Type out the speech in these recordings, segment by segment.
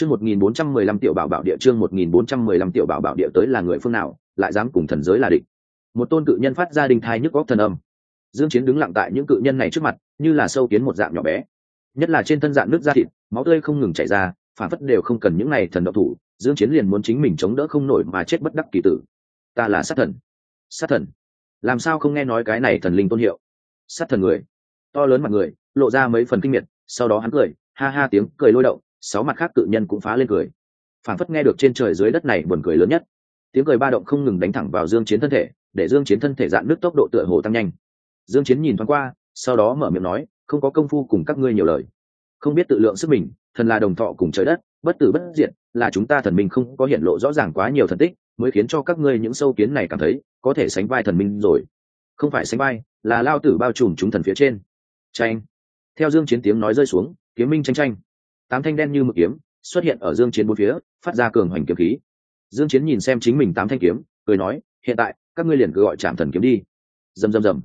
chương một nghìn bốn trăm mười lăm tiểu bảo bảo địa, chương một nghìn bốn trăm mười lăm tiểu bảo bảo địa tới là người phương nào, lại dám cùng thần giới là địch. Một tôn cự nhân phát ra đình thai nhức góc thần âm. Dương chiến đứng lặng tại những cự nhân này trước mặt, như là sâu kiến một dạng nhỏ bé. Nhất là trên thân dạng nước da thịt, máu tươi không ngừng chảy ra, phản phất đều không cần những này thần độc thủ, dương chiến liền muốn chính mình chống đỡ không nổi mà chết bất đắc kỳ tử. Ta là sát thần. Sát thần? Làm sao không nghe nói cái này thần linh tôn hiệu? Sát thần người. To lớn mặt người, lộ ra mấy phần kinh miệt, sau đó hắn cười, ha ha tiếng cười lôi động sáu mặt khác tự nhân cũng phá lên cười. Phản phất nghe được trên trời dưới đất này buồn cười lớn nhất. Tiếng cười ba động không ngừng đánh thẳng vào dương chiến thân thể, để dương chiến thân thể dạn nước tốc độ tựa hồ tăng nhanh. Dương chiến nhìn thoáng qua, sau đó mở miệng nói, không có công phu cùng các ngươi nhiều lời. Không biết tự lượng sức mình, thần là đồng thọ cùng trời đất, bất tử bất diệt, là chúng ta thần minh không có hiện lộ rõ ràng quá nhiều thần tích, mới khiến cho các ngươi những sâu kiến này cảm thấy có thể sánh vai thần minh rồi. Không phải sánh vai, là lao tử bao trùm chúng thần phía trên. Tranh theo dương chiến tiếng nói rơi xuống, kiếm minh tranh tranh tám thanh đen như mực kiếm, xuất hiện ở dương chiến bốn phía, phát ra cường hoành kiếm khí. Dương chiến nhìn xem chính mình tám thanh kiếm, cười nói, hiện tại, các ngươi liền cứ gọi chạm thần kiếm đi. Rầm rầm rầm.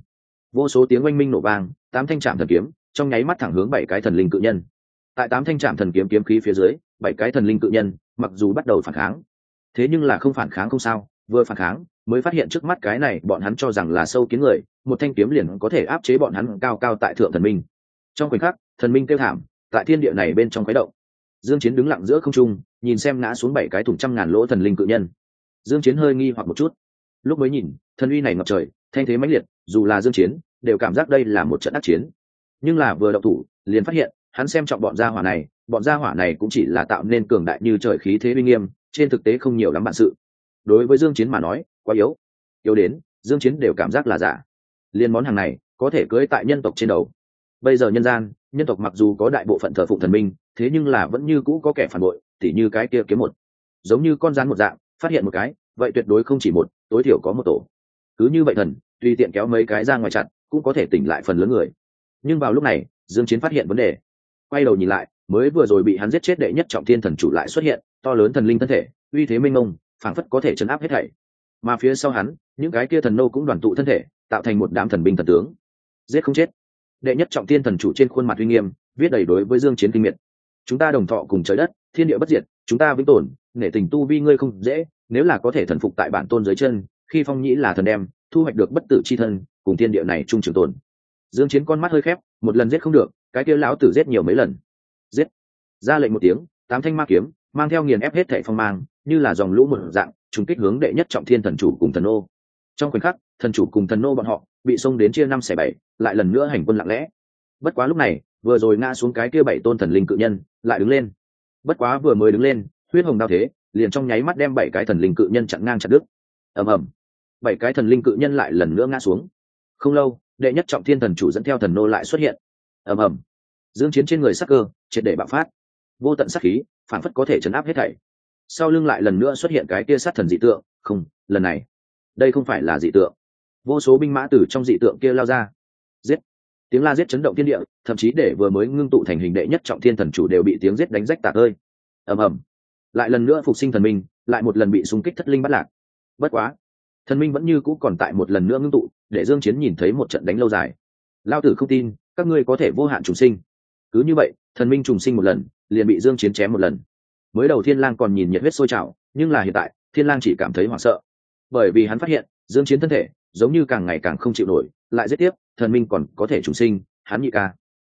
Vô số tiếng oanh minh nổ vang, tám thanh chạm thần kiếm, trong nháy mắt thẳng hướng bảy cái thần linh cự nhân. Tại tám thanh chạm thần kiếm kiếm khí phía dưới, bảy cái thần linh cự nhân, mặc dù bắt đầu phản kháng, thế nhưng là không phản kháng không sao, vừa phản kháng, mới phát hiện trước mắt cái này bọn hắn cho rằng là sâu kiến người, một thanh kiếm liền có thể áp chế bọn hắn cao cao tại thượng thần minh. Trong khoảnh khắc, thần minh kêu thảm tại thiên địa này bên trong khuấy động. Dương chiến đứng lặng giữa không trung, nhìn xem ngã xuống bảy cái thủng trăm ngàn lỗ thần linh cự nhân. Dương chiến hơi nghi hoặc một chút. Lúc mới nhìn, thần uy này ngập trời, thanh thế mãnh liệt, dù là dương chiến, đều cảm giác đây là một trận ác chiến. Nhưng là vừa động thủ, liền phát hiện, hắn xem trọng bọn gia hỏa này, bọn gia hỏa này cũng chỉ là tạo nên cường đại như trời khí thế uy nghiêm, trên thực tế không nhiều lắm bản sự. Đối với dương chiến mà nói, quá yếu. Yếu đến, dương chiến đều cảm giác là giả. Liên món hàng này, có thể cưới tại nhân tộc trên đầu bây giờ nhân gian, nhân tộc mặc dù có đại bộ phận thờ phụng thần minh, thế nhưng là vẫn như cũ có kẻ phản bội, tỉ như cái kia kiếm một. Giống như con rắn một dạng, phát hiện một cái, vậy tuyệt đối không chỉ một, tối thiểu có một tổ. Cứ như vậy thần, tùy tiện kéo mấy cái ra ngoài chặt, cũng có thể tỉnh lại phần lớn người. Nhưng vào lúc này, dương chiến phát hiện vấn đề. Quay đầu nhìn lại, mới vừa rồi bị hắn giết chết đệ nhất trọng thiên thần chủ lại xuất hiện, to lớn thần linh thân thể, uy thế minh mông, phảng phất có thể chấn áp hết thảy. Mà phía sau hắn, những cái kia thần nô cũng đoàn tụ thân thể, tạo thành một đám thần binh thần tướng. Giết không chết đệ nhất trọng thiên thần chủ trên khuôn mặt uy nghiêm, viết đầy đối với dương chiến kinh miệt. Chúng ta đồng thọ cùng trời đất, thiên địa bất diệt, chúng ta vĩnh tồn, nể tình tu vi ngươi không dễ, nếu là có thể thần phục tại bản tôn dưới chân, khi phong nhĩ là thần đem, thu hoạch được bất tử chi thân, cùng thiên địa này chung trường tồn. Dương chiến con mắt hơi khép, một lần giết không được, cái kia lão tử giết nhiều mấy lần. Giết. Ra lệnh một tiếng, tám thanh ma kiếm, mang theo nghiền ép hết thảy phong mang, như là dòng lũ một dạng, trùng kích hướng đệ nhất trọng thiên thần chủ cùng thần ô trong khoảnh khắc, thần chủ cùng thần nô bọn họ bị xông đến chia năm xẻ bảy, lại lần nữa hành quân lặng lẽ. Bất quá lúc này, vừa rồi ngã xuống cái kia bảy tôn thần linh cự nhân, lại đứng lên. Bất quá vừa mới đứng lên, huyết hồng đao thế, liền trong nháy mắt đem bảy cái thần linh cự nhân chặn ngang chặt đứt. Ầm ầm. Bảy cái thần linh cự nhân lại lần nữa ngã xuống. Không lâu, đệ nhất trọng thiên thần chủ dẫn theo thần nô lại xuất hiện. Ầm ầm. Dương chiến trên người sắc cơ, triệt để bạo phát. Vô tận sát khí, phản phất có thể chấn áp hết thảy. Sau lưng lại lần nữa xuất hiện cái kia sát thần dị tượng. Không, lần này, đây không phải là dị tượng vô số binh mã từ trong dị tượng kia lao ra. Giết. Tiếng la giết chấn động thiên địa, thậm chí để vừa mới ngưng tụ thành hình đệ nhất trọng thiên thần chủ đều bị tiếng giết đánh rách tạc ơi. Ầm ầm. Lại lần nữa phục sinh thần minh, lại một lần bị xung kích thất linh bắt lạc. Bất quá, thần minh vẫn như cũ còn tại một lần nữa ngưng tụ, để dương chiến nhìn thấy một trận đánh lâu dài. Lao tử không tin, các ngươi có thể vô hạn trùng sinh. Cứ như vậy, thần minh trùng sinh một lần, liền bị dương chiến chém một lần. Mới đầu thiên lang còn nhìn nhiệt huyết sôi trào, nhưng là hiện tại, thiên lang chỉ cảm thấy hoảng sợ. Bởi vì hắn phát hiện, dương chiến thân thể giống như càng ngày càng không chịu nổi, lại giết tiếp, thần minh còn có thể trùng sinh, hắn nhị ca.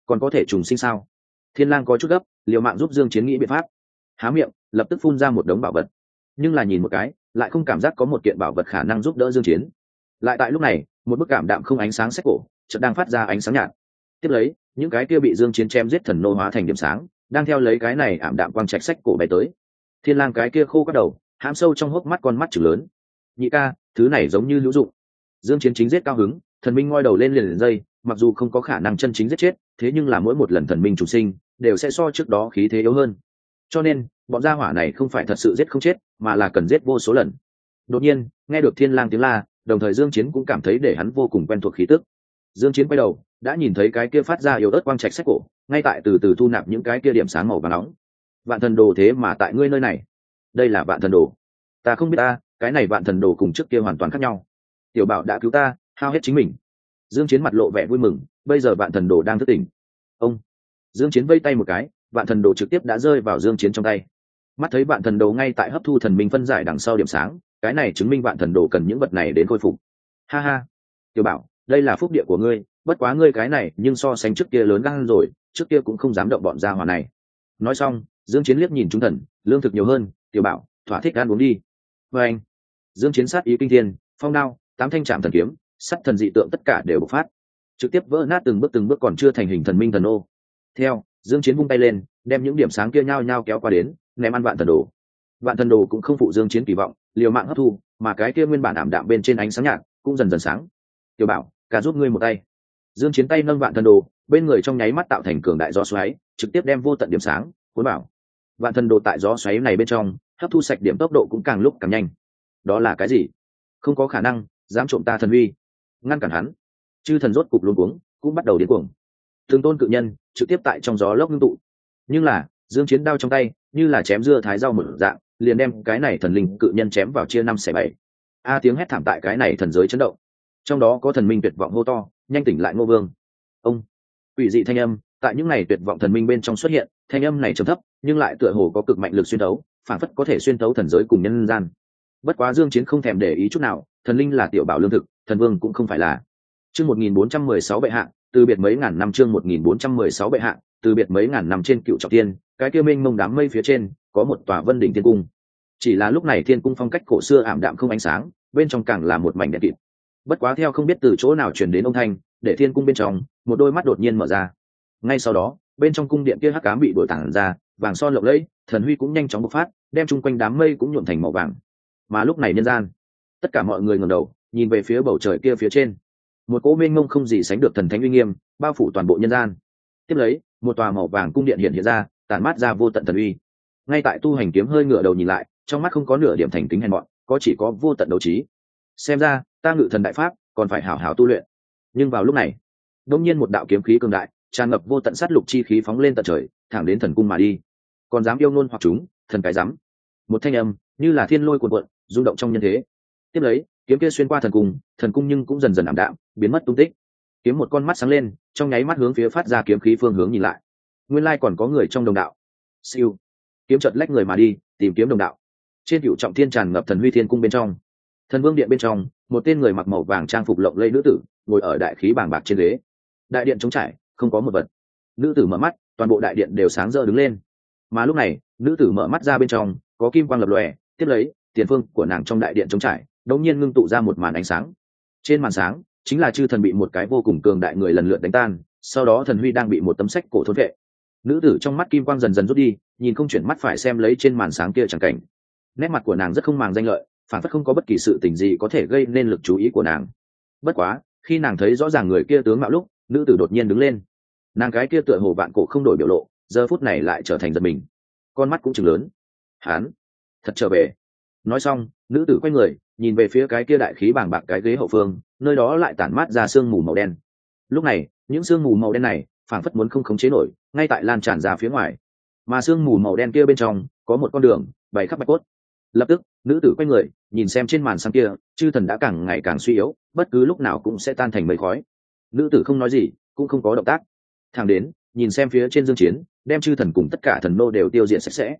Còn có thể trùng sinh sao? Thiên lang có chút gấp, liều mạng giúp dương chiến nghĩ biện pháp. Há miệng, lập tức phun ra một đống bảo vật. Nhưng là nhìn một cái, lại không cảm giác có một kiện bảo vật khả năng giúp đỡ dương chiến. Lại tại lúc này, một bức cảm đạm không ánh sáng sách cổ, chợt đang phát ra ánh sáng nhạt. Tiếp lấy, những cái kia bị dương chiến chém giết thần nô hóa thành điểm sáng, đang theo lấy cái này ảm đạm quang trạch sách cổ bay tới. Thiên lang cái kia khô các đầu, hãm sâu trong hốc mắt con mắt chữ lớn. Nhị ca, thứ này giống như hữu dụng dương chiến chính giết cao hứng, thần minh ngoi đầu lên liền liền dây, mặc dù không có khả năng chân chính giết chết, thế nhưng là mỗi một lần thần minh chủ sinh, đều sẽ so trước đó khí thế yếu hơn. Cho nên, bọn gia hỏa này không phải thật sự giết không chết, mà là cần giết vô số lần. Đột nhiên, nghe được thiên lang tiếng la, đồng thời dương chiến cũng cảm thấy để hắn vô cùng quen thuộc khí tức. Dương chiến quay đầu, đã nhìn thấy cái kia phát ra yếu ớt quang trạch sách cổ, ngay tại từ từ thu nạp những cái kia điểm sáng màu vàng nóng. Vạn thần đồ thế mà tại ngươi nơi này. Đây là vạn thần đồ. Ta không biết ta, cái này vạn thần đồ cùng trước kia hoàn toàn khác nhau tiểu bảo đã cứu ta, hao hết chính mình. Dương chiến mặt lộ vẻ vui mừng, bây giờ vạn thần đồ đang thức tỉnh. Ông. Dương chiến vây tay một cái, vạn thần đồ trực tiếp đã rơi vào dương chiến trong tay. Mắt thấy vạn thần đồ ngay tại hấp thu thần minh phân giải đằng sau điểm sáng, cái này chứng minh vạn thần đồ cần những vật này đến khôi phục. Ha ha. Tiểu bảo, đây là phúc địa của ngươi, bất quá ngươi cái này nhưng so sánh trước kia lớn gan rồi, trước kia cũng không dám động bọn gia hỏa này. Nói xong, dương chiến liếc nhìn chúng thần, lương thực nhiều hơn, tiểu bảo, thỏa thích ăn uống đi. Với anh dương chiến sát ý kinh thiên, phong đao tám thanh trạm thần kiếm, sắt thần dị tượng tất cả đều bộc phát, trực tiếp vỡ nát từng bước từng bước còn chưa thành hình thần minh thần ô. Theo, dương chiến vung tay lên, đem những điểm sáng kia nhao nhao kéo qua đến, ném ăn vạn thần đồ. Vạn thần đồ cũng không phụ dương chiến kỳ vọng, liều mạng hấp thu, mà cái kia nguyên bản ảm đạm bên trên ánh sáng nhạt cũng dần dần sáng. Tiểu bảo, cả giúp ngươi một tay. Dương chiến tay nâng vạn thần đồ, bên người trong nháy mắt tạo thành cường đại gió xoáy, trực tiếp đem vô tận điểm sáng cuốn bảo vạn thần đồ tại gió xoáy này bên trong, hấp thu sạch điểm tốc độ cũng càng lúc càng nhanh. Đó là cái gì? Không có khả năng dám trộm ta thần uy. Ngăn cản hắn. Chư thần rốt cục luôn cuống, cũng bắt đầu điên cuồng. Thường tôn cự nhân, trực tiếp tại trong gió lốc ngưng tụ. Nhưng là, dương chiến đao trong tay, như là chém dưa thái rau một dạng, liền đem cái này thần linh cự nhân chém vào chia năm xẻ bảy. A tiếng hét thảm tại cái này thần giới chấn động. Trong đó có thần minh tuyệt vọng hô to, nhanh tỉnh lại ngô vương. Ông ủy dị thanh âm, tại những ngày tuyệt vọng thần minh bên trong xuất hiện, thanh âm này trầm thấp, nhưng lại tựa hồ có cực mạnh lực xuyên tấu phản phất có thể xuyên tấu thần giới cùng nhân gian. Bất quá dương chiến không thèm để ý chút nào thần linh là tiểu bảo lương thực, thần vương cũng không phải là. Chương 1416 bệ hạ, từ biệt mấy ngàn năm chương 1416 bệ hạ, từ biệt mấy ngàn năm trên cựu trọng tiên, cái kia mênh mông đám mây phía trên, có một tòa vân đỉnh thiên cung. Chỉ là lúc này thiên cung phong cách cổ xưa ảm đạm không ánh sáng, bên trong càng là một mảnh đèn kịt. Bất quá theo không biết từ chỗ nào truyền đến ông thanh, để thiên cung bên trong, một đôi mắt đột nhiên mở ra. Ngay sau đó, bên trong cung điện kia hắc cám bị đuổi tản ra, vàng son lộng lẫy, thần huy cũng nhanh chóng bộc phát, đem chung quanh đám mây cũng nhuộm thành màu vàng. Mà lúc này nhân gian tất cả mọi người ngẩng đầu, nhìn về phía bầu trời kia phía trên. Một cỗ mênh mông không gì sánh được thần thánh uy nghiêm, bao phủ toàn bộ nhân gian. Tiếp lấy, một tòa màu vàng cung điện hiện hiện ra tàn mát ra vô tận thần uy. Ngay tại tu hành kiếm hơi ngửa đầu nhìn lại, trong mắt không có nửa điểm thành kính hèn mọn, có chỉ có vô tận đấu trí. Xem ra, ta ngự thần đại pháp, còn phải hảo hảo tu luyện. Nhưng vào lúc này đông nhiên một đạo kiếm khí cường đại, tràn ngập vô tận sát lục chi khí phóng lên tận trời, thẳng đến thần cung mà đi. Còn dám yêu nôn hoặc chúng, thần cái dám một thanh âm, như là thiên lôi cuồn cuộn, rung động trong nhân thế tiếp lấy, kiếm kia xuyên qua thần cung thần cung nhưng cũng dần dần ảm đạm, biến mất tung tích. Kiếm một con mắt sáng lên, trong nháy mắt hướng phía phát ra kiếm khí phương hướng nhìn lại. Nguyên lai còn có người trong đồng đạo. Siêu. Kiếm chợt lách người mà đi, tìm kiếm đồng đạo. Trên cựu trọng thiên tràn ngập thần huy thiên cung bên trong. Thần vương điện bên trong, một tên người mặc màu vàng trang phục lộng lây nữ tử, ngồi ở đại khí bàng bạc trên ghế. Đại điện trống trải, không có một vật. Nữ tử mở mắt, toàn bộ đại điện đều sáng rỡ đứng lên. Mà lúc này, nữ tử mở mắt ra bên trong, có kim quang lập lòe, tiếp lấy, tiền phương của nàng trong đại điện trống trải đột nhiên ngưng tụ ra một màn ánh sáng. Trên màn sáng, chính là chư thần bị một cái vô cùng cường đại người lần lượt đánh tan, sau đó thần huy đang bị một tấm sách cổ thôn vệ. Nữ tử trong mắt kim quang dần dần rút đi, nhìn không chuyển mắt phải xem lấy trên màn sáng kia chẳng cảnh. Nét mặt của nàng rất không màng danh lợi, phản phất không có bất kỳ sự tình gì có thể gây nên lực chú ý của nàng. Bất quá, khi nàng thấy rõ ràng người kia tướng mạo lúc, nữ tử đột nhiên đứng lên. Nàng cái kia tựa hồ vạn cổ không đổi biểu lộ, giờ phút này lại trở thành giật mình. Con mắt cũng trừng lớn. Hán thật trở về. Nói xong nữ tử quay người, nhìn về phía cái kia đại khí bàng bạc cái ghế hậu phương, nơi đó lại tản mát ra sương mù màu đen. Lúc này, những sương mù màu đen này, phảng phất muốn không khống chế nổi, ngay tại lan tràn ra phía ngoài. Mà sương mù màu đen kia bên trong, có một con đường bày khắp bạch cốt. Lập tức, nữ tử quay người, nhìn xem trên màn sáng kia, chư thần đã càng ngày càng suy yếu, bất cứ lúc nào cũng sẽ tan thành mây khói. Nữ tử không nói gì, cũng không có động tác. Thẳng đến, nhìn xem phía trên dương chiến, đem chư thần cùng tất cả thần nô đều tiêu diệt sạch sẽ.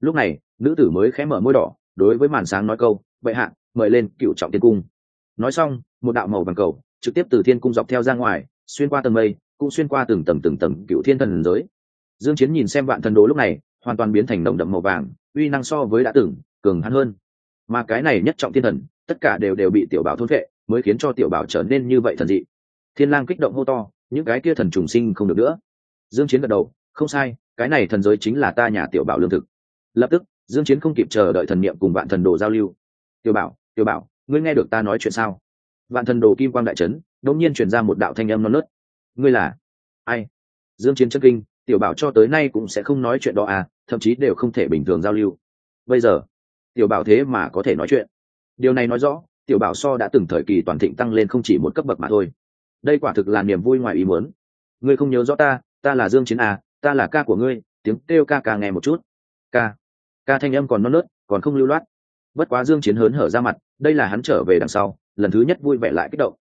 Lúc này, nữ tử mới khẽ mở môi đỏ đối với màn sáng nói câu, bệ hạ, mời lên cựu trọng tiên cung. Nói xong, một đạo màu vàng cầu, trực tiếp từ thiên cung dọc theo ra ngoài, xuyên qua tầng mây, cũng xuyên qua từng tầng từng tầng cựu thiên thần giới. Dương chiến nhìn xem vạn thần đồ lúc này, hoàn toàn biến thành nồng đậm màu vàng, uy năng so với đã từng, cường hắn hơn. Mà cái này nhất trọng thiên thần, tất cả đều đều bị tiểu bảo thôn vệ mới khiến cho tiểu bảo trở nên như vậy thần dị. Thiên lang kích động hô to, những cái kia thần trùng sinh không được nữa. Dương chiến gật đầu, không sai, cái này thần giới chính là ta nhà tiểu bảo lương thực. Lập tức dương chiến không kịp chờ đợi thần niệm cùng vạn thần đồ giao lưu. Tiểu bảo tiểu bảo, ngươi nghe được ta nói chuyện sao? Vạn thần đồ kim quang đại chấn đột nhiên truyền ra một đạo thanh âm non nớt. Ngươi là ai? Dương chiến chân kinh, tiểu bảo cho tới nay cũng sẽ không nói chuyện đó à thậm chí đều không thể bình thường giao lưu. Bây giờ, tiểu bảo thế mà có thể nói chuyện. Điều này nói rõ, tiểu bảo so đã từng thời kỳ toàn thịnh tăng lên không chỉ một cấp bậc mà thôi. Đây quả thực là niềm vui ngoài ý muốn. Ngươi không nhớ rõ ta ta là dương chiến à ta là ca của ngươi, tiếng kêu ca ca nghe một chút. Ca ca thanh âm còn non nớt, còn không lưu loát. Bất quá dương chiến hớn hở ra mặt, đây là hắn trở về đằng sau, lần thứ nhất vui vẻ lại kích động.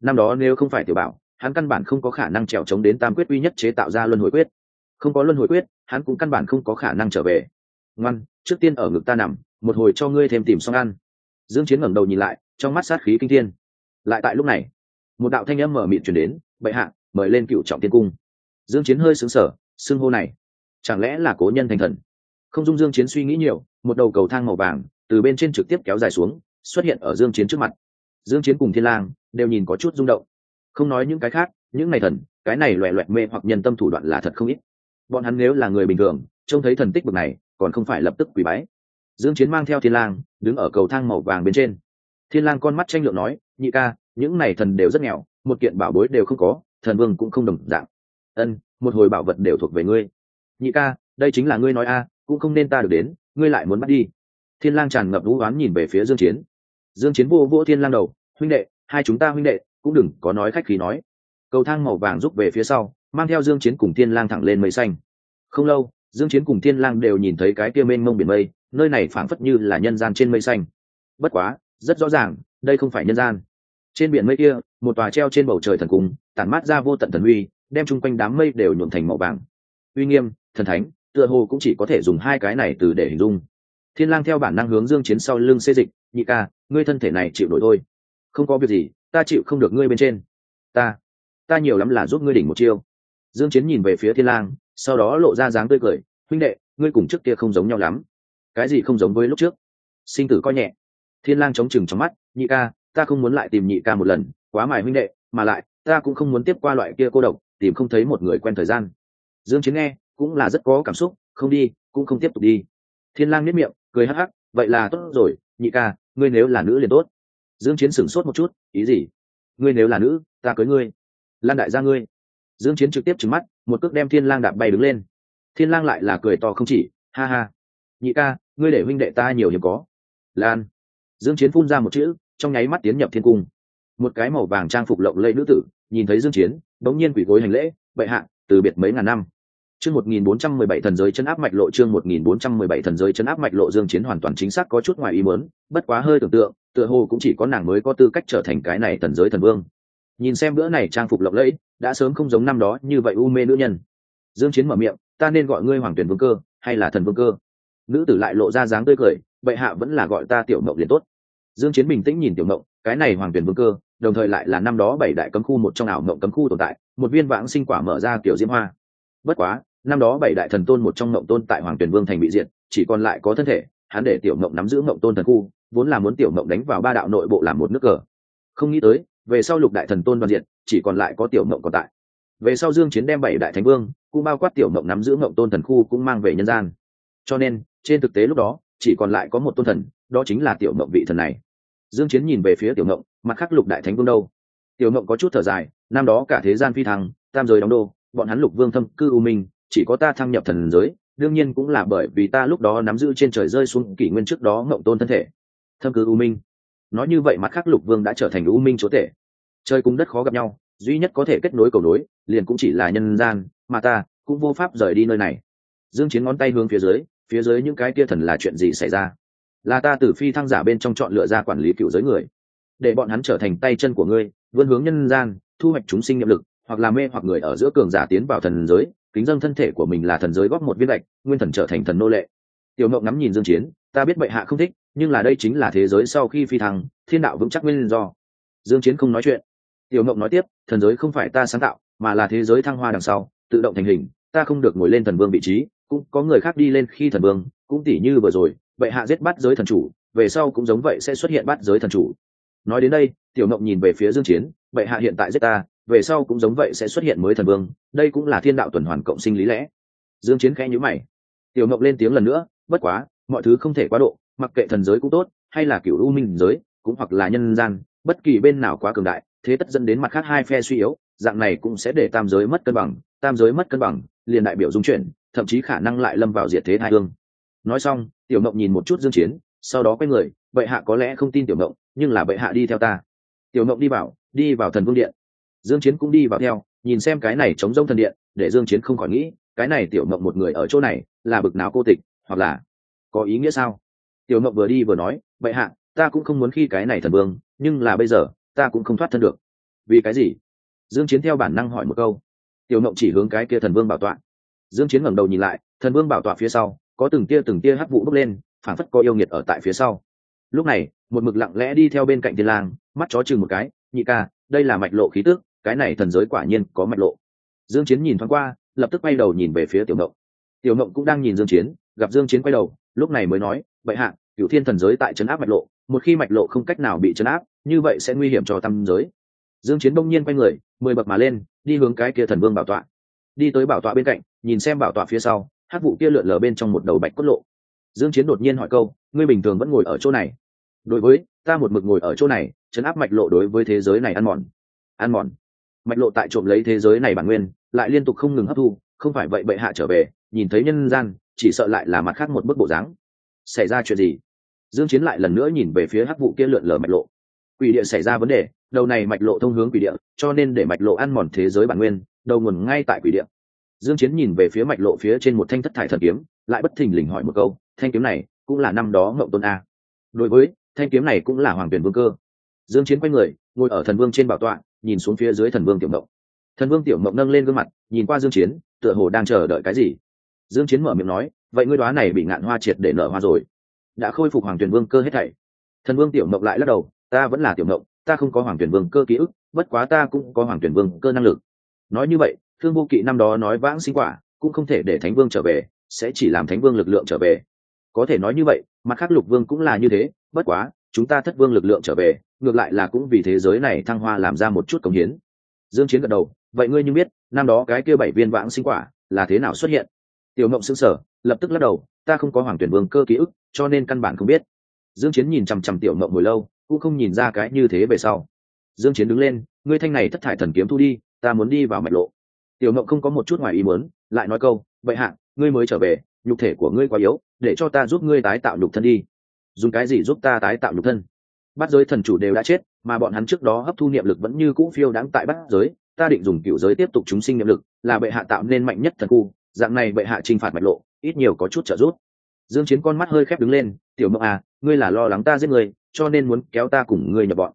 Năm đó nếu không phải tiểu bảo, hắn căn bản không có khả năng trèo chống đến tam quyết uy nhất chế tạo ra luân hồi quyết. Không có luân hồi quyết, hắn cũng căn bản không có khả năng trở về. Ngoan, trước tiên ở ngực ta nằm, một hồi cho ngươi thêm tìm xong ăn. Dương chiến ngẩng đầu nhìn lại, trong mắt sát khí kinh thiên. Lại tại lúc này, một đạo thanh âm mở miệng truyền đến, bệ hạ, mời lên cựu trọng tiên cung. Dương chiến hơi sững sờ, xưng hô này, chẳng lẽ là cố nhân thành thần? Không dung dương chiến suy nghĩ nhiều, một đầu cầu thang màu vàng từ bên trên trực tiếp kéo dài xuống, xuất hiện ở dương chiến trước mặt. Dương chiến cùng thiên lang đều nhìn có chút rung động. Không nói những cái khác, những này thần, cái này loẹ loẹt mê hoặc nhân tâm thủ đoạn là thật không ít. Bọn hắn nếu là người bình thường, trông thấy thần tích bực này, còn không phải lập tức quỳ bái. Dương chiến mang theo thiên lang, đứng ở cầu thang màu vàng bên trên. Thiên lang con mắt tranh lượng nói, nhị ca, những này thần đều rất nghèo, một kiện bảo bối đều không có, thần vương cũng không đồng dạng. Ân, một hồi bảo vật đều thuộc về ngươi. Nhị ca, đây chính là ngươi nói a cũng không nên ta được đến, ngươi lại muốn bắt đi. Thiên lang tràn ngập vũ oán nhìn về phía dương chiến. Dương chiến vô vỗ thiên lang đầu, huynh đệ, hai chúng ta huynh đệ, cũng đừng có nói khách khí nói. Cầu thang màu vàng rút về phía sau, mang theo dương chiến cùng thiên lang thẳng lên mây xanh. Không lâu, dương chiến cùng thiên lang đều nhìn thấy cái kia mênh mông biển mây, nơi này phảng phất như là nhân gian trên mây xanh. Bất quá, rất rõ ràng, đây không phải nhân gian. Trên biển mây kia, một tòa treo trên bầu trời thần cung, tản mát ra vô tận thần uy, đem chung quanh đám mây đều nhuộm thành màu vàng. Uy nghiêm, thần thánh tựa hồ cũng chỉ có thể dùng hai cái này từ để hình dung. Thiên lang theo bản năng hướng dương chiến sau lưng xê dịch, nhị ca, ngươi thân thể này chịu nổi thôi. Không có việc gì, ta chịu không được ngươi bên trên. Ta ta nhiều lắm là giúp ngươi đỉnh một chiêu. Dương chiến nhìn về phía thiên lang, sau đó lộ ra dáng tươi cười, huynh đệ, ngươi cùng trước kia không giống nhau lắm. Cái gì không giống với lúc trước? Sinh tử coi nhẹ. Thiên lang chống chừng trong mắt, nhị ca, ta không muốn lại tìm nhị ca một lần, quá mài huynh đệ, mà lại, ta cũng không muốn tiếp qua loại kia cô độc, tìm không thấy một người quen thời gian. Dương chiến nghe cũng là rất có cảm xúc, không đi, cũng không tiếp tục đi. Thiên lang nhếch miệng, cười hắc hắc, vậy là tốt rồi, nhị ca, ngươi nếu là nữ liền tốt. Dương chiến sửng sốt một chút, ý gì? Ngươi nếu là nữ, ta cưới ngươi. Lan đại gia ngươi. Dương chiến trực tiếp trừng mắt, một cước đem thiên lang đạp bay đứng lên. Thiên lang lại là cười to không chỉ, ha ha. Nhị ca, ngươi để huynh đệ ta nhiều hiếm có. Lan. Dương chiến phun ra một chữ, trong nháy mắt tiến nhập thiên cung. Một cái màu vàng trang phục lộng lẫy nữ tử, nhìn thấy dương chiến đống nhiên quỳ gối hành lễ, bệ hạ, từ biệt mấy ngàn năm chương 1417 thần giới chân áp mạch lộ, chương 1417 thần giới chân áp mạch lộ dương chiến hoàn toàn chính xác có chút ngoài ý muốn, bất quá hơi tưởng tượng, tựa hồ cũng chỉ có nàng mới có tư cách trở thành cái này thần giới thần vương. Nhìn xem bữa này trang phục lộng lẫy, đã sớm không giống năm đó như vậy u mê nữ nhân. Dương chiến mở miệng, ta nên gọi ngươi hoàng tuyển vương cơ, hay là thần vương cơ? Nữ tử lại lộ ra dáng tươi cười vậy hạ vẫn là gọi ta tiểu mộng liền tốt. Dương chiến bình tĩnh nhìn tiểu mộng cái này hoàng tuyển vương cơ, đồng thời lại là năm đó bảy đại cấm khu một trong ảo mộng cấm khu tồn tại, một viên vãng sinh quả mở ra tiểu diễm hoa. Bất quá năm đó bảy đại thần tôn một trong mộng tôn tại hoàng tuyển vương thành bị diệt, chỉ còn lại có thân thể, hắn để tiểu mộng nắm giữ mộng tôn thần khu, vốn là muốn tiểu mộng đánh vào ba đạo nội bộ làm một nước cờ. Không nghĩ tới, về sau lục đại thần tôn đoàn diện chỉ còn lại có tiểu mộng còn tại. Về sau dương chiến đem bảy đại thánh vương, cũng bao quát tiểu mộng nắm giữ mộng tôn thần khu cũng mang về nhân gian. Cho nên, trên thực tế lúc đó, chỉ còn lại có một tôn thần, đó chính là tiểu mộng vị thần này. Dương chiến nhìn về phía tiểu mộng mặt khắc lục đại thánh vương đâu? Tiểu mộng có chút thở dài, năm đó cả thế gian phi thăng, tam giới đóng đô, bọn hắn lục vương thâm cư u minh chỉ có ta thăng nhập thần giới, đương nhiên cũng là bởi vì ta lúc đó nắm giữ trên trời rơi xuống kỷ nguyên trước đó ngộng tôn thân thể. Thâm cư u minh. Nói như vậy mặt khắc lục vương đã trở thành u minh chúa tể. Trời cùng đất khó gặp nhau, duy nhất có thể kết nối cầu nối, liền cũng chỉ là nhân gian, mà ta cũng vô pháp rời đi nơi này. Dương chiến ngón tay hướng phía dưới phía dưới những cái kia thần là chuyện gì xảy ra? Là ta từ phi thăng giả bên trong chọn lựa ra quản lý cựu giới người. Để bọn hắn trở thành tay chân của ngươi, vươn hướng nhân gian, thu hoạch chúng sinh nghiệp lực, hoặc là mê hoặc người ở giữa cường giả tiến vào thần giới kính dâng thân thể của mình là thần giới góp một viên gạch, nguyên thần trở thành thần nô lệ. Tiểu mộng ngắm nhìn dương chiến, ta biết bệ hạ không thích, nhưng là đây chính là thế giới sau khi phi thăng, thiên đạo vững chắc nguyên do. Dương chiến không nói chuyện. Tiểu mộng nói tiếp, thần giới không phải ta sáng tạo, mà là thế giới thăng hoa đằng sau, tự động thành hình, ta không được ngồi lên thần vương vị trí, cũng có người khác đi lên khi thần vương, cũng tỉ như vừa rồi, bệ hạ giết bắt giới thần chủ, về sau cũng giống vậy sẽ xuất hiện bắt giới thần chủ. Nói đến đây, tiểu mộng nhìn về phía dương chiến, bệ hạ hiện tại giết ta về sau cũng giống vậy sẽ xuất hiện mới thần vương, đây cũng là thiên đạo tuần hoàn cộng sinh lý lẽ. Dương chiến khẽ nhíu mày. Tiểu ngọc lên tiếng lần nữa, bất quá, mọi thứ không thể quá độ, mặc kệ thần giới cũng tốt, hay là cửu u minh giới, cũng hoặc là nhân gian, bất kỳ bên nào quá cường đại, thế tất dẫn đến mặt khác hai phe suy yếu, dạng này cũng sẽ để tam giới mất cân bằng, tam giới mất cân bằng, liền đại biểu dung chuyển, thậm chí khả năng lại lâm vào diệt thế hai hương. Nói xong, tiểu mộng nhìn một chút dương chiến, sau đó quay người, bệ hạ có lẽ không tin tiểu mộng nhưng là bệ hạ đi theo ta. Tiểu mộng đi vào đi vào thần vương điện dương chiến cũng đi vào theo, nhìn xem cái này chống rông thần điện, để dương chiến không khỏi nghĩ, cái này tiểu mộng một người ở chỗ này, là bực nào cô tịch, hoặc là có ý nghĩa sao? Tiểu mộng vừa đi vừa nói, bệ hạ, ta cũng không muốn khi cái này thần vương, nhưng là bây giờ, ta cũng không thoát thân được. Vì cái gì? Dương chiến theo bản năng hỏi một câu. Tiểu mộng chỉ hướng cái kia thần vương bảo tọa. Dương chiến ngẩng đầu nhìn lại, thần vương bảo tọa phía sau, có từng tia từng tia hắc vụ bốc lên phản phất có yêu nghiệt ở tại phía sau. Lúc này, một mực lặng lẽ đi theo bên cạnh thiên lang, mắt chó chừng một cái, nhị ca, đây là mạch lộ khí tức cái này thần giới quả nhiên có mạch lộ. Dương chiến nhìn thoáng qua, lập tức quay đầu nhìn về phía tiểu ngộng. Tiểu ngộng cũng đang nhìn dương chiến, gặp dương chiến quay đầu, lúc này mới nói vậy hạ, cửu thiên thần giới tại chấn áp mạch lộ, một khi mạch lộ không cách nào bị chấn áp, như vậy sẽ nguy hiểm cho tâm giới. Dương chiến đông nhiên quay người, mười bậc mà lên, đi hướng cái kia thần vương bảo tọa. Đi tới bảo tọa bên cạnh, nhìn xem bảo tọa phía sau hát vụ kia lượn lờ bên trong một đầu bạch cốt lộ. Dương chiến đột nhiên hỏi câu, ngươi bình thường vẫn ngồi ở chỗ này? Đối với, ta một mực ngồi ở chỗ này chấn áp mạch lộ đối với thế giới này ăn mòn. Ăn mòn? Mạch lộ tại trộm lấy thế giới này bản nguyên, lại liên tục không ngừng hấp thu, không phải vậy bệ hạ trở về, nhìn thấy nhân gian, chỉ sợ lại là mặt khác một bức bộ dáng. Xảy ra chuyện gì? Dương chiến lại lần nữa nhìn về phía hắc vụ kia lượn lờ mạch lộ. Quỷ địa xảy ra vấn đề, đầu này mạch lộ thông hướng quỷ địa, cho nên để mạch lộ ăn mòn thế giới bản nguyên, đầu nguồn ngay tại quỷ địa. Dương chiến nhìn về phía mạch lộ phía trên một thanh thất thải thần kiếm, lại bất thình lình hỏi một câu, thanh kiếm này cũng là năm đó ngậu tôn a? Đối với, thanh kiếm này cũng là hoàng tuyển vương cơ. Dương chiến quay người ngồi ở thần vương trên bảo tọa, nhìn xuống phía dưới thần vương tiểu mộng. Thần vương tiểu mộng nâng lên gương mặt, nhìn qua dương chiến, tựa hồ đang chờ đợi cái gì. Dương chiến mở miệng nói, vậy ngươi đoá này bị ngạn hoa triệt để nở hoa rồi. Đã khôi phục hoàng tuyển vương cơ hết thảy. Thần vương tiểu mộng lại lắc đầu, ta vẫn là tiểu mộng, ta không có hoàng tuyển vương cơ ký ức, bất quá ta cũng có hoàng tuyển vương cơ năng lực. Nói như vậy, thương vô kỵ năm đó nói vãng sinh quả, cũng không thể để thánh vương trở về, sẽ chỉ làm thánh vương lực lượng trở về. Có thể nói như vậy, mặt khác lục vương cũng là như thế, bất quá chúng ta thất vương lực lượng trở về, ngược lại là cũng vì thế giới này thăng hoa làm ra một chút công hiến. Dương chiến gật đầu, vậy ngươi như biết, năm đó cái kia bảy viên vãng sinh quả là thế nào xuất hiện? Tiểu mộng sững sờ, lập tức lắc đầu, ta không có hoàng tuyển vương cơ ký ức, cho nên căn bản không biết. Dương chiến nhìn chăm chăm tiểu mộng hồi lâu, cũng không nhìn ra cái như thế về sau. Dương chiến đứng lên, ngươi thanh này thất thải thần kiếm thu đi, ta muốn đi vào mạch lộ. Tiểu mộng không có một chút ngoài ý muốn, lại nói câu vậy hạ, ngươi mới trở về, nhục thể của ngươi quá yếu, để cho ta giúp ngươi tái tạo nhục thân đi dùng cái gì giúp ta tái tạo nhục thân? Bát giới thần chủ đều đã chết mà bọn hắn trước đó hấp thu niệm lực vẫn như cũ phiêu đáng tại bát giới. Ta định dùng cựu giới tiếp tục chúng sinh niệm lực là bệ hạ tạo nên mạnh nhất thần khu. Dạng này bệ hạ trinh phạt mạch lộ ít nhiều có chút trợ giúp. Dương chiến con mắt hơi khép đứng lên tiểu mộng à ngươi là lo lắng ta giết người, cho nên muốn kéo ta cùng ngươi nhập bọn.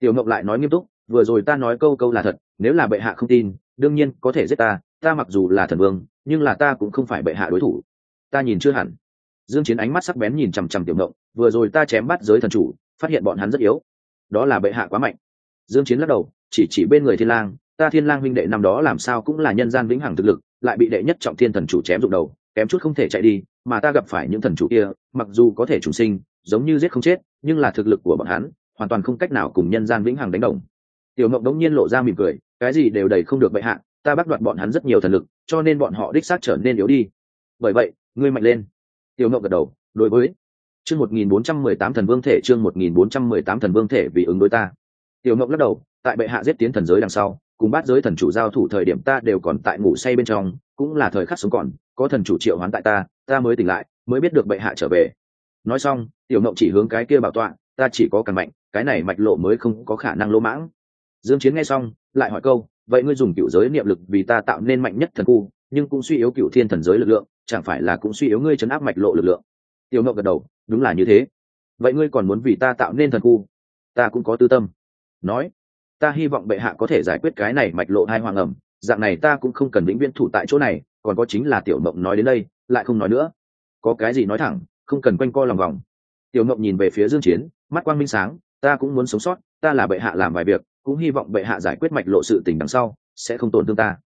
Tiểu mộng lại nói nghiêm túc vừa rồi ta nói câu câu là thật nếu là bệ hạ không tin đương nhiên có thể giết ta ta mặc dù là thần vương nhưng là ta cũng không phải bệ hạ đối thủ. Ta nhìn chưa hẳn dương chiến ánh mắt sắc bén nhìn chằm chằm tiểu ngộng, vừa rồi ta chém bắt giới thần chủ, phát hiện bọn hắn rất yếu. Đó là bệ hạ quá mạnh. Dương chiến lắc đầu, chỉ chỉ bên người thiên lang, ta thiên lang huynh đệ năm đó làm sao cũng là nhân gian vĩnh hằng thực lực, lại bị đệ nhất trọng thiên thần chủ chém rụng đầu, kém chút không thể chạy đi, mà ta gặp phải những thần chủ kia, mặc dù có thể trùng sinh, giống như giết không chết, nhưng là thực lực của bọn hắn, hoàn toàn không cách nào cùng nhân gian vĩnh hằng đánh đồng. Tiểu ngộng đống nhiên lộ ra mỉm cười, cái gì đều đầy không được bệ hạ, ta bắt đoạt bọn hắn rất nhiều thần lực, cho nên bọn họ đích xác trở nên yếu đi. Bởi vậy, ngươi mạnh lên tiểu ngộng gật đầu, đối với chương một nghìn bốn trăm mười tám thần vương thể, chương một nghìn bốn trăm mười tám thần vương thể vì ứng đối ta. Tiểu ngộng lắc đầu, tại bệ hạ giết tiến thần giới đằng sau, cùng bát giới thần chủ giao thủ thời điểm ta đều còn tại ngủ say bên trong, cũng là thời khắc sống còn, có thần chủ triệu hoán tại ta ta mới tỉnh lại, mới biết được bệ hạ trở về. Nói xong tiểu ngộng chỉ hướng cái kia bảo tọa, ta chỉ có càng mạnh, cái này mạch lộ mới không có khả năng lỗ mãng. Dương chiến nghe xong, lại hỏi câu, vậy ngươi dùng cựu giới niệm lực vì ta tạo nên mạnh nhất thần khu nhưng cũng suy yếu cựu thiên thần giới lực lượng, chẳng phải là cũng suy yếu ngươi chấn áp mạch lộ lực lượng. Tiểu ngậu gật đầu, đúng là như thế. Vậy ngươi còn muốn vì ta tạo nên thần khu? Ta cũng có tư tâm. Nói, ta hy vọng bệ hạ có thể giải quyết cái này mạch lộ hai hoàng ẩm. Dạng này ta cũng không cần vĩnh viễn thủ tại chỗ này, còn có chính là tiểu mộng nói đến đây, lại không nói nữa. Có cái gì nói thẳng, không cần quanh co lòng vòng. Tiểu mộng nhìn về phía dương chiến, mắt quang minh sáng, ta cũng muốn sống sót, ta là bệ hạ làm vài việc, cũng hy vọng bệ hạ giải quyết mạch lộ sự tình đằng sau, sẽ không tổn thương ta.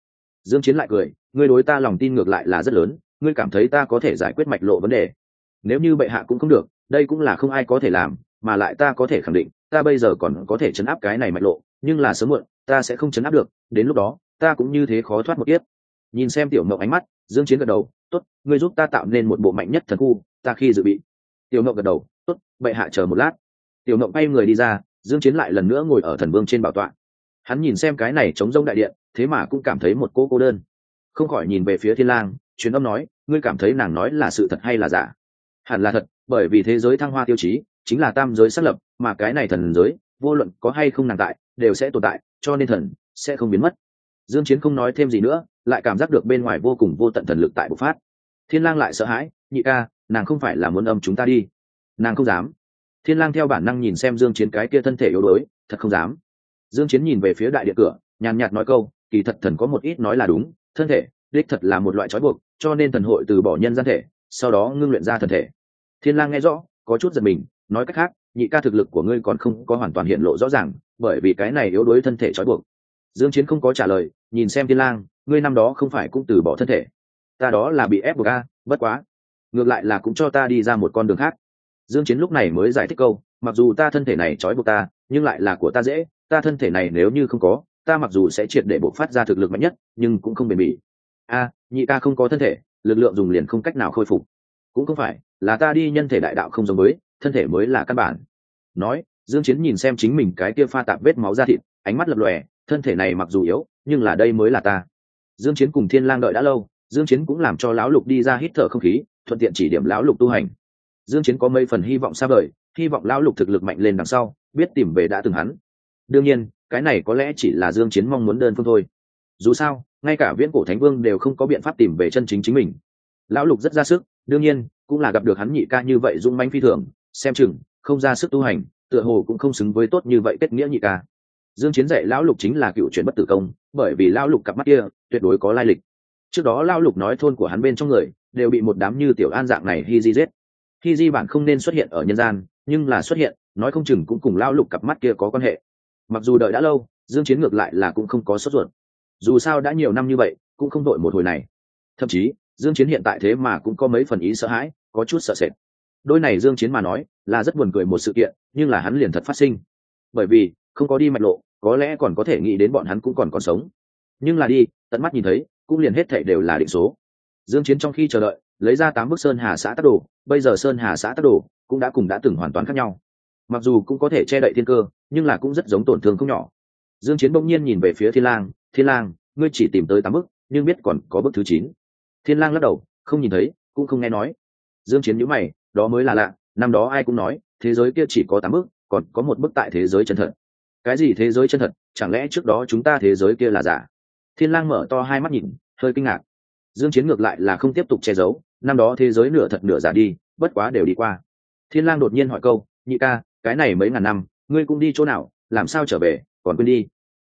Dương chiến lại cười ngươi đối ta lòng tin ngược lại là rất lớn, ngươi cảm thấy ta có thể giải quyết mạch lộ vấn đề. Nếu như bệ hạ cũng không được, đây cũng là không ai có thể làm, mà lại ta có thể khẳng định, ta bây giờ còn có thể chấn áp cái này mạch lộ, nhưng là sớm muộn, ta sẽ không chấn áp được, đến lúc đó, ta cũng như thế khó thoát một kiếp. Nhìn xem tiểu mộng ánh mắt, dương chiến gật đầu, tốt, ngươi giúp ta tạo nên một bộ mạnh nhất thần khu, ta khi dự bị. Tiểu mộng gật đầu, tốt, bệ hạ chờ một lát. Tiểu mộng bay người đi ra, dương chiến lại lần nữa ngồi ở thần vương trên bảo tọa. Hắn nhìn xem cái này chống rông đại điện, thế mà cũng cảm thấy một cô cô đơn không khỏi nhìn về phía thiên lang, truyền âm nói, ngươi cảm thấy nàng nói là sự thật hay là giả? Hẳn là thật, bởi vì thế giới thăng hoa tiêu chí chính là tam giới xác lập, mà cái này thần giới, vô luận có hay không nàng tại, đều sẽ tồn tại, cho nên thần sẽ không biến mất. Dương chiến không nói thêm gì nữa, lại cảm giác được bên ngoài vô cùng vô tận thần lực tại bộc phát. Thiên lang lại sợ hãi, nhị ca, nàng không phải là muốn âm chúng ta đi. Nàng không dám. Thiên lang theo bản năng nhìn xem dương chiến cái kia thân thể yếu đuối, thật không dám. Dương chiến nhìn về phía đại điện cửa, nhàn nhạt nói câu, kỳ thật thần có một ít nói là đúng thân thể, đích thật là một loại trói buộc, cho nên thần hội từ bỏ nhân gian thể, sau đó ngưng luyện ra thân thể. Thiên lang nghe rõ, có chút giật mình, nói cách khác, nhị ca thực lực của ngươi còn không có hoàn toàn hiện lộ rõ ràng, bởi vì cái này yếu đuối thân thể trói buộc. Dương chiến không có trả lời, nhìn xem thiên lang, ngươi năm đó không phải cũng từ bỏ thân thể. Ta đó là bị ép buộc a, bất quá. Ngược lại là cũng cho ta đi ra một con đường khác. Dương chiến lúc này mới giải thích câu, mặc dù ta thân thể này trói buộc ta, nhưng lại là của ta dễ, ta thân thể này nếu như không có ta mặc dù sẽ triệt để bộc phát ra thực lực mạnh nhất nhưng cũng không bền bỉ. A nhị ca không có thân thể lực lượng dùng liền không cách nào khôi phục. Cũng không phải là ta đi nhân thể đại đạo không giống mới, thân thể mới là căn bản. Nói dương chiến nhìn xem chính mình cái kia pha tạp vết máu ra thịt ánh mắt lập lòe thân thể này mặc dù yếu nhưng là đây mới là ta. Dương chiến cùng thiên lang đợi đã lâu dương chiến cũng làm cho lão lục đi ra hít thở không khí thuận tiện chỉ điểm lão lục tu hành. Dương chiến có mấy phần hy vọng xa vời hy vọng lão lục thực lực mạnh lên đằng sau biết tìm về đã từng hắn. Đương nhiên cái này có lẽ chỉ là dương chiến mong muốn đơn phương thôi. Dù sao, ngay cả viễn cổ thánh vương đều không có biện pháp tìm về chân chính chính mình. Lão lục rất ra sức, đương nhiên, cũng là gặp được hắn nhị ca như vậy dung manh phi thường, xem chừng, không ra sức tu hành, tựa hồ cũng không xứng với tốt như vậy kết nghĩa nhị ca. Dương chiến dạy lão lục chính là cựu chuyển bất tử công, bởi vì lão lục cặp mắt kia, tuyệt đối có lai lịch. Trước đó lão lục nói thôn của hắn bên trong người, đều bị một đám như tiểu an dạng này hi di giết. Hi di bản không nên xuất hiện ở nhân gian, nhưng là xuất hiện, nói không chừng cũng cùng lão lục cặp mắt kia có quan hệ mặc dù đợi đã lâu, dương chiến ngược lại là cũng không có sốt ruột. Dù sao đã nhiều năm như vậy, cũng không đội một hồi này. Thậm chí, dương chiến hiện tại thế mà cũng có mấy phần ý sợ hãi, có chút sợ sệt. Đôi này dương chiến mà nói, là rất buồn cười một sự kiện, nhưng là hắn liền thật phát sinh. Bởi vì, không có đi mạch lộ, có lẽ còn có thể nghĩ đến bọn hắn cũng còn còn sống. Nhưng là đi, tận mắt nhìn thấy, cũng liền hết thảy đều là định số. Dương chiến trong khi chờ đợi, lấy ra tám bức sơn hà xã tác đồ, bây giờ sơn hà xã tác đồ cũng đã cùng đã từng hoàn toàn khác nhau mặc dù cũng có thể che đậy thiên cơ, nhưng là cũng rất giống tổn thương không nhỏ. Dương chiến bỗng nhiên nhìn về phía thiên lang thiên lang, ngươi chỉ tìm tới tám bước nhưng biết còn có bước thứ chín. Thiên lang lắc đầu, không nhìn thấy, cũng không nghe nói. Dương chiến nhíu mày, đó mới là lạ, năm đó ai cũng nói, thế giới kia chỉ có tám bước còn có một bước tại thế giới chân thật. Cái gì thế giới chân thật? Chẳng lẽ trước đó chúng ta thế giới kia là giả? Thiên lang mở to hai mắt nhìn, hơi kinh ngạc. Dương chiến ngược lại là không tiếp tục che giấu, năm đó thế giới nửa thật nửa giả đi, bất quá đều đi qua. Thiên lang đột nhiên hỏi câu, nhị ca cái này mấy ngàn năm, ngươi cũng đi chỗ nào, làm sao trở về, còn quên đi.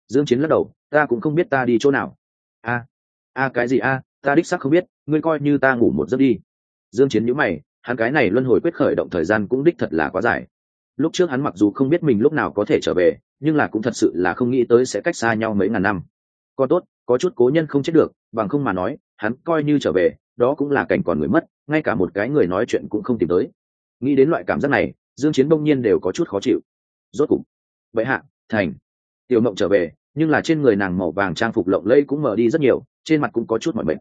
Dương chiến lắc đầu, ta cũng không biết ta đi chỗ nào. A a cái gì a, ta đích xác không biết, ngươi coi như ta ngủ một giấc đi. Dương chiến nhíu mày, hắn cái này luân hồi quyết khởi động thời gian cũng đích thật là quá dài. Lúc trước hắn mặc dù không biết mình lúc nào có thể trở về, nhưng là cũng thật sự là không nghĩ tới sẽ cách xa nhau mấy ngàn năm. Còn tốt, có chút cố nhân không chết được, bằng không mà nói, hắn coi như trở về, đó cũng là cảnh còn người mất, ngay cả một cái người nói chuyện cũng không tìm tới. Nghĩ đến loại cảm giác này dương chiến đông nhiên đều có chút khó chịu. Rốt cục vậy hạ, thành. Tiểu mộng trở về, nhưng là trên người nàng màu vàng trang phục lộng lẫy cũng mở đi rất nhiều, trên mặt cũng có chút mỏi mệt.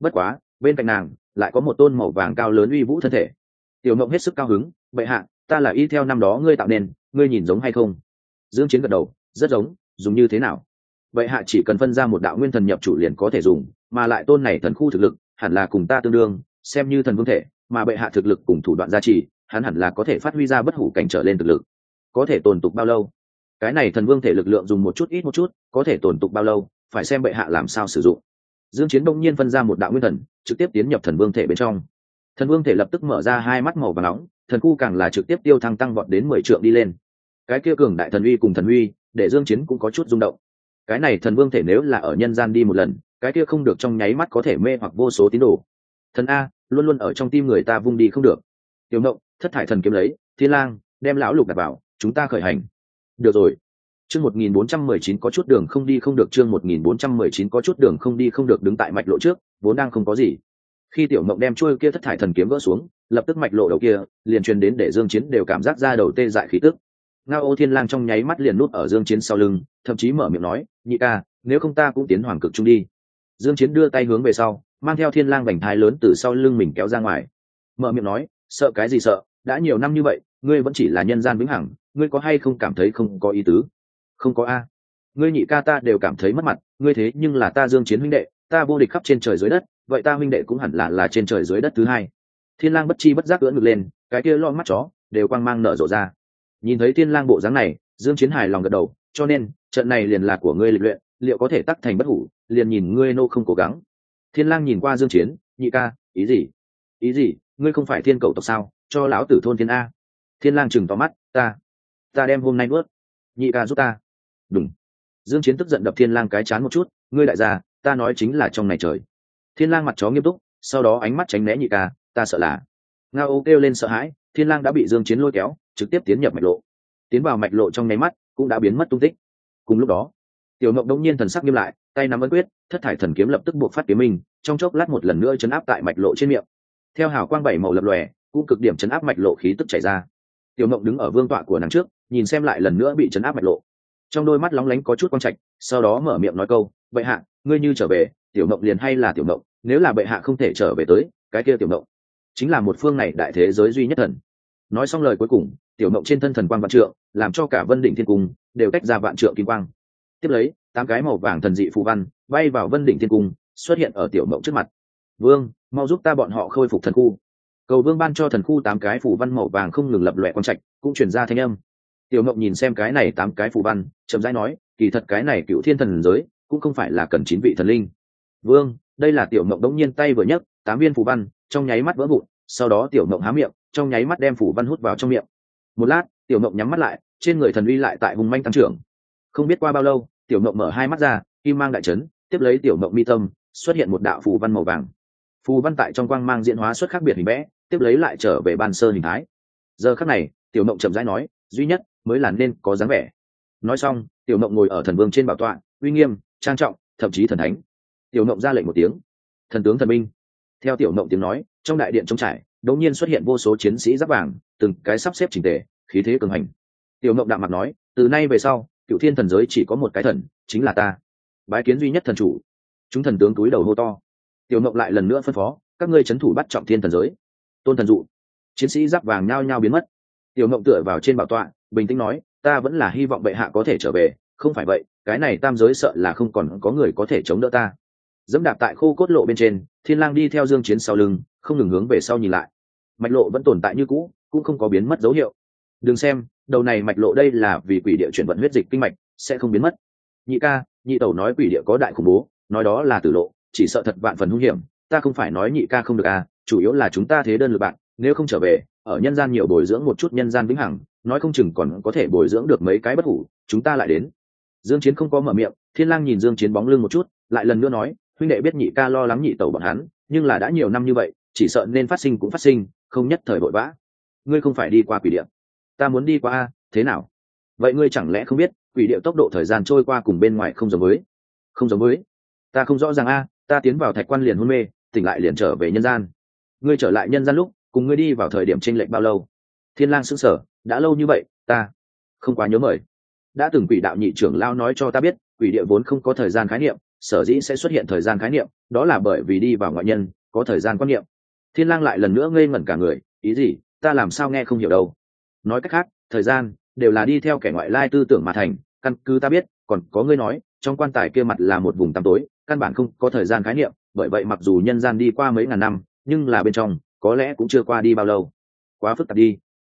Bất quá, bên cạnh nàng lại có một tôn màu vàng cao lớn uy vũ thân thể. Tiểu mộng hết sức cao hứng, bệ hạ, ta là y theo năm đó ngươi tạo nên, ngươi nhìn giống hay không? Dương chiến gật đầu, rất giống, dùng như thế nào? Bệ hạ chỉ cần phân ra một đạo nguyên thần nhập chủ liền có thể dùng, mà lại tôn này thần khu thực lực hẳn là cùng ta tương đương, xem như thần vương thể, mà bệ hạ thực lực cùng thủ đoạn gia trì hắn hẳn là có thể phát huy ra bất hủ cảnh trở lên thực lực. Có thể tồn tục bao lâu? Cái này thần vương thể lực lượng dùng một chút ít một chút, có thể tồn tục bao lâu, phải xem bệ hạ làm sao sử dụng. Dương chiến đông nhiên phân ra một đạo nguyên thần, trực tiếp tiến nhập thần vương thể bên trong. Thần vương thể lập tức mở ra hai mắt màu vàng nóng, thần khu càng là trực tiếp tiêu thăng tăng vọt đến mười trượng đi lên. Cái kia cường đại thần uy cùng thần uy, để dương chiến cũng có chút rung động. Cái này thần vương thể nếu là ở nhân gian đi một lần, cái kia không được trong nháy mắt có thể mê hoặc vô số tín đồ. Thần a, luôn luôn ở trong tim người ta vung đi không được. Tiểu ngộng thất thải thần kiếm lấy, thiên lang, đem lão lục đặt vào, chúng ta khởi hành. Được rồi. Chương 1419 có chút đường không đi không được, chương 1419 có chút đường không đi không được đứng tại mạch lộ trước, vốn đang không có gì. Khi tiểu mộng đem chuôi kia thất thải thần kiếm gỡ xuống, lập tức mạch lộ đầu kia, liền truyền đến để dương chiến đều cảm giác ra đầu tê dại khí tức. Ngao ô thiên lang trong nháy mắt liền nút ở dương chiến sau lưng, thậm chí mở miệng nói, nhị ca, nếu không ta cũng tiến hoàng cực trung đi. Dương chiến đưa tay hướng về sau, mang theo thiên lang vành thái lớn từ sau lưng mình kéo ra ngoài. Mở miệng nói, sợ cái gì sợ? Đã nhiều năm như vậy, ngươi vẫn chỉ là nhân gian vĩnh hằng, ngươi có hay không cảm thấy không có ý tứ? Không có a. Ngươi nhị ca ta đều cảm thấy mất mặt, ngươi thế nhưng là ta dương chiến huynh đệ, ta vô địch khắp trên trời dưới đất, vậy ta huynh đệ cũng hẳn là là trên trời dưới đất thứ hai. Thiên lang bất chi bất giác ưỡn ngực lên, cái kia lo mắt chó, đều quang mang nở rộ ra. Nhìn thấy thiên lang bộ dáng này, dương chiến hài lòng gật đầu, cho nên, trận này liền là của ngươi lịch luyện, liệu có thể tắc thành bất hủ, liền nhìn ngươi nô không cố gắng. Thiên lang nhìn qua dương chiến, nhị ca, ý gì? Ý gì? Ngươi không phải thiên cầu tộc sao? Cho lão tử thôn thiên a. Thiên lang chừng to mắt ta ta đem hôm nay nuốt nhị ca giúp ta. Đúng dương chiến tức giận đập thiên lang cái chán một chút ngươi đại gia ta nói chính là trong này trời. Thiên lang mặt chó nghiêm túc sau đó ánh mắt tránh né nhị ca ta sợ là. Ngao ô kêu lên sợ hãi thiên lang đã bị dương chiến lôi kéo trực tiếp tiến nhập mạch lộ. Tiến vào mạch lộ trong nháy mắt cũng đã biến mất tung tích. Cùng lúc đó tiểu ngọc đống nhiên thần sắc nghiêm lại tay nắm ấn quyết thất thải thần kiếm lập tức buộc phát kiếm mình, trong chốc lát một lần nữa chấn áp tại mạch lộ trên miệng. Theo hào quang bảy màu lập lòe cũng cực điểm chấn áp mạch lộ khí tức chảy ra. Tiểu Mộng đứng ở vương tọa của nàng trước, nhìn xem lại lần nữa bị chấn áp mạch lộ. Trong đôi mắt lóng lánh có chút quang trạch, sau đó mở miệng nói câu vậy hạ, ngươi như trở về, tiểu Mộng liền hay là tiểu Mộng. nếu là bệ hạ không thể trở về tới, cái kia tiểu Mộng chính là một phương này đại thế giới duy nhất thần. Nói xong lời cuối cùng, tiểu Mộng trên thân thần quang vạn trượng, làm cho cả vân đỉnh thiên cung đều tách ra vạn trượng kim quang. Tiếp lấy, tám cái màu vàng thần dị phù văn bay vào vân đỉnh thiên cung, xuất hiện ở tiểu mộng trước mặt. Vương, mau giúp ta bọn họ khôi phục thần khu cầu vương ban cho thần khu tám cái phù văn màu vàng không ngừng lập lòe quan trạch, cũng chuyển ra thanh âm. Tiểu mộng nhìn xem cái này tám cái phù văn, chậm rãi nói, kỳ thật cái này cựu thiên thần giới, cũng không phải là cần chín vị thần linh. Vương, đây là tiểu mộng đống nhiên tay vừa nhấc, tám viên phù văn, trong nháy mắt vỡ vụn, sau đó tiểu mộng há miệng, trong nháy mắt đem phù văn hút vào trong miệng. Một lát, tiểu mộng nhắm mắt lại, trên người thần uy lại tại vùng manh tăng trưởng. Không biết qua bao lâu, tiểu mộng mở hai mắt ra, kim mang đại trấn tiếp lấy tiểu mộng mi tâm, xuất hiện một đạo phù văn màu vàng. Phù văn tại trong quang mang diễn hóa xuất khác biệt hình vẽ tiếp lấy lại trở về ban sơ hình thái. Giờ khắc này, tiểu mộng chậm rãi nói, duy nhất mới là nên có dáng vẻ. Nói xong, tiểu mộng ngồi ở thần vương trên bảo tọa, uy nghiêm, trang trọng, thậm chí thần thánh. Tiểu mộng ra lệnh một tiếng. Thần tướng thần minh. Theo tiểu mộng tiếng nói, trong đại điện trống trải, đột nhiên xuất hiện vô số chiến sĩ giáp vàng, từng cái sắp xếp chỉnh tề, khí thế cường hành. Tiểu mộng đạm mặt nói, từ nay về sau cựu thiên thần giới chỉ có một cái thần, chính là ta. Bái kiến duy nhất thần chủ. Chúng thần tướng túi đầu hô to. Tiểu mộng lại lần nữa phân phó, các ngươi c h ấ n thủ bắt trọng thiên thần giới tôn thần dụ. Chiến sĩ giáp vàng nhao nhao biến mất. Tiểu mộng tựa vào trên bảo tọa, bình tĩnh nói, ta vẫn là hy vọng bệ hạ có thể trở về, không phải vậy, cái này tam giới sợ là không còn có người có thể chống đỡ ta. Dẫm đạp tại khô cốt lộ bên trên, thiên lang đi theo dương chiến sau lưng, không ngừng hướng về sau nhìn lại. Mạch lộ vẫn tồn tại như cũ, cũng không có biến mất dấu hiệu. Đừng xem, đầu này mạch lộ đây là vì quỷ địa chuyển vận huyết dịch kinh mạch, sẽ không biến mất. Nhị ca, nhị tẩu nói quỷ địa có đại khủng bố, nói đó là tử lộ, chỉ sợ thật vạn phần hung hiểm, ta không phải nói nhị ca không được à chủ yếu là chúng ta thế đơn lực bạn, nếu không trở về, ở nhân gian nhiều bồi dưỡng một chút nhân gian vĩnh hằng, nói không chừng còn có thể bồi dưỡng được mấy cái bất hủ, chúng ta lại đến. Dương chiến không có mở miệng, thiên lang nhìn dương chiến bóng lưng một chút, lại lần nữa nói, huynh đệ biết nhị ca lo lắng nhị tẩu bọn hắn, nhưng là đã nhiều năm như vậy, chỉ sợ nên phát sinh cũng phát sinh, không nhất thời vội vã. Ngươi không phải đi qua quỷ địa ta muốn đi qua a, thế nào? Vậy ngươi chẳng lẽ không biết, quỷ địa tốc độ thời gian trôi qua cùng bên ngoài không giống với? Không giống với. Ta không rõ ràng a, ta tiến vào thạch quan liền hôn mê, tỉnh lại liền trở về nhân gian ngươi trở lại nhân gian lúc, cùng ngươi đi vào thời điểm tranh lệch bao lâu? Thiên lang sững sờ, đã lâu như vậy, ta không quá nhớ mời. Đã từng quỷ đạo nhị trưởng lao nói cho ta biết, quỷ địa vốn không có thời gian khái niệm, sở dĩ sẽ xuất hiện thời gian khái niệm, đó là bởi vì đi vào ngoại nhân, có thời gian quan niệm. Thiên lang lại lần nữa ngây ngẩn cả người, ý gì, ta làm sao nghe không hiểu đâu. Nói cách khác, thời gian đều là đi theo kẻ ngoại lai tư tưởng mà thành, căn cứ ta biết, còn có ngươi nói, trong quan tài kia mặt là một vùng tăm tối, căn bản không có thời gian khái niệm, bởi vậy mặc dù nhân gian đi qua mấy ngàn năm nhưng là bên trong, có lẽ cũng chưa qua đi bao lâu. Quá phức tạp đi.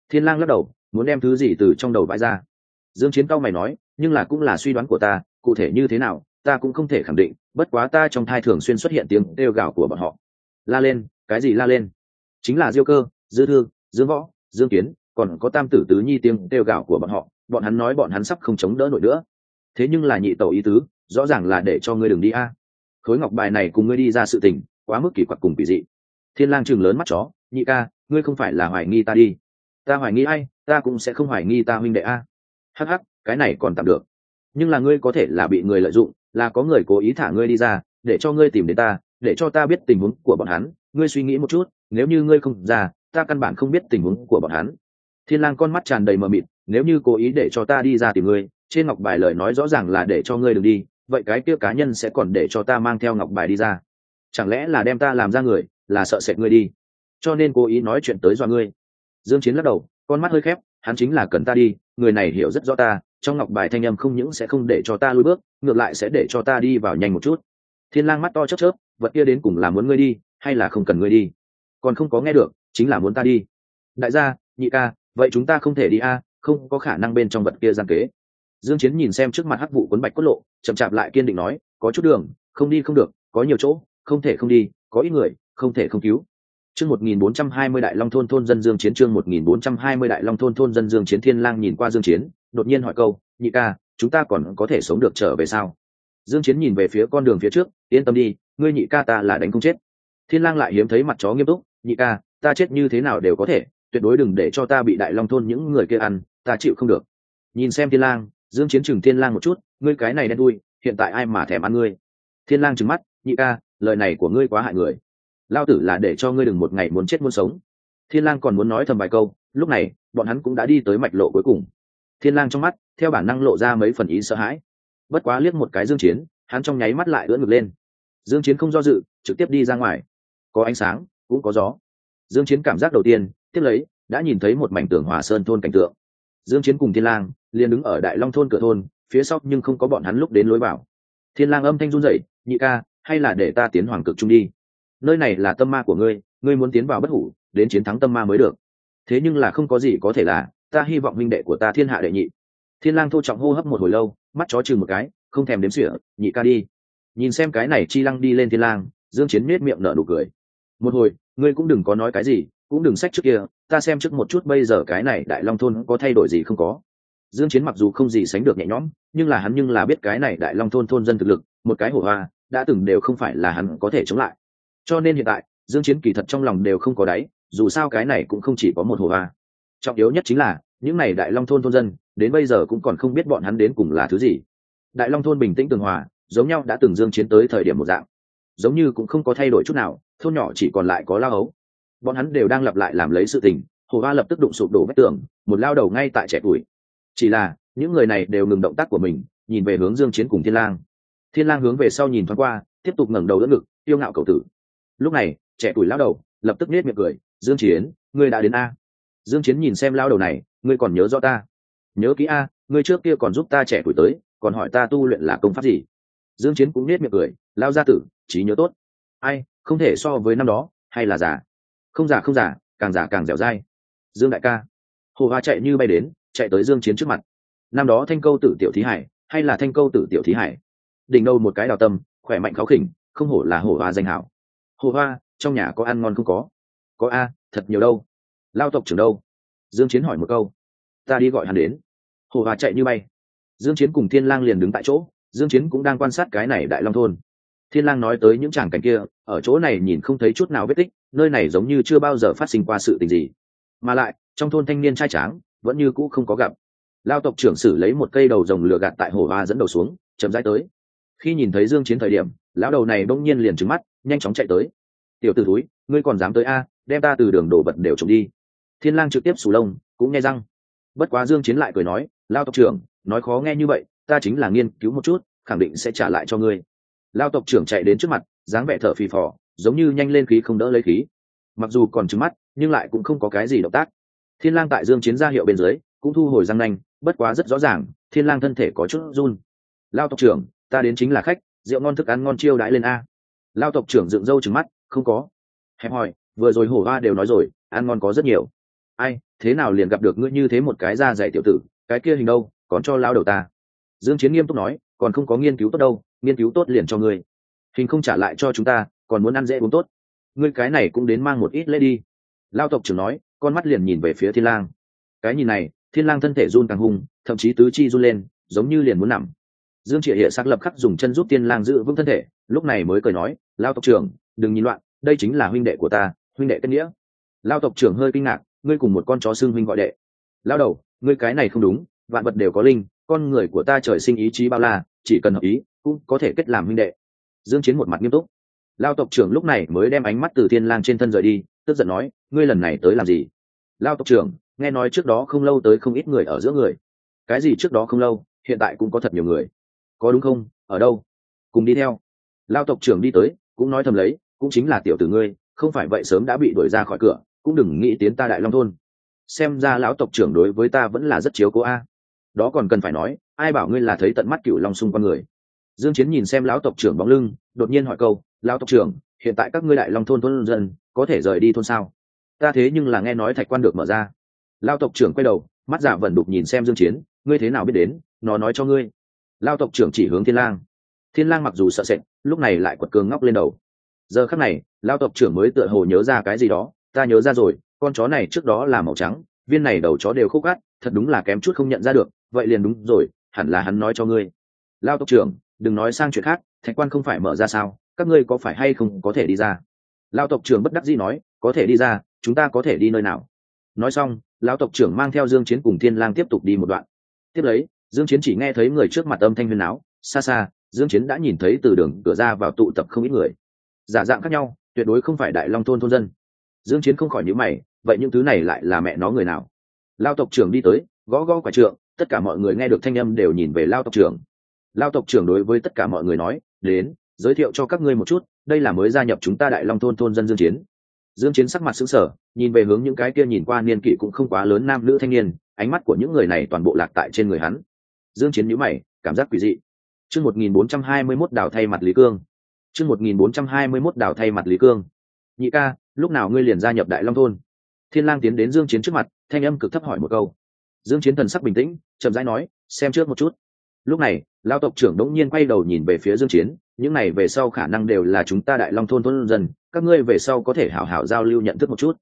Thiên lang lắc đầu, muốn đem thứ gì từ trong đầu vãi ra. Dương chiến cao mày nói, nhưng là cũng là suy đoán của ta, cụ thể như thế nào, ta cũng không thể khẳng định, bất quá ta trong thai thường xuyên xuất hiện tiếng kêu gào của bọn họ. La lên, cái gì la lên? Chính là diêu cơ, dư thư dương võ, dương kiến, còn có tam tử tứ nhi tiếng kêu gào của bọn họ, bọn hắn nói bọn hắn sắp không chống đỡ nổi nữa. Thế nhưng là nhị tẩu ý tứ, rõ ràng là để cho ngươi đừng đi a. Khối ngọc bài này cùng ngươi đi ra sự tình, quá mức kỳ quặc cùng kỳ dị thiên lang chừng lớn mắt chó, nhị ca, ngươi không phải là hoài nghi ta đi. Ta hoài nghi ai, ta cũng sẽ không hoài nghi ta huynh đệ a. Hắc hắc, cái này còn tạm được. Nhưng là ngươi có thể là bị người lợi dụng, là có người cố ý thả ngươi đi ra, để cho ngươi tìm đến ta, để cho ta biết tình huống của bọn hắn. Ngươi suy nghĩ một chút, nếu như ngươi không ra, ta căn bản không biết tình huống của bọn hắn. Thiên lang con mắt tràn đầy mờ mịt, nếu như cố ý để cho ta đi ra tìm ngươi, trên ngọc bài lời nói rõ ràng là để cho ngươi đừng đi, vậy cái kia cá nhân sẽ còn để cho ta mang theo ngọc bài đi ra. Chẳng lẽ là đem ta làm ra người là sợ sệt ngươi đi. Cho nên cố ý nói chuyện tới do ngươi. Dương chiến lắc đầu, con mắt hơi khép, hắn chính là cần ta đi, người này hiểu rất rõ ta, trong ngọc bài thanh âm không những sẽ không để cho ta lùi bước, ngược lại sẽ để cho ta đi vào nhanh một chút. Thiên lang mắt to chớp chớp, vật kia đến cùng là muốn ngươi đi, hay là không cần ngươi đi? Còn không có nghe được, chính là muốn ta đi. Đại gia, nhị ca, vậy chúng ta không thể đi a, không có khả năng bên trong vật kia gian kế. Dương chiến nhìn xem trước mặt hắc vụ cuốn bạch cốt lộ, chậm chạp lại kiên định nói, có chút đường, không đi không được, có nhiều chỗ, không thể không đi, có ít người không thể không cứu. Chương 1420 đại long thôn thôn dân dương chiến, chương 1420 đại long thôn thôn dân dương chiến, thiên lang nhìn qua dương chiến, đột nhiên hỏi câu, nhị ca, chúng ta còn có thể sống được trở về sao? Dương chiến nhìn về phía con đường phía trước, yên tâm đi, ngươi nhị ca ta là đánh không chết. Thiên lang lại hiếm thấy mặt chó nghiêm túc, nhị ca, ta chết như thế nào đều có thể, tuyệt đối đừng để cho ta bị đại long thôn những người kia ăn, ta chịu không được. Nhìn xem thiên lang, dương chiến chừng thiên lang một chút, ngươi cái này đen đuôi, hiện tại ai mà thèm ăn ngươi? Thiên lang trừng mắt, nhị ca, lời này của ngươi quá hại người lao tử là để cho ngươi đừng một ngày muốn chết muốn sống. Thiên lang còn muốn nói thầm vài câu, lúc này, bọn hắn cũng đã đi tới mạch lộ cuối cùng. Thiên lang trong mắt, theo bản năng lộ ra mấy phần ý sợ hãi. Bất quá liếc một cái dương chiến, hắn trong nháy mắt lại ưỡn ngực lên. Dương chiến không do dự, trực tiếp đi ra ngoài. Có ánh sáng, cũng có gió. Dương chiến cảm giác đầu tiên, tiếp lấy, đã nhìn thấy một mảnh tường hòa sơn thôn cảnh tượng. Dương chiến cùng thiên lang, liền đứng ở đại long thôn cửa thôn, phía sau nhưng không có bọn hắn lúc đến lối vào. Thiên lang âm thanh run rẩy, nhị ca, hay là để ta tiến hoàng cực trung đi nơi này là tâm ma của ngươi ngươi muốn tiến vào bất hủ, đến chiến thắng tâm ma mới được. Thế nhưng là không có gì có thể là, ta hy vọng minh đệ của ta thiên hạ đệ nhị. Thiên lang thô trọng hô hấp một hồi lâu, mắt chó chừng một cái, không thèm đếm xỉa, nhị ca đi. Nhìn xem cái này chi lăng đi lên thiên lang, dương chiến nết miệng nở nụ cười. Một hồi, ngươi cũng đừng có nói cái gì, cũng đừng sách trước kia, ta xem trước một chút bây giờ cái này đại long thôn có thay đổi gì không có. Dương chiến mặc dù không gì sánh được nhẹ nhõm, nhưng là hắn nhưng là biết cái này đại long thôn thôn dân thực lực, một cái hổ hoa, đã từng đều không phải là hắn có thể chống lại cho nên hiện tại, dương chiến kỳ thật trong lòng đều không có đáy, dù sao cái này cũng không chỉ có một hồ hoa. Trọng yếu nhất chính là, những này đại long thôn thôn dân, đến bây giờ cũng còn không biết bọn hắn đến cùng là thứ gì. Đại long thôn bình tĩnh tường hòa, giống nhau đã từng dương chiến tới thời điểm một dạng. Giống như cũng không có thay đổi chút nào, thôn nhỏ chỉ còn lại có lao ấu bọn hắn đều đang lặp lại làm lấy sự tình, hồ hoa lập tức đụng sụp đổ vách tường, một lao đầu ngay tại trẻ tuổi. Chỉ là, những người này đều ngừng động tác của mình, nhìn về hướng dương chiến cùng thiên lang. Thiên lang hướng về sau nhìn thoáng qua, tiếp tục ngẩng đầu đỡ ngực yêu ngạo cầu tử lúc này, trẻ tuổi lao đầu lập tức nết miệng cười, dương chiến, ngươi đã đến a. Dương chiến nhìn xem lao đầu này, ngươi còn nhớ rõ ta? Nhớ kỹ a, ngươi trước kia còn giúp ta trẻ tuổi tới, còn hỏi ta tu luyện là công pháp gì? Dương chiến cũng nết miệng cười lao gia tử, trí nhớ tốt. Ai, không thể so với năm đó, hay là giả không giả không giả càng giả càng dẻo dai. Dương đại ca. Hồ hoa chạy như bay đến, chạy tới dương chiến trước mặt. Năm đó thanh câu tử tiểu thí hải, hay là thanh câu tử tiểu thí hải? Đỉnh đầu một cái đào tâm, khỏe mạnh khó khỉnh, không hổ là Hổ hoa danh hảo hồ hoa, trong nhà có ăn ngon không có? Có a, thật nhiều đâu. Lao tộc trưởng đâu? Dương chiến hỏi một câu. Ta đi gọi hắn đến. Hồ hoa chạy như bay. Dương chiến cùng thiên lang liền đứng tại chỗ. Dương chiến cũng đang quan sát cái này đại long thôn. Thiên lang nói tới những tràng cảnh kia, ở chỗ này nhìn không thấy chút nào vết tích, nơi này giống như chưa bao giờ phát sinh qua sự tình gì. Mà lại, trong thôn thanh niên trai tráng, vẫn như cũ không có gặp. Lao tộc trưởng xử lấy một cây đầu rồng lửa gạt tại hồ hoa dẫn đầu xuống, chậm rãi tới. Khi nhìn thấy dương chiến thời điểm, lão đầu này bỗng nhiên liền trừng mắt nhanh chóng chạy tới. Tiểu tử túi ngươi còn dám tới a, đem ta từ đường đổ vật đều trộm đi. Thiên lang trực tiếp sù lông, cũng nghe răng. Bất quá dương chiến lại cười nói, lao tộc trưởng, nói khó nghe như vậy, ta chính là nghiên cứu một chút, khẳng định sẽ trả lại cho ngươi. Lao tộc trưởng chạy đến trước mặt, dáng vẻ thở phì phò, giống như nhanh lên khí không đỡ lấy khí. Mặc dù còn trứng mắt, nhưng lại cũng không có cái gì động tác. Thiên lang tại dương chiến ra hiệu bên dưới, cũng thu hồi răng nanh, bất quá rất rõ ràng, thiên lang thân thể có chút run. Lao tộc trưởng, ta đến chính là khách, rượu ngon thức ăn ngon chiêu đãi lên a lao tộc trưởng dựng râu trừng mắt, không có. Hẹp hỏi, vừa rồi hổ hoa đều nói rồi, ăn ngon có rất nhiều. Ai, thế nào liền gặp được ngươi như thế một cái da dày tiểu tử, cái kia hình đâu, còn cho lao đầu ta. Dương chiến nghiêm túc nói, còn không có nghiên cứu tốt đâu, nghiên cứu tốt liền cho ngươi. Hình không trả lại cho chúng ta, còn muốn ăn dễ uống tốt. Ngươi cái này cũng đến mang một ít lễ đi. Lao tộc trưởng nói, con mắt liền nhìn về phía thiên lang. Cái nhìn này, thiên lang thân thể run càng hung, thậm chí tứ chi run lên, giống như liền muốn nằm. Dương triệt hiện sắc lập khắc dùng chân giúp thiên lang giữ vững thân thể lúc này mới cười nói, lao tộc trưởng, đừng nhìn loạn, đây chính là huynh đệ của ta, huynh đệ kết nghĩa. Lao tộc trưởng hơi kinh ngạc, ngươi cùng một con chó xương huynh gọi đệ. Lao đầu, ngươi cái này không đúng, vạn vật đều có linh, con người của ta trời sinh ý chí bao la, chỉ cần hợp ý, cũng có thể kết làm huynh đệ. Dương chiến một mặt nghiêm túc. Lao tộc trưởng lúc này mới đem ánh mắt từ thiên lang trên thân rời đi, tức giận nói, ngươi lần này tới làm gì? Lao tộc trưởng, nghe nói trước đó không lâu tới không ít người ở giữa người. Cái gì trước đó không lâu, hiện tại cũng có thật nhiều người. Có đúng không? Ở đâu? Cùng đi theo lao tộc trưởng đi tới, cũng nói thầm lấy, cũng chính là tiểu tử ngươi, không phải vậy sớm đã bị đuổi ra khỏi cửa, cũng đừng nghĩ tiến ta đại long thôn. Xem ra lão tộc trưởng đối với ta vẫn là rất chiếu cố a. Đó còn cần phải nói, ai bảo ngươi là thấy tận mắt cựu long xung quanh người? Dương chiến nhìn xem lão tộc trưởng bóng lưng, đột nhiên hỏi câu, lão tộc trưởng, hiện tại các ngươi đại long thôn thôn dân, có thể rời đi thôn sao? Ta thế nhưng là nghe nói thạch quan được mở ra. Lão tộc trưởng quay đầu, mắt giả vẩn đục nhìn xem dương chiến, ngươi thế nào biết đến? Nó nói cho ngươi. Lão tộc trưởng chỉ hướng thiên lang thiên lang mặc dù sợ sệt, lúc này lại quật cường ngóc lên đầu. Giờ khắc này lao tộc trưởng mới tựa hồ nhớ ra cái gì đó, ta nhớ ra rồi, con chó này trước đó là màu trắng, viên này đầu chó đều khúc gắt, thật đúng là kém chút không nhận ra được, vậy liền đúng rồi, hẳn là hắn nói cho ngươi. Lao tộc trưởng, đừng nói sang chuyện khác, thạch quan không phải mở ra sao, các ngươi có phải hay không có thể đi ra? Lao tộc trưởng bất đắc dĩ nói, có thể đi ra, chúng ta có thể đi nơi nào? Nói xong, lão tộc trưởng mang theo dương chiến cùng thiên lang tiếp tục đi một đoạn. Tiếp lấy, dương chiến chỉ nghe thấy người trước mặt âm thanh huyên áo xa xa dương chiến đã nhìn thấy từ đường cửa ra vào tụ tập không ít người. Giả dạng khác nhau, tuyệt đối không phải đại long thôn thôn dân. Dương chiến không khỏi nhíu mày, vậy những thứ này lại là mẹ nó người nào? Lao tộc trưởng đi tới, gõ gõ quả trượng, tất cả mọi người nghe được thanh âm đều nhìn về lao tộc trưởng. Lao tộc trưởng đối với tất cả mọi người nói, đến, giới thiệu cho các ngươi một chút, đây là mới gia nhập chúng ta đại long thôn thôn dân dương chiến. Dương chiến sắc mặt sững sờ, nhìn về hướng những cái kia nhìn qua niên kỷ cũng không quá lớn nam nữ thanh niên, ánh mắt của những người này toàn bộ lạc tại trên người hắn. Dương chiến nhíu mày, cảm giác quỷ dị chương 1421 đào thay mặt lý cương. Chương 1421 đào thay mặt lý cương. Nhị ca, lúc nào ngươi liền gia nhập đại long thôn? Thiên lang tiến đến dương chiến trước mặt, thanh âm cực thấp hỏi một câu. Dương chiến thần sắc bình tĩnh, chậm rãi nói, xem trước một chút. Lúc này lão tộc trưởng đống nhiên quay đầu nhìn về phía dương chiến, những này về sau khả năng đều là chúng ta đại long thôn thôn dân, các ngươi về sau có thể hảo hảo giao lưu nhận thức một chút.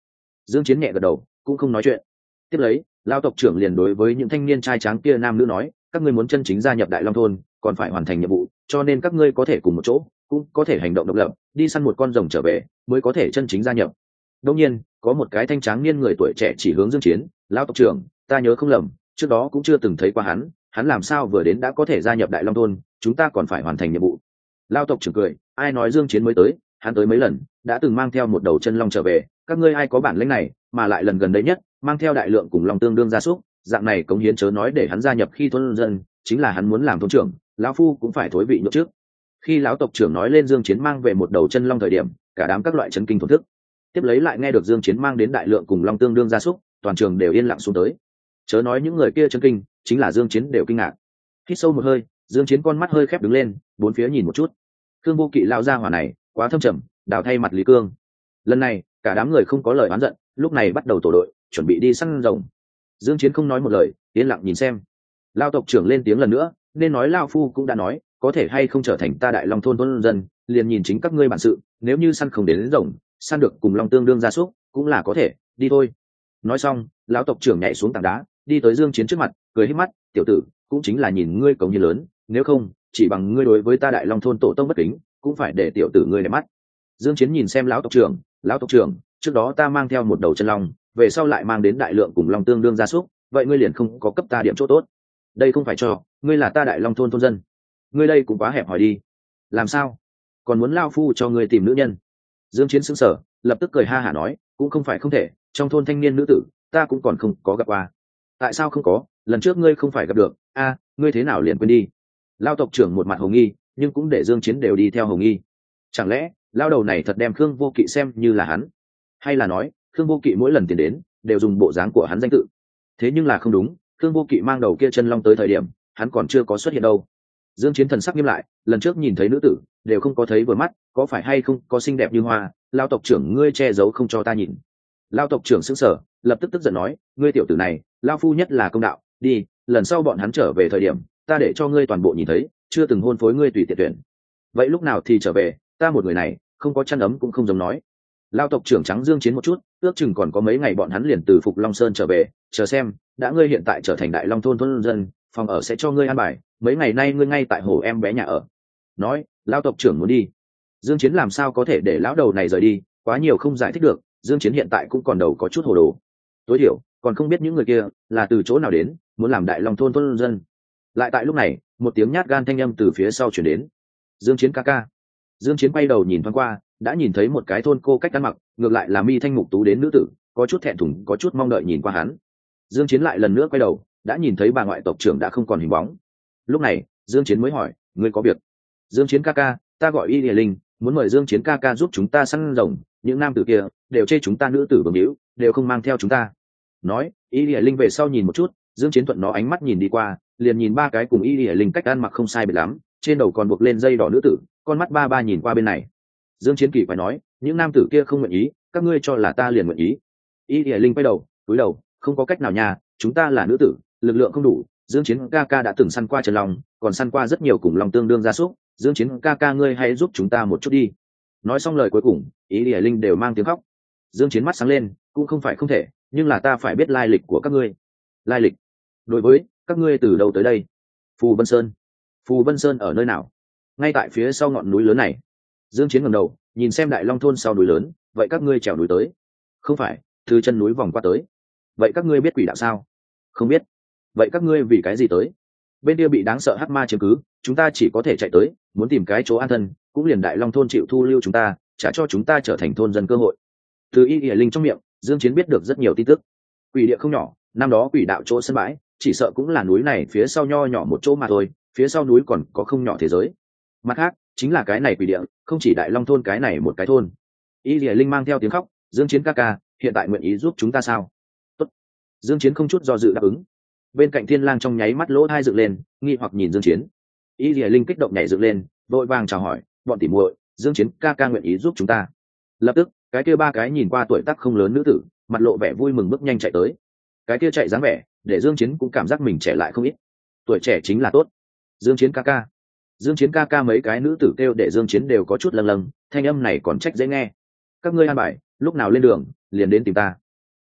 Dương chiến nhẹ gật đầu, cũng không nói chuyện. Tiếp lấy lão tộc trưởng liền đối với những thanh niên trai tráng kia nam nữ nói, các ngươi muốn chân chính gia nhập đại long thôn còn phải hoàn thành nhiệm vụ, cho nên các ngươi có thể cùng một chỗ, cũng có thể hành động độc lập, đi săn một con rồng trở về, mới có thể chân chính gia nhập. Đông nhiên, có một cái thanh tráng niên người tuổi trẻ chỉ hướng dương chiến lao tộc trưởng, ta nhớ không lầm, trước đó cũng chưa từng thấy qua hắn hắn làm sao vừa đến đã có thể gia nhập đại long thôn, chúng ta còn phải hoàn thành nhiệm vụ. Lao tộc trưởng cười, ai nói dương chiến mới tới, hắn tới mấy lần, đã từng mang theo một đầu chân long trở về, các ngươi ai có bản lĩnh này, mà lại lần gần đây nhất, mang theo đại lượng cùng long tương đương gia súc, dạng này cống hiến chớ nói để hắn gia nhập khi thôn dân, chính là hắn muốn làm thôn trưởng lão phu cũng phải thối vị nhượng trước. Khi lão tộc trưởng nói lên dương chiến mang về một đầu chân long thời điểm, cả đám các loại chân kinh thổn thức. Tiếp lấy lại nghe được dương chiến mang đến đại lượng cùng long tương đương gia súc, toàn trường đều yên lặng xuống tới. Chớ nói những người kia chân kinh, chính là dương chiến đều kinh ngạc. Khi sâu một hơi, dương chiến con mắt hơi khép đứng lên, bốn phía nhìn một chút. Cương vô kỵ lao ra hỏa này, quá thâm trầm, đào thay mặt lý cương. Lần này, cả đám người không có lời oán giận, lúc này bắt đầu tổ đội, chuẩn bị đi săn rồng. Dương chiến không nói một lời, yên lặng nhìn xem. Lao tộc trưởng lên tiếng lần nữa nên nói lao phu cũng đã nói có thể hay không trở thành ta đại long thôn thôn dân liền nhìn chính các ngươi bản sự nếu như săn không đến, đến rồng săn được cùng long tương đương gia súc cũng là có thể đi thôi. Nói xong lão tộc trưởng nhảy xuống tảng đá đi tới dương chiến trước mặt cười hít mắt tiểu tử cũng chính là nhìn ngươi cống như lớn nếu không chỉ bằng ngươi đối với ta đại long thôn tổ tông bất kính cũng phải để tiểu tử ngươi để mắt. Dương chiến nhìn xem lão tộc trưởng lão tộc trưởng trước đó ta mang theo một đầu chân long về sau lại mang đến đại lượng cùng long tương đương gia súc vậy ngươi liền không có cấp ta điểm chỗ tốt đây không phải cho ngươi là ta đại long thôn thôn dân. Ngươi đây cũng quá hẹp hỏi đi. Làm sao? Còn muốn lao phu cho ngươi tìm nữ nhân? Dương chiến sững sờ, lập tức cười ha hả nói, cũng không phải không thể, trong thôn thanh niên nữ tử, ta cũng còn không có gặp qua. Tại sao không có? Lần trước ngươi không phải gặp được. A, ngươi thế nào liền quên đi? Lao tộc trưởng một mặt hồ nghi, nhưng cũng để dương chiến đều đi theo hồ nghi. Chẳng lẽ, lao đầu này thật đem khương vô kỵ xem như là hắn? Hay là nói, khương vô kỵ mỗi lần tiền đến, đều dùng bộ dáng của hắn danh tự? Thế nhưng là không đúng khương vô kỵ mang đầu kia chân long tới thời điểm, hắn còn chưa có xuất hiện đâu. Dương chiến thần sắc nghiêm lại, lần trước nhìn thấy nữ tử, đều không có thấy vừa mắt, có phải hay không có xinh đẹp như hoa, lao tộc trưởng ngươi che giấu không cho ta nhìn. Lao tộc trưởng sững sờ, lập tức tức giận nói, ngươi tiểu tử này, lao phu nhất là công đạo, đi, lần sau bọn hắn trở về thời điểm, ta để cho ngươi toàn bộ nhìn thấy, chưa từng hôn phối ngươi tùy tiện tuyển. Vậy lúc nào thì trở về, ta một người này, không có chăn ấm cũng không giống nói lao tộc trưởng trắng dương chiến một chút, ước chừng còn có mấy ngày bọn hắn liền từ phục long sơn trở về, chờ xem, đã ngươi hiện tại trở thành đại long thôn thôn dân, phòng ở sẽ cho ngươi an bài, mấy ngày nay ngươi ngay tại hồ em bé nhà ở. Nói, lao tộc trưởng muốn đi. Dương chiến làm sao có thể để lão đầu này rời đi, quá nhiều không giải thích được, dương chiến hiện tại cũng còn đầu có chút hồ đồ. Tối thiểu, còn không biết những người kia là từ chỗ nào đến, muốn làm đại long thôn thôn dân. Lại tại lúc này, một tiếng nhát gan thanh âm từ phía sau chuyển đến. Dương chiến ca ca. Dương chiến quay đầu nhìn thoáng qua đã nhìn thấy một cái thôn cô cách ăn mặc, ngược lại là mi thanh mục tú đến nữ tử, có chút thẹn thùng, có chút mong đợi nhìn qua hắn. Dương chiến lại lần nữa quay đầu, đã nhìn thấy bà ngoại tộc trưởng đã không còn hình bóng. Lúc này, dương chiến mới hỏi, ngươi có việc? Dương chiến ca ca, ta gọi y địa linh, muốn mời dương chiến ca ca giúp chúng ta săn rồng, những nam tử kia đều chê chúng ta nữ tử bừng hữu đều không mang theo chúng ta. Nói, y địa linh về sau nhìn một chút, dương chiến thuận nó ánh mắt nhìn đi qua, liền nhìn ba cái cùng y địa linh cách ăn mặc không sai biệt lắm, trên đầu còn buộc lên dây đỏ nữ tử, con mắt ba ba nhìn qua bên này dương chiến kỳ phải nói, những nam tử kia không nguyện ý, các ngươi cho là ta liền nguyện ý. Y địa linh quay đầu cúi đầu, không có cách nào nha, chúng ta là nữ tử, lực lượng không đủ, dương chiến ca ca đã từng săn qua trần long, còn săn qua rất nhiều cùng long tương đương gia súc, dương chiến ca ca ngươi hãy giúp chúng ta một chút đi. Nói xong lời cuối cùng ý địa linh đều mang tiếng khóc. Dương chiến mắt sáng lên, cũng không phải không thể, nhưng là ta phải biết lai lịch của các ngươi. Lai lịch? Đối với, các ngươi từ đâu tới đây? Phù vân sơn. Phù vân sơn ở nơi nào? Ngay tại phía sau ngọn núi lớn này dương chiến ngẩng đầu, nhìn xem đại long thôn sau núi lớn, vậy các ngươi trèo núi tới? Không phải, từ chân núi vòng qua tới. Vậy các ngươi biết quỷ đạo sao? Không biết. Vậy các ngươi vì cái gì tới? Bên kia bị đáng sợ hắc ma chiếm cứ, chúng ta chỉ có thể chạy tới, muốn tìm cái chỗ an thân, cũng liền đại long thôn chịu thu lưu chúng ta, trả cho chúng ta trở thành thôn dân cơ hội. Từ y hiển linh trong miệng, dương chiến biết được rất nhiều tin tức. Quỷ địa không nhỏ, năm đó quỷ đạo chỗ sân bãi, chỉ sợ cũng là núi này phía sau nho nhỏ một chỗ mà thôi, phía sau núi còn có không nhỏ thế giới. Mặt khác chính là cái này quỷ địa, không chỉ đại long thôn cái này một cái thôn. Y lìa linh mang theo tiếng khóc, dương chiến ca ca, hiện tại nguyện ý giúp chúng ta sao? Tốt. dương chiến không chút do dự đáp ứng. Bên cạnh thiên lang trong nháy mắt lỗ hai dựng lên, nghi hoặc nhìn dương chiến. Y lìa linh kích động nhảy dựng lên, vội vàng chào hỏi, bọn tỉ muội, dương chiến ca ca nguyện ý giúp chúng ta? Lập tức, cái kia ba cái nhìn qua tuổi tác không lớn nữ tử, mặt lộ vẻ vui mừng bước nhanh chạy tới. Cái kia chạy dáng vẻ, để dương chiến cũng cảm giác mình trẻ lại không ít. Tuổi trẻ chính là tốt. Dương chiến ca ca dương chiến ca ca mấy cái nữ tử kêu để dương chiến đều có chút lâng lâng, thanh âm này còn trách dễ nghe. Các ngươi an bài, lúc nào lên đường, liền đến tìm ta.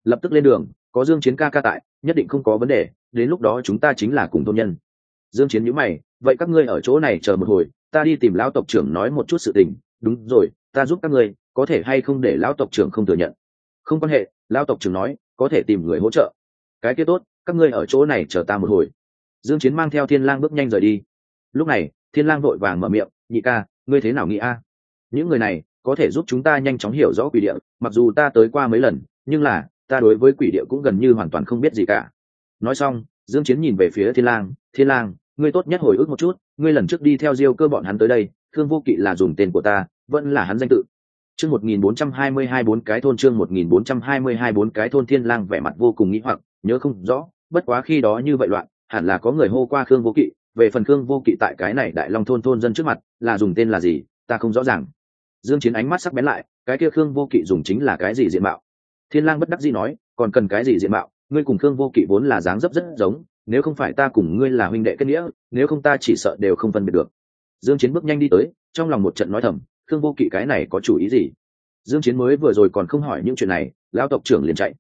Lập tức lên đường, có dương chiến ca ca tại, nhất định không có vấn đề, đến lúc đó chúng ta chính là cùng thôn nhân. Dương chiến nhíu mày, vậy các ngươi ở chỗ này chờ một hồi, ta đi tìm lão tộc trưởng nói một chút sự tình. Đúng rồi, ta giúp các ngươi, có thể hay không để lão tộc trưởng không thừa nhận? Không quan hệ, lão tộc trưởng nói, có thể tìm người hỗ trợ. Cái kia tốt, các ngươi ở chỗ này chờ ta một hồi. Dương chiến mang theo thiên lang bước nhanh rời đi. Lúc này thiên lang vội vàng mở miệng, nhị ca, ngươi thế nào nghĩ a? Những người này có thể giúp chúng ta nhanh chóng hiểu rõ quỷ địa, mặc dù ta tới qua mấy lần, nhưng là, ta đối với quỷ địa cũng gần như hoàn toàn không biết gì cả. Nói xong, dương chiến nhìn về phía thiên lang thiên lang, ngươi tốt nhất hồi ức một chút, ngươi lần trước đi theo diêu cơ bọn hắn tới đây, thương vô kỵ là dùng tên của ta, vẫn là hắn danh tự. Chương một nghìn bốn trăm hai mươi hai bốn cái thôn, chương một nghìn bốn trăm hai mươi hai bốn cái thôn, thiên lang vẻ mặt vô cùng nghĩ hoặc, nhớ không rõ, bất quá khi đó như vậy loạn, hẳn là có người hô qua khương vô kỵ về phần khương vô kỵ tại cái này đại long thôn thôn dân trước mặt, là dùng tên là gì, ta không rõ ràng. Dương chiến ánh mắt sắc bén lại, cái kia khương vô kỵ dùng chính là cái gì diện mạo? Thiên lang bất đắc dĩ nói, còn cần cái gì diện mạo? Ngươi cùng khương vô kỵ vốn là dáng dấp rất giống, nếu không phải ta cùng ngươi là huynh đệ kết nghĩa, nếu không ta chỉ sợ đều không phân biệt được. Dương chiến bước nhanh đi tới, trong lòng một trận nói thầm, khương vô kỵ cái này có chủ ý gì? Dương chiến mới vừa rồi còn không hỏi những chuyện này, lao tộc trưởng liền chạy.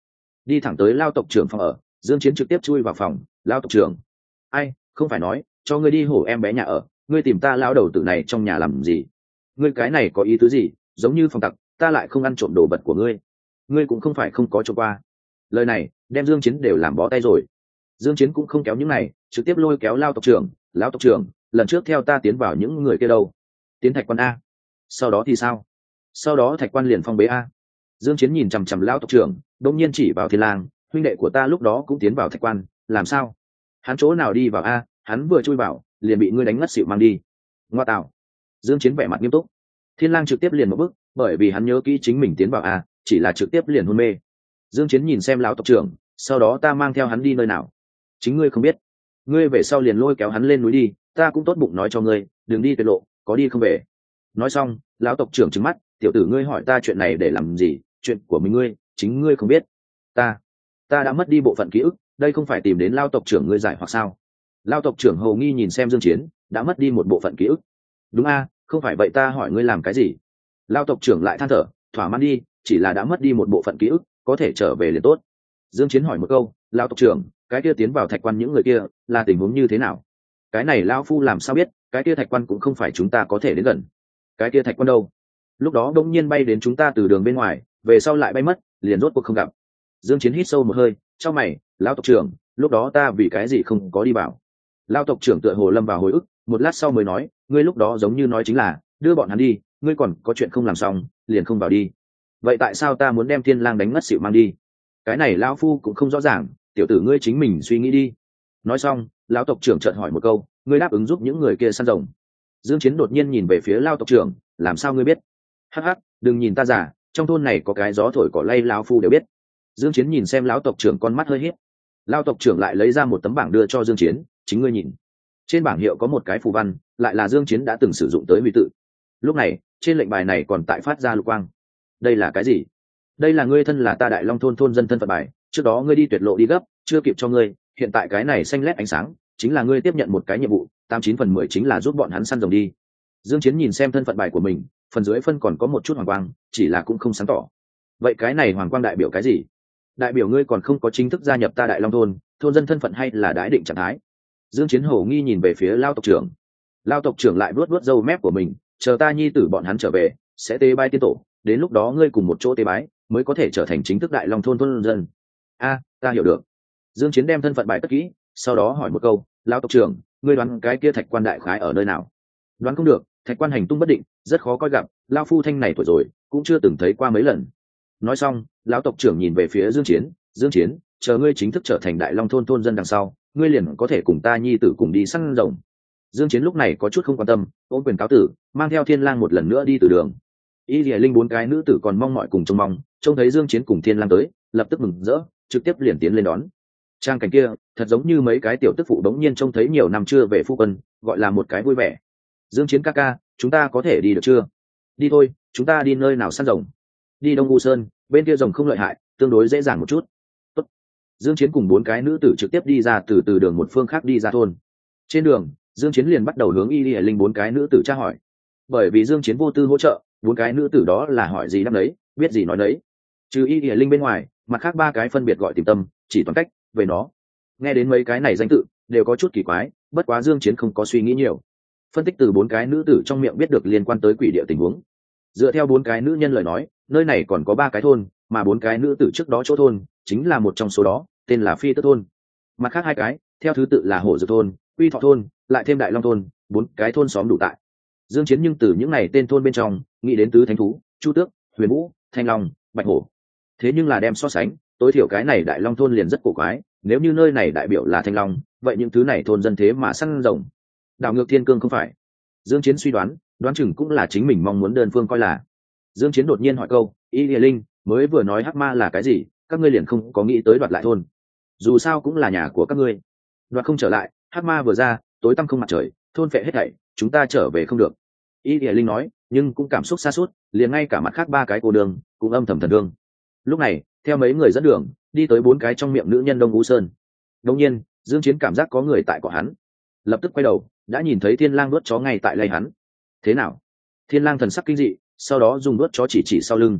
Đi thẳng tới lao tộc trưởng phòng ở, dương chiến trực tiếp chui vào phòng, lao tộc trưởng. Ai, không phải nói cho ngươi đi hổ em bé nhà ở, ngươi tìm ta lao đầu tự này trong nhà làm gì? Ngươi cái này có ý tứ gì? Giống như phòng tặc, ta lại không ăn trộm đồ vật của ngươi. Ngươi cũng không phải không có cho qua. Lời này, đem dương chiến đều làm bó tay rồi. Dương chiến cũng không kéo những này, trực tiếp lôi kéo lao tộc trưởng, lão tộc trưởng, lần trước theo ta tiến vào những người kia đâu? Tiến thạch quan a. Sau đó thì sao? Sau đó thạch quan liền phong bế a. Dương chiến nhìn chằm chằm lão tộc trưởng đông nhiên chỉ vào thiên lang, huynh đệ của ta lúc đó cũng tiến vào thạch quan, làm sao? Hắn chỗ nào đi vào a? Hắn vừa chui vào liền bị ngươi đánh ngất xỉu mang đi. Ngoa tạo. Dương chiến vẻ mặt nghiêm túc. Thiên lang trực tiếp liền một bước bởi vì hắn nhớ kỹ chính mình tiến vào à, chỉ là trực tiếp liền hôn mê. Dương chiến nhìn xem lão tộc trưởng sau đó ta mang theo hắn đi nơi nào? Chính ngươi không biết. Ngươi về sau liền lôi kéo hắn lên núi đi ta cũng tốt bụng nói cho ngươi đừng đi tuyệt lộ có đi không về. Nói xong lão tộc trưởng trừng mắt tiểu tử ngươi hỏi ta chuyện này để làm gì? Chuyện của mình ngươi chính ngươi không biết. Ta ta đã mất đi bộ phận ký ức đây không phải tìm đến lao tộc trưởng ngươi giải hoặc sao? Lao tộc trưởng hầu nghi nhìn xem dương chiến, đã mất đi một bộ phận ký ức. Đúng a, không phải vậy ta hỏi ngươi làm cái gì? Lao tộc trưởng lại than thở, thỏa mãn đi, chỉ là đã mất đi một bộ phận ký ức, có thể trở về liền tốt. Dương chiến hỏi một câu, lao tộc trưởng, cái kia tiến vào thạch quan những người kia, là tình huống như thế nào? Cái này lao phu làm sao biết, cái kia thạch quan cũng không phải chúng ta có thể đến gần. Cái kia thạch quan đâu? Lúc đó đông nhiên bay đến chúng ta từ đường bên ngoài, về sau lại bay mất, liền rốt cuộc không gặp. Dương chiến hít sâu một hơi trong mày, lao tộc trưởng, lúc đó ta vì cái gì không có đi vào? Lao tộc trưởng tựa hồ lâm vào hồi ức, một lát sau mới nói, ngươi lúc đó giống như nói chính là, đưa bọn hắn đi, ngươi còn có chuyện không làm xong, liền không vào đi. Vậy tại sao ta muốn đem thiên lang đánh ngất xỉu mang đi? Cái này lão phu cũng không rõ ràng, tiểu tử ngươi chính mình suy nghĩ đi. Nói xong, lão tộc trưởng chợt hỏi một câu, ngươi đáp ứng giúp những người kia săn rồng. Dương chiến đột nhiên nhìn về phía lao tộc trưởng, làm sao ngươi biết? Hắc hắc, đừng nhìn ta giả trong thôn này có cái gió thổi cỏ lay lão phu đều biết. Dương chiến nhìn xem lão tộc trưởng con mắt hơi hít lao tộc trưởng lại lấy ra một tấm bảng đưa cho dương chiến chính ngươi nhìn. Trên bảng hiệu có một cái phù văn, lại là dương chiến đã từng sử dụng tới huy tự. Lúc này, trên lệnh bài này còn tại phát ra lục quang. Đây là cái gì? Đây là ngươi thân là ta đại long thôn thôn dân thân phận bài, trước đó ngươi đi tuyệt lộ đi gấp, chưa kịp cho ngươi, hiện tại cái này xanh lét ánh sáng, chính là ngươi tiếp nhận một cái nhiệm vụ, tám chín phần mười chính là giúp bọn hắn săn rồng đi. Dương chiến nhìn xem thân phận bài của mình, phần dưới phân còn có một chút hoàng quang, chỉ là cũng không sáng tỏ. Vậy cái này hoàng quang đại biểu cái gì? Đại biểu ngươi còn không có chính thức gia nhập ta đại long thôn thôn dân thân phận hay là đãi định trạng thái? Dương chiến hổ nghi nhìn về phía lao tộc trưởng. Lao tộc trưởng lại vuốt vuốt râu mép của mình, chờ ta nhi tử bọn hắn trở về, sẽ tế bái tiên tổ, đến lúc đó ngươi cùng một chỗ tế bái, mới có thể trở thành chính thức đại long thôn thôn dân. A, ta hiểu được. Dương chiến đem thân phận bài tất kỹ, sau đó hỏi một câu lão tộc trưởng, ngươi đoán cái kia thạch quan đại khái ở nơi nào? Đoán không được, thạch quan hành tung bất định, rất khó coi gặp, lao phu thanh này tuổi rồi, cũng chưa từng thấy qua mấy lần. Nói xong, lão tộc trưởng nhìn về phía dương chiến dương chiến, chờ ngươi chính thức trở thành đại long thôn thôn dân đằng sau ngươi liền có thể cùng ta nhi tử cùng đi săn rồng. Dương chiến lúc này có chút không quan tâm, ôm quyền cáo tử, mang theo thiên lang một lần nữa đi từ đường. Y lìa linh bốn cái nữ tử còn mong mọi cùng trông mong, trông thấy dương chiến cùng thiên lang tới, lập tức mừng rỡ, trực tiếp liền tiến lên đón. Trang cảnh kia, thật giống như mấy cái tiểu tức phụ đống nhiên trông thấy nhiều năm chưa về phu quân, gọi là một cái vui vẻ. Dương chiến ca ca, chúng ta có thể đi được chưa? Đi thôi, chúng ta đi nơi nào săn rồng? Đi đông u sơn, bên kia rồng không lợi hại, tương đối dễ dàng một chút dương chiến cùng bốn cái nữ tử trực tiếp đi ra từ từ đường một phương khác đi ra thôn. Trên đường, dương chiến liền bắt đầu hướng y lìa linh bốn cái nữ tử tra hỏi. Bởi vì dương chiến vô tư hỗ trợ, bốn cái nữ tử đó là hỏi gì đáp đấy biết gì nói đấy trừ y lìa linh bên ngoài, mặt khác ba cái phân biệt gọi tìm tâm, chỉ toàn cách, về nó. Nghe đến mấy cái này danh tự, đều có chút kỳ quái, bất quá dương chiến không có suy nghĩ nhiều. Phân tích từ bốn cái nữ tử trong miệng biết được liên quan tới quỷ địa tình huống. Dựa theo bốn cái nữ nhân lời nói, nơi này còn có ba cái thôn mà bốn cái nữ tử trước đó chỗ thôn chính là một trong số đó, tên là phi tức thôn. Mặt khác hai cái, theo thứ tự là hổ dược thôn, quy thọ thôn, lại thêm đại long thôn, bốn cái thôn xóm đủ tại. Dương chiến nhưng từ những này tên thôn bên trong, nghĩ đến tứ thánh thú, chu tước, huyền vũ, thanh long, bạch hổ. Thế nhưng là đem so sánh, tối thiểu cái này đại long thôn liền rất cổ quái, nếu như nơi này đại biểu là thanh long, vậy những thứ này thôn dân thế mà săn rồng. Đảo ngược thiên cương không phải. Dương chiến suy đoán đoán chừng cũng là chính mình mong muốn đơn phương coi là. Dương chiến đột nhiên hỏi câu, y lìa linh mới vừa nói hắc ma là cái gì, các ngươi liền không có nghĩ tới đoạt lại thôn. Dù sao cũng là nhà của các ngươi. Đoạt không trở lại, hắc ma vừa ra, tối tăm không mặt trời, thôn phệ hết thảy, chúng ta trở về không được. Y địa linh nói, nhưng cũng cảm xúc xa suốt, liền ngay cả mặt khác ba cái cô đường cũng âm thầm thần thương. Lúc này, theo mấy người dẫn đường, đi tới bốn cái trong miệng nữ nhân đông vũ sơn. Đông nhiên, dương chiến cảm giác có người tại cọ hắn. Lập tức quay đầu, đã nhìn thấy thiên lang đuốt chó ngay tại lây hắn. Thế nào? Thiên lang thần sắc kinh dị, sau đó dùng đuốt chó chỉ chỉ sau lưng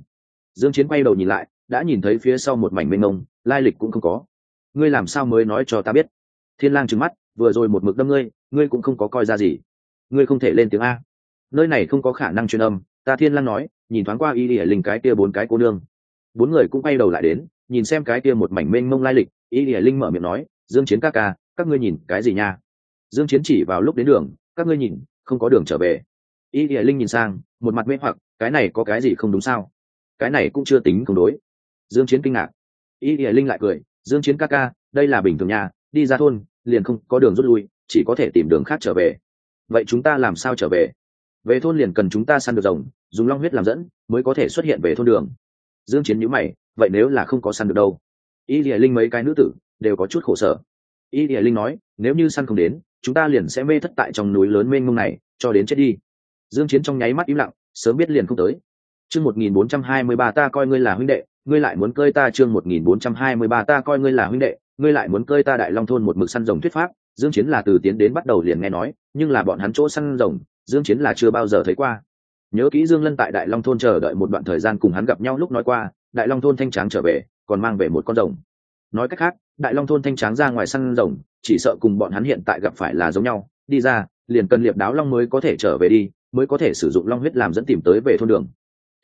dương chiến quay đầu nhìn lại, đã nhìn thấy phía sau một mảnh mênh mông, lai lịch cũng không có. Ngươi làm sao mới nói cho ta biết? Thiên lang trừng mắt, vừa rồi một mực đâm ngươi ngươi cũng không có coi ra gì. Ngươi không thể lên tiếng a. Nơi này không có khả năng truyền âm, ta thiên lang nói, nhìn thoáng qua y lìa linh cái kia bốn cái cô nương. Bốn người cũng quay đầu lại đến, nhìn xem cái kia một mảnh mênh mông lai lịch, y lìa linh mở miệng nói, dương chiến ca ca, các ngươi nhìn cái gì nha? Dương chiến chỉ vào lúc đến đường, các ngươi nhìn, không có đường trở về. Y lìa linh nhìn sang, một mặt mê hoặc, cái này có cái gì không đúng sao? Cái này cũng chưa tính không đối. Dương chiến kinh ngạc. Y lìa linh lại cười, dương chiến ca ca, đây là bình thường nha, đi ra thôn, liền không có đường rút lui, chỉ có thể tìm đường khác trở về. Vậy chúng ta làm sao trở về? Về thôn liền cần chúng ta săn được rồng, dùng long huyết làm dẫn, mới có thể xuất hiện về thôn đường. Dương chiến nhíu mày, vậy nếu là không có săn được đâu? Y lìa linh mấy cái nữ tử đều có chút khổ sở. Y lìa linh nói, nếu như săn không đến, chúng ta liền sẽ mê thất tại trong núi lớn mênh mông này, cho đến chết đi. Dương chiến trong nháy mắt im lặng, sớm biết liền không tới chương 1423 ta coi ngươi là huynh đệ, ngươi lại muốn cơi ta chương 1423 ta coi ngươi là huynh đệ, ngươi lại muốn cơi ta đại long thôn một mực săn rồng thuyết pháp, dương chiến là từ tiến đến bắt đầu liền nghe nói, nhưng là bọn hắn chỗ săn rồng, dương chiến là chưa bao giờ thấy qua. Nhớ kỹ dương lân tại đại long thôn chờ đợi một đoạn thời gian cùng hắn gặp nhau lúc nói qua, đại long thôn thanh tráng trở về, còn mang về một con rồng. Nói cách khác, đại long thôn thanh tráng ra ngoài săn rồng, chỉ sợ cùng bọn hắn hiện tại gặp phải là giống nhau, đi ra, liền cần liệp đáo long mới có thể trở về đi, mới có thể sử dụng long huyết làm dẫn tìm tới về thôn đường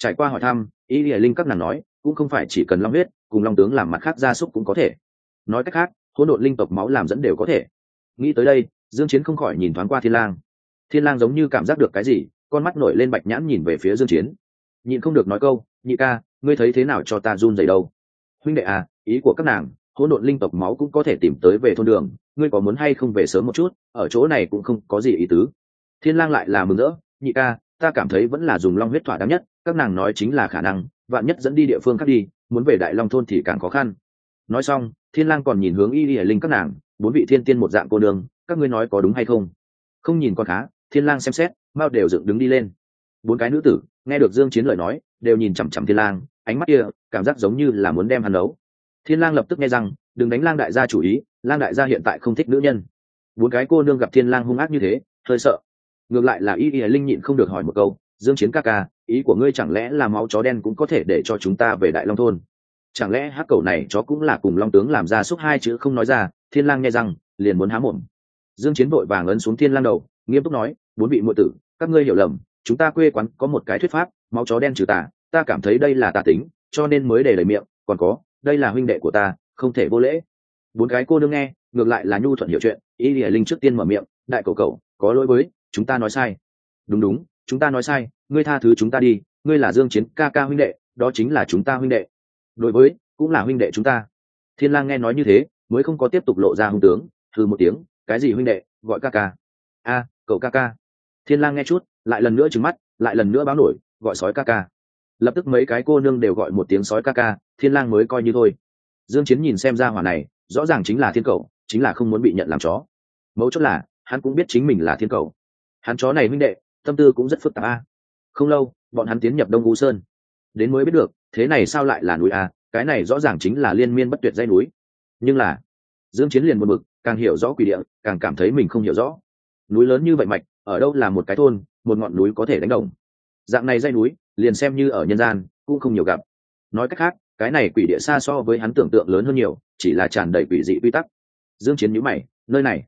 trải qua hỏi thăm ý địa linh các nàng nói, cũng không phải chỉ cần long huyết, cùng long tướng làm mặt khác gia súc cũng có thể. Nói cách khác, hỗn độn linh tộc máu làm dẫn đều có thể. Nghĩ tới đây, dương chiến không khỏi nhìn thoáng qua thiên lang. Thiên lang giống như cảm giác được cái gì, con mắt nổi lên bạch nhãn nhìn về phía dương chiến. Nhịn không được nói câu, nhị ca, ngươi thấy thế nào cho ta run rẩy đâu? Huynh đệ à ý của các nàng, hỗn độn linh tộc máu cũng có thể tìm tới về thôn đường, ngươi có muốn hay không về sớm một chút, ở chỗ này cũng không có gì ý tứ. Thiên lang lại là mừng rỡ, nhị ca, ta cảm thấy vẫn là dùng long huyết thỏa đáng nhất các nàng nói chính là khả năng, vạn nhất dẫn đi địa phương khác đi, muốn về đại long thôn thì càng khó khăn. Nói xong, thiên lang còn nhìn hướng y y linh các nàng, bốn vị thiên tiên một dạng cô đường các ngươi nói có đúng hay không? Không nhìn con khá, thiên lang xem xét mao đều dựng đứng đi lên. Bốn cái nữ tử, nghe được dương chiến lời nói, đều nhìn chằm chằm thiên lang, ánh mắt kia, cảm giác giống như là muốn đem hắn nấu. Thiên lang lập tức nghe rằng, đừng đánh lang đại gia chủ ý, lang đại gia hiện tại không thích nữ nhân. Bốn cái cô nương gặp thiên lang hung ác như thế, hơi sợ. Ngược lại là y y linh nhịn không được hỏi một câu dương chiến ca ca, ý của ngươi chẳng lẽ là máu chó đen cũng có thể để cho chúng ta về đại long thôn? Chẳng lẽ hắc cầu này chó cũng là cùng long tướng làm ra xúc hai chữ không nói ra? Thiên lang nghe rằng, liền muốn há mồm. Dương chiến vội vàng ấn xuống thiên lang đầu, nghiêm túc nói, bốn vị muội tử, các ngươi hiểu lầm, chúng ta quê quán có một cái thuyết pháp, máu chó đen trừ tà, ta cảm thấy đây là tà tính, cho nên mới để lời miệng, còn có, đây là huynh đệ của ta, không thể vô lễ. Bốn cái cô nương nghe, ngược lại là nhu thuận hiểu chuyện, y lìa linh trước tiên mở miệng, đại cầu cầu, có lỗi với, chúng ta nói sai. Đúng đúng chúng ta nói sai, ngươi tha thứ chúng ta đi, ngươi là dương chiến ca ca huynh đệ, đó chính là chúng ta huynh đệ. Đối với, cũng là huynh đệ chúng ta. Thiên lang nghe nói như thế, mới không có tiếp tục lộ ra hung tướng thử một tiếng, cái gì huynh đệ, gọi ca ca. A, cậu ca ca. Thiên lang nghe chút, lại lần nữa trừng mắt, lại lần nữa báo nổi, gọi sói ca ca. Lập tức mấy cái cô nương đều gọi một tiếng sói ca ca, thiên lang mới coi như thôi. Dương chiến nhìn xem ra hỏa này, rõ ràng chính là thiên cầu chính là không muốn bị nhận làm chó. Mấu chốt là, hắn cũng biết chính mình là thiên cầu hắn chó này huynh đệ tâm tư cũng rất phức tạp a. Không lâu, bọn hắn tiến nhập đông u sơn. Đến mới biết được, thế này sao lại là núi a, cái này rõ ràng chính là liên miên bất tuyệt dây núi. Nhưng là, dương chiến liền một mực càng hiểu rõ quỷ địa, càng cảm thấy mình không hiểu rõ. Núi lớn như vậy mạch, ở đâu là một cái thôn, một ngọn núi có thể đánh đồng. Dạng này dây núi, liền xem như ở nhân gian, cũng không nhiều gặp. Nói cách khác, cái này quỷ địa xa so với hắn tưởng tượng lớn hơn nhiều, chỉ là tràn đầy quỷ dị quy tắc. Dương chiến nhíu mày, nơi này,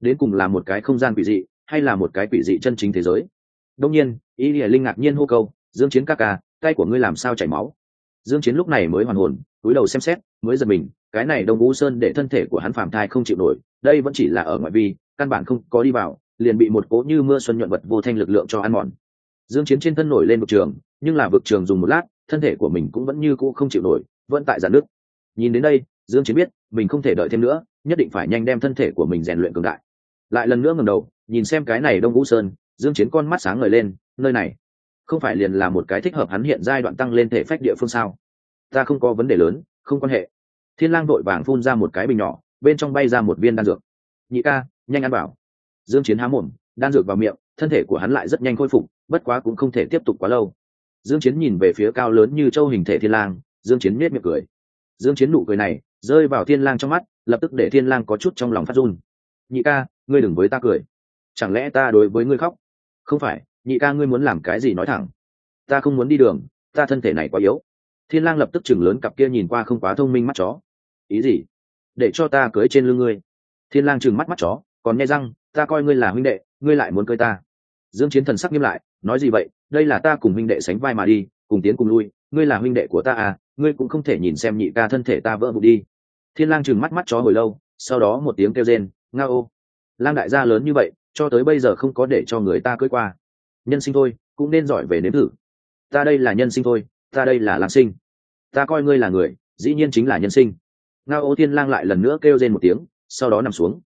đến cùng là một cái không gian quỷ dị, hay là một cái quỷ dị chân chính thế giới? Đông nhiên ý lìa linh ngạc nhiên hô câu, dương chiến ca ca, tay của ngươi làm sao chảy máu? Dương chiến lúc này mới hoàn hồn cúi đầu xem xét, mới giật mình, cái này đông vũ sơn để thân thể của hắn phàm thai không chịu nổi, đây vẫn chỉ là ở ngoại vi, căn bản không có đi vào, liền bị một cỗ như mưa xuân nhuận vật vô thanh lực lượng cho ăn mòn. Dương chiến trên thân nổi lên vực trường, nhưng là vực trường dùng một lát, thân thể của mình cũng vẫn như cũ không chịu nổi, vẫn tại giãn nước nhìn đến đây, dương chiến biết, mình không thể đợi thêm nữa, nhất định phải nhanh đem thân thể của mình rèn luyện cường đại. Lại lần nữa ngẩng đầu, nhìn xem cái này đông vũ sơn dương chiến con mắt sáng ngời lên, nơi này không phải liền là một cái thích hợp hắn hiện giai đoạn tăng lên thể phách địa phương sao? Ta không có vấn đề lớn, không quan hệ. Thiên lang đội vàng phun ra một cái bình nhỏ, bên trong bay ra một viên đan dược. Nhị ca, nhanh ăn bảo. Dương chiến há mồm, đan dược vào miệng, thân thể của hắn lại rất nhanh khôi phục, bất quá cũng không thể tiếp tục quá lâu. Dương chiến nhìn về phía cao lớn như châu hình thể thiên lang, dương chiến nét miệng cười. Dương chiến nụ cười này, rơi vào thiên lang trong mắt, lập tức để thiên lang có chút trong lòng phát run. Nhị ca, ngươi đừng với ta cười. Chẳng lẽ ta đối với ngươi khóc? Không phải, nhị ca ngươi muốn làm cái gì nói thẳng. Ta không muốn đi đường, ta thân thể này quá yếu. Thiên lang lập tức chừng lớn cặp kia nhìn qua không quá thông minh mắt chó. Ý gì? Để cho ta cưới trên lưng ngươi. Thiên lang chừng mắt mắt chó, còn nghe răng, ta coi ngươi là huynh đệ, ngươi lại muốn cưới ta. Dương chiến thần sắc nghiêm lại, nói gì vậy, đây là ta cùng huynh đệ sánh vai mà đi, cùng tiến cùng lui, ngươi là huynh đệ của ta à ngươi cũng không thể nhìn xem nhị ca thân thể ta vỡ vụn đi. Thiên lang chừng mắt mắt chó hồi lâu, sau đó một tiếng kêu rên, nga ô. Lang đại gia lớn như vậy cho tới bây giờ không có để cho người ta cưới qua. Nhân sinh thôi, cũng nên giỏi về nếm thử. Ta đây là nhân sinh thôi, ta đây là lang sinh. Ta coi ngươi là người, dĩ nhiên chính là nhân sinh. Ngao ô thiên lang lại lần nữa kêu rên một tiếng, sau đó nằm xuống.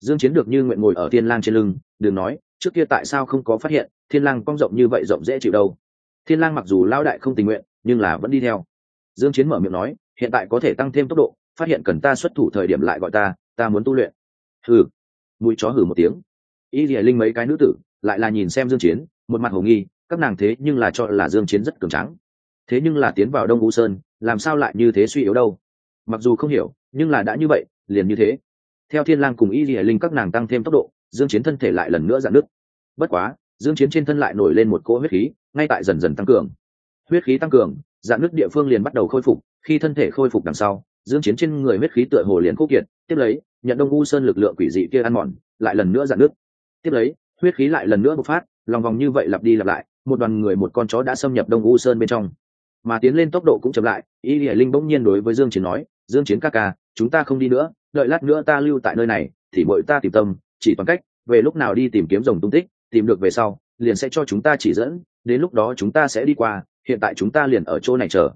Dương chiến được như nguyện ngồi ở thiên lang trên lưng, đừng nói, trước kia tại sao không có phát hiện, thiên lang cong rộng như vậy rộng dễ chịu đâu. Thiên lang mặc dù lao đại không tình nguyện, nhưng là vẫn đi theo. Dương chiến mở miệng nói, hiện tại có thể tăng thêm tốc độ, phát hiện cần ta xuất thủ thời điểm lại gọi ta ta muốn tu luyện. Hừ. Mũi chó hừ một tiếng y lìa linh mấy cái nữ tử, lại là nhìn xem dương chiến, một mặt hồ nghi, các nàng thế nhưng là cho là dương chiến rất cường tráng. Thế nhưng là tiến vào đông u sơn, làm sao lại như thế suy yếu đâu? Mặc dù không hiểu, nhưng là đã như vậy, liền như thế. Theo thiên lang cùng y lìa linh các nàng tăng thêm tốc độ, dương chiến thân thể lại lần nữa giãn nứt. Bất quá, dương chiến trên thân lại nổi lên một cỗ huyết khí, ngay tại dần dần tăng cường. Huyết khí tăng cường, giãn nứt địa phương liền bắt đầu khôi phục, khi thân thể khôi phục đằng sau, dương chiến trên người huyết khí tựa hồ liền khô kiệt, tiếp lấy, nhận đông u sơn lực lượng quỷ dị kia ăn mòn, lại lần nữa giãn nứt tiếp lấy huyết khí lại lần nữa bộc phát lòng vòng như vậy lặp đi lặp lại một đoàn người một con chó đã xâm nhập đông u sơn bên trong. Mà tiến lên tốc độ cũng chậm lại y hải linh bỗng nhiên đối với dương chiến nói dương chiến ca ca chúng ta không đi nữa đợi lát nữa ta lưu tại nơi này thì mọi ta tìm tâm chỉ bằng cách về lúc nào đi tìm kiếm rồng tung tích tìm được về sau liền sẽ cho chúng ta chỉ dẫn đến lúc đó chúng ta sẽ đi qua hiện tại chúng ta liền ở chỗ này chờ.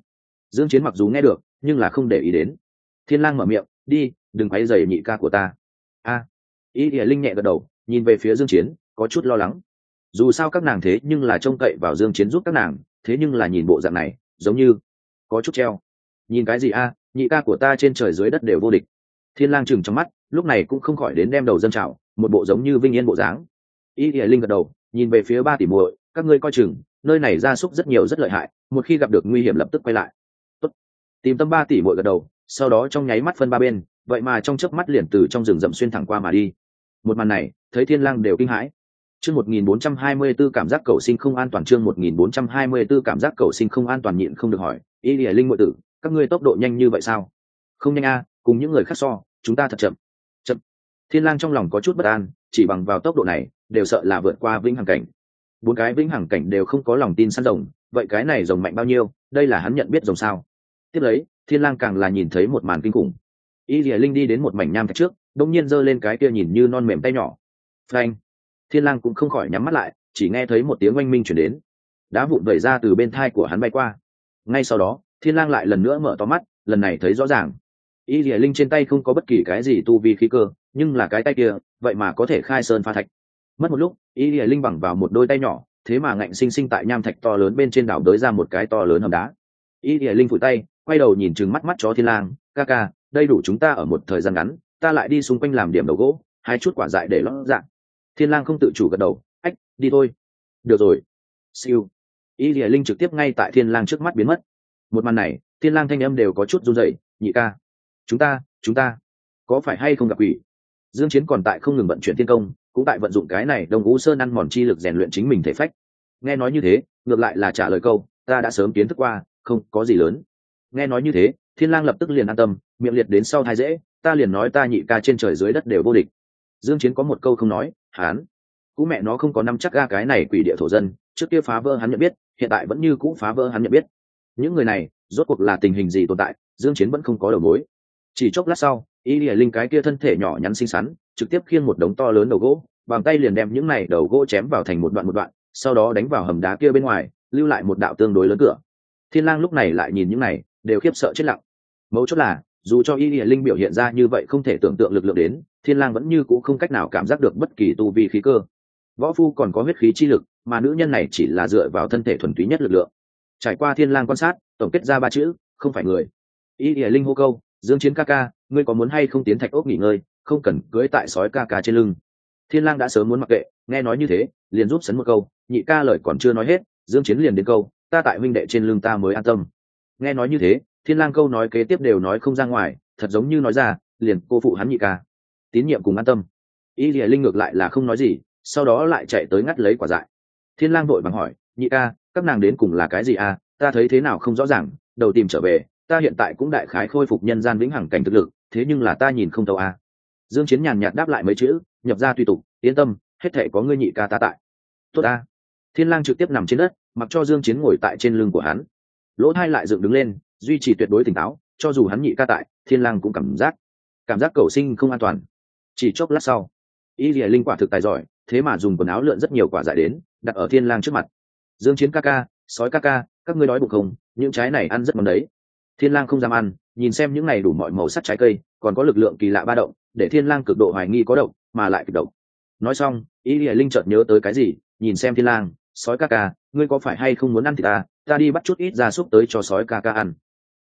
Dương chiến mặc dù nghe được nhưng là không để ý đến. Thiên lang mở miệng đi đừng quấy rầy nhị ca của ta. A. À, y hải linh nhẹ gật đầu nhìn về phía dương chiến, có chút lo lắng. Dù sao các nàng thế nhưng là trông cậy vào dương chiến giúp các nàng, thế nhưng là nhìn bộ dạng này, giống như có chút treo. Nhìn cái gì a, nhị ca của ta trên trời dưới đất đều vô địch. Thiên lang chừng trong mắt, lúc này cũng không khỏi đến đem đầu dân trào, một bộ giống như vinh yên bộ dáng. Y y linh gật đầu, nhìn về phía ba tỷ muội, các ngươi coi chừng, nơi này gia súc rất nhiều rất lợi hại, một khi gặp được nguy hiểm lập tức quay lại. Tốt. tìm tâm ba tỷ muội gật đầu, sau đó trong nháy mắt phân ba bên, vậy mà trong chớp mắt liền từ trong rừng rậm xuyên thẳng qua mà đi một màn này thấy thiên lang đều kinh hãi Chương 1424 cảm giác cầu sinh không an toàn chương 1424 cảm giác cầu sinh không an toàn nhịn không được hỏi, "Y Lệ Linh muội tử, các ngươi tốc độ nhanh như vậy sao?" "Không nhanh a, cùng những người khác so, chúng ta thật chậm." Chậm. Thiên Lang trong lòng có chút bất an, chỉ bằng vào tốc độ này, đều sợ là vượt qua vĩnh hằng cảnh. Bốn cái vĩnh hằng cảnh đều không có lòng tin săn rồng, vậy cái này rồng mạnh bao nhiêu, đây là hắn nhận biết rồng sao? tiếp lấy thiên lang càng là nhìn thấy một màn kinh khủng y lìa linh đi đến một mảnh nham thạch trước đông nhiên giơ lên cái kia nhìn như non mềm tay nhỏ. Phanh. Thiên lang cũng không khỏi nhắm mắt lại, chỉ nghe thấy một tiếng oanh minh chuyển đến. Đá vụn vẩy ra từ bên thai của hắn bay qua. Ngay sau đó, thiên lang lại lần nữa mở to mắt, lần này thấy rõ ràng. Y lìa linh trên tay không có bất kỳ cái gì tu vi khí cơ, nhưng là cái tay kia, vậy mà có thể khai sơn pha thạch. Mất một lúc, y lìa linh bằng vào một đôi tay nhỏ, thế mà ngạnh sinh sinh tại nham thạch to lớn bên trên đảo đới ra một cái to lớn hầm đá. Y lìa linh phủi tay, quay đầu nhìn chừng mắt mắt chó thiên lang, ca ca, đây đủ chúng ta ở một thời gian ngắn ta lại đi xung quanh làm điểm đầu gỗ hai chút quả dại để lót dạng thiên lang không tự chủ gật đầu, ách, đi thôi. Được rồi. Siêu. Y lìa linh trực tiếp ngay tại thiên lang trước mắt biến mất. Một màn này, thiên lang thanh âm đều có chút run rẩy, nhị ca, chúng ta chúng ta, có phải hay không gặp quỷ? Dương chiến còn tại không ngừng vận chuyển thiên công, cũng tại vận dụng cái này đồng ngũ sơn ăn mòn chi lực rèn luyện chính mình thể phách. Nghe nói như thế, ngược lại là trả lời câu, ta đã sớm kiến thức qua, không có gì lớn. Nghe nói như thế, thiên lang lập tức liền an tâm miệng liệt đến sau thai dễ, ta liền nói ta nhị ca trên trời dưới đất đều vô địch. Dương chiến có một câu không nói, hán, cũ mẹ nó không có năm chắc ga cái này quỷ địa thổ dân, trước kia phá vỡ hắn nhận biết, hiện tại vẫn như cũ phá vỡ hắn nhận biết. Những người này, rốt cuộc là tình hình gì tồn tại, dương chiến vẫn không có đầu mối. Chỉ chốc lát sau, y lìa linh cái kia thân thể nhỏ nhắn xinh xắn, trực tiếp khiêng một đống to lớn đầu gỗ, bằng tay liền đem những này đầu gỗ chém vào thành một đoạn một đoạn, sau đó đánh vào hầm đá kia bên ngoài, lưu lại một đạo tương đối lớn cửa. Thiên lang lúc này lại nhìn những này, đều khiếp sợ chết lặng. Mấu chốt là dù cho y địa linh biểu hiện ra như vậy không thể tưởng tượng lực lượng đến, thiên lang vẫn như cũ không cách nào cảm giác được bất kỳ tu vi khí cơ. Võ phu còn có huyết khí chi lực, mà nữ nhân này chỉ là dựa vào thân thể thuần túy nhất lực lượng. Trải qua thiên lang quan sát, tổng kết ra ba chữ, không phải người. Y địa linh hô câu, dương chiến ca ca, ngươi có muốn hay không tiến thạch ốc nghỉ ngơi, không cần cưới tại sói ca ca trên lưng. Thiên lang đã sớm muốn mặc kệ, nghe nói như thế, liền giúp sấn một câu, nhị ca lời còn chưa nói hết, dương chiến liền đến câu, ta tại huynh đệ trên lưng ta mới an tâm. Nghe nói như thế thiên lang câu nói kế tiếp đều nói không ra ngoài, thật giống như nói ra, liền cô phụ hắn nhị ca. Tín nhiệm cùng an tâm. Y lìa linh ngược lại là không nói gì, sau đó lại chạy tới ngắt lấy quả dại. Thiên lang vội bằng hỏi, nhị ca, các nàng đến cùng là cái gì à? Ta thấy thế nào không rõ ràng, đầu tìm trở về, ta hiện tại cũng đại khái khôi phục nhân gian vĩnh hằng cảnh thực lực, thế nhưng là ta nhìn không thấu à. dương chiến nhàn nhạt đáp lại mấy chữ, nhập ra tùy tục, yên tâm, hết thể có ngươi nhị ca ta tại. Tốt a thiên lang trực tiếp nằm trên đất, mặc cho dương chiến ngồi tại trên lưng của hắn. Lỗ thai lại dựng đứng lên duy trì tuyệt đối tỉnh táo, cho dù hắn nhị ca tại, thiên lang cũng cảm giác cảm giác cầu sinh không an toàn. Chỉ chốc lát sau, y lìa linh quả thực tài giỏi, thế mà dùng quần áo lượn rất nhiều quả dại đến, đặt ở thiên lang trước mặt. Dương chiến ca ca, sói ca ca, các ngươi đói bụng không? Những trái này ăn rất ngon đấy. Thiên lang không dám ăn, nhìn xem những này đủ mọi màu sắc trái cây, còn có lực lượng kỳ lạ ba động, để thiên lang cực độ hoài nghi có độc, mà lại cực độc. Nói xong, y lìa linh chợt nhớ tới cái gì, nhìn xem thiên lang, sói ca ca, ngươi có phải hay không muốn ăn thịt ta? Ta đi bắt chút ít gia súc tới cho sói ca ca ăn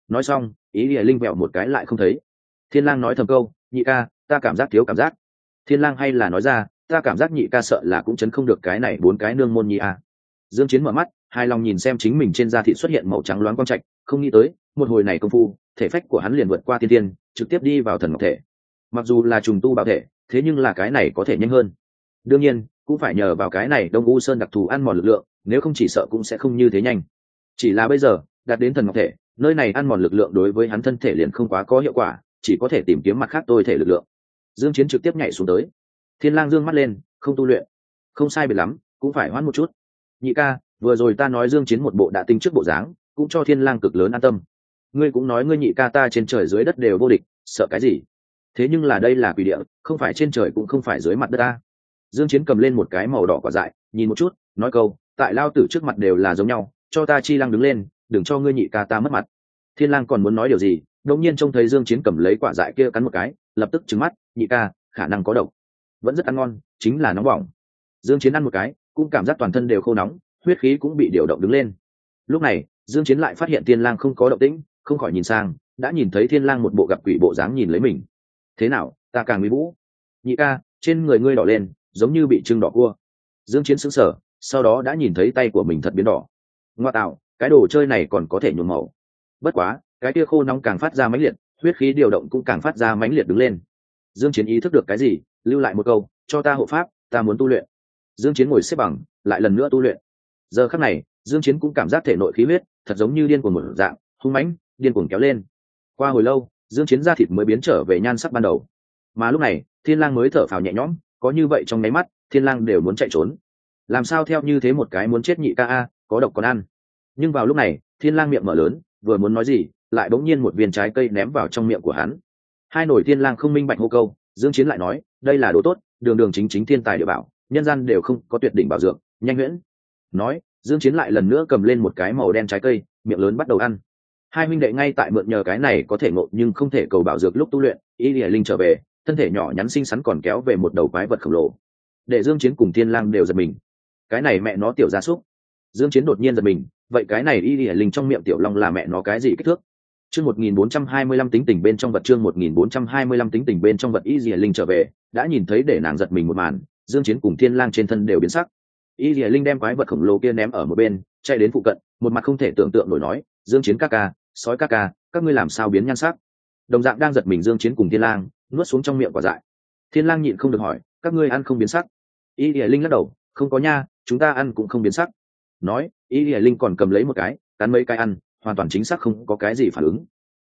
nói xong, ý lìa linh vẹo một cái lại không thấy. Thiên lang nói thầm câu, nhị ca, ta cảm giác thiếu cảm giác. Thiên lang hay là nói ra, ta cảm giác nhị ca sợ là cũng chấn không được cái này bốn cái nương môn nhị a. Dương chiến mở mắt hai lòng nhìn xem chính mình trên da thịt xuất hiện màu trắng loáng quang trạch, không nghĩ tới, một hồi này công phu, thể phách của hắn liền vượt qua thiên tiên trực tiếp đi vào thần ngọc thể. Mặc dù là trùng tu bảo thể, thế nhưng là cái này có thể nhanh hơn. Đương nhiên, cũng phải nhờ vào cái này đông u sơn đặc thù ăn mòn lực lượng, nếu không chỉ sợ cũng sẽ không như thế nhanh. Chỉ là bây giờ, đạt đến thần ngọc thể nơi này ăn mòn lực lượng đối với hắn thân thể liền không quá có hiệu quả, chỉ có thể tìm kiếm mặt khác tôi thể lực lượng. Dương chiến trực tiếp nhảy xuống tới. Thiên lang dương mắt lên, không tu luyện. Không sai biệt lắm, cũng phải hoãn một chút. Nhị ca, vừa rồi ta nói dương chiến một bộ đã tinh trước bộ dáng, cũng cho thiên lang cực lớn an tâm. Ngươi cũng nói ngươi nhị ca ta trên trời dưới đất đều vô địch, sợ cái gì? Thế nhưng là đây là quỷ địa, không phải trên trời cũng không phải dưới mặt đất ta. Dương chiến cầm lên một cái màu đỏ quả dại, nhìn một chút, nói câu, tại lao tử trước mặt đều là giống nhau, cho ta chi lăng đứng lên đừng cho ngươi nhị ca ta mất mặt. Thiên lang còn muốn nói điều gì, đột nhiên trông thấy dương chiến cầm lấy quả dại kia cắn một cái, lập tức trừng mắt, nhị ca, khả năng có độc. Vẫn rất ăn ngon, chính là nóng bỏng. Dương chiến ăn một cái, cũng cảm giác toàn thân đều khô nóng, huyết khí cũng bị điều động đứng lên. Lúc này, dương chiến lại phát hiện thiên lang không có động tĩnh, không khỏi nhìn sang, đã nhìn thấy thiên lang một bộ gặp quỷ bộ dáng nhìn lấy mình. Thế nào, ta càng nguy vũ. Nhị ca, trên người ngươi đỏ lên, giống như bị trưng đỏ cua. Dương chiến sững sờ, sau đó đã nhìn thấy tay của mình thật biến đỏ. Ngoa tạo cái đồ chơi này còn có thể nhuộm màu. Bất quá, cái kia khô nóng càng phát ra mãnh liệt, huyết khí điều động cũng càng phát ra mãnh liệt đứng lên. Dương chiến ý thức được cái gì, lưu lại một câu, cho ta hộ pháp, ta muốn tu luyện. Dương chiến ngồi xếp bằng, lại lần nữa tu luyện. Giờ khắc này, dương chiến cũng cảm giác thể nội khí huyết, thật giống như điên cuồng một dạng, hung mãnh, điên cuồng kéo lên. Qua hồi lâu, dương chiến da thịt mới biến trở về nhan sắc ban đầu. Mà lúc này, thiên lang mới thở phào nhẹ nhõm, có như vậy trong nháy mắt, thiên lang đều muốn chạy trốn. Làm sao theo như thế một cái muốn chết nhị ca a, có độc còn ăn nhưng vào lúc này, thiên lang miệng mở lớn, vừa muốn nói gì, lại bỗng nhiên một viên trái cây ném vào trong miệng của hắn. Hai nổi thiên lang không minh bạch hô câu, dương chiến lại nói, đây là đồ tốt, đường đường chính chính thiên tài địa bảo, nhân gian đều không có tuyệt đỉnh bảo dược, nhanh nguyễn nói, dương chiến lại lần nữa cầm lên một cái màu đen trái cây, miệng lớn bắt đầu ăn. Hai huynh đệ ngay tại mượn nhờ cái này có thể ngộ nhưng không thể cầu bảo dược lúc tu luyện, y lìa linh trở về, thân thể nhỏ nhắn xinh xắn còn kéo về một đầu quái vật khổng lồ. Để dương chiến cùng thiên lang đều giật mình. Cái này mẹ nó tiểu gia súc. Dương chiến đột nhiên giật mình vậy cái này y y linh trong miệng tiểu long là mẹ nó cái gì kích thước? Chương 1425 tính tình bên trong vật, chương 1425 tính tình bên trong vật y y linh trở về, đã nhìn thấy để nàng giật mình một màn, dương chiến cùng thiên lang trên thân đều biến sắc. Y y linh đem quái vật khổng lồ kia ném ở một bên, chạy đến phụ cận, một mặt không thể tưởng tượng nổi nói, dương chiến các ca, sói các ca, các ngươi làm sao biến nhan sắc? Đồng dạng đang giật mình dương chiến cùng thiên lang, nuốt xuống trong miệng quả dại. Thiên lang nhịn không được hỏi, các ngươi ăn không biến sắc? Y y linh lắc đầu, không có nha, chúng ta ăn cũng không biến sắc nói, y lìa linh còn cầm lấy một cái, cắn mấy cái ăn, hoàn toàn chính xác không có cái gì phản ứng.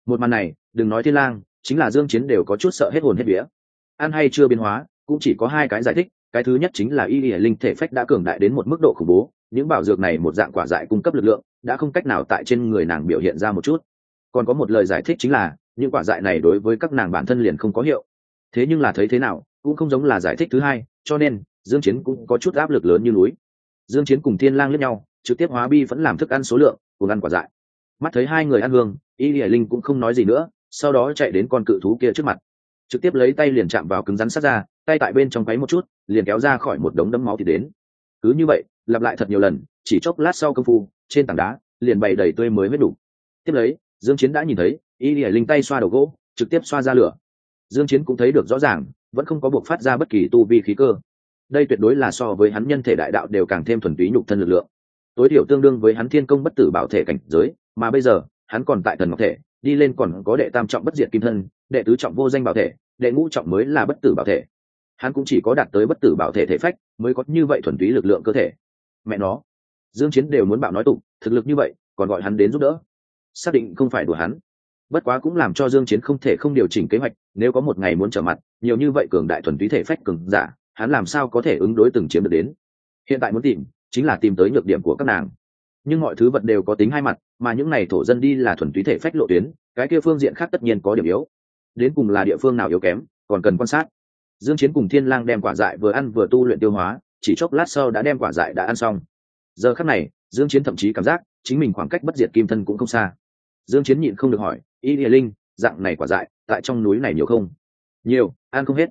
Một màn này, đừng nói thiên lang, chính là dương chiến đều có chút sợ hết hồn hết vía. Ăn hay chưa biến hóa, cũng chỉ có hai cái giải thích, cái thứ nhất chính là y lìa linh thể phách đã cường đại đến một mức độ khủng bố, những bảo dược này một dạng quả dại cung cấp lực lượng, đã không cách nào tại trên người nàng biểu hiện ra một chút. Còn có một lời giải thích chính là, những quả dại này đối với các nàng bản thân liền không có hiệu. Thế nhưng là thấy thế nào, cũng không giống là giải thích thứ hai, cho nên dương chiến cũng có chút áp lực lớn như núi dương chiến cùng thiên lang lẫn nhau, trực tiếp hóa bi vẫn làm thức ăn số lượng, cùng ăn quả dại. Mắt thấy hai người ăn hương, y lìa linh cũng không nói gì nữa, sau đó chạy đến con cự thú kia trước mặt. Trực tiếp lấy tay liền chạm vào cứng rắn sát ra, tay tại bên trong quấy một chút, liền kéo ra khỏi một đống đấm máu thì đến. Cứ như vậy, lặp lại thật nhiều lần, chỉ chốc lát sau công phu, trên tảng đá, liền bày đầy tươi mới hết đủ. Tiếp lấy, dương chiến đã nhìn thấy, y lìa linh tay xoa đầu gỗ, trực tiếp xoa ra lửa. Dương chiến cũng thấy được rõ ràng, vẫn không có buộc phát ra bất kỳ tu vi khí cơ đây tuyệt đối là so với hắn nhân thể đại đạo đều càng thêm thuần túy nhục thân lực lượng. Tối thiểu tương đương với hắn thiên công bất tử bảo thể cảnh giới, mà bây giờ, hắn còn tại thần ngọc thể, đi lên còn có đệ tam trọng bất diệt kim thân, đệ tứ trọng vô danh bảo thể, đệ ngũ trọng mới là bất tử bảo thể. Hắn cũng chỉ có đạt tới bất tử bảo thể thể phách mới có như vậy thuần túy lực lượng cơ thể. Mẹ nó, dương chiến đều muốn bảo nói tục, thực lực như vậy, còn gọi hắn đến giúp đỡ. Xác định không phải đùa hắn. Bất quá cũng làm cho dương chiến không thể không điều chỉnh kế hoạch, nếu có một ngày muốn trở mặt, nhiều như vậy cường đại thuần túy thể phách cường giả hắn làm sao có thể ứng đối từng chiếm được đến? Hiện tại muốn tìm, chính là tìm tới nhược điểm của các nàng. Nhưng mọi thứ vật đều có tính hai mặt, mà những này thổ dân đi là thuần túy thể phách lộ tuyến, cái kia phương diện khác tất nhiên có điểm yếu. Đến cùng là địa phương nào yếu kém, còn cần quan sát. Dương chiến cùng thiên lang đem quả dại vừa ăn vừa tu luyện tiêu hóa, chỉ chốc lát sau đã đem quả dại đã ăn xong. Giờ khắc này, dương chiến thậm chí cảm giác chính mình khoảng cách bất diệt kim thân cũng không xa. Dương chiến nhịn không được hỏi, y địa linh, dạng này quả dại tại trong núi này nhiều không? Nhiều, ăn không hết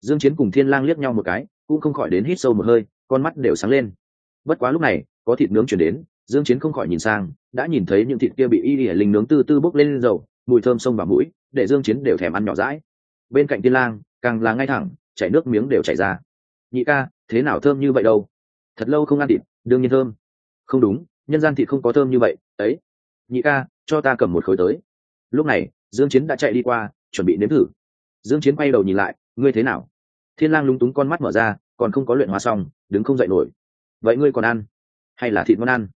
dương chiến cùng thiên lang liếc nhau một cái, cũng không khỏi đến hít sâu một hơi, con mắt đều sáng lên. Bất quá lúc này, có thịt nướng chuyển đến, dương chiến không khỏi nhìn sang, đã nhìn thấy những thịt kia bị y lìa linh nướng từ từ bốc lên dầu, mùi thơm sông vào mũi, để dương chiến đều thèm ăn nhỏ rãi. bên cạnh thiên lang, càng là ngay thẳng, chảy nước miếng đều chảy ra. Nhị ca, thế nào thơm như vậy đâu? Thật lâu không ăn thịt, đương nhiên thơm. Không đúng, nhân gian thịt không có thơm như vậy, ấy. Nhị ca, cho ta cầm một khối tới. Lúc này, dương chiến đã chạy đi qua, chuẩn bị nếm thử. Dương chiến quay đầu nhìn lại ngươi thế nào? Thiên lang lúng túng con mắt mở ra, còn không có luyện hóa xong, đứng không dậy nổi. Vậy ngươi còn ăn? Hay là thịt ngon ăn?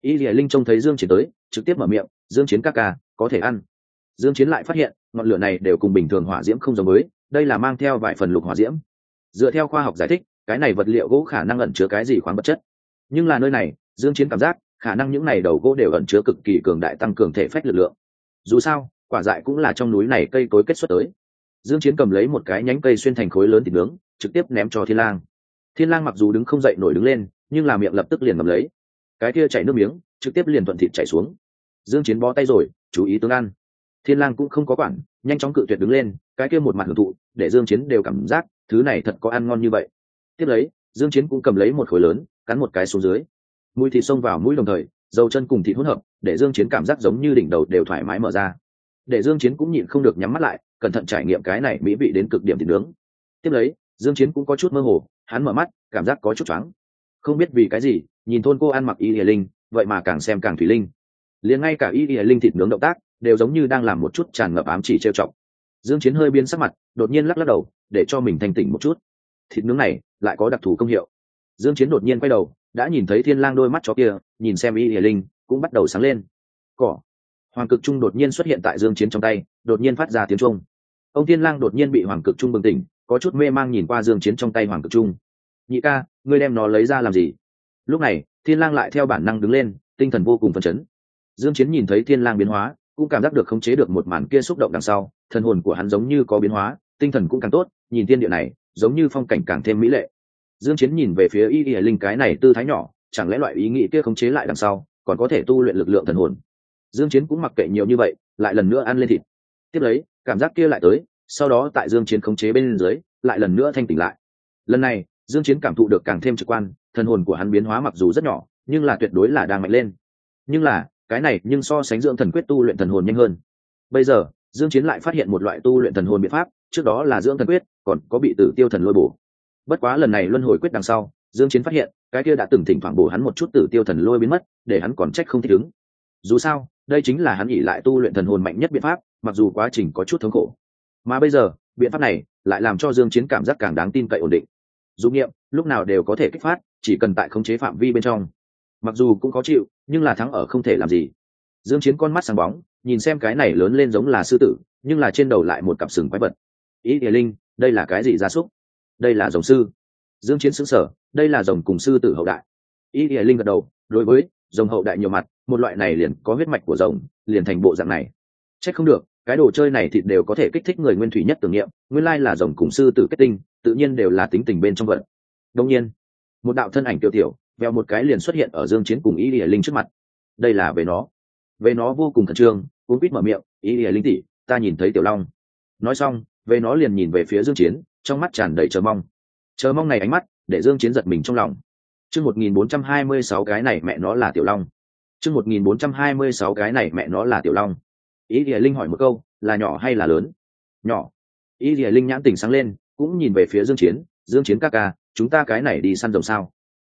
Y lìa linh trông thấy dương chiến tới, trực tiếp mở miệng, dương chiến ca ca, có thể ăn. Dương chiến lại phát hiện, ngọn lửa này đều cùng bình thường hỏa diễm không giống với, đây là mang theo vài phần lục hỏa diễm. Dựa theo khoa học giải thích, cái này vật liệu gỗ khả năng ẩn chứa cái gì khoáng vật chất? Nhưng là nơi này, dương chiến cảm giác, khả năng những này đầu gỗ đều ẩn chứa cực kỳ cường đại tăng cường thể phách lực lượng. Dù sao, quả dại cũng là trong núi này cây tối kết xuất tới dương chiến cầm lấy một cái nhánh cây xuyên thành khối lớn thịt nướng, trực tiếp ném cho thiên lang. Thiên lang mặc dù đứng không dậy nổi đứng lên, nhưng là miệng lập tức liền ngậm lấy. Cái kia chảy nước miếng, trực tiếp liền thuận thịt chảy xuống. Dương chiến bó tay rồi, chú ý tương ăn. Thiên lang cũng không có quản, nhanh chóng cự tuyệt đứng lên, cái kia một mặt hưởng thụ, để dương chiến đều cảm giác, thứ này thật có ăn ngon như vậy. Tiếp lấy, dương chiến cũng cầm lấy một khối lớn, cắn một cái xuống dưới. Mũi thịt xông vào mũi đồng thời, dầu chân cùng thịt hỗn hợp, để dương chiến cảm giác giống như đỉnh đầu đều thoải mái mở ra. Để dương chiến cũng nhịn không được nhắm mắt lại cẩn thận trải nghiệm cái này mỹ vị đến cực điểm thịt nướng. Tiếp lấy, dương chiến cũng có chút mơ hồ, hắn mở mắt, cảm giác có chút choáng. Không biết vì cái gì, nhìn thôn cô ăn mặc y lìa linh, vậy mà càng xem càng thủy linh. Liền ngay cả y lìa linh thịt nướng động tác, đều giống như đang làm một chút tràn ngập ám chỉ trêu chọc. Dương chiến hơi biến sắc mặt, đột nhiên lắc lắc đầu, để cho mình thanh tỉnh một chút. Thịt nướng này, lại có đặc thù công hiệu. Dương chiến đột nhiên quay đầu, đã nhìn thấy thiên lang đôi mắt chó kia, nhìn xem y lìa linh, cũng bắt đầu sáng lên. Cỏ hoàng cực trung đột nhiên xuất hiện tại dương chiến trong tay, đột nhiên phát ra tiếng trung ông thiên lang đột nhiên bị hoàng cực trung bừng tỉnh, có chút mê mang nhìn qua dương chiến trong tay hoàng cực trung. Nhị ca, ngươi đem nó lấy ra làm gì? Lúc này, thiên lang lại theo bản năng đứng lên, tinh thần vô cùng phấn chấn. Dương chiến nhìn thấy thiên lang biến hóa, cũng cảm giác được khống chế được một màn kia xúc động đằng sau, thần hồn của hắn giống như có biến hóa, tinh thần cũng càng tốt, nhìn tiên địa này, giống như phong cảnh càng thêm mỹ lệ. Dương chiến nhìn về phía y y linh cái này tư thái nhỏ, chẳng lẽ loại ý nghĩ kia khống chế lại đằng sau, còn có thể tu luyện lực lượng thần hồn? Dương chiến cũng mặc kệ nhiều như vậy, lại lần nữa ăn lên thịt. Tiếp lấy, cảm giác kia lại tới, sau đó tại dương chiến khống chế bên dưới, lại lần nữa thanh tỉnh lại. Lần này, dương chiến cảm thụ được càng thêm trực quan thần hồn của hắn biến hóa mặc dù rất nhỏ, nhưng là tuyệt đối là đang mạnh lên. Nhưng là, cái này nhưng so sánh dưỡng thần quyết tu luyện thần hồn nhanh hơn. Bây giờ, dương chiến lại phát hiện một loại tu luyện thần hồn biện pháp, trước đó là dưỡng thần quyết, còn có bị tử tiêu thần lôi bổ. Bất quá lần này luân hồi quyết đằng sau, dương chiến phát hiện, cái kia đã từng thỉnh thoảng bổ hắn một chút tử tiêu thần lôi biến mất, để hắn còn trách không thích ứng dù sao, đây chính là hắn nghỉ lại tu luyện thần hồn mạnh nhất biện pháp, mặc dù quá trình có chút thống khổ. Mà bây giờ, biện pháp này lại làm cho dương chiến cảm giác càng đáng tin cậy ổn định. Dụng nghiệm, lúc nào đều có thể kích phát, chỉ cần tại khống chế phạm vi bên trong. Mặc dù cũng có chịu, nhưng là thắng ở không thể làm gì. Dương chiến con mắt sáng bóng, nhìn xem cái này lớn lên giống là sư tử, nhưng là trên đầu lại một cặp sừng quái vật. Ý, địa linh, đây là cái gì gia súc? Đây là rồng sư. Dương chiến sững sở đây là rồng cùng sư tử hậu đại. Ý, địa linh gật đầu, đối với rồng hậu đại nhiều mặt, một loại này liền có huyết mạch của rồng, liền thành bộ dạng này. Trách không được, cái đồ chơi này thịt đều có thể kích thích người nguyên thủy nhất tưởng niệm, nguyên lai là rồng cùng sư tử kết tinh, tự nhiên đều là tính tình bên trong vận đông nhiên, một đạo thân ảnh tiểu tiểu, veo một cái liền xuất hiện ở dương chiến cùng ý địa linh trước mặt. Đây là về nó. Về nó vô cùng khẩn trương, cuốn quýt mở miệng ý địa linh tỷ, ta nhìn thấy tiểu long. Nói xong về nó liền nhìn về phía dương chiến, trong mắt tràn đầy chờ mong. Chờ mong này ánh mắt, để dương chiến giật mình trong lòng chương 1426 cái này mẹ nó là tiểu long. Chương 1426 cái này mẹ nó là tiểu long. Ý địa linh hỏi một câu, là nhỏ hay là lớn? Nhỏ. Ý địa linh nhãn tỉnh sáng lên, cũng nhìn về phía dương chiến. Dương chiến ca ca, chúng ta cái này đi săn rồng sao?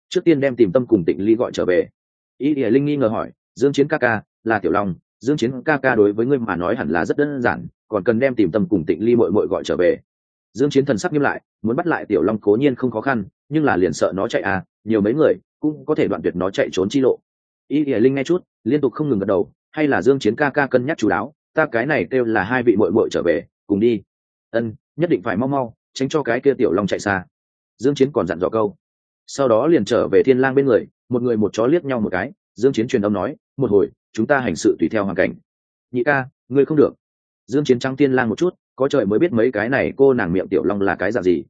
Trước tiên đem tìm tâm cùng tịnh ly gọi trở về. Ý địa linh nghi ngờ hỏi, dương chiến ca ca, là tiểu long. Dương chiến ca ca đối với ngươi mà nói hẳn là rất đơn giản, còn cần đem tìm tâm cùng tịnh ly muội muội gọi trở về. Dương chiến thần sắc nghiêm lại, muốn bắt lại tiểu long cố nhiên không khó khăn, nhưng là liền sợ nó chạy à nhiều mấy người cũng có thể đoạn tuyệt nó chạy trốn chi lộ. Y địa linh nghe chút, liên tục không ngừng gật đầu, hay là dương chiến ca ca cân nhắc chú đáo, ta cái này kêu là hai vị muội muội trở về, cùng đi. Ân, nhất định phải mau mau, tránh cho cái kia tiểu long chạy xa. Dương chiến còn dặn dò câu. Sau đó liền trở về thiên lang bên người, một người một chó liếc nhau một cái, dương chiến truyền âm nói, một hồi, chúng ta hành sự tùy theo hoàn cảnh. Nhị ca, ngươi không được. Dương chiến trắng thiên lang một chút, có trời mới biết mấy cái này cô nàng miệng tiểu long là cái dạng gì.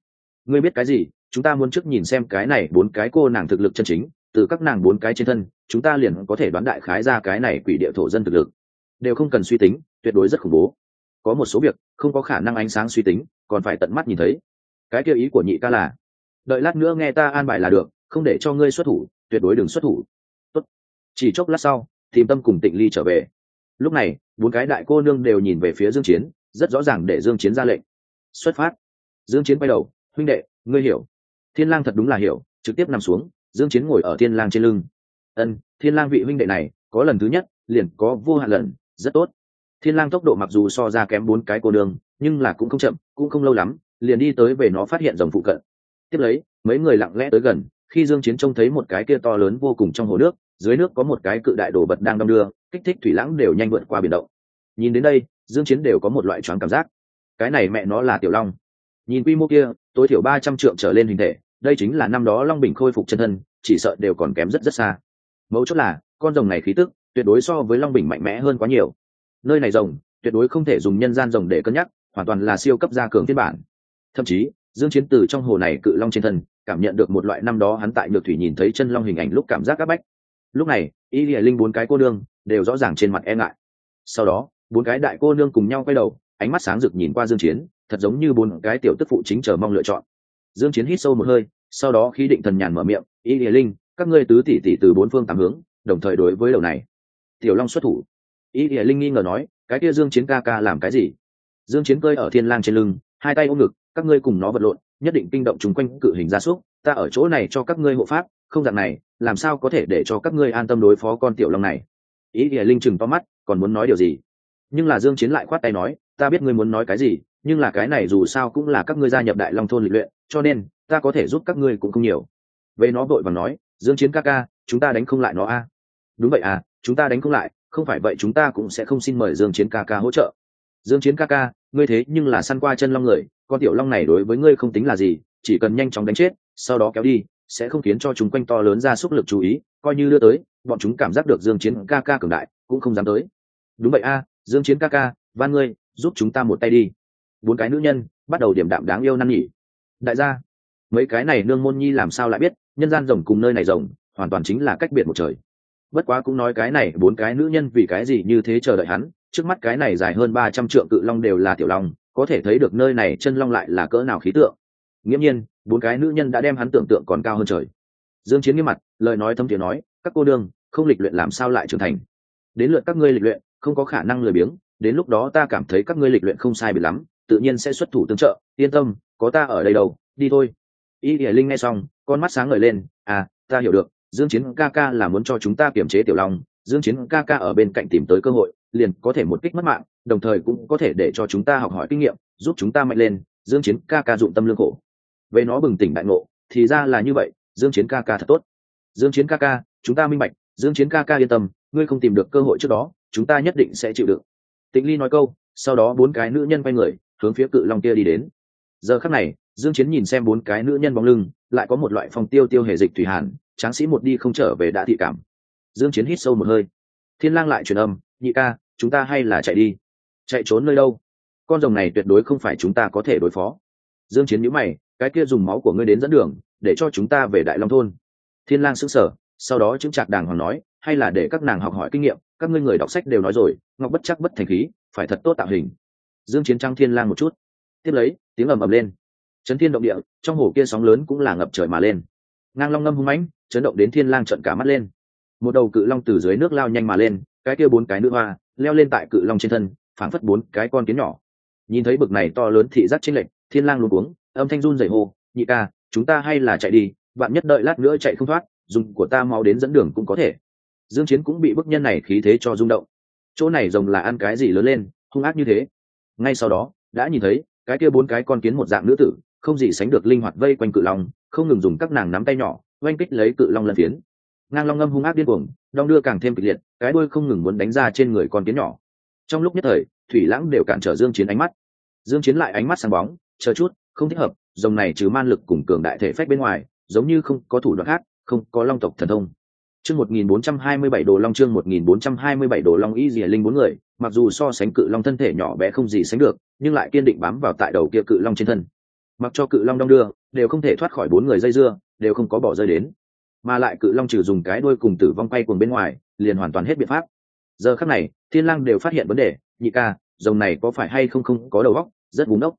Ngươi biết cái gì? Chúng ta muốn trước nhìn xem cái này bốn cái cô nàng thực lực chân chính, từ các nàng bốn cái trên thân, chúng ta liền có thể đoán đại khái ra cái này quỷ địa thổ dân thực lực. Đều không cần suy tính, tuyệt đối rất khủng bố. Có một số việc, không có khả năng ánh sáng suy tính, còn phải tận mắt nhìn thấy. Cái kia ý của nhị ca là, đợi lát nữa nghe ta an bài là được, không để cho ngươi xuất thủ, tuyệt đối đừng xuất thủ. Tốt. chỉ chốc lát sau, tìm tâm cùng tịnh ly trở về. Lúc này, bốn cái đại cô nương đều nhìn về phía dương chiến, rất rõ ràng để dương chiến ra lệnh. Xuất phát. Dương chiến quay đầu, huynh đệ, ngươi hiểu thiên lang thật đúng là hiểu, trực tiếp nằm xuống, dương chiến ngồi ở thiên lang trên lưng. Ân, thiên lang vị huynh đệ này, có lần thứ nhất, liền có vô hạn lần, rất tốt. Thiên lang tốc độ mặc dù so ra kém bốn cái cô đường, nhưng là cũng không chậm, cũng không lâu lắm, liền đi tới về nó phát hiện dòng phụ cận. Tiếp lấy, mấy người lặng lẽ tới gần, khi dương chiến trông thấy một cái kia to lớn vô cùng trong hồ nước, dưới nước có một cái cự đại đồ vật đang đong đưa, kích thích thủy lãng đều nhanh vượt qua biển động. Nhìn đến đây, dương chiến đều có một loại choáng cảm giác. Cái này mẹ nó là tiểu long. Nhìn quy mô kia, tối thiểu 300 trượng trở lên hình thể đây chính là năm đó long bình khôi phục chân thân, chỉ sợ đều còn kém rất rất xa. Mấu chốt là, con rồng này khí tức, tuyệt đối so với long bình mạnh mẽ hơn quá nhiều. Nơi này rồng, tuyệt đối không thể dùng nhân gian rồng để cân nhắc, hoàn toàn là siêu cấp gia cường phiên bản. Thậm chí, dương chiến từ trong hồ này cự long trên thân, cảm nhận được một loại năm đó hắn tại nhược thủy nhìn thấy chân long hình ảnh lúc cảm giác áp bách. Lúc này, y lìa linh bốn cái cô nương đều rõ ràng trên mặt e ngại. Sau đó, bốn cái đại cô nương cùng nhau quay đầu, ánh mắt sáng rực nhìn qua dương chiến, thật giống như bốn cái tiểu tức phụ chính chờ mong lựa chọn dương chiến hít sâu một hơi, sau đó khí định thần nhàn mở miệng, y lìa linh, các ngươi tứ tỷ tỷ từ bốn phương tám hướng, đồng thời đối với đầu này. Tiểu long xuất thủ. Y lìa linh nghi ngờ nói, cái kia dương chiến ca ca làm cái gì? Dương chiến cơi ở thiên lang trên lưng, hai tay ôm ngực, các ngươi cùng nó vật lộn, nhất định kinh động chúng quanh cự hình gia súc, ta ở chỗ này cho các ngươi hộ pháp, không dạng này, làm sao có thể để cho các ngươi an tâm đối phó con tiểu long này? Ý ỉa linh chừng to mắt, còn muốn nói điều gì? Nhưng là dương chiến lại khoát tay nói, ta biết ngươi muốn nói cái gì nhưng là cái này dù sao cũng là các ngươi gia nhập đại long thôn lịch luyện, cho nên, ta có thể giúp các ngươi cũng không nhiều. Về nó vội và nói, dương chiến ca ca, chúng ta đánh không lại nó a. Đúng vậy à chúng ta đánh không lại, không phải vậy chúng ta cũng sẽ không xin mời dương chiến ca ca hỗ trợ. Dương chiến ca ca, ngươi thế nhưng là săn qua chân long người, con tiểu long này đối với ngươi không tính là gì, chỉ cần nhanh chóng đánh chết, sau đó kéo đi, sẽ không khiến cho chúng quanh to lớn ra xúc lực chú ý, coi như đưa tới, bọn chúng cảm giác được dương chiến ca ca cường đại, cũng không dám tới. Đúng vậy a, dương chiến ca ca, van ngươi, giúp chúng ta một tay đi bốn cái nữ nhân bắt đầu điểm đạm đáng yêu năn nhỉ đại gia, mấy cái này nương môn nhi làm sao lại biết, nhân gian rồng cùng nơi này rồng hoàn toàn chính là cách biệt một trời. Bất quá cũng nói cái này, bốn cái nữ nhân vì cái gì như thế chờ đợi hắn, trước mắt cái này dài hơn ba trăm trượng cự long đều là tiểu long, có thể thấy được nơi này chân long lại là cỡ nào khí tượng. Nghiễm nhiên, bốn cái nữ nhân đã đem hắn tưởng tượng còn cao hơn trời. Dương chiến nghiêm mặt, lời nói thâm tiếng nói, các cô đương, không lịch luyện làm sao lại trưởng thành? Đến lượt các ngươi lịch luyện, không có khả năng lười biếng, đến lúc đó ta cảm thấy các ngươi lịch luyện không sai biệt lắm tự nhiên sẽ xuất thủ tương trợ. Yên tâm, có ta ở đây đâu, đi thôi. Y hiển linh nghe xong, con mắt sáng ngời lên. À ta hiểu được, dương chiến ca ca là muốn cho chúng ta kiểm chế tiểu long. Dương chiến ca ca ở bên cạnh tìm tới cơ hội, liền có thể một kích mất mạng, đồng thời cũng có thể để cho chúng ta học hỏi kinh nghiệm, giúp chúng ta mạnh lên. Dương chiến ca ca dụng tâm lương khổ. Về nó bừng tỉnh đại ngộ, thì ra là như vậy, dương chiến ca ca thật tốt. Dương chiến ca ca, chúng ta minh bạch, dương chiến ca ca yên tâm, ngươi không tìm được cơ hội trước đó, chúng ta nhất định sẽ chịu đựng. Tịnh ly nói câu, sau đó bốn cái nữ nhân quay người hướng phía cự long kia đi đến. Giờ khắc này, dương chiến nhìn xem bốn cái nữ nhân bóng lưng, lại có một loại phong tiêu tiêu hề dịch thủy hàn, tráng sĩ một đi không trở về đã thị cảm. Dương chiến hít sâu một hơi. Thiên lang lại truyền âm, nhị ca, chúng ta hay là chạy đi. Chạy trốn nơi đâu? Con rồng này tuyệt đối không phải chúng ta có thể đối phó. Dương chiến nhíu mày, cái kia dùng máu của ngươi đến dẫn đường, để cho chúng ta về đại long thôn. Thiên lang sững sờ, sau đó chứng chặt đàng hoàng nói, hay là để các nàng học hỏi kinh nghiệm, các ngươi người đọc sách đều nói rồi, ngọc bất chắc bất thành khí, phải thật tốt tạo hình dương chiến trăng thiên lang một chút. Tiếp lấy, tiếng ầm ầm lên. Chấn thiên động địa, trong hồ kia sóng lớn cũng là ngập trời mà lên. Ngang long ngâm hung mãnh, chấn động đến thiên lang trợn cả mắt lên. Một đầu cự long từ dưới nước lao nhanh mà lên, cái kia bốn cái nữ hoa, leo lên tại cự long trên thân, phảng phất bốn cái con kiến nhỏ. Nhìn thấy bực này to lớn thị giác trên lệnh thiên lang luống cuống, âm thanh run rẩy hô, nhị ca, chúng ta hay là chạy đi bạn nhất đợi lát nữa chạy không thoát, dùng của ta mau đến dẫn đường cũng có thể. Dương chiến cũng bị bức nhân này khí thế cho rung động. Chỗ này rồng là ăn cái gì lớn lên, hung ác như thế ngay sau đó, đã nhìn thấy, cái kia bốn cái con kiến một dạng nữ tử, không gì sánh được linh hoạt vây quanh cự long, không ngừng dùng các nàng nắm tay nhỏ, oanh kích lấy cự long lần phiến. Ngang long ngâm hung ác điên cuồng, đong đưa càng thêm kịch liệt, cái đuôi không ngừng muốn đánh ra trên người con kiến nhỏ. Trong lúc nhất thời, thủy lãng đều cản trở dương chiến ánh mắt. Dương chiến lại ánh mắt sáng bóng, chờ chút, không thích hợp dòng này trừ man lực cùng cường đại thể phách bên ngoài, giống như không có thủ đoạn khác, không có long tộc thần thông chương 1427 đồ long, chương 1427 đồ long, y dìa linh bốn người, mặc dù so sánh cự long thân thể nhỏ bé không gì sánh được, nhưng lại kiên định bám vào tại đầu kia cự long trên thân. Mặc cho cự long đong đưa, đều không thể thoát khỏi bốn người dây dưa, đều không có bỏ rơi đến. Mà lại cự long trừ dùng cái đuôi cùng tử vong quay cuồng bên ngoài, liền hoàn toàn hết biện pháp. Giờ khắc này, thiên lang đều phát hiện vấn đề, nhị ca, rồng này có phải hay không không có đầu óc, rất búng ngốc.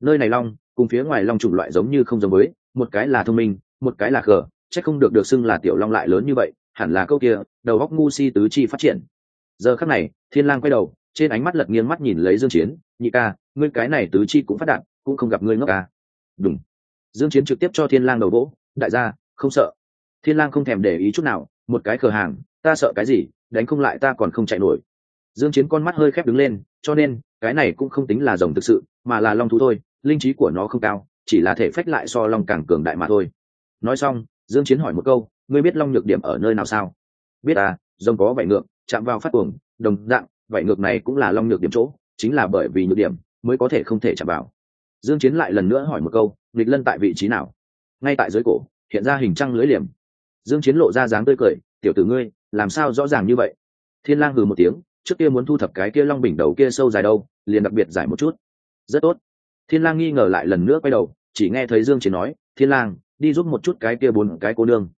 nơi này long, cùng phía ngoài long chủng loại giống như không giống với, một cái là thông minh, một cái là khờ, chắc không được được xưng là tiểu long lại lớn như vậy hẳn là câu kia, đầu góc ngu si tứ chi phát triển. Giờ khắc này, thiên lang quay đầu, trên ánh mắt lật nghiêng mắt nhìn lấy dương chiến, nhị ca, ngươi cái này tứ chi cũng phát đạt, cũng không gặp ngươi ngốc à? ca đúng dương chiến trực tiếp cho thiên lang đầu vỗ, đại gia, không sợ. Thiên lang không thèm để ý chút nào, một cái cửa hàng, ta sợ cái gì, đánh không lại ta còn không chạy nổi. Dương chiến con mắt hơi khép đứng lên, cho nên, cái này cũng không tính là rồng thực sự, mà là long thú thôi, linh trí của nó không cao, chỉ là thể phách lại so long càng cường đại mà thôi. Nói xong, dương chiến hỏi một câu ngươi biết long nhược điểm ở nơi nào sao? Biết à rồng có vảy ngược, chạm vào phát cuồng, đồng dạng, vảy ngược này cũng là long nhược điểm chỗ, chính là bởi vì nhược điểm mới có thể không thể chạm vào. Dương chiến lại lần nữa hỏi một câu địch lân tại vị trí nào? Ngay tại dưới cổ, hiện ra hình trăng lưới liềm. Dương chiến lộ ra dáng tươi cười, tiểu tử ngươi, làm sao rõ ràng như vậy? Thiên lang hừ một tiếng, trước kia muốn thu thập cái kia long bình đầu kia sâu dài đâu, liền đặc biệt giải một chút. Rất tốt. Thiên lang nghi ngờ lại lần nữa quay đầu, chỉ nghe thấy dương chiến nói, thiên lang, đi giúp một chút cái kia bốn cái cô nương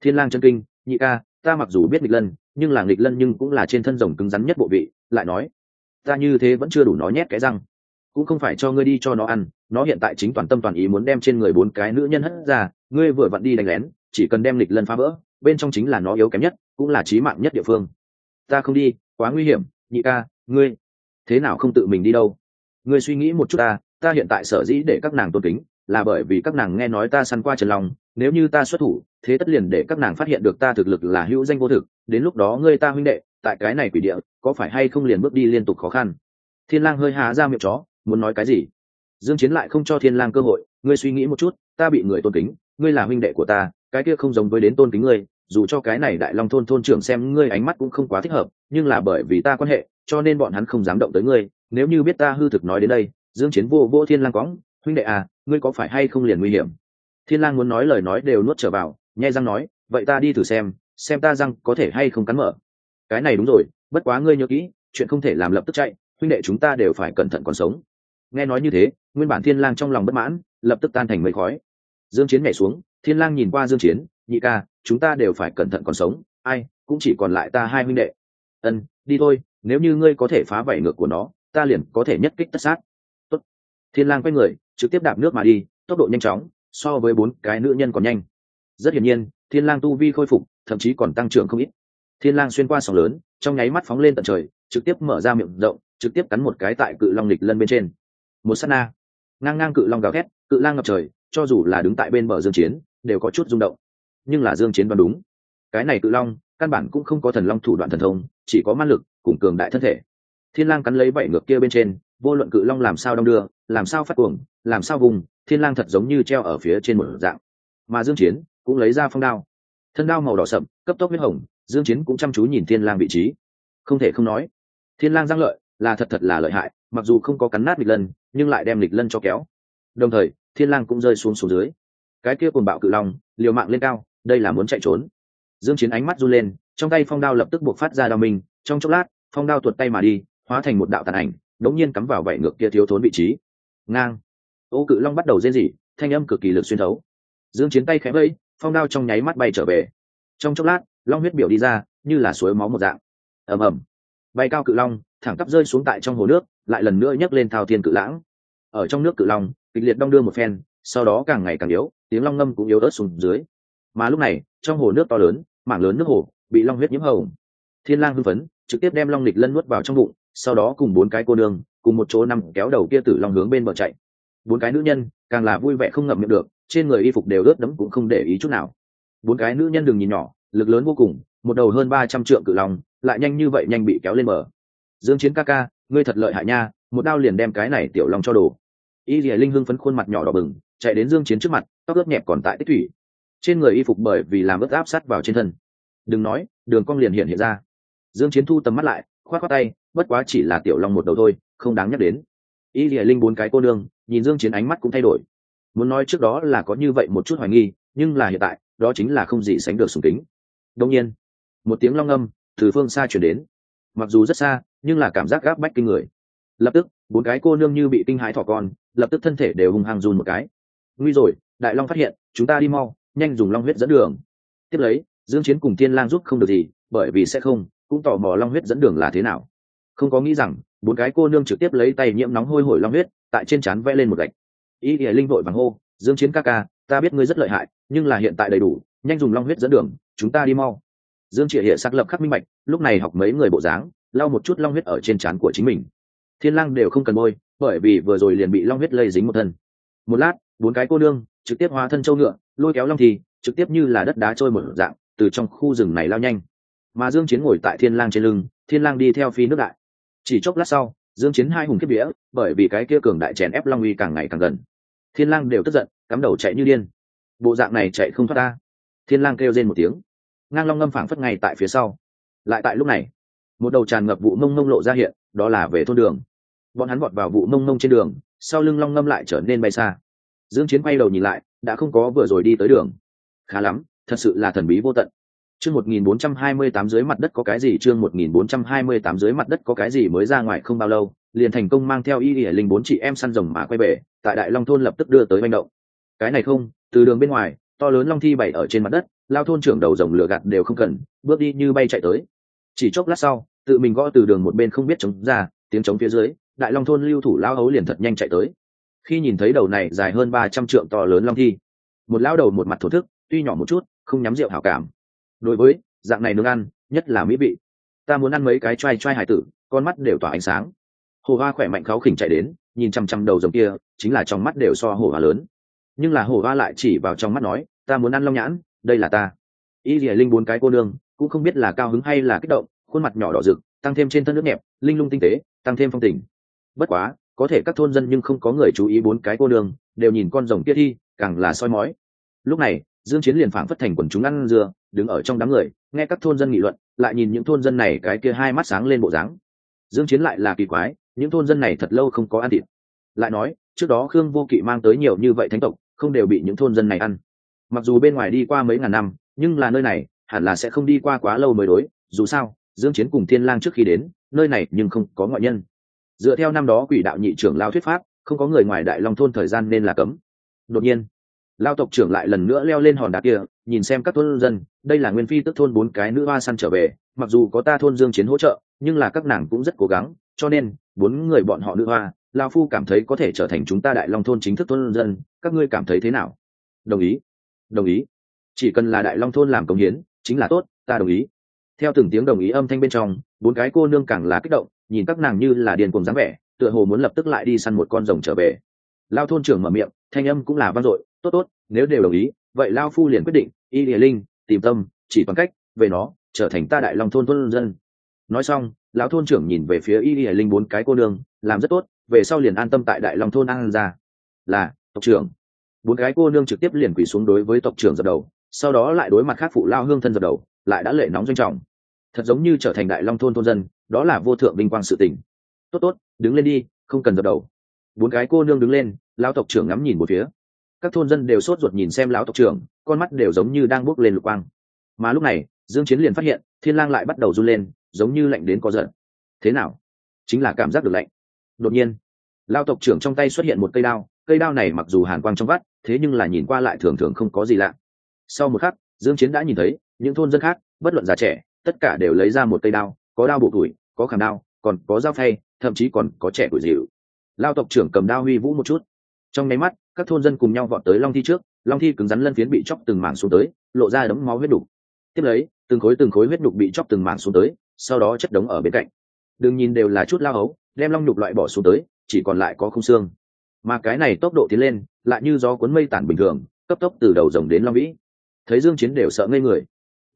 thiên lang chân kinh, nhị ca, ta mặc dù biết nghịch lân, nhưng là nghịch lân nhưng cũng là trên thân rồng cứng rắn nhất bộ vị, lại nói, ta như thế vẫn chưa đủ nó nhét cái răng. Cũng không phải cho ngươi đi cho nó ăn, nó hiện tại chính toàn tâm toàn ý muốn đem trên người bốn cái nữ nhân hất ra, ngươi vừa vặn đi đánh lén, chỉ cần đem lịch lân phá vỡ, bên trong chính là nó yếu kém nhất, cũng là trí mạng nhất địa phương. Ta không đi, quá nguy hiểm, nhị ca, ngươi, thế nào không tự mình đi đâu? Ngươi suy nghĩ một chút ta ta hiện tại sở dĩ để các nàng tôn kính, là bởi vì các nàng nghe nói ta săn qua trần lòng nếu như ta xuất thủ, thế tất liền để các nàng phát hiện được ta thực lực là hữu danh vô thực, đến lúc đó ngươi ta huynh đệ, tại cái này quỷ địa, có phải hay không liền bước đi liên tục khó khăn? Thiên lang hơi há ra miệng chó, muốn nói cái gì? Dương chiến lại không cho thiên lang cơ hội, ngươi suy nghĩ một chút, ta bị người tôn kính, ngươi là huynh đệ của ta, cái kia không giống với đến tôn kính ngươi, dù cho cái này đại long thôn thôn trưởng xem ngươi ánh mắt cũng không quá thích hợp, nhưng là bởi vì ta quan hệ, cho nên bọn hắn không dám động tới ngươi. Nếu như biết ta hư thực nói đến đây, dương chiến vô vô thiên lang quõng, huynh đệ à ngươi có phải hay không liền nguy hiểm? Thiên lang muốn nói lời nói đều nuốt trở vào nhai răng nói, vậy ta đi thử xem xem ta răng có thể hay không cắn mở. Cái này đúng rồi, bất quá ngươi nhớ kỹ, chuyện không thể làm lập tức chạy, huynh đệ chúng ta đều phải cẩn thận còn sống. Nghe nói như thế, nguyên bản thiên lang trong lòng bất mãn, lập tức tan thành mây khói. Dương chiến nhảy xuống, thiên lang nhìn qua dương chiến, nhị ca, chúng ta đều phải cẩn thận còn sống, ai, cũng chỉ còn lại ta hai huynh đệ. Ân, đi thôi, nếu như ngươi có thể phá vảy ngược của nó, ta liền có thể nhất kích tất sát. Tốt. thiên lang quay người, trực tiếp đạp nước mà đi, tốc độ nhanh chóng so với bốn cái nữ nhân còn nhanh. Rất hiển nhiên, thiên lang tu vi khôi phục, thậm chí còn tăng trưởng không ít. Thiên lang xuyên qua sóng lớn, trong nháy mắt phóng lên tận trời, trực tiếp mở ra miệng rộng, trực tiếp cắn một cái tại cự long lịch lân bên trên. Một sát na. Ngang ngang cự long gào thét, cự lang ngập trời, cho dù là đứng tại bên bờ dương chiến, đều có chút rung động. Nhưng là dương chiến đoán đúng. Cái này cự long, căn bản cũng không có thần long thủ đoạn thần thông, chỉ có man lực, cùng cường đại thân thể. Thiên lang cắn lấy bảy ngược kia bên trên, vô luận cự long làm sao đong đưa, làm sao phát cuồng làm sao vùng, thiên lang thật giống như treo ở phía trên một dạng. Mà dương chiến cũng lấy ra phong đao. Thân đao màu đỏ sậm, cấp tốc huyết hồng, dương chiến cũng chăm chú nhìn thiên lang vị trí. Không thể không nói, thiên lang giang lợi là thật thật là lợi hại, mặc dù không có cắn nát lịch lân, nhưng lại đem lịch lân cho kéo. Đồng thời, thiên lang cũng rơi xuống xuống dưới. Cái kia cuồng bạo cự long, liều mạng lên cao, đây là muốn chạy trốn. Dương chiến ánh mắt run lên, trong tay phong đao lập tức buộc phát ra đao mình trong chốc lát, phong đao tuột tay mà đi, hóa thành một đạo tàn ảnh, đống nhiên cắm vào vảy ngược kia thiếu thốn vị trí. Ngang ô cự long bắt đầu rên rỉ, thanh âm cực kỳ lực xuyên thấu. Dương chiến tay khẽ vẫy, phong đao trong nháy mắt bay trở về. Trong chốc lát, long huyết biểu đi ra, như là suối máu một dạng. Ầm ầm. Bay cao cự long, thẳng tắp rơi xuống tại trong hồ nước, lại lần nữa nhấc lên thao thiên cự lãng. Ở trong nước cự long, kịch liệt đong đưa một phen, sau đó càng ngày càng yếu, tiếng long ngâm cũng yếu ớt xuống dưới. Mà lúc này, trong hồ nước to lớn, mảng lớn nước hồ, bị long huyết nhiễm hồng. Thiên lang hưng phấn, trực tiếp đem long lịch lân nuốt vào trong bụng, sau đó cùng bốn cái cô nương, cùng một chỗ nằm kéo đầu kia tử long hướng bên bờ chạy bốn cái nữ nhân, càng là vui vẻ không ngậm miệng được, trên người y phục đều ướt đẫm cũng không để ý chút nào. Bốn cái nữ nhân đừng nhìn nhỏ, lực lớn vô cùng, một đầu hơn ba trăm trượng cự long, lại nhanh như vậy nhanh bị kéo lên bờ. Dương chiến ca ca, ngươi thật lợi hại nha, một đao liền đem cái này tiểu long cho đồ y dìa linh hưng phấn khuôn mặt nhỏ đỏ bừng, chạy đến dương chiến trước mặt, tóc ướt nhẹp còn tại tích thủy. Trên người y phục bởi vì làm ướt áp sát vào trên thân. Đừng nói, đường cong liền hiện hiện ra. Dương chiến thu tầm mắt lại, khoát khoát tay, bất quá chỉ là tiểu long một đầu thôi, không đáng nhắc đến. Y lìa linh bốn cái cô nương nhìn dương chiến ánh mắt cũng thay đổi. Muốn nói trước đó là có như vậy một chút hoài nghi, nhưng là hiện tại, đó chính là không gì sánh được sùng kính. Đông nhiên, một tiếng long âm từ phương xa chuyển đến. Mặc dù rất xa, nhưng là cảm giác gáp bách kinh người. Lập tức, bốn cái cô nương như bị kinh hãi thỏ con, lập tức thân thể đều hung hăng run một cái. Nguy rồi, đại long phát hiện, chúng ta đi mau, nhanh dùng long huyết dẫn đường. Tiếp lấy, dương chiến cùng thiên lang giúp không được gì, bởi vì sẽ không, cũng tò mò long huyết dẫn đường là thế nào. Không có nghĩ rằng bốn cái cô nương trực tiếp lấy tay nhiễm nóng hôi hổi long huyết, tại trên trán vẽ lên một gạch. Ý ỉa linh vội bằng hô, dương chiến ca ca, ta biết ngươi rất lợi hại, nhưng là hiện tại đầy đủ, nhanh dùng long huyết dẫn đường, chúng ta đi mau. Dương triệt hiện xác lập khắc minh mạch lúc này học mấy người bộ dáng, lau một chút long huyết ở trên trán của chính mình. Thiên lang đều không cần bôi, bởi vì vừa rồi liền bị long huyết lây dính một thân. Một lát, bốn cái cô nương, trực tiếp hóa thân châu ngựa, lôi kéo long thì trực tiếp như là đất đá trôi một dạng, từ trong khu rừng này lao nhanh. Mà dương chiến ngồi tại thiên lang trên lưng, thiên lang đi theo phi nước đại chỉ chốc lát sau, dương chiến hai hùng kiếp vía, bởi vì cái kia cường đại chèn ép long uy càng ngày càng gần. Thiên lang đều tức giận, cắm đầu chạy như điên. Bộ dạng này chạy không thoát ta. Thiên lang kêu rên một tiếng. Ngang long ngâm phảng phất ngay tại phía sau. Lại tại lúc này, một đầu tràn ngập vụ mông mông lộ ra hiện, đó là về thôn đường. Bọn hắn vọt vào vụ mông mông trên đường, sau lưng long ngâm lại trở nên bay xa. Dương chiến quay đầu nhìn lại, đã không có vừa rồi đi tới đường. Khá lắm, thật sự là thần bí vô tận chương 1428 dưới mặt đất có cái gì? Chương 1428 dưới mặt đất có cái gì mới ra ngoài không bao lâu, liền thành công mang theo y y linh bốn chị em săn rồng mà quay về, tại đại long thôn lập tức đưa tới manh động. Cái này không, từ đường bên ngoài, to lớn long thi bày ở trên mặt đất, lao thôn trưởng đầu rồng lửa gạt đều không cần, bước đi như bay chạy tới. Chỉ chốc lát sau, tự mình gõ từ đường một bên không biết chống ra, tiếng chống phía dưới, đại long thôn lưu thủ lao hấu liền thật nhanh chạy tới. Khi nhìn thấy đầu này dài hơn ba trăm trượng to lớn long thi, một lao đầu một mặt thổ thức, tuy nhỏ một chút, không nhắm rượu hảo cảm đối với, dạng này nướng ăn, nhất là mỹ vị. Ta muốn ăn mấy cái t r a i t r a i hải tử, con mắt đều tỏa ánh sáng. Hồ hoa khỏe mạnh kháu khỉnh chạy đến, nhìn chăm chăm đầu rồng kia, chính là trong mắt đều so hồ hoa lớn. Nhưng là hồ hoa lại chỉ vào trong mắt nói, ta muốn ăn long nhãn, đây là ta. Y lìa linh bốn cái cô nương, cũng không biết là cao hứng hay là kích động, khuôn mặt nhỏ đỏ rực, tăng thêm trên thân nước nhẹp, linh lung tinh tế, tăng thêm phong tình. Bất quá, có thể các thôn dân nhưng không có người chú ý bốn cái cô nương, đều nhìn con rồng kia thi, càng là soi mói. Lúc này dương chiến liền phảng phất thành quần chúng ăn dưa, đứng ở trong đám người, nghe các thôn dân nghị luận, lại nhìn những thôn dân này cái kia hai mắt sáng lên bộ dáng. Dương chiến lại là kỳ quái, những thôn dân này thật lâu không có ăn thịt. Lại nói, trước đó khương vô kỵ mang tới nhiều như vậy thánh tộc, không đều bị những thôn dân này ăn. Mặc dù bên ngoài đi qua mấy ngàn năm, nhưng là nơi này, hẳn là sẽ không đi qua quá lâu mới đối, dù sao, dương chiến cùng thiên lang trước khi đến, nơi này nhưng không có ngoại nhân. Dựa theo năm đó quỷ đạo nhị trưởng lao thuyết pháp, không có người ngoài đại long thôn thời gian nên là cấm. Đột nhiên lao tộc trưởng lại lần nữa leo lên hòn đá kia, nhìn xem các thôn dân, đây là nguyên phi tức thôn bốn cái nữ hoa săn trở về, mặc dù có ta thôn dương chiến hỗ trợ, nhưng là các nàng cũng rất cố gắng, cho nên, bốn người bọn họ nữ hoa, lao phu cảm thấy có thể trở thành chúng ta đại long thôn chính thức thôn dân, các ngươi cảm thấy thế nào? Đồng ý. Đồng ý. Chỉ cần là đại long thôn làm công hiến, chính là tốt, ta đồng ý. Theo từng tiếng đồng ý âm thanh bên trong, bốn cái cô nương càng là kích động, nhìn các nàng như là điền cùng dáng vẻ, tựa hồ muốn lập tức lại đi săn một con rồng trở về. Lao thôn trưởng mở miệng thanh âm cũng là vang dội, tốt tốt, nếu đều đồng ý, vậy lao phu liền quyết định, y địa linh, tìm tâm, chỉ bằng cách, về nó, trở thành ta đại long thôn thôn dân. Nói xong, lão thôn trưởng nhìn về phía y địa linh bốn cái cô nương, làm rất tốt, về sau liền an tâm tại đại long thôn an ra là, tộc trưởng. Bốn cái cô nương trực tiếp liền quỳ xuống đối với tộc trưởng dập đầu, sau đó lại đối mặt khác phụ lao hương thân dập đầu, lại đã lệ nóng doanh trọng. Thật giống như trở thành đại long thôn thôn dân, đó là vô thượng vinh quang sự tình. Tốt tốt, đứng lên đi, không cần dập đầu. Bốn cái cô nương đứng lên lão tộc trưởng ngắm nhìn một phía. Các thôn dân đều sốt ruột nhìn xem lão tộc trưởng, con mắt đều giống như đang bước lên lục quang. Mà lúc này, dương chiến liền phát hiện, thiên lang lại bắt đầu run lên, giống như lạnh đến có giận thế nào? Chính là cảm giác được lạnh. Đột nhiên, lão tộc trưởng trong tay xuất hiện một cây đao cây đao này mặc dù hàn quang trong vắt, thế nhưng là nhìn qua lại thường thường không có gì lạ. Sau một khắc, dương chiến đã nhìn thấy, những thôn dân khác, bất luận già trẻ, tất cả đều lấy ra một cây đao, có đao bộ tuổi, có khảm đao, còn có dao phay, thậm chí còn có trẻ tuổi dịu. Lao tộc trưởng cầm đao huy vũ một chút trong nháy mắt, các thôn dân cùng nhau vọt tới long thi trước, long thi cứng rắn lân phiến bị chóc từng mảng xuống tới, lộ ra đấm máu huyết đục. Tiếp lấy, từng khối từng khối huyết đục bị chóc từng mảng xuống tới, sau đó chất đống ở bên cạnh. Đừng nhìn đều là chút lao hấu, đem long nhục loại bỏ xuống tới, chỉ còn lại có không xương. Mà cái này tốc độ tiến lên, lại như gió cuốn mây tản bình thường, cấp tốc từ đầu rồng đến long vĩ. Thấy dương chiến đều sợ ngây người.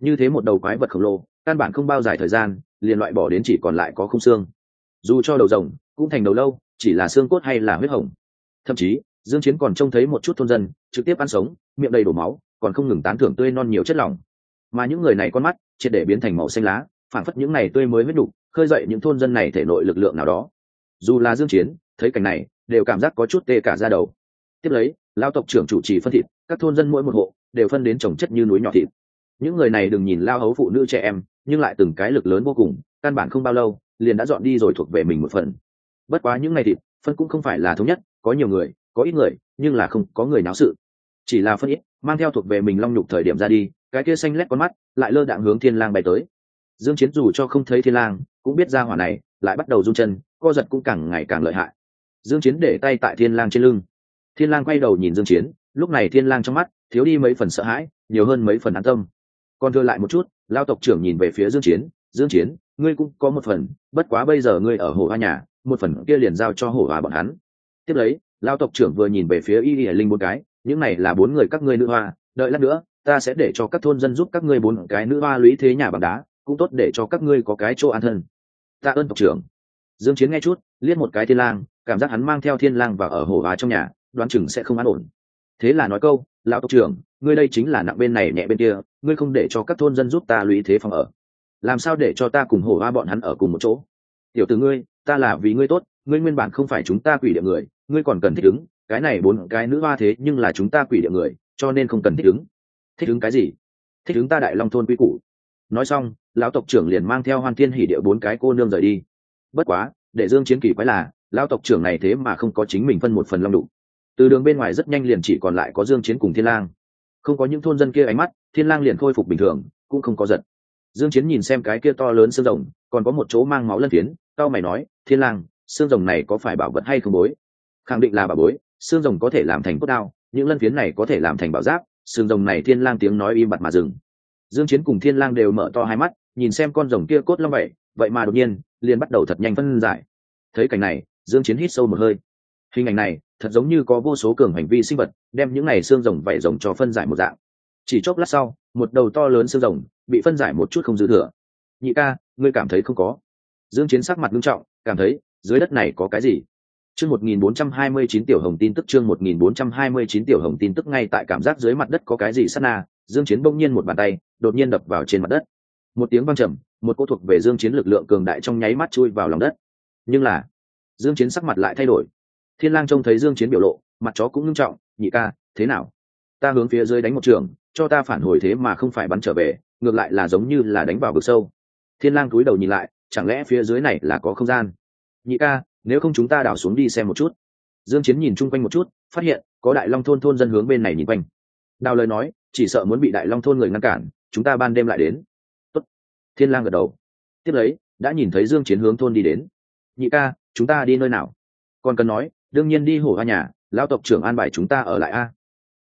Như thế một đầu quái vật khổng lồ, căn bản không bao dài thời gian, liền loại bỏ đến chỉ còn lại có không xương. Dù cho đầu rồng, cũng thành đầu lâu, chỉ là xương cốt hay là huyết hồng thậm chí dương chiến còn trông thấy một chút thôn dân trực tiếp ăn sống miệng đầy đổ máu còn không ngừng tán thưởng tươi non nhiều chất lỏng. Mà những người này con mắt triệt để biến thành màu xanh lá phản phất những này tươi mới huyết đủ, khơi dậy những thôn dân này thể nội lực lượng nào đó. Dù là dương chiến thấy cảnh này đều cảm giác có chút tê cả da đầu. Tiếp lấy lao tộc trưởng chủ trì phân thịt các thôn dân mỗi một hộ đều phân đến trồng chất như núi nhỏ thịt. Những người này đừng nhìn lao hấu phụ nữ trẻ em nhưng lại từng cái lực lớn vô cùng căn bản không bao lâu liền đã dọn đi rồi thuộc về mình một phần. Bất quá những ngày thịt phân cũng không phải là thống nhất có nhiều người, có ít người, nhưng là không có người náo sự. Chỉ là phân ít, mang theo thuộc về mình long nhục thời điểm ra đi, cái kia xanh lét con mắt lại lơ đạn hướng thiên lang bay tới. Dương chiến dù cho không thấy thiên lang, cũng biết ra hỏa này lại bắt đầu run chân, co giật cũng càng ngày càng lợi hại. Dương chiến để tay tại thiên lang trên lưng. Thiên lang quay đầu nhìn dương chiến, lúc này thiên lang trong mắt thiếu đi mấy phần sợ hãi, nhiều hơn mấy phần an tâm. Còn thừa lại một chút, lao tộc trưởng nhìn về phía dương chiến dương chiến, ngươi cũng có một phần, bất quá bây giờ ngươi ở hồ hoa nhà, một phần kia liền giao cho hồ hoa bọn hắn tiếp lấy, lao tộc trưởng vừa nhìn về phía y y linh bốn cái, những này là bốn người các ngươi nữ hoa, đợi lát nữa, ta sẽ để cho các thôn dân giúp các ngươi bốn cái nữ hoa lũy thế nhà bằng đá, cũng tốt để cho các ngươi có cái chỗ an thân. Ta ơn tộc trưởng. Dương chiến nghe chút, liếc một cái thiên lang, cảm giác hắn mang theo thiên lang và ở hồ hoa trong nhà, đoán chừng sẽ không an ổn. Thế là nói câu, lão tộc trưởng, ngươi đây chính là nặng bên này nhẹ bên kia, ngươi không để cho các thôn dân giúp ta lũy thế phòng ở. Làm sao để cho ta cùng hổ hoa bọn hắn ở cùng một chỗ? Tiểu tử ngươi, ta là vì ngươi tốt, ngươi nguyên bản không phải chúng ta quỷ địa người ngươi còn cần thích ứng, cái này bốn cái nữ hoa thế nhưng là chúng ta quỷ địa người, cho nên không cần thích ứng. Thích ứng cái gì? Thích ứng ta đại long thôn quy củ. Nói xong, lão tộc trưởng liền mang theo hoan thiên hỉ địa bốn cái cô nương rời đi. Bất quá, để dương chiến kỳ quái là, lão tộc trưởng này thế mà không có chính mình phân một phần long đủ. Từ đường bên ngoài rất nhanh liền chỉ còn lại có dương chiến cùng thiên lang. Không có những thôn dân kia ánh mắt, thiên lang liền khôi phục bình thường, cũng không có giật dương chiến nhìn xem cái kia to lớn xương rồng, còn có một chỗ mang máu lân phiến cao mày nói, thiên lang, xương rồng này có phải bảo vật hay không bối? Khẳng định là bà bối, xương rồng có thể làm thành cốt đao, những lân phiến này có thể làm thành bảo giáp, xương rồng này thiên lang tiếng nói im bặt mà dừng. Dương chiến cùng thiên lang đều mở to hai mắt, nhìn xem con rồng kia cốt long vậy vậy mà đột nhiên, liền bắt đầu thật nhanh phân giải. Thấy cảnh này, dương chiến hít sâu một hơi. Hình ảnh này, thật giống như có vô số cường hành vi sinh vật, đem những này xương rồng vảy rồng cho phân giải một dạng. Chỉ chốc lát sau, một đầu to lớn xương rồng bị phân giải một chút không dư thừa. Nhị ca, ngươi cảm thấy không có? Dương chiến sắc mặt nghiêm trọng, cảm thấy, dưới đất này có cái gì? Chương 1429 tiểu hồng tin tức, chương 1429 tiểu hồng tin tức ngay tại cảm giác dưới mặt đất có cái gì sát na, dương chiến bỗng nhiên một bàn tay, đột nhiên đập vào trên mặt đất. Một tiếng vang trầm, một cô thuộc về dương chiến lực lượng cường đại trong nháy mắt chui vào lòng đất. Nhưng là, dương chiến sắc mặt lại thay đổi. Thiên lang trông thấy dương chiến biểu lộ, mặt chó cũng nghiêm trọng, nhị ca, thế nào? Ta hướng phía dưới đánh một trường, cho ta phản hồi thế mà không phải bắn trở về, ngược lại là giống như là đánh vào vực sâu. Thiên lang cúi đầu nhìn lại, chẳng lẽ phía dưới này là có không gian? Nhị ca nếu không chúng ta đảo xuống đi xem một chút. Dương chiến nhìn chung quanh một chút, phát hiện có đại long thôn thôn dân hướng bên này nhìn quanh. Đào lời nói, chỉ sợ muốn bị đại long thôn người ngăn cản, chúng ta ban đêm lại đến. Tốt. thiên lang gật đầu. Tiếp lấy, đã nhìn thấy dương chiến hướng thôn đi đến. Nhị ca, chúng ta đi nơi nào? Còn cần nói, đương nhiên đi hổ hoa nhà, lão tộc trưởng an bài chúng ta ở lại a.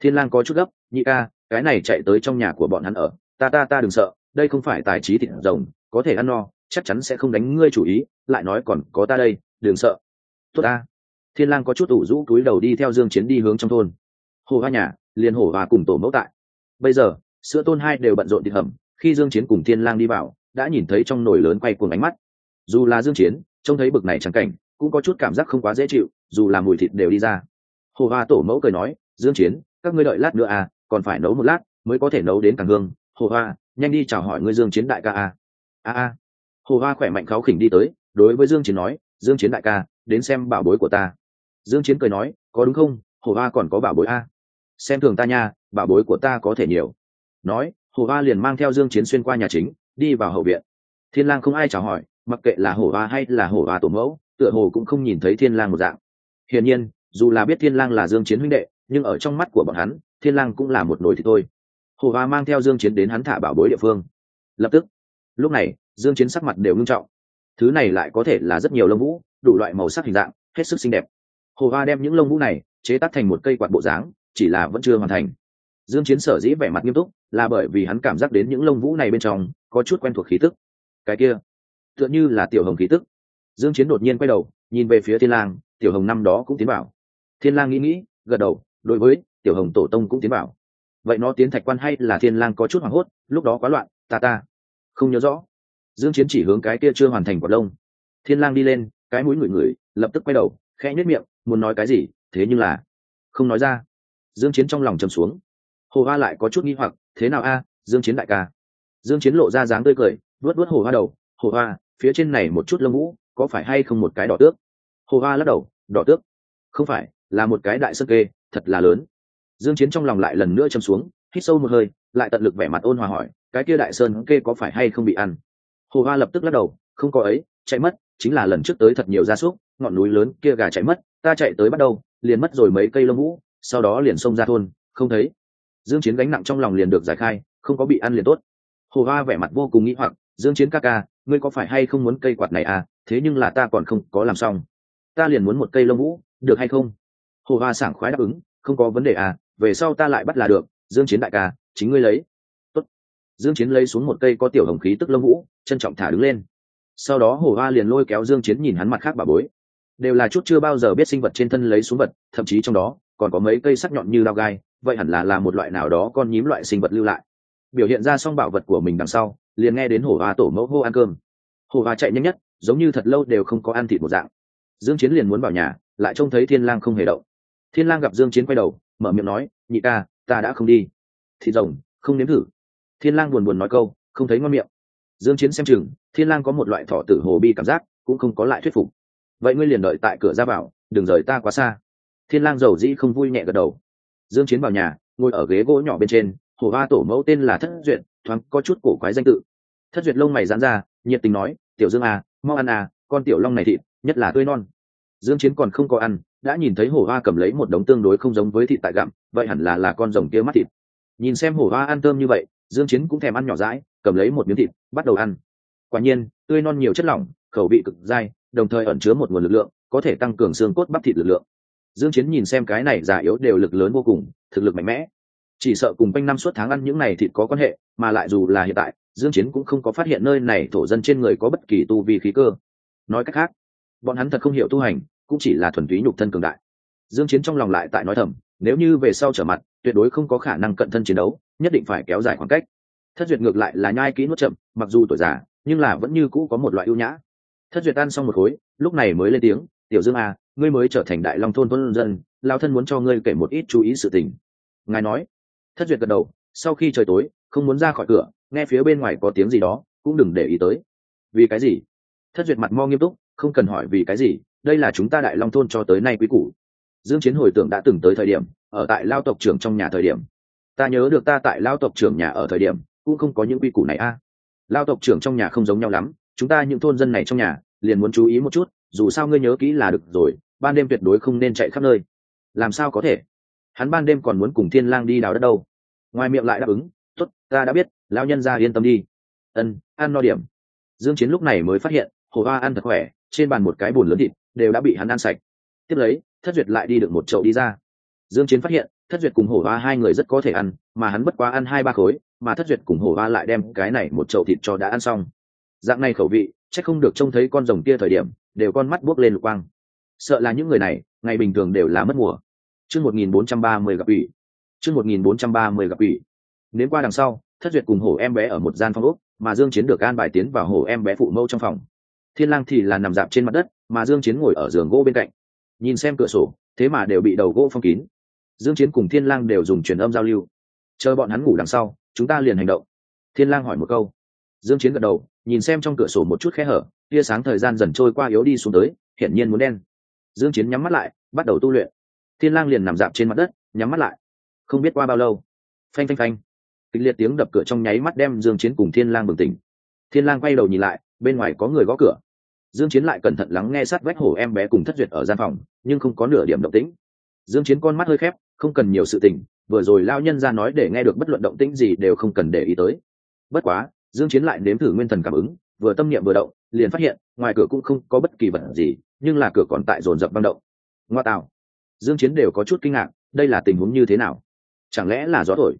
Thiên lang có chút gấp, nhị ca, cái này chạy tới trong nhà của bọn hắn ở. Ta ta ta đừng sợ, đây không phải tài trí thịt rồng, có thể ăn no, chắc chắn sẽ không đánh ngươi chủ ý, lại nói còn có ta đây đừng sợ. Tốt ta. Thiên lang có chút ủ rũ cúi đầu đi theo dương chiến đi hướng trong thôn. Hồ hoa nhà, liền hổ và cùng tổ mẫu tại. Bây giờ, sữa tôn hai đều bận rộn thịt hầm, khi dương chiến cùng thiên lang đi vào, đã nhìn thấy trong nồi lớn quay cuồng ánh mắt. Dù là dương chiến, trông thấy bực này chẳng cảnh, cũng có chút cảm giác không quá dễ chịu, dù là mùi thịt đều đi ra. Hồ hoa tổ mẫu cười nói, dương chiến, các ngươi đợi lát nữa à còn phải nấu một lát, mới có thể nấu đến càng hương. Hồ hoa, nhanh đi chào hỏi ngươi dương chiến đại ca à. A a. Hồ hoa khỏe mạnh kháo khỉnh đi tới, đối với dương chiến nói dương chiến đại ca, đến xem bảo bối của ta. Dương chiến cười nói, có đúng không? Hồ ba còn có bảo bối a? Xem thường ta nha, bảo bối của ta có thể nhiều. Nói, hồ ba liền mang theo dương chiến xuyên qua nhà chính, đi vào hậu viện. Thiên lang không ai chào hỏi, mặc kệ là hồ hoa hay là hồ hoa tổ mẫu, tựa hồ cũng không nhìn thấy thiên lang một dạng. Hiển nhiên, dù là biết thiên lang là dương chiến huynh đệ, nhưng ở trong mắt của bọn hắn, thiên lang cũng là một nồi thì thôi. Hồ hoa mang theo dương chiến đến hắn thả bảo bối địa phương. Lập tức, lúc này, dương chiến sắc mặt đều nghiêm trọng thứ này lại có thể là rất nhiều lông vũ, đủ loại màu sắc hình dạng, hết sức xinh đẹp. Hồ hoa đem những lông vũ này chế tác thành một cây quạt bộ dáng, chỉ là vẫn chưa hoàn thành. Dương chiến sở dĩ vẻ mặt nghiêm túc, là bởi vì hắn cảm giác đến những lông vũ này bên trong có chút quen thuộc khí tức. Cái kia, tựa như là tiểu hồng khí tức. Dương chiến đột nhiên quay đầu, nhìn về phía thiên lang, tiểu hồng năm đó cũng tiến vào. Thiên lang nghĩ nghĩ, gật đầu, đối với tiểu hồng tổ tông cũng tiến vào. Vậy nó tiến thạch quan hay là thiên lang có chút hoảng hốt, lúc đó quá loạn, ta ta không nhớ rõ dương chiến chỉ hướng cái kia chưa hoàn thành quả lông. Thiên lang đi lên, cái mũi ngửi ngửi, lập tức quay đầu, khẽ nhếch miệng, muốn nói cái gì? Thế nhưng là không nói ra. Dương chiến trong lòng trầm xuống. Hồ hoa lại có chút nghi hoặc, thế nào a, dương chiến đại ca? Dương chiến lộ ra dáng tươi cười, vuốt vuốt hồ hoa đầu, hồ hoa, phía trên này một chút lông vũ, có phải hay không một cái đỏ tước? Hồ hoa lắc đầu, đỏ tước? Không phải, là một cái đại sơn kê, thật là lớn. Dương chiến trong lòng lại lần nữa châm xuống, hít sâu một hơi, lại tận lực vẻ mặt ôn hòa hỏi, cái kia đại sơn kê có phải hay không bị ăn? Hồ hoa lập tức lắc đầu, không có ấy, chạy mất, chính là lần trước tới thật nhiều gia súc, ngọn núi lớn kia gà chạy mất, ta chạy tới bắt đầu, liền mất rồi mấy cây lông vũ, sau đó liền xông ra thôn, không thấy. Dương chiến gánh nặng trong lòng liền được giải khai, không có bị ăn liền tốt. Hồ hoa vẻ mặt vô cùng nghĩ hoặc, dương chiến ca ca, ngươi có phải hay không muốn cây quạt này à? Thế nhưng là ta còn không có làm xong. Ta liền muốn một cây lông vũ, được hay không? Hồ hoa sảng khoái đáp ứng, không có vấn đề à về sau ta lại bắt là được. Dương chiến đại ca, chính ngươi lấy dương chiến lấy xuống một cây có tiểu hồng khí tức lông vũ, trân trọng thả đứng lên. Sau đó hồ hoa liền lôi kéo dương chiến nhìn hắn mặt khác bà bối. Đều là chút chưa bao giờ biết sinh vật trên thân lấy xuống vật, thậm chí trong đó, còn có mấy cây sắc nhọn như dao gai, vậy hẳn là là một loại nào đó con nhím loại sinh vật lưu lại. Biểu hiện ra xong bảo vật của mình đằng sau, liền nghe đến hổ hoa tổ mẫu hô ăn cơm. Hổ hoa chạy nhanh nhất, giống như thật lâu đều không có ăn thịt một dạng. Dương chiến liền muốn vào nhà, lại trông thấy thiên lang không hề động. Thiên lang gặp dương chiến quay đầu, mở miệng nói, nhị ca, ta đã không đi. Thịt rồng, không nếm thử thiên lang buồn buồn nói câu, không thấy ngon miệng. Dương chiến xem chừng, thiên lang có một loại thọ tử hồ bi cảm giác, cũng không có lại thuyết phục. Vậy ngươi liền đợi tại cửa ra vào, đừng rời ta quá xa. Thiên lang giàu dĩ không vui nhẹ gật đầu. Dương chiến vào nhà, ngồi ở ghế gỗ nhỏ bên trên hồ hoa tổ mẫu tên là thất duyệt, thoáng có chút cổ quái danh tự. Thất duyệt lông mày giãn ra, nhiệt tình nói, tiểu dương à mau ăn à con tiểu long này thịt, nhất là tươi non. Dương chiến còn không có ăn, đã nhìn thấy hổ hoa cầm lấy một đống tương đối không giống với thịt tại gặm, vậy hẳn là là con rồng kia mắt thịt. Nhìn xem hổ hoa ăn thơm như vậy dương chiến cũng thèm ăn nhỏ rãi, cầm lấy một miếng thịt bắt đầu ăn. Quả nhiên tươi non nhiều chất lỏng khẩu vị cực dai đồng thời ẩn chứa một nguồn lực lượng có thể tăng cường xương cốt bắp thịt lực lượng. Dương chiến nhìn xem cái này già yếu đều lực lớn vô cùng thực lực mạnh mẽ. Chỉ sợ cùng quanh năm suốt tháng ăn những này thịt có quan hệ mà lại dù là hiện tại dương chiến cũng không có phát hiện nơi này thổ dân trên người có bất kỳ tu vi khí cơ. Nói cách khác bọn hắn thật không hiểu tu hành cũng chỉ là thuần túy nhục thân cường đại. Dương chiến trong lòng lại tại nói thầm nếu như về sau trở mặt tuyệt đối không có khả năng cận thân chiến đấu, nhất định phải kéo dài khoảng cách. Thất duyệt ngược lại là nhai kỹ nuốt chậm, mặc dù tuổi già, nhưng là vẫn như cũ có một loại ưu nhã. Thất duyệt ăn xong một khối, lúc này mới lên tiếng, tiểu dương à ngươi mới trở thành đại long thôn thôn dân lao thân muốn cho ngươi kể một ít chú ý sự tình. Ngài nói. Thất duyệt gật đầu, sau khi trời tối, không muốn ra khỏi cửa, nghe phía bên ngoài có tiếng gì đó, cũng đừng để ý tới. Vì cái gì? Thất duyệt mặt mo nghiêm túc, không cần hỏi vì cái gì, đây là chúng ta đại long thôn cho tới nay quý củ. Dương chiến hồi tưởng đã từng tới thời điểm ở tại lao tộc trưởng trong nhà thời điểm. Ta nhớ được ta tại lao tộc trưởng nhà ở thời điểm, cũng không có những quy củ này a. Lao tộc trưởng trong nhà không giống nhau lắm, chúng ta những thôn dân này trong nhà, liền muốn chú ý một chút, dù sao ngươi nhớ kỹ là được rồi, ban đêm tuyệt đối không nên chạy khắp nơi. Làm sao có thể? Hắn ban đêm còn muốn cùng thiên lang đi đào đất đâu. Ngoài miệng lại đáp ứng, tốt, ta đã biết lao nhân gia yên tâm đi. Ân, ăn no điểm. Dương chiến lúc này mới phát hiện, hồ hoa ăn thật khỏe, trên bàn một cái bùn lớn thịt, đều đã bị hắn ăn sạch. Tiếp lấy, thất duyệt lại đi được một chậu đi ra dương chiến phát hiện, thất duyệt cùng hổ Ba hai người rất có thể ăn, mà hắn bất quá ăn hai ba khối, mà thất duyệt cùng hổ Ba lại đem cái này một chậu thịt cho đã ăn xong. Dạng này khẩu vị, chắc không được trông thấy con rồng kia thời điểm, đều con mắt buốc lên lục quang. Sợ là những người này, ngày bình thường đều là mất mùa. Chương 1430 gặp ủy. Chương 1430 gặp ủy. Đến qua đằng sau, thất duyệt cùng hổ em bé ở một gian phòng ốc, mà dương chiến được an bài tiến vào hổ em bé phụ mẫu trong phòng. Thiên lang thì là nằm dạp trên mặt đất, mà dương chiến ngồi ở giường gỗ bên cạnh. Nhìn xem cửa sổ, thế mà đều bị đầu gỗ phong kín dương chiến cùng thiên lang đều dùng truyền âm giao lưu. Chờ bọn hắn ngủ đằng sau, chúng ta liền hành động. Thiên lang hỏi một câu. Dương chiến gật đầu, nhìn xem trong cửa sổ một chút khe hở, tia sáng thời gian dần trôi qua yếu đi xuống tới, hiển nhiên muốn đen. Dương chiến nhắm mắt lại, bắt đầu tu luyện. Thiên lang liền nằm dạp trên mặt đất, nhắm mắt lại. Không biết qua bao lâu. Phanh phanh phanh. Kịch liệt tiếng đập cửa trong nháy mắt đem dương chiến cùng thiên lang bừng tỉnh. Thiên lang quay đầu nhìn lại, bên ngoài có người gõ cửa. Dương chiến lại cẩn thận lắng nghe sát vách hổ em bé cùng thất duyệt ở gian phòng, nhưng không có nửa điểm động tĩnh dương chiến con mắt hơi khép, không cần nhiều sự tình, vừa rồi lao nhân ra nói để nghe được bất luận động tĩnh gì đều không cần để ý tới. Bất quá, dương chiến lại nếm thử nguyên thần cảm ứng, vừa tâm niệm vừa động, liền phát hiện, ngoài cửa cũng không có bất kỳ vật gì, nhưng là cửa còn tại dồn dập băng động. Ngoa tạo. Dương chiến đều có chút kinh ngạc, đây là tình huống như thế nào? Chẳng lẽ là gió thổi?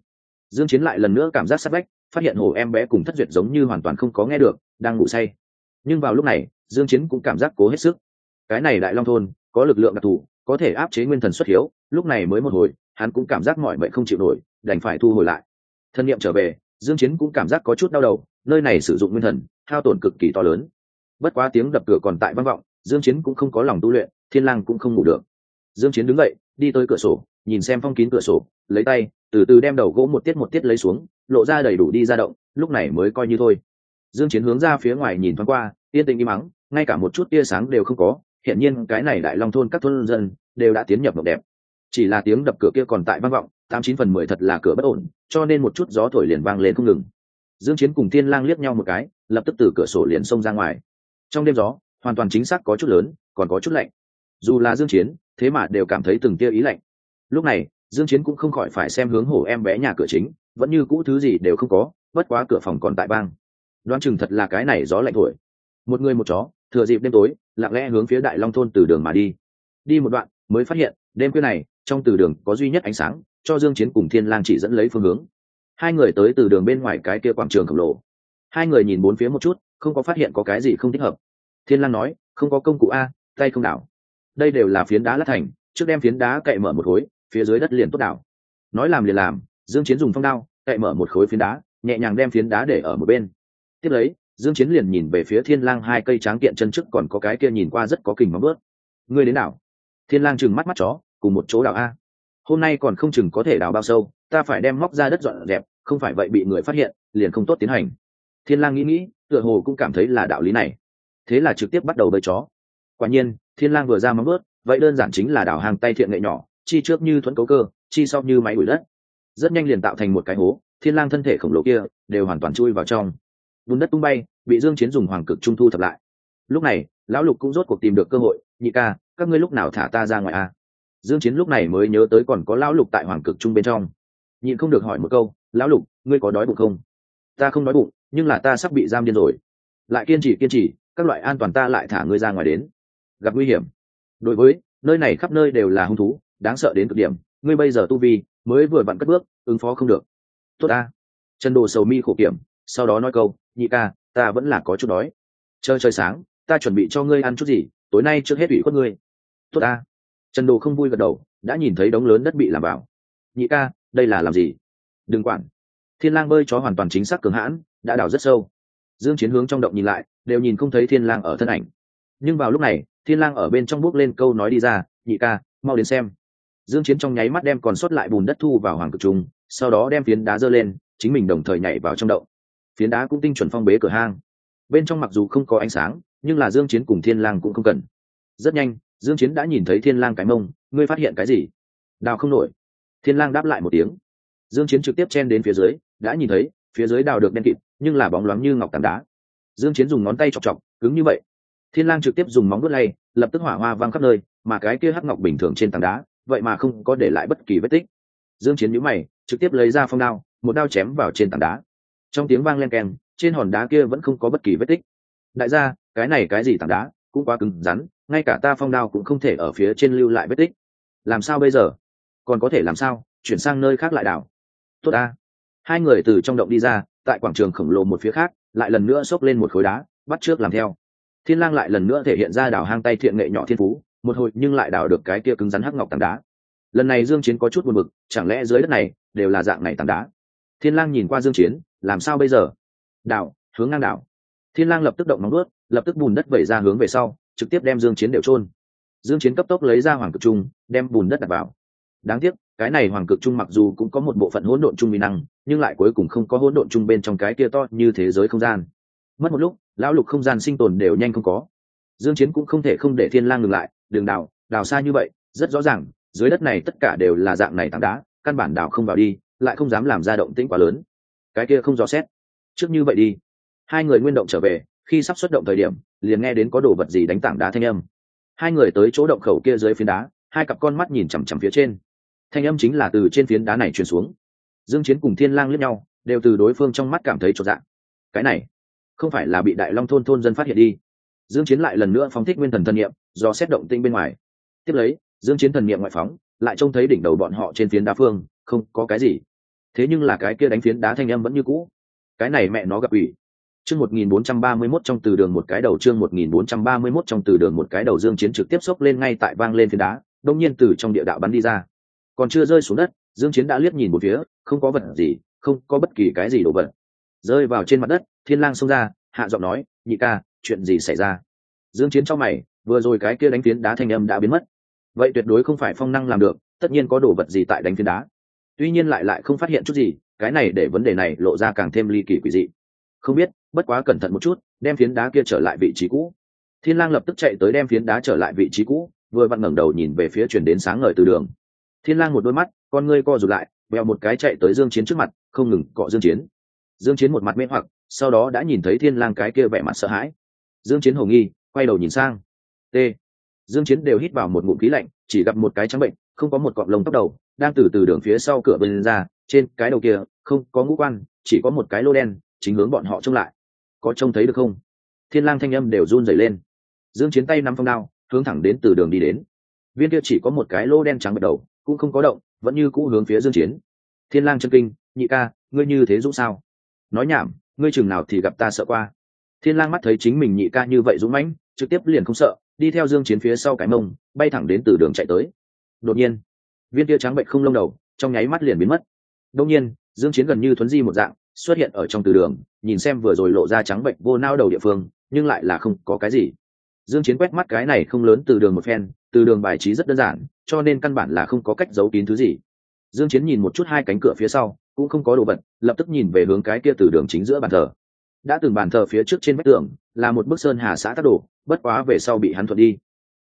Dương chiến lại lần nữa cảm giác sát bách phát hiện hồ em bé cùng thất duyệt giống như hoàn toàn không có nghe được, đang ngủ say. Nhưng vào lúc này, dương chiến cũng cảm giác cố hết sức. Cái này đại long thôn, có lực lượng đặc thù có thể áp chế nguyên thần xuất hiếu, lúc này mới một hồi, hắn cũng cảm giác mọi mệnh không chịu nổi, đành phải thu hồi lại. Thân niệm trở về, dương chiến cũng cảm giác có chút đau đầu, nơi này sử dụng nguyên thần, hao tổn cực kỳ to lớn. Bất quá tiếng đập cửa còn tại vang vọng, dương chiến cũng không có lòng tu luyện, thiên lang cũng không ngủ được. Dương chiến đứng dậy, đi tới cửa sổ, nhìn xem phong kín cửa sổ, lấy tay, từ từ đem đầu gỗ một tiết một tiết lấy xuống, lộ ra đầy đủ đi ra động, lúc này mới coi như thôi. Dương chiến hướng ra phía ngoài nhìn thoáng qua, yên tĩnh im mắng ngay cả một chút tia sáng đều không có hiện nhiên cái này đại long thôn các thôn dân đều đã tiến nhập mộng đẹp. Chỉ là tiếng đập cửa kia còn tại vang vọng, tám chín phần mười thật là cửa bất ổn, cho nên một chút gió thổi liền vang lên không ngừng. Dương chiến cùng thiên lang liếc nhau một cái, lập tức từ cửa sổ liền xông ra ngoài. Trong đêm gió, hoàn toàn chính xác có chút lớn, còn có chút lạnh. Dù là dương chiến, thế mà đều cảm thấy từng tia ý lạnh. Lúc này, dương chiến cũng không khỏi phải xem hướng hổ em bé nhà cửa chính, vẫn như cũ thứ gì đều không có, bất quá cửa phòng còn tại bang đoán chừng thật là cái này gió lạnh thổi. Một người một chó thừa dịp đêm tối, lặng lẽ hướng phía đại long thôn từ đường mà đi. Đi một đoạn, mới phát hiện, đêm khuya này, trong từ đường có duy nhất ánh sáng, cho dương chiến cùng thiên lang chỉ dẫn lấy phương hướng. Hai người tới từ đường bên ngoài cái kia quảng trường khổng lồ. Hai người nhìn bốn phía một chút, không có phát hiện có cái gì không thích hợp. Thiên lang nói, không có công cụ a, tay không đảo. Đây đều là phiến đá lát thành, trước đem phiến đá cậy mở một khối, phía dưới đất liền tốt đảo. Nói làm liền làm, dương chiến dùng phong đao, cậy mở một khối phiến đá, nhẹ nhàng đem phiến đá để ở một bên. Tiếp lấy dương chiến liền nhìn về phía thiên lang hai cây tráng kiện chân trước còn có cái kia nhìn qua rất có kình móng bước. Ngươi đến nào thiên lang chừng mắt mắt chó, cùng một chỗ đào a. Hôm nay còn không chừng có thể đào bao sâu, ta phải đem móc ra đất dọn dẹp, không phải vậy bị người phát hiện, liền không tốt tiến hành. Thiên lang nghĩ nghĩ, tựa hồ cũng cảm thấy là đạo lý này. Thế là trực tiếp bắt đầu bơi chó. Quả nhiên, thiên lang vừa ra móng bước, vậy đơn giản chính là đào hàng tay thiện nghệ nhỏ, chi trước như thuẫn cấu cơ, chi sau như máy đuổi đất. Rất nhanh liền tạo thành một cái hố, thiên lang thân thể khổng lồ kia đều hoàn toàn chui vào trong bùn đất tung bay, bị dương chiến dùng hoàng cực trung thu thập lại. Lúc này, lão lục cũng rốt cuộc tìm được cơ hội, nhị ca, các ngươi lúc nào thả ta ra ngoài a? Dương chiến lúc này mới nhớ tới còn có lão lục tại hoàng cực trung bên trong. Nhịn không được hỏi một câu, lão lục, ngươi có đói bụng không? Ta không đói bụng, nhưng là ta sắp bị giam điên rồi. Lại kiên trì kiên trì, các loại an toàn ta lại thả ngươi ra ngoài đến. Gặp nguy hiểm. Đối với, nơi này khắp nơi đều là hung thú, đáng sợ đến cực điểm, ngươi bây giờ tu vi, mới vừa vặn cất bước, ứng phó không được. Tốt ta. Chân đồ sầu mi khổ kiểm, sau đó nói câu nhị ca, ta vẫn là có chút đói. Chờ trời sáng, ta chuẩn bị cho ngươi ăn chút gì, tối nay trước hết ủy khuất ngươi. Tốt ta. Trần đồ không vui gật đầu, đã nhìn thấy đống lớn đất bị làm vào. Nhị ca, đây là làm gì? Đừng quản. Thiên lang bơi chó hoàn toàn chính xác cường hãn, đã đào rất sâu. Dương chiến hướng trong động nhìn lại, đều nhìn không thấy thiên lang ở thân ảnh. Nhưng vào lúc này, thiên lang ở bên trong bước lên câu nói đi ra, nhị ca, mau đến xem. Dương chiến trong nháy mắt đem còn sót lại bùn đất thu vào hoàng cực trung, sau đó đem phiến đá dơ lên, chính mình đồng thời nhảy vào trong động phiến đá cũng tinh chuẩn phong bế cửa hang. Bên trong mặc dù không có ánh sáng, nhưng là dương chiến cùng thiên lang cũng không cần. Rất nhanh, dương chiến đã nhìn thấy thiên lang cái mông, ngươi phát hiện cái gì? Đào không nổi. Thiên lang đáp lại một tiếng. Dương chiến trực tiếp chen đến phía dưới, đã nhìn thấy, phía dưới đào được đen kịt, nhưng là bóng loáng như ngọc tảng đá. Dương chiến dùng ngón tay chọc chọc, cứng như vậy. Thiên lang trực tiếp dùng móng vuốt lay, lập tức hỏa hoa vang khắp nơi, mà cái kia hắc ngọc bình thường trên tảng đá, vậy mà không có để lại bất kỳ vết tích. Dương chiến nhíu mày, trực tiếp lấy ra phong đao, một đao chém vào trên tảng đá trong tiếng vang len keng, trên hòn đá kia vẫn không có bất kỳ vết tích. Đại gia, cái này cái gì tảng đá, cũng quá cứng rắn, ngay cả ta phong đao cũng không thể ở phía trên lưu lại vết tích. Làm sao bây giờ? Còn có thể làm sao? Chuyển sang nơi khác lại đảo. Tốt ta. Hai người từ trong động đi ra, tại quảng trường khổng lồ một phía khác, lại lần nữa xốc lên một khối đá, bắt trước làm theo. Thiên lang lại lần nữa thể hiện ra đào hang tay thiện nghệ nhỏ thiên phú, một hồi nhưng lại đào được cái kia cứng rắn hắc ngọc tảng đá. Lần này dương chiến có chút buồn bực, chẳng lẽ dưới đất này đều là dạng này tảng đá? Thiên lang nhìn qua dương chiến, làm sao bây giờ? Đào hướng ngang đào thiên lang lập tức động nóng đuốt, lập tức bùn đất vẩy ra hướng về sau, trực tiếp đem dương chiến đều trôn dương chiến cấp tốc lấy ra hoàng cực trung, đem bùn đất đặt vào. Đáng tiếc, cái này hoàng cực trung mặc dù cũng có một bộ phận hỗn độn trung uy năng, nhưng lại cuối cùng không có hỗn độn trung bên trong cái kia to như thế giới không gian. Mất một lúc, lão lục không gian sinh tồn đều nhanh không có. Dương chiến cũng không thể không để thiên lang ngừng lại, đường đào đào xa như vậy, rất rõ ràng, dưới đất này tất cả đều là dạng này tảng đá, căn bản đào không vào đi lại không dám làm ra động tĩnh quá lớn. Cái kia không dò xét. Trước như vậy đi. Hai người nguyên động trở về, khi sắp xuất động thời điểm, liền nghe đến có đồ vật gì đánh tảng đá thanh âm. Hai người tới chỗ động khẩu kia dưới phiến đá, hai cặp con mắt nhìn chằm chằm phía trên. Thanh âm chính là từ trên phiến đá này truyền xuống. Dương chiến cùng thiên lang liếc nhau, đều từ đối phương trong mắt cảm thấy trột dạ. Cái này, không phải là bị đại long thôn thôn dân phát hiện đi. Dương chiến lại lần nữa phóng thích nguyên thần thần niệm, do xét động tinh bên ngoài. Tiếp lấy, dương chiến thần niệm ngoại phóng, lại trông thấy đỉnh đầu bọn họ trên phiến đá phương không có cái gì. Thế nhưng là cái kia đánh phiến đá thanh âm vẫn như cũ. Cái này mẹ nó gặp ủy. Chương 1431 trong từ đường một cái đầu, chương 1431 trong từ đường một cái đầu dương chiến trực tiếp xốc lên ngay tại vang lên phiến đá, đông nhiên từ trong địa đạo bắn đi ra. Còn chưa rơi xuống đất, dương chiến đã liếc nhìn một phía, không có vật gì, không có bất kỳ cái gì đổ vật. Rơi vào trên mặt đất, thiên lang xông ra, hạ giọng nói, nhị ca, chuyện gì xảy ra? Dương chiến cho mày, vừa rồi cái kia đánh phiến đá thanh âm đã biến mất. Vậy tuyệt đối không phải phong năng làm được, tất nhiên có đồ vật gì tại đánh phiến đá tuy nhiên lại lại không phát hiện chút gì, cái này để vấn đề này lộ ra càng thêm ly kỳ quỷ dị. Không biết, bất quá cẩn thận một chút, đem phiến đá kia trở lại vị trí cũ. Thiên lang lập tức chạy tới đem phiến đá trở lại vị trí cũ, vừa vặn ngẩng đầu nhìn về phía truyền đến sáng ngời từ đường. Thiên lang một đôi mắt, con ngươi co rụt lại vẹo một cái chạy tới dương chiến trước mặt, không ngừng cọ dương chiến. Dương chiến một mặt mê hoặc, sau đó đã nhìn thấy thiên lang cái kia vẻ mặt sợ hãi. Dương chiến hồ nghi, quay đầu nhìn sang. T. Dương chiến đều hít vào một ngụm khí lạnh, chỉ gặp một cái trắng bệnh không có một cọng lông tóc đầu, đang từ từ đường phía sau cửa bên ra, trên cái đầu kia, không có ngũ quan, chỉ có một cái lô đen, chính hướng bọn họ trông lại. Có trông thấy được không? Thiên lang thanh âm đều run rẩy lên. Dương chiến tay nắm phong đao, hướng thẳng đến từ đường đi đến. Viên kia chỉ có một cái lô đen trắng bật đầu, cũng không có động, vẫn như cũ hướng phía dương chiến. Thiên lang chân kinh, nhị ca, ngươi như thế dũng sao? Nói nhảm, ngươi chừng nào thì gặp ta sợ qua. Thiên lang mắt thấy chính mình nhị ca như vậy dũng mãnh, trực tiếp liền không sợ, đi theo dương chiến phía sau cái mông, bay thẳng đến từ đường chạy tới đột nhiên, viên tia trắng bệnh không lông đầu, trong nháy mắt liền biến mất. Đột nhiên, dương chiến gần như thuấn di một dạng, xuất hiện ở trong từ đường, nhìn xem vừa rồi lộ ra trắng bệnh vô nao đầu địa phương, nhưng lại là không có cái gì. Dương chiến quét mắt cái này không lớn từ đường một phen, từ đường bài trí rất đơn giản, cho nên căn bản là không có cách giấu kín thứ gì. Dương chiến nhìn một chút hai cánh cửa phía sau, cũng không có đồ vật, lập tức nhìn về hướng cái kia từ đường chính giữa bàn thờ. Đã từng bàn thờ phía trước trên vách tường, là một bức sơn hà xã tác đồ, bất quá về sau bị hắn thuận đi.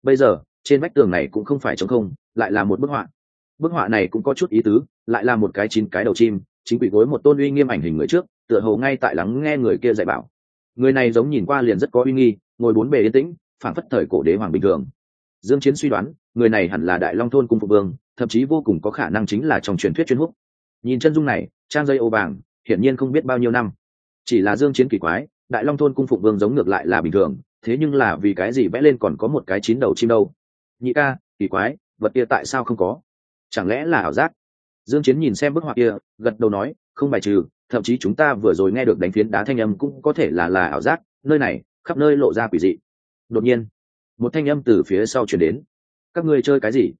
Bây giờ trên vách tường này cũng không phải trống không, lại là một bức họa. Bức họa này cũng có chút ý tứ, lại là một cái chín cái đầu chim, chính quỷ gối một tôn uy nghiêm ảnh hình người trước, tựa hồ ngay tại lắng nghe người kia dạy bảo. Người này giống nhìn qua liền rất có uy nghi, ngồi bốn bề yên tĩnh phản phất thời cổ đế hoàng bình thường. Dương chiến suy đoán, người này hẳn là đại long thôn cung phụ vương, thậm chí vô cùng có khả năng chính là trong truyền thuyết chuyên húc. Nhìn chân dung này, trang dây ô vàng hiển nhiên không biết bao nhiêu năm. Chỉ là dương chiến kỳ quái, đại long thôn cung phục vương giống ngược lại là bình thường, thế nhưng là vì cái gì vẽ lên còn có một cái chín đầu chim đâu? Nhị ca, kỳ quái, vật kia tại sao không có? Chẳng lẽ là ảo giác? Dương chiến nhìn xem bức họa kia, gật đầu nói, không bài trừ, thậm chí chúng ta vừa rồi nghe được đánh phiến đá thanh âm cũng có thể là là ảo giác, nơi này, khắp nơi lộ ra quỷ dị. Đột nhiên, một thanh âm từ phía sau truyền đến. Các ngươi chơi cái gì?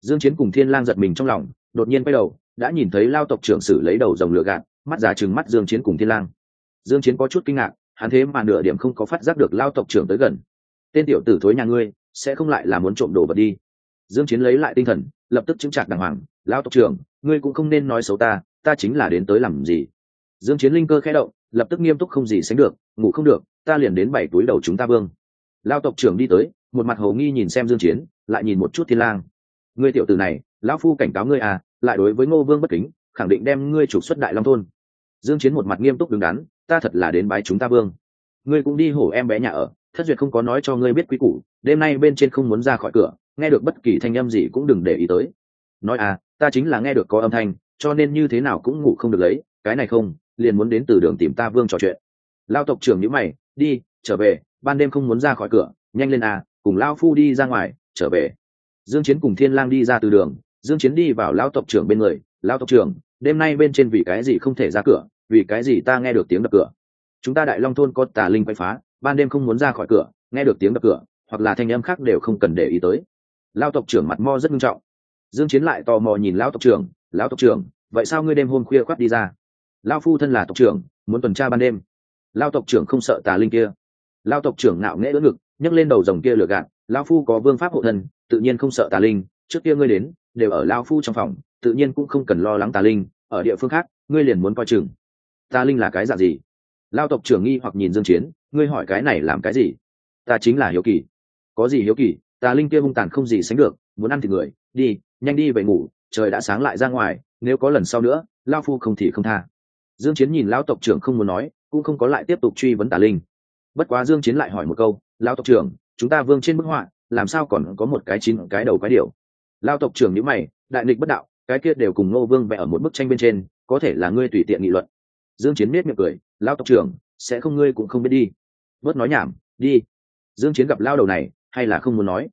Dương chiến cùng thiên lang giật mình trong lòng, đột nhiên quay đầu, đã nhìn thấy lao tộc trưởng sử lấy đầu rồng lửa gạt, mắt già trừng mắt dương chiến cùng thiên lang. Dương chiến có chút kinh ngạc, hắn thế mà nửa điểm không có phát giác được lao tộc trưởng tới gần. Tên tiểu tử thối nhà ngươi sẽ không lại là muốn trộm đồ vật đi. Dương chiến lấy lại tinh thần, lập tức chứng trạc đàng hoàng, Lão tộc trưởng, ngươi cũng không nên nói xấu ta ta chính là đến tới làm gì? Dương chiến linh cơ khẽ động, lập tức nghiêm túc không gì sánh được, ngủ không được, ta liền đến bảy túi đầu chúng ta vương. Lão tộc trưởng đi tới, một mặt hồ nghi nhìn xem dương chiến, lại nhìn một chút thiên lang. Ngươi tiểu tử này, lão phu cảnh cáo ngươi à lại đối với ngô vương bất kính, khẳng định đem ngươi trục xuất đại long thôn. Dương chiến một mặt nghiêm túc đứng đắn, ta thật là đến bái chúng ta vương. Ngươi cũng đi hổ em bé nhà ở thất duyệt không có nói cho ngươi biết quý củ, đêm nay bên trên không muốn ra khỏi cửa, nghe được bất kỳ thanh âm gì cũng đừng để ý tới. Nói à ta chính là nghe được có âm thanh, cho nên như thế nào cũng ngủ không được lấy, cái này không, liền muốn đến từ đường tìm ta vương trò chuyện. Lao tộc trưởng nhữ mày, đi, trở về, ban đêm không muốn ra khỏi cửa, nhanh lên à cùng lao phu đi ra ngoài, trở về. Dương chiến cùng thiên lang đi ra từ đường, dương chiến đi vào lao tộc trưởng bên người, lao tộc trưởng, đêm nay bên trên vì cái gì không thể ra cửa, vì cái gì ta nghe được tiếng đập cửa? Chúng ta đại long thôn có tà linh quay phá, ban đêm không muốn ra khỏi cửa, nghe được tiếng đập cửa, hoặc là thanh âm khác đều không cần để ý tới. Lao tộc trưởng mặt mo rất nghiêm trọng. Dương chiến lại tò mò nhìn lão tộc trưởng, lão tộc trưởng, vậy sao ngươi đêm hôm khuya khoắt đi ra? Lao phu thân là tộc trưởng, muốn tuần tra ban đêm. Lao tộc trưởng không sợ tà linh kia. Lao tộc trưởng nạo nghễ đỡ ngực, nhấc lên đầu rồng kia lừa gạt lao phu có vương pháp hộ thân, tự nhiên không sợ tà linh, trước kia ngươi đến, đều ở lao phu trong phòng, tự nhiên cũng không cần lo lắng tà linh, ở địa phương khác, ngươi liền muốn coi chừng. Tà linh là cái dạng gì? Lao tộc trưởng nghi hoặc nhìn dương chiến, ngươi hỏi cái này làm cái gì? Ta chính là hiếu kỳ. Có gì hiếu kỳ, Ta linh kia hung tàn không gì sánh được, muốn ăn thì người, đi, nhanh đi về ngủ, trời đã sáng lại ra ngoài, nếu có lần sau nữa, lao phu không thì không tha. Dương chiến nhìn lão tộc trưởng không muốn nói, cũng không có lại tiếp tục truy vấn tà linh. Bất quá dương chiến lại hỏi một câu lão tộc trưởng, chúng ta vương trên bức họa, làm sao còn có một cái chín, cái đầu, cái điều lão tộc trưởng nhíu mày, đại nghịch bất đạo, cái kia đều cùng ngô vương vẽ ở một bức tranh bên trên, có thể là ngươi tùy tiện nghị luận. Dương chiến biết miệng cười lão tộc trưởng, sẽ không ngươi cũng không biết đi. Bớt nói nhảm, đi. Dương chiến gặp lao đầu này, hay là không muốn nói?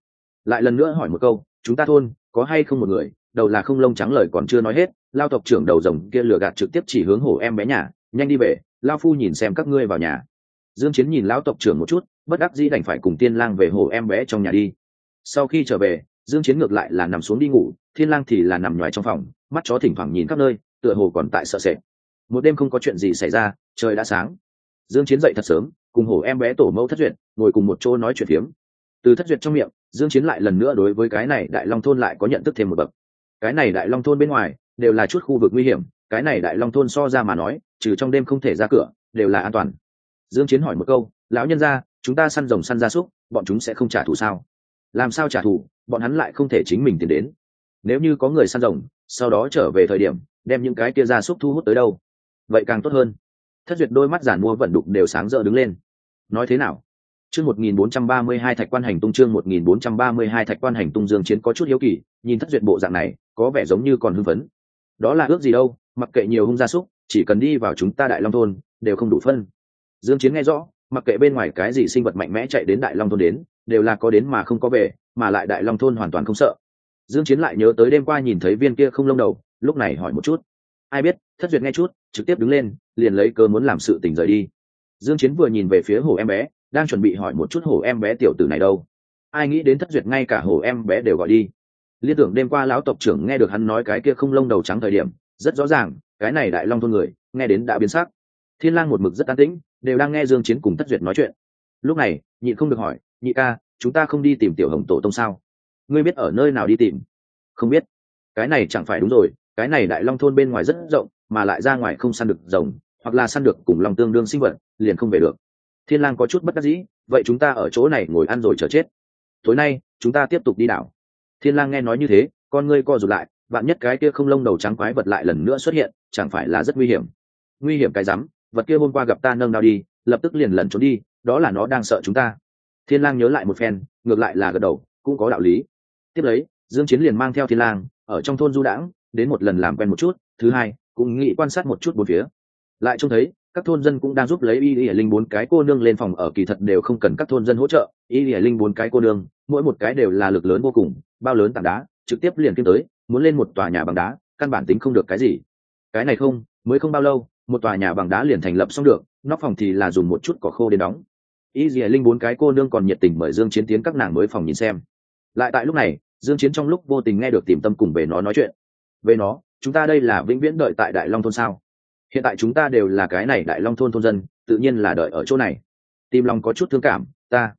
Lại lần nữa hỏi một câu, chúng ta thôn, có hay không một người, đầu là không lông trắng lời còn chưa nói hết lao tộc trưởng đầu rồng kia lừa gạt trực tiếp chỉ hướng hổ em bé nhà, nhanh đi về lao phu nhìn xem các ngươi vào nhà. Dương chiến nhìn lão tộc trưởng một chút, bất đắc dĩ đành phải cùng tiên lang về hổ em bé trong nhà đi. Sau khi trở về, dương chiến ngược lại là nằm xuống đi ngủ, thiên lang thì là nằm ngoài trong phòng, mắt chó thỉnh thoảng nhìn khắp nơi, tựa hồ còn tại sợ sệt một đêm không có chuyện gì xảy ra, trời đã sáng. Dương chiến dậy thật sớm, cùng hổ em bé tổ mẫu thất duyệt, ngồi cùng một chỗ nói chuyện phiếm. Từ thất duyệt trong miệng, dương chiến lại lần nữa đối với cái này đại long thôn lại có nhận thức thêm một bậc. Cái này đại long thôn bên ngoài, đều là chút khu vực nguy hiểm, cái này đại long thôn so ra mà nói, trừ trong đêm không thể ra cửa, đều là an toàn. Dương chiến hỏi một câu, lão nhân gia, chúng ta săn rồng săn gia súc, bọn chúng sẽ không trả thù sao? Làm sao trả thù, bọn hắn lại không thể chính mình tiến đến. Nếu như có người săn rồng, sau đó trở về thời điểm, đem những cái kia gia súc thu hút tới đâu? Vậy càng tốt hơn. Thất duyệt đôi mắt giản mua vận đục đều sáng rỡ đứng lên. Nói thế nào? Chương 1432 thạch quan hành tung chương 1432 thạch quan hành tung dương chiến có chút hiếu kỳ, nhìn thất duyệt bộ dạng này, có vẻ giống như còn hưng phấn. Đó là ước gì đâu, mặc kệ nhiều hung gia súc, chỉ cần đi vào chúng ta đại long thôn, đều không đủ phân. Dương chiến nghe rõ, mặc kệ bên ngoài cái gì sinh vật mạnh mẽ chạy đến đại long thôn đến, đều là có đến mà không có về, mà lại đại long thôn hoàn toàn không sợ. Dương chiến lại nhớ tới đêm qua nhìn thấy viên kia không lông đầu, lúc này hỏi một chút ai biết, thất duyệt nghe chút, trực tiếp đứng lên, liền lấy cơ muốn làm sự tình rời đi. Dương chiến vừa nhìn về phía hồ em bé, đang chuẩn bị hỏi một chút hồ em bé tiểu tử này đâu. Ai nghĩ đến thất duyệt ngay cả hồ em bé đều gọi đi. Liên tưởng đêm qua lão tộc trưởng nghe được hắn nói cái kia không lông đầu trắng thời điểm, rất rõ ràng, cái này đại long thôn người, nghe đến đã biến sắc. Thiên lang một mực rất an tĩnh, đều đang nghe dương chiến cùng thất duyệt nói chuyện. Lúc này nhị không được hỏi, nhị ca, chúng ta không đi tìm tiểu hồng tổ tông sao? Ngươi biết ở nơi nào đi tìm? Không biết. Cái này chẳng phải đúng rồi cái này đại long thôn bên ngoài rất rộng, mà lại ra ngoài không săn được rồng, hoặc là săn được cùng lòng tương đương sinh vật, liền không về được. Thiên lang có chút bất đắc dĩ, vậy chúng ta ở chỗ này ngồi ăn rồi chờ chết. Tối nay, chúng ta tiếp tục đi đảo. Thiên lang nghe nói như thế, con ngươi co rụt lại bạn nhất cái kia không lông đầu trắng quái vật lại lần nữa xuất hiện, chẳng phải là rất nguy hiểm. Nguy hiểm cái rắm, vật kia hôm qua gặp ta nâng đao đi, lập tức liền lẩn trốn đi, đó là nó đang sợ chúng ta. Thiên lang nhớ lại một phen, ngược lại là gật đầu, cũng có đạo lý. Tiếp lấy, dương chiến liền mang theo thiên lang, ở trong thôn du đãng đến một lần làm quen một chút, thứ hai, cũng nghĩ quan sát một chút bốn phía. Lại trông thấy, các thôn dân cũng đang giúp lấy y y linh bốn cái cô nương lên phòng ở, kỳ thật đều không cần các thôn dân hỗ trợ. Y y linh bốn cái cô nương, mỗi một cái đều là lực lớn vô cùng, bao lớn tảng đá, trực tiếp liền kiếm tới, muốn lên một tòa nhà bằng đá, căn bản tính không được cái gì. Cái này không, mới không bao lâu, một tòa nhà bằng đá liền thành lập xong được, nóc phòng thì là dùng một chút cỏ khô đến đóng. Y dì linh bốn cái cô nương còn nhiệt tình mời dương chiến tiến các nàng mới phòng nhìn xem. Lại tại lúc này, dương chiến trong lúc vô tình nghe được tìm tâm cùng về nó nói chuyện về nó, chúng ta đây là vĩnh viễn đợi tại đại long thôn sao? Hiện tại chúng ta đều là cái này đại long thôn thôn dân, tự nhiên là đợi ở chỗ này. Tìm lòng có chút thương cảm, ta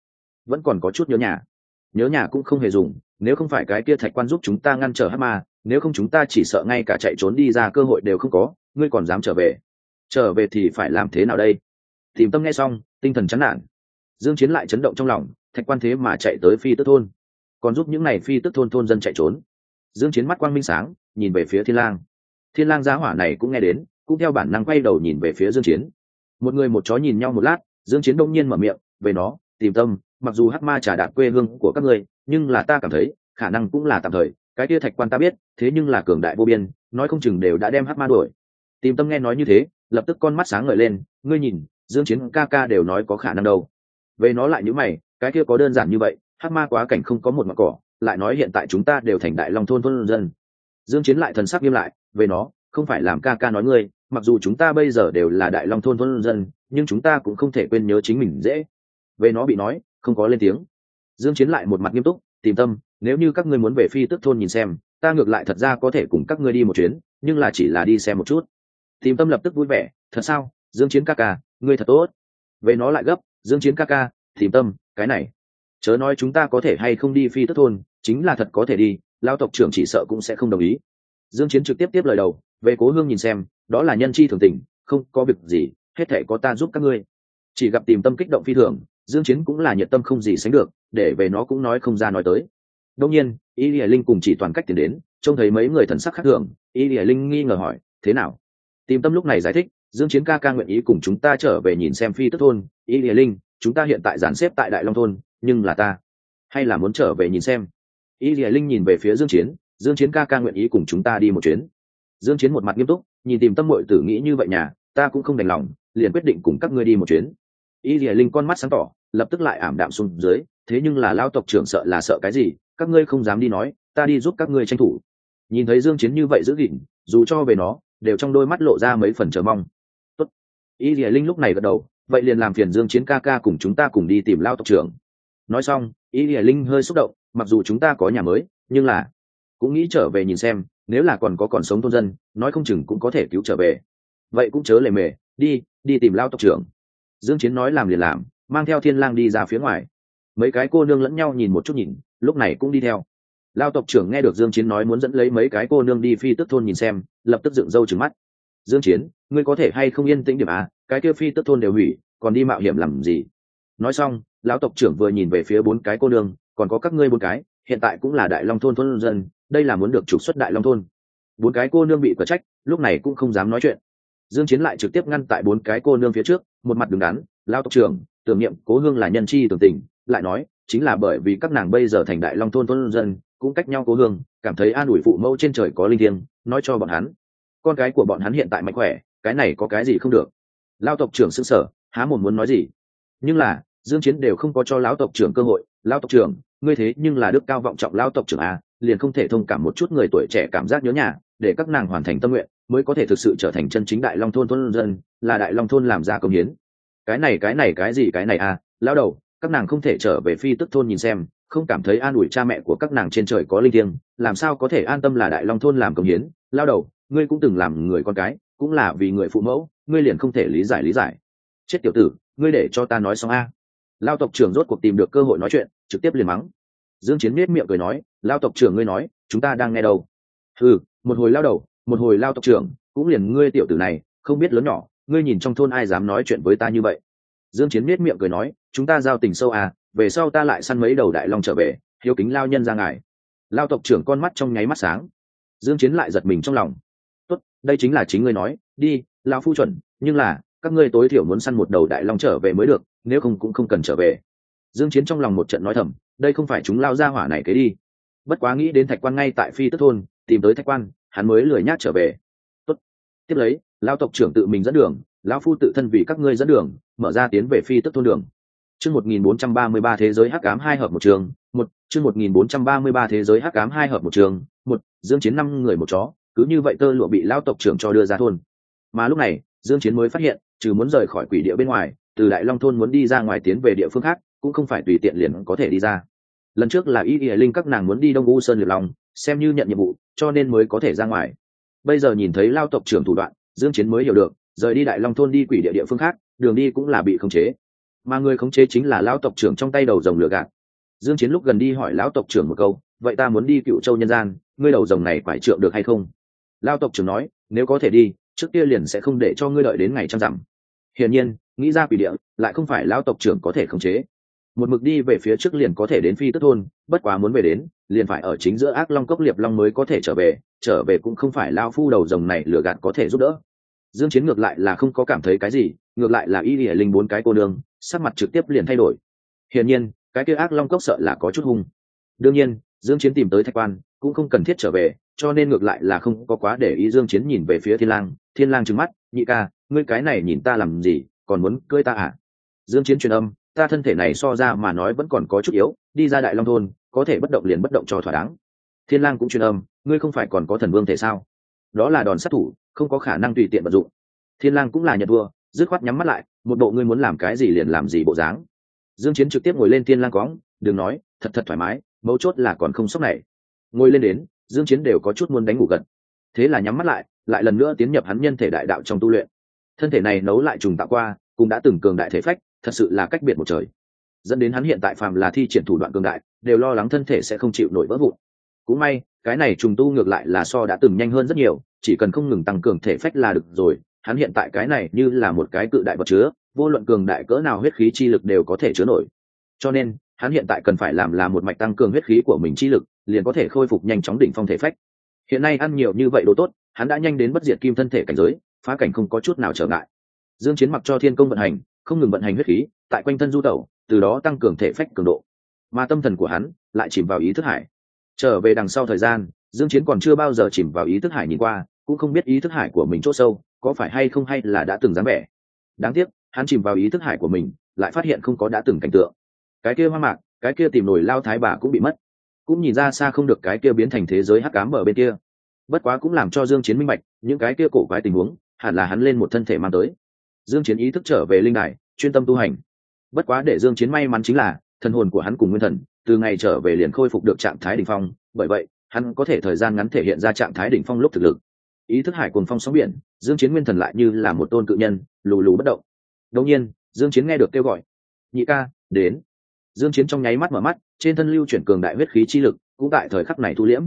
vẫn còn có chút nhớ nhà. Nhớ nhà cũng không hề dùng, nếu không phải cái kia thạch quan giúp chúng ta ngăn trở hát ma, nếu không chúng ta chỉ sợ ngay cả chạy trốn đi ra cơ hội đều không có, ngươi còn dám trở về. Trở về thì phải làm thế nào đây? Tìm tâm nghe xong, tinh thần chán nản. Dương chiến lại chấn động trong lòng, thạch quan thế mà chạy tới phi tức thôn. Còn giúp những này phi tức thôn thôn dân chạy trốn. Dương chiến mắt quang minh sáng nhìn về phía thiên lang. Thiên lang giá hỏa này cũng nghe đến, cũng theo bản năng quay đầu nhìn về phía dương chiến. Một người một chó nhìn nhau một lát, dương chiến đông nhiên mở miệng, về nó, tìm tâm, mặc dù hắc ma trả đạt quê hương của các ngươi, nhưng là ta cảm thấy, khả năng cũng là tạm thời, cái kia thạch quan ta biết, thế nhưng là cường đại vô biên, nói không chừng đều đã đem hắc ma đuổi. Tìm tâm nghe nói như thế, lập tức con mắt sáng ngời lên, ngươi nhìn, dương chiến ca ca đều nói có khả năng đâu. Về nó lại như mày, cái kia có đơn giản như vậy, hắc ma quá cảnh không có một mặt cỏ, lại nói hiện tại chúng ta đều thành đại long thôn thôn dân dương chiến lại thần sắc nghiêm lại, về nó, không phải làm ca ca nói ngươi, mặc dù chúng ta bây giờ đều là đại long thôn thôn dân, nhưng chúng ta cũng không thể quên nhớ chính mình dễ. Về nó bị nói, không có lên tiếng. Dương chiến lại một mặt nghiêm túc, tìm tâm, nếu như các ngươi muốn về phi tức thôn nhìn xem, ta ngược lại thật ra có thể cùng các ngươi đi một chuyến, nhưng là chỉ là đi xem một chút. Tìm tâm lập tức vui vẻ, thật sao? Dương chiến ca ca, ngươi thật tốt. Về nó lại gấp, dương chiến ca ca, tìm tâm, cái này, chớ nói chúng ta có thể hay không đi phi tức thôn, chính là thật có thể đi lao tộc trưởng chỉ sợ cũng sẽ không đồng ý. Dương chiến trực tiếp tiếp lời đầu, về cố hương nhìn xem, đó là nhân chi thường tình, không có việc gì, hết thể có ta giúp các ngươi. Chỉ gặp tìm tâm kích động phi thường, dương chiến cũng là nhiệt tâm không gì sánh được, để về nó cũng nói không ra nói tới. Đương nhiên, y lìa linh cùng chỉ toàn cách tiến đến, trông thấy mấy người thần sắc khác thường, y lìa linh nghi ngờ hỏi, thế nào? Tìm tâm lúc này giải thích, dương chiến ca ca nguyện ý cùng chúng ta trở về nhìn xem phi tức thôn. Y lìa linh, chúng ta hiện tại dàn xếp tại đại long thôn, nhưng là ta hay là muốn trở về nhìn xem y lìa linh nhìn về phía dương chiến dương chiến ca ca nguyện ý cùng chúng ta đi một chuyến. Dương chiến một mặt nghiêm túc, nhìn tìm tâm muội tử nghĩ như vậy nhà, ta cũng không đành lòng, liền quyết định cùng các ngươi đi một chuyến. Y lìa linh con mắt sáng tỏ, lập tức lại ảm đạm xuống dưới, thế nhưng là lao tộc trưởng sợ là sợ cái gì, các ngươi không dám đi nói, ta đi giúp các ngươi tranh thủ. Nhìn thấy dương chiến như vậy giữ gìn, dù cho về nó, đều trong đôi mắt lộ ra mấy phần chờ mong. Tốt. Y lìa linh lúc này gật đầu, vậy liền làm phiền dương chiến ca ca cùng chúng ta cùng đi tìm lao tộc trưởng nói xong, y lìa linh hơi xúc động, mặc dù chúng ta có nhà mới, nhưng là cũng nghĩ trở về nhìn xem, nếu là còn có còn sống thôn dân, nói không chừng cũng có thể cứu trở về. Vậy cũng chớ lề mề, đi đi tìm lao tộc trưởng. Dương chiến nói làm liền làm, mang theo thiên lang đi ra phía ngoài. Mấy cái cô nương lẫn nhau nhìn một chút nhìn, lúc này cũng đi theo. Lao tộc trưởng nghe được dương chiến nói muốn dẫn lấy mấy cái cô nương đi phi tức thôn nhìn xem, lập tức dựng râu trừng mắt. Dương chiến, ngươi có thể hay không yên tĩnh điểm à? Cái kia phi tức thôn đều hủy, còn đi mạo hiểm làm gì? Nói xong lão tộc trưởng vừa nhìn về phía bốn cái cô nương, còn có các ngươi bốn cái, hiện tại cũng là đại long thôn thôn dân, đây là muốn được trục xuất đại long thôn. Bốn cái cô nương bị cở trách, lúc này cũng không dám nói chuyện. Dương chiến lại trực tiếp ngăn tại bốn cái cô nương phía trước, một mặt đứng đắn lao tộc trưởng, tưởng niệm cố hương là nhân chi tưởng tình, lại nói, chính là bởi vì các nàng bây giờ thành đại long thôn thôn dân, cũng cách nhau cố hương, cảm thấy an ủi phụ mẫu trên trời có linh thiêng, nói cho bọn hắn. Con cái của bọn hắn hiện tại mạnh khỏe, cái này có cái gì không được. Lao tộc trưởng sững sở há mồm muốn nói gì. Nhưng là dương chiến đều không có cho lão tộc trưởng cơ hội. Lão tộc trưởng, ngươi thế nhưng là đức cao vọng trọng lão tộc trưởng à liền không thể thông cảm một chút người tuổi trẻ cảm giác nhớ nhà, để các nàng hoàn thành tâm nguyện, mới có thể thực sự trở thành chân chính đại long thôn thôn dân, là đại long thôn làm ra công hiến. Cái này cái này, cái gì, cái này à lão đầu, các nàng không thể trở về phi tức thôn nhìn xem, không cảm thấy an ủi cha mẹ của các nàng trên trời có linh thiêng, làm sao có thể an tâm là đại long thôn làm công hiến? Lao đầu, ngươi cũng từng làm người con cái, cũng là vì người phụ mẫu, ngươi liền không thể lý giải lý giải. Chết tiểu tử, ngươi để cho ta nói xong a lao tộc trưởng rốt cuộc tìm được cơ hội nói chuyện, trực tiếp liền mắng. Dương chiến miết miệng cười nói, lao tộc trưởng ngươi nói, chúng ta đang nghe đâu? Ừ một hồi lao đầu, một hồi lao tộc trưởng, cũng liền ngươi tiểu tử này, không biết lớn nhỏ, ngươi nhìn trong thôn ai dám nói chuyện với ta như vậy? Dương chiến miết miệng cười nói, chúng ta giao tình sâu à về sau ta lại săn mấy đầu đại long trở về, hiếu kính lao nhân ra ngài. Lao tộc trưởng con mắt trong nháy mắt sáng. Dương chiến lại giật mình trong lòng. Tốt, đây chính là chính ngươi nói, đi lao phu chuẩn, nhưng là, các ngươi tối thiểu muốn săn một đầu đại long trở về mới được nếu không cũng không cần trở về. Dương chiến trong lòng một trận nói thầm, đây không phải chúng lao ra hỏa này cái đi. Bất quá nghĩ đến thạch quan ngay tại phi tức thôn, tìm tới thạch quan, hắn mới lười nhát trở về. Tốt. Tiếp lấy, lao tộc trưởng tự mình dẫn đường, lão phu tự thân vì các ngươi dẫn đường, mở ra tiến về phi tức thôn đường. Chương 1433 thế giới hắc ám hai hợp một trường, một, chương 1433 thế giới hắc ám hai hợp một trường, một, dương chiến năm người một chó, cứ như vậy tơ lụa bị lao tộc trưởng cho đưa ra thôn. Mà lúc này, dương chiến mới phát hiện, trừ muốn rời khỏi quỷ địa bên ngoài từ đại long thôn muốn đi ra ngoài tiến về địa phương khác cũng không phải tùy tiện liền có thể đi ra. Lần trước là y y linh các nàng muốn đi đông u sơn liệt lòng, xem như nhận nhiệm vụ cho nên mới có thể ra ngoài. Bây giờ nhìn thấy lao tộc trưởng thủ đoạn dương chiến mới hiểu được rời đi đại long thôn đi quỷ địa địa phương khác đường đi cũng là bị khống chế. Mà người khống chế chính là lão tộc trưởng trong tay đầu rồng lửa gạt. Dương chiến lúc gần đi hỏi lão tộc trưởng một câu vậy ta muốn đi cựu châu nhân gian ngươi đầu rồng này phải trượng được hay không? Lão tộc trưởng nói nếu có thể đi trước kia liền sẽ không để cho ngươi đợi đến ngày trăm dặm hiển nhiên, nghĩ ra quỷ địa lại không phải lão tộc trưởng có thể khống chế. Một mực đi về phía trước liền có thể đến phi tức thôn, bất quá muốn về đến, liền phải ở chính giữa ác long cốc liệp long mới có thể trở về trở về cũng không phải lao phu đầu rồng này lừa gạt có thể giúp đỡ. Dương chiến ngược lại là không có cảm thấy cái gì, ngược lại là y lìa linh bốn cái cô nương, sắc mặt trực tiếp liền thay đổi. Hiển nhiên, cái kia ác long cốc sợ là có chút hung. Đương nhiên, dương chiến tìm tới thạch quan, cũng không cần thiết trở về, cho nên ngược lại là không có quá để ý dương chiến nhìn về phía thiên lang. Thiên lang trừng mắt, nhị ca ngươi cái này nhìn ta làm gì, còn muốn cưới ta à? Dương chiến truyền âm, ta thân thể này so ra mà nói vẫn còn có chút yếu, đi ra đại long thôn, có thể bất động liền bất động cho thỏa đáng. Thiên lang cũng truyền âm, ngươi không phải còn có thần vương thể sao? Đó là đòn sát thủ, không có khả năng tùy tiện vận dụng. Thiên lang cũng là nhận vua dứt khoát nhắm mắt lại, một bộ ngươi muốn làm cái gì liền làm gì bộ dáng. Dương chiến trực tiếp ngồi lên thiên lang cõng, đừng nói, thật thật thoải mái, mấu chốt là còn không sốc này. Ngồi lên đến, dương chiến đều có chút muốn đánh ngủ gần thế là nhắm mắt lại lại lần nữa tiến nhập hắn nhân thể đại đạo trong tu luyện thân thể này nấu lại trùng tạo qua, cũng đã từng cường đại thể phách, thật sự là cách biệt một trời. Dẫn đến hắn hiện tại phàm là thi triển thủ đoạn cường đại, đều lo lắng thân thể sẽ không chịu nổi vỡ vụn. Cũng may, cái này trùng tu ngược lại là so đã từng nhanh hơn rất nhiều, chỉ cần không ngừng tăng cường thể phách là được rồi, hắn hiện tại cái này như là một cái cự đại vật chứa, vô luận cường đại cỡ nào huyết khí chi lực đều có thể chứa nổi. Cho nên, hắn hiện tại cần phải làm là một mạch tăng cường huyết khí của mình chi lực, liền có thể khôi phục nhanh chóng đỉnh phong thể phách. Hiện nay ăn nhiều như vậy đồ tốt, hắn đã nhanh đến bất diệt kim thân thể cảnh giới phá cảnh không có chút nào trở ngại. Dương chiến mặc cho thiên công vận hành, không ngừng vận hành huyết khí, tại quanh thân du tẩu, từ đó tăng cường thể phách cường độ. Mà tâm thần của hắn lại chìm vào ý thức hải. Trở về đằng sau thời gian, dương chiến còn chưa bao giờ chìm vào ý thức hải nhìn qua, cũng không biết ý thức hải của mình chỗ sâu, có phải hay không hay là đã từng dám vẻ. Đáng tiếc, hắn chìm vào ý thức hải của mình, lại phát hiện không có đã từng cảnh tượng. Cái kia hoa mạc, cái kia tìm nổi lao thái bà cũng bị mất. Cũng nhìn ra xa không được cái kia biến thành thế giới hắc ám ở bên kia. Bất quá cũng làm cho dương chiến minh bạch, những cái kia cổ quái tình huống hẳn là hắn lên một thân thể mang tới. Dương chiến ý thức trở về linh đài, chuyên tâm tu hành. Bất quá để dương chiến may mắn chính là, thần hồn của hắn cùng nguyên thần, từ ngày trở về liền khôi phục được trạng thái đỉnh phong, bởi vậy, hắn có thể thời gian ngắn thể hiện ra trạng thái đỉnh phong lúc thực lực. Ý thức hải cùng phong sóng biển, dương chiến nguyên thần lại như là một tôn cự nhân, lù lù bất động. Đột nhiên, dương chiến nghe được kêu gọi, nhị ca, đến. Dương chiến trong nháy mắt mở mắt, trên thân lưu chuyển cường đại huyết khí chi lực, cũng tại thời khắc này thu liễm.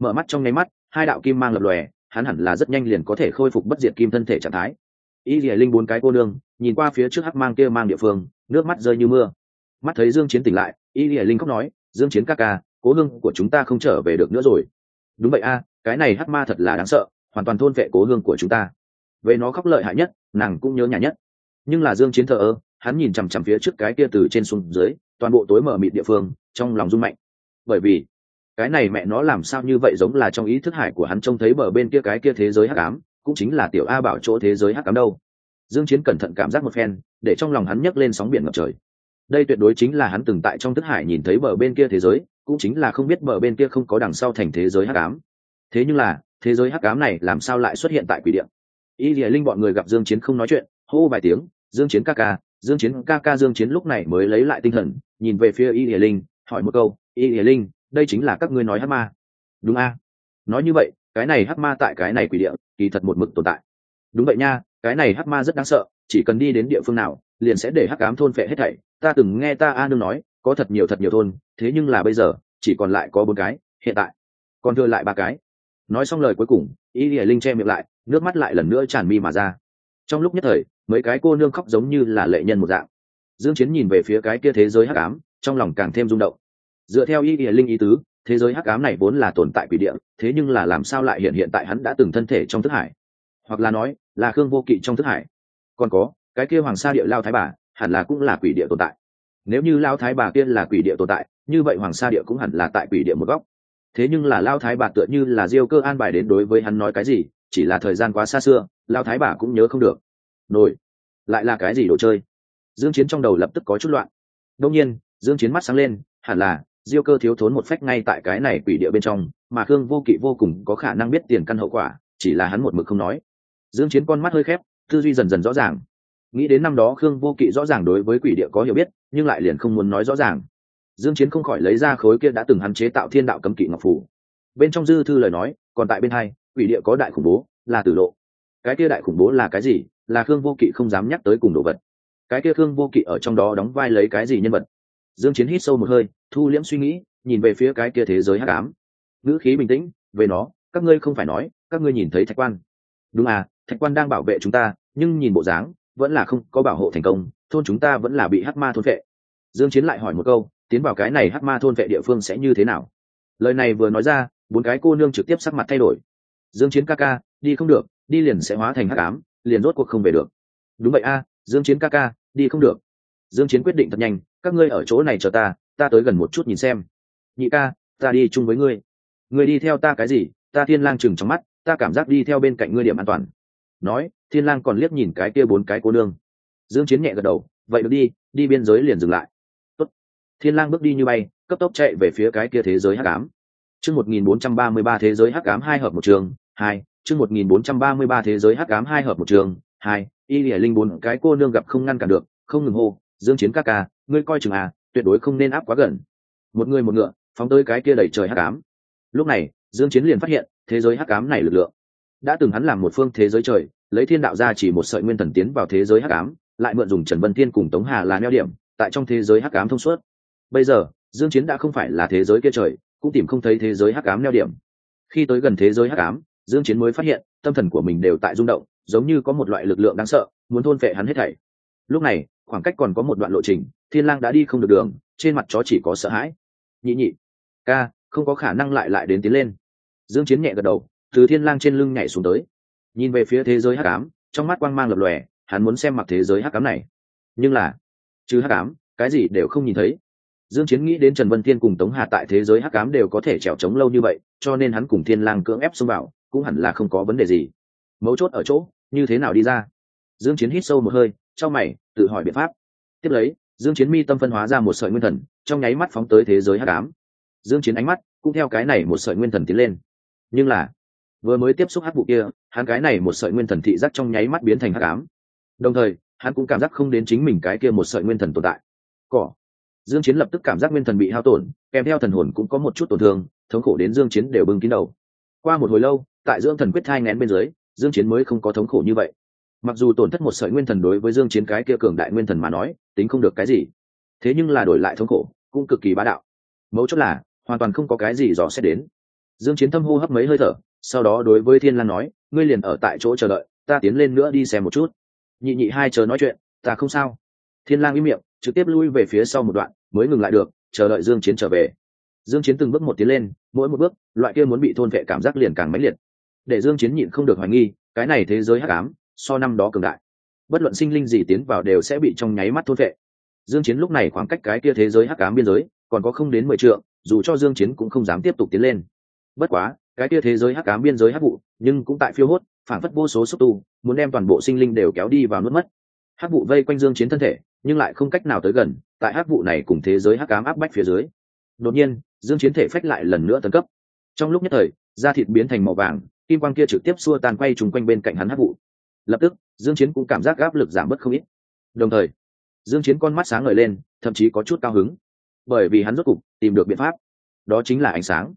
Mở mắt trong nháy mắt, hai đạo kim mang lập lòe hắn hẳn là rất nhanh liền có thể khôi phục bất diệt kim thân thể trạng thái. Y lìa linh bốn cái cô nương, nhìn qua phía trước hắc mang kia mang địa phương, nước mắt rơi như mưa. Mắt thấy dương chiến tỉnh lại, y lìa linh khóc nói, dương chiến ca ca, cố hương của chúng ta không trở về được nữa rồi. Đúng vậy a, cái này hắc ma thật là đáng sợ, hoàn toàn thôn vệ cố hương của chúng ta. Về nó khóc lợi hại nhất, nàng cũng nhớ nhà nhất. Nhưng là dương chiến thờ ơ, hắn nhìn chằm chằm phía trước cái kia từ trên xuống dưới, toàn bộ tối mở mịt địa phương, trong lòng rung mạnh. Bởi vì cái này mẹ nó làm sao như vậy giống là trong ý thức hải của hắn trông thấy bờ bên kia cái kia thế giới hắc ám, cũng chính là tiểu a bảo chỗ thế giới hắc ám đâu. Dương chiến cẩn thận cảm giác một phen, để trong lòng hắn nhấc lên sóng biển ngập trời. Đây tuyệt đối chính là hắn từng tại trong thức hải nhìn thấy bờ bên kia thế giới, cũng chính là không biết bờ bên kia không có đằng sau thành thế giới hắc ám. Thế nhưng là, thế giới hắc ám này làm sao lại xuất hiện tại quỷ điện? Y lìa linh bọn người gặp dương chiến không nói chuyện, hô vài tiếng, dương chiến ca ca, dương chiến ca ca. Dương chiến lúc này mới lấy lại tinh thần, nhìn về phía y lìa linh, hỏi một câu, y lìa linh đây chính là các ngươi nói hắc ma. Đúng a. Nói như vậy, cái này hắc ma tại cái này quỷ địa, kỳ thật một mực tồn tại. Đúng vậy nha, cái này hắc ma rất đáng sợ, chỉ cần đi đến địa phương nào, liền sẽ để hắc ám thôn phệ hết thảy. Ta từng nghe ta a nương nói, có thật nhiều thật nhiều thôn, thế nhưng là bây giờ, chỉ còn lại có bốn cái, hiện tại, còn thừa lại ba cái. Nói xong lời cuối cùng, y lìa linh che miệng lại, nước mắt lại lần nữa tràn mi mà ra. Trong lúc nhất thời, mấy cái cô nương khóc giống như là lệ nhân một dạng. Dương chiến nhìn về phía cái kia thế giới hắc ám, trong lòng càng thêm rung động dựa theo y địa linh ý tứ, thế giới hắc ám này vốn là tồn tại quỷ địa, thế nhưng là làm sao lại hiện hiện tại hắn đã từng thân thể trong thức hải? Hoặc là nói, là khương vô kỵ trong thức hải. Còn có, cái kia hoàng sa địa lao thái bà, hẳn là cũng là quỷ địa tồn tại. Nếu như lao thái bà kia là quỷ địa tồn tại, như vậy hoàng sa địa cũng hẳn là tại quỷ địa một góc. Thế nhưng là lao thái bà tựa như là diêu cơ an bài đến đối với hắn nói cái gì, chỉ là thời gian quá xa xưa, lao thái bà cũng nhớ không được. Nổi. Lại là cái gì đồ chơi? Dương chiến trong đầu lập tức có chút loạn. Đông nhiên, dương chiến mắt sáng lên, hẳn là diêu cơ thiếu thốn một phách ngay tại cái này quỷ địa bên trong, mà khương vô kỵ vô cùng có khả năng biết tiền căn hậu quả, chỉ là hắn một mực không nói. Dương chiến con mắt hơi khép, tư duy dần dần rõ ràng. Nghĩ đến năm đó khương vô kỵ rõ ràng đối với quỷ địa có hiểu biết, nhưng lại liền không muốn nói rõ ràng. Dương chiến không khỏi lấy ra khối kia đã từng hắn chế tạo thiên đạo cấm kỵ ngọc phù bên trong dư thư lời nói, còn tại bên hai, quỷ địa có đại khủng bố, là tử lộ. Cái kia đại khủng bố là cái gì? Là khương vô kỵ không dám nhắc tới cùng đồ vật. Cái kia khương vô kỵ ở trong đó đóng vai lấy cái gì nhân vật? Dương chiến hít sâu một hơi, thu liễm suy nghĩ, nhìn về phía cái kia thế giới hắc ám. Ngữ khí bình tĩnh, về nó, các ngươi không phải nói, các ngươi nhìn thấy thạch quan. Đúng à thạch quan đang bảo vệ chúng ta, nhưng nhìn bộ dáng, vẫn là không có bảo hộ thành công, thôn chúng ta vẫn là bị hắc ma thôn vệ dương chiến lại hỏi một câu, tiến vào cái này hắc ma thôn vệ địa phương sẽ như thế nào? Lời này vừa nói ra, bốn cái cô nương trực tiếp sắc mặt thay đổi. Dương chiến ca ca, đi không được, đi liền sẽ hóa thành hắc ám, liền rốt cuộc không về được. Đúng vậy a, dương chiến ca ca, đi không được. Dương chiến quyết định thật nhanh các ngươi ở chỗ này chờ ta ta tới gần một chút nhìn xem. Nhị ca, ta đi chung với ngươi. Ngươi đi theo ta cái gì? Ta thiên lang chừng trong mắt, ta cảm giác đi theo bên cạnh ngươi điểm an toàn. Nói, thiên lang còn liếc nhìn cái kia bốn cái cô nương. Dương chiến nhẹ gật đầu, vậy được đi đi biên giới liền dừng lại. Tốt. thiên lang bước đi như bay, cấp tốc chạy về phía cái kia thế giới hắc ám. Chương 1433 thế giới hắc ám hai hợp một trường, hai, chương 1433 thế giới hắc ám hai hợp một trường, hai, y lìa linh bốn cái cô nương gặp không ngăn cản được, không ngừng hô dương chiến ca ca, ngươi coi chừng à tuyệt đối không nên áp quá gần. Một người một ngựa, phóng tới cái kia đầy trời hắc ám. Lúc này, dương chiến liền phát hiện, thế giới hắc ám này lực lượng. Đã từng hắn làm một phương thế giới trời, lấy thiên đạo ra chỉ một sợi nguyên thần tiến vào thế giới hắc ám, lại mượn dùng trần vân thiên cùng tống hà là neo điểm, tại trong thế giới hắc ám thông suốt. Bây giờ, dương chiến đã không phải là thế giới kia trời, cũng tìm không thấy thế giới hắc ám neo điểm. Khi tới gần thế giới hắc ám, dương chiến mới phát hiện, tâm thần của mình đều tại rung động, giống như có một loại lực lượng đáng sợ, muốn thôn phệ hắn hết thảy. Lúc này khoảng cách còn có một đoạn lộ trình, thiên lang đã đi không được đường, trên mặt chó chỉ có sợ hãi. Nhị nhị, ca, không có khả năng lại lại đến tiến lên. Dương chiến nhẹ gật đầu, từ thiên lang trên lưng nhảy xuống tới. Nhìn về phía thế giới hắc ám, trong mắt quang mang lập lòe, hắn muốn xem mặt thế giới hắc ám này. Nhưng là, trừ hắc ám, cái gì đều không nhìn thấy. Dương chiến nghĩ đến trần vân thiên cùng tống hà tại thế giới hắc ám đều có thể trèo trống lâu như vậy, cho nên hắn cùng thiên lang cưỡng ép xông vào, cũng hẳn là không có vấn đề gì. Mấu chốt ở chỗ, như thế nào đi ra? Dương chiến hít sâu một hơi trong mày, tự hỏi biện pháp. Tiếp lấy, dương chiến mi tâm phân hóa ra một sợi nguyên thần, trong nháy mắt phóng tới thế giới hắc ám. Dương chiến ánh mắt cũng theo cái này một sợi nguyên thần tiến lên. Nhưng là, vừa mới tiếp xúc hắc vụ kia, hắn cái này một sợi nguyên thần thị giác trong nháy mắt biến thành hắc ám. Đồng thời, hắn cũng cảm giác không đến chính mình cái kia một sợi nguyên thần tồn tại. Cỏ. Dương chiến lập tức cảm giác nguyên thần bị hao tổn, kèm theo thần hồn cũng có một chút tổn thương, thống khổ đến dương chiến đều bưng kín đầu. Qua một hồi lâu, tại dưỡng thần quyết thai nén bên dưới, dương chiến mới không có thống khổ như vậy mặc dù tổn thất một sợi nguyên thần đối với dương chiến cái kia cường đại nguyên thần mà nói, tính không được cái gì. Thế nhưng là đổi lại thống khổ, cũng cực kỳ bá đạo. Mấu chốt là, hoàn toàn không có cái gì dò xét đến. Dương chiến thâm hô hấp mấy hơi thở, sau đó đối với thiên lan nói, ngươi liền ở tại chỗ chờ đợi, ta tiến lên nữa đi xem một chút. Nhị nhị hai chờ nói chuyện, ta không sao. Thiên lang im miệng, trực tiếp lui về phía sau một đoạn, mới ngừng lại được, chờ đợi dương chiến trở về. Dương chiến từng bước một tiến lên, mỗi một bước, loại kia muốn bị thôn vệ cảm giác liền càng mãnh liệt. Để dương chiến nhịn không được hoài nghi, cái này thế giới hắc ám so năm đó cường đại. Bất luận sinh linh gì tiến vào đều sẽ bị trong nháy mắt thôn vệ dương chiến lúc này khoảng cách cái kia thế giới hắc ám biên giới còn có không đến mười trượng, dù cho dương chiến cũng không dám tiếp tục tiến lên. Bất quá, cái kia thế giới hắc ám biên giới hắc vụ, nhưng cũng tại phiêu hốt, phản phất vô số xúc tu, muốn đem toàn bộ sinh linh đều kéo đi vào nuốt mất. Hắc vụ vây quanh dương chiến thân thể, nhưng lại không cách nào tới gần, tại hắc vụ này cùng thế giới hắc ám áp bách phía dưới. Đột nhiên, dương chiến thể phách lại lần nữa tấn cấp. Trong lúc nhất thời, da thịt biến thành màu vàng, kim quang kia trực tiếp xua tan quay trùng quanh bên cạnh hắn hắc vụ lập tức, dương chiến cũng cảm giác áp lực giảm bớt không ít. Đồng thời, dương chiến con mắt sáng ngời lên, thậm chí có chút cao hứng. Bởi vì hắn rốt cục tìm được biện pháp. Đó chính là ánh sáng.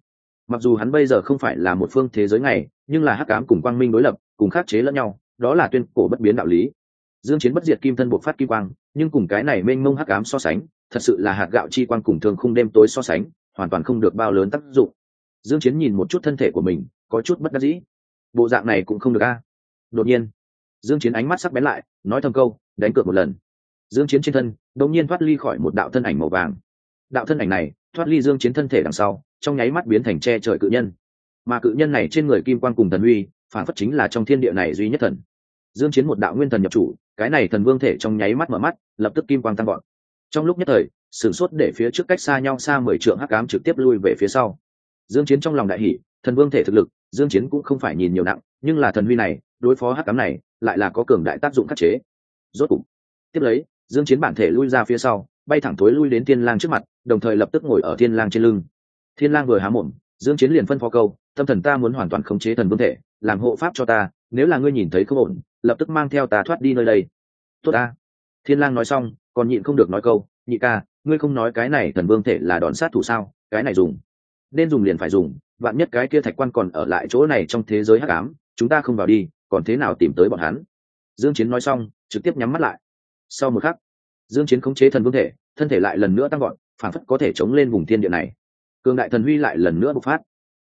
Mặc dù hắn bây giờ không phải là một phương thế giới này, nhưng là hắc ám cùng quang minh đối lập, cùng khắc chế lẫn nhau, đó là tuyên cổ bất biến đạo lý. Dương chiến bất diệt kim thân buộc phát kim quang, nhưng cùng cái này mênh mông hắc ám so sánh, thật sự là hạt gạo chi quang cùng thường khung đêm tối so sánh, hoàn toàn không được bao lớn tác dụng. Dương chiến nhìn một chút thân thể của mình, có chút bất đắc dĩ. Bộ dạng này cũng không được a. Đột nhiên dương chiến ánh mắt sắc bén lại, nói thầm câu, đánh cược một lần. Dương chiến trên thân, đột nhiên thoát ly khỏi một đạo thân ảnh màu vàng. Đạo thân ảnh này, thoát ly dương chiến thân thể đằng sau, trong nháy mắt biến thành che trời cự nhân. Mà cự nhân này trên người kim quang cùng thần uy, phản phất chính là trong thiên địa này duy nhất thần. Dương chiến một đạo nguyên thần nhập chủ, cái này thần vương thể trong nháy mắt mở mắt, lập tức kim quang tăng vọt. Trong lúc nhất thời, sửng sốt để phía trước cách xa nhau xa mười trượng hắc ám trực tiếp lui về phía sau. Dương chiến trong lòng đại hỉ, thần vương thể thực lực, dương chiến cũng không phải nhìn nhiều nặng, nhưng là thần huy này đối phó hắc ám này lại là có cường đại tác dụng khắc chế. Rốt cục, tiếp lấy, dương chiến bản thể lui ra phía sau, bay thẳng thối lui đến thiên lang trước mặt, đồng thời lập tức ngồi ở thiên lang trên lưng. Thiên lang vừa há mồm, dương chiến liền phân phó câu, tâm thần ta muốn hoàn toàn khống chế thần vương thể, làm hộ pháp cho ta, nếu là ngươi nhìn thấy không ổn, lập tức mang theo ta thoát đi nơi đây. Tốt ta. Thiên lang nói xong, còn nhịn không được nói câu, nhị ca, ngươi không nói cái này thần vương thể là đòn sát thủ sao, cái này dùng. Nên dùng liền phải dùng, vạn nhất cái kia thạch quan còn ở lại chỗ này trong thế giới hắc ám, chúng ta không vào đi còn thế nào tìm tới bọn hắn? Dương chiến nói xong, trực tiếp nhắm mắt lại. Sau một khắc, dương chiến khống chế thần vương thể, thân thể lại lần nữa tăng gọn phản phất có thể chống lên vùng thiên địa này. Cường đại thần huy lại lần nữa bộc phát.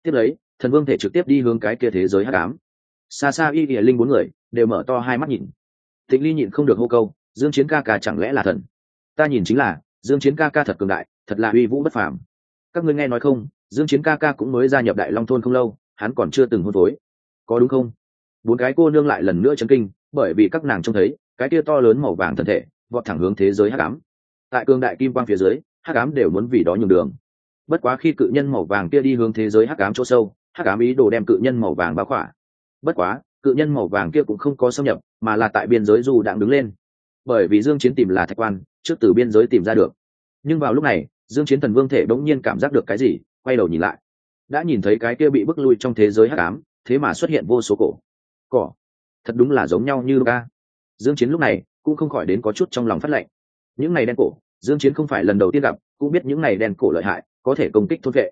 Tiếp lấy, thần vương thể trực tiếp đi hướng cái kia thế giới hắc ám. Xa xa y địa linh bốn người đều mở to hai mắt nhìn. Tịnh ly nhịn không được hô câu, dương chiến ca ca chẳng lẽ là thần? Ta nhìn chính là, dương chiến ca ca thật cường đại, thật là uy vũ bất phàm. Các ngươi nghe nói không, dương chiến ca ca cũng mới gia nhập đại long thôn không lâu, hắn còn chưa từng hôn phối. Có đúng không? Bốn cái cô nương lại lần nữa chấn kinh, bởi vì các nàng trông thấy, cái kia to lớn màu vàng thân thể, vọt thẳng hướng thế giới hắc ám. Tại cương đại kim quang phía dưới, hắc ám đều muốn vì đó nhường đường. Bất quá khi cự nhân màu vàng kia đi hướng thế giới hắc ám chỗ sâu, hắc ám ý đồ đem cự nhân màu vàng bao khỏa. Bất quá, cự nhân màu vàng kia cũng không có xâm nhập, mà là tại biên giới dù đang đứng lên. Bởi vì dương chiến tìm là thạch quan, trước từ biên giới tìm ra được. Nhưng vào lúc này, dương chiến thần vương thể đống nhiên cảm giác được cái gì, quay đầu nhìn lại. Đã nhìn thấy cái kia bị bức lui trong thế giới hắc ám, thế mà xuất hiện vô số cổ cỏ. Thật đúng là giống nhau như ca dương chiến lúc này cũng không khỏi đến có chút trong lòng phát lệnh. Những này đen cổ, dương chiến không phải lần đầu tiên gặp, cũng biết những này đen cổ lợi hại, có thể công kích thôn vệ.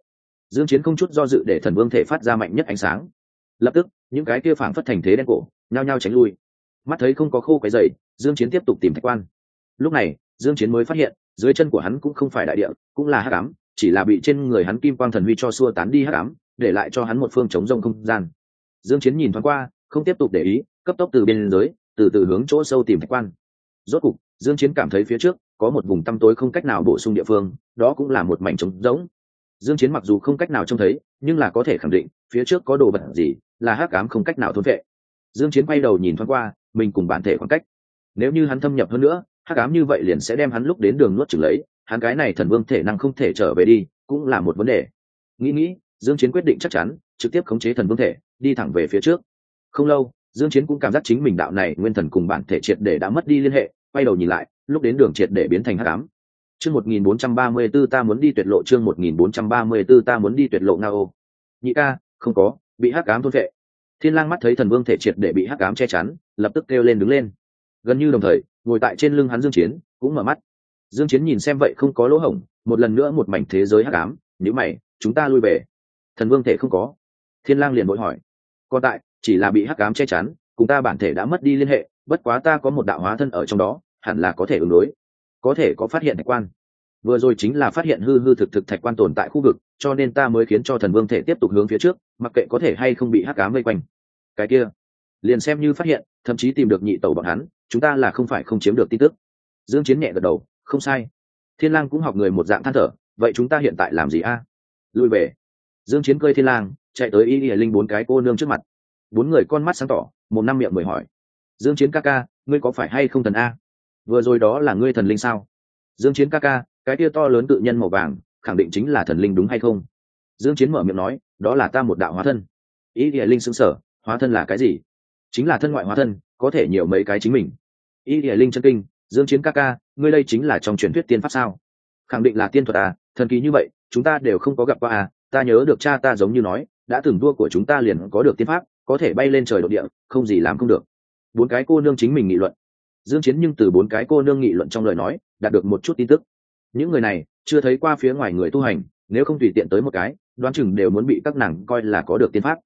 Dương chiến không chút do dự để thần vương thể phát ra mạnh nhất ánh sáng. Lập tức, những cái kia phảng phất thành thế đen cổ, nhao nhao tránh lui. Mắt thấy không có khô cái dày dương chiến tiếp tục tìm thạch quan. Lúc này, dương chiến mới phát hiện, dưới chân của hắn cũng không phải đại địa, cũng là hắc ám, chỉ là bị trên người hắn kim quang thần huy cho xua tán đi hắc ám, để lại cho hắn một phương chống rông không gian. Dương chiến nhìn thoáng qua không tiếp tục để ý, cấp tốc từ bên dưới từ từ hướng chỗ sâu tìm thạch quan. Rốt cục, dương chiến cảm thấy phía trước có một vùng tăm tối không cách nào bổ sung địa phương, đó cũng là một mảnh trống rỗng. Dương chiến mặc dù không cách nào trông thấy, nhưng là có thể khẳng định, phía trước có đồ vật gì là hắc ám không cách nào thôn vệ. Dương chiến quay đầu nhìn thoáng qua, mình cùng bản thể khoảng cách. Nếu như hắn thâm nhập hơn nữa, hắc ám như vậy liền sẽ đem hắn lúc đến đường nuốt chửng lấy, hắn cái này thần vương thể năng không thể trở về đi, cũng là một vấn đề. Nghĩ nghĩ, dương chiến quyết định chắc chắn, trực tiếp khống chế thần vương thể, đi thẳng về phía trước không lâu, dương chiến cũng cảm giác chính mình đạo này nguyên thần cùng bản thể triệt để đã mất đi liên hệ, quay đầu nhìn lại, lúc đến đường triệt để biến thành hắc ám. Chương 1434 ta muốn đi tuyệt lộ, chương 1434 ta muốn đi tuyệt lộ ngao. Nhị ca, không có, bị hắc ám thôn vệ thiên lang mắt thấy thần vương thể triệt để bị hắc ám che chắn, lập tức kêu lên đứng lên. Gần như đồng thời, ngồi tại trên lưng hắn dương chiến, cũng mở mắt. Dương chiến nhìn xem vậy không có lỗ hổng, một lần nữa một mảnh thế giới hắc ám nếu mày, chúng ta lui về. Thần vương thể không có. Thiên lang liền bội hỏi, còn tại chỉ là bị hắc ám che chắn, cùng ta bản thể đã mất đi liên hệ, bất quá ta có một đạo hóa thân ở trong đó, hẳn là có thể ứng đối. Có thể có phát hiện thạch quan. Vừa rồi chính là phát hiện hư hư thực thực thạch quan tồn tại khu vực, cho nên ta mới khiến cho thần vương thể tiếp tục hướng phía trước, mặc kệ có thể hay không bị hắc ám vây quanh. Cái kia, liền xem như phát hiện, thậm chí tìm được nhị tẩu bọn hắn, chúng ta là không phải không chiếm được tin tức. Dương chiến nhẹ gật đầu, không sai. Thiên lang cũng học người một dạng than thở, vậy chúng ta hiện tại làm gì a? À? lùi về. Dương chiến cơi thiên lang, chạy tới y y linh bốn cái cô nương trước mặt bốn người con mắt sáng tỏ, một năm miệng mười hỏi. Dương chiến ca ca, ngươi có phải hay không thần a? Vừa rồi đó là ngươi thần linh sao? Dương chiến ca ca, cái kia to lớn tự nhân màu vàng, khẳng định chính là thần linh đúng hay không? Dương chiến mở miệng nói, đó là ta một đạo hóa thân. Ý địa linh xứng sở hóa thân là cái gì? Chính là thân ngoại hóa thân, có thể nhiều mấy cái chính mình. Ý địa linh chân kinh, dương chiến ca ca, ngươi đây chính là trong truyền thuyết tiên pháp sao? Khẳng định là tiên thuật à thần kỳ như vậy, chúng ta đều không có gặp qua à ta nhớ được cha ta giống như nói, đã từng đua của chúng ta liền có được tiên pháp có thể bay lên trời độ địa, không gì làm không được. Bốn cái cô nương chính mình nghị luận. Dương chiến nhưng từ bốn cái cô nương nghị luận trong lời nói, đạt được một chút tin tức. Những người này, chưa thấy qua phía ngoài người tu hành, nếu không tùy tiện tới một cái, đoán chừng đều muốn bị các nàng coi là có được tiên pháp.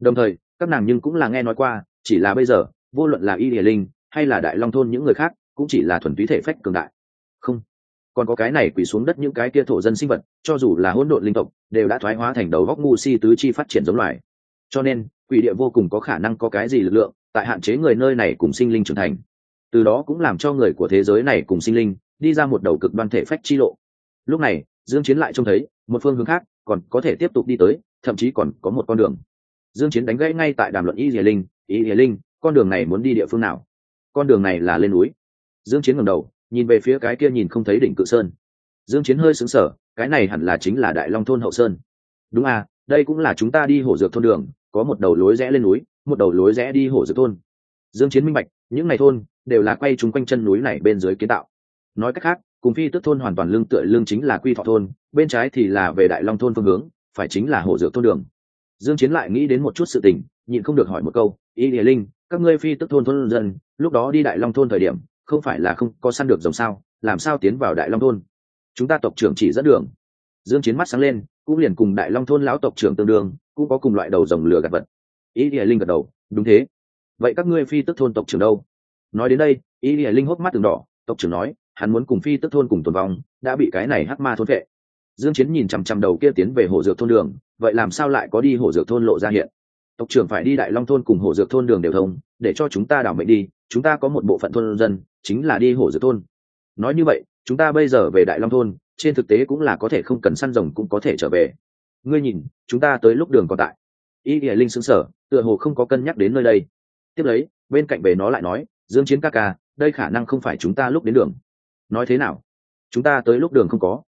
Đồng thời, các nàng nhưng cũng là nghe nói qua, chỉ là bây giờ, vô luận là y địa linh, hay là đại long thôn những người khác, cũng chỉ là thuần túy thể phách cường đại. Không. Còn có cái này quỳ xuống đất những cái kia thổ dân sinh vật, cho dù là hỗn độn linh tộc, đều đã thoái hóa thành đầu góc ngu si tứ chi phát triển giống loài. Cho nên quỷ địa vô cùng có khả năng có cái gì lực lượng, tại hạn chế người nơi này cùng sinh linh trưởng thành. Từ đó cũng làm cho người của thế giới này cùng sinh linh đi ra một đầu cực đoan thể phách chi lộ. Lúc này, dương chiến lại trông thấy một phương hướng khác, còn có thể tiếp tục đi tới, thậm chí còn có một con đường. Dương chiến đánh gãy ngay tại đàm luận y dìa linh y dìa linh, con đường này muốn đi địa phương nào? Con đường này là lên núi. Dương chiến ngẩng đầu, nhìn về phía cái kia nhìn không thấy đỉnh cự sơn. Dương chiến hơi sững sờ, cái này hẳn là chính là đại long thôn hậu sơn. Đúng à đây cũng là chúng ta đi hổ dược thôn đường có một đầu lối rẽ lên núi, một đầu lối rẽ đi hổ dược thôn. Dương chiến minh bạch, những này thôn đều là quay chúng quanh chân núi này bên dưới kiến tạo. Nói cách khác, cùng phi tức thôn hoàn toàn lương tựa lương chính là quy thọ thôn, bên trái thì là về đại long thôn phương hướng, phải chính là hổ dược thôn đường. Dương chiến lại nghĩ đến một chút sự tình, nhịn không được hỏi một câu y địa linh, các ngươi phi tức thôn thôn dân, lúc đó đi đại long thôn thời điểm, không phải là không có săn được rồng sao, làm sao tiến vào đại long thôn? Chúng ta tộc trưởng chỉ dẫn đường. Dương chiến mắt sáng lên, cũng liền cùng đại long thôn lão tộc trưởng tương đương cũng có cùng loại đầu rồng lửa gạt vật. Ý địa linh gật đầu, đúng thế. Vậy các ngươi phi tức thôn tộc trưởng đâu? Nói đến đây, ý địa linh hốc mắt từng đỏ, tộc trưởng nói, hắn muốn cùng phi tức thôn cùng tồn vong, đã bị cái này hắc ma thôn vệ dương chiến nhìn chằm chằm đầu kia tiến về hồ dược thôn đường, vậy làm sao lại có đi hồ dược thôn lộ ra hiện? Tộc trưởng phải đi đại long thôn cùng hồ dược thôn đường đều thông, để cho chúng ta đảo mệnh đi, chúng ta có một bộ phận thôn dân, chính là đi hồ dược thôn. Nói như vậy, chúng ta bây giờ về đại long thôn, trên thực tế cũng là có thể không cần săn rồng cũng có thể trở về ngươi nhìn, chúng ta tới lúc đường còn tại. Y ỉa linh xứng sở tựa hồ không có cân nhắc đến nơi đây. Tiếp lấy, bên cạnh bề nó lại nói, dương chiến ca ca, đây khả năng không phải chúng ta lúc đến đường. Nói thế nào? Chúng ta tới lúc đường không có.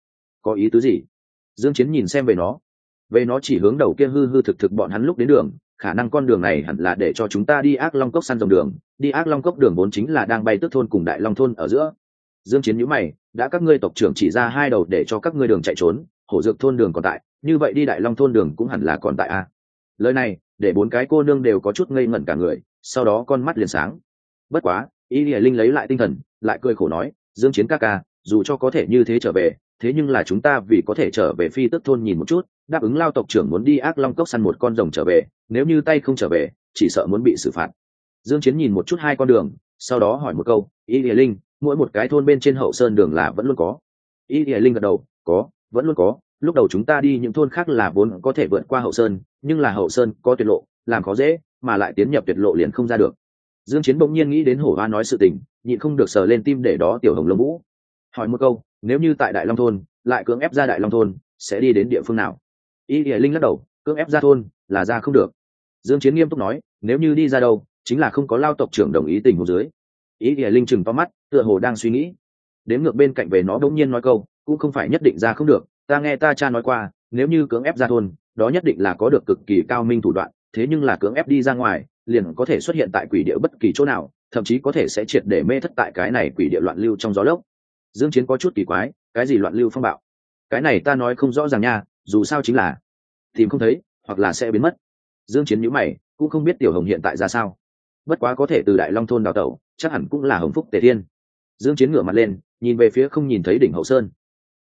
Có ý tứ gì? Dương chiến nhìn xem về nó. Về nó chỉ hướng đầu kia hư hư thực thực bọn hắn lúc đến đường, khả năng con đường này hẳn là để cho chúng ta đi ác long cốc săn dòng đường. Đi ác long cốc đường vốn chính là đang bay tức thôn cùng đại long thôn ở giữa. Dương chiến nhíu mày, đã các ngươi tộc trưởng chỉ ra hai đầu để cho các ngươi đường chạy trốn, hổ dược thôn đường còn tại như vậy đi đại long thôn đường cũng hẳn là còn tại a. Lời này, để bốn cái cô nương đều có chút ngây ngẩn cả người, sau đó con mắt liền sáng. Bất quá, y lìa linh lấy lại tinh thần, lại cười khổ nói, dương chiến ca ca, dù cho có thể như thế trở về, thế nhưng là chúng ta vì có thể trở về phi tức thôn nhìn một chút, đáp ứng lao tộc trưởng muốn đi ác long cốc săn một con rồng trở về, nếu như tay không trở về, chỉ sợ muốn bị xử phạt. Dương chiến nhìn một chút hai con đường, sau đó hỏi một câu, y lìa linh, mỗi một cái thôn bên trên hậu sơn đường là vẫn luôn có? Y lìa linh gật đầu, có, vẫn luôn có lúc đầu chúng ta đi những thôn khác là vốn có thể vượt qua hậu sơn, nhưng là hậu sơn có tuyệt lộ, làm khó dễ, mà lại tiến nhập tuyệt lộ liền không ra được. Dương chiến bỗng nhiên nghĩ đến hổ hoa nói sự tình, nhịn không được sờ lên tim để đó tiểu hồng lông vũ. Hỏi một câu, nếu như tại đại long thôn, lại cưỡng ép ra đại long thôn, sẽ đi đến địa phương nào? Y y linh lắc đầu, cưỡng ép ra thôn là ra không được. Dương chiến nghiêm túc nói, nếu như đi ra đâu, chính là không có lao tộc trưởng đồng ý tình huống dưới. Y y linh chừng to mắt, tựa hồ đang suy nghĩ. Đếm ngược bên cạnh về nó bỗng nhiên nói câu, cũng không phải nhất định ra không được ta nghe ta cha nói qua, nếu như cưỡng ép ra thôn, đó nhất định là có được cực kỳ cao minh thủ đoạn, thế nhưng là cưỡng ép đi ra ngoài, liền có thể xuất hiện tại quỷ địa bất kỳ chỗ nào, thậm chí có thể sẽ triệt để mê thất tại cái này quỷ địa loạn lưu trong gió lốc. Dương chiến có chút kỳ quái, cái gì loạn lưu phong bạo? Cái này ta nói không rõ ràng nha, dù sao chính là tìm không thấy, hoặc là sẽ biến mất. Dương chiến nhíu mày, cũng không biết tiểu hồng hiện tại ra sao. Bất quá có thể từ đại long thôn đào tẩu, chắc hẳn cũng là hồng phúc tề thiên. Dương chiến ngửa mặt lên, nhìn về phía không nhìn thấy đỉnh hậu sơn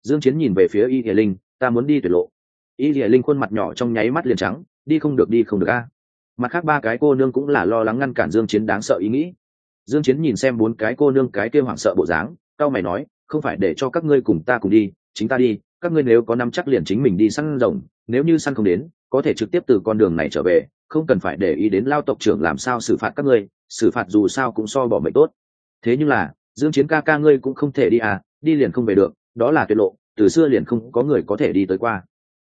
dương chiến nhìn về phía y hiền linh, ta muốn đi tuyệt lộ. Y hiền linh khuôn mặt nhỏ trong nháy mắt liền trắng, đi không được, đi không được a. Mặt khác ba cái cô nương cũng là lo lắng ngăn cản dương chiến đáng sợ ý nghĩ. Dương chiến nhìn xem bốn cái cô nương cái kia hoảng sợ bộ dáng, cao mày nói, không phải để cho các ngươi cùng ta cùng đi, chính ta đi, các ngươi nếu có nắm chắc liền chính mình đi săn rồng, nếu như săn không đến, có thể trực tiếp từ con đường này trở về, không cần phải để ý đến lao tộc trưởng làm sao xử phạt các ngươi, xử phạt dù sao cũng so bỏ mệnh tốt. Thế nhưng là, dương chiến ca ca ngươi cũng không thể đi à đi liền không về được đó là tuyệt lộ, từ xưa liền không có người có thể đi tới qua.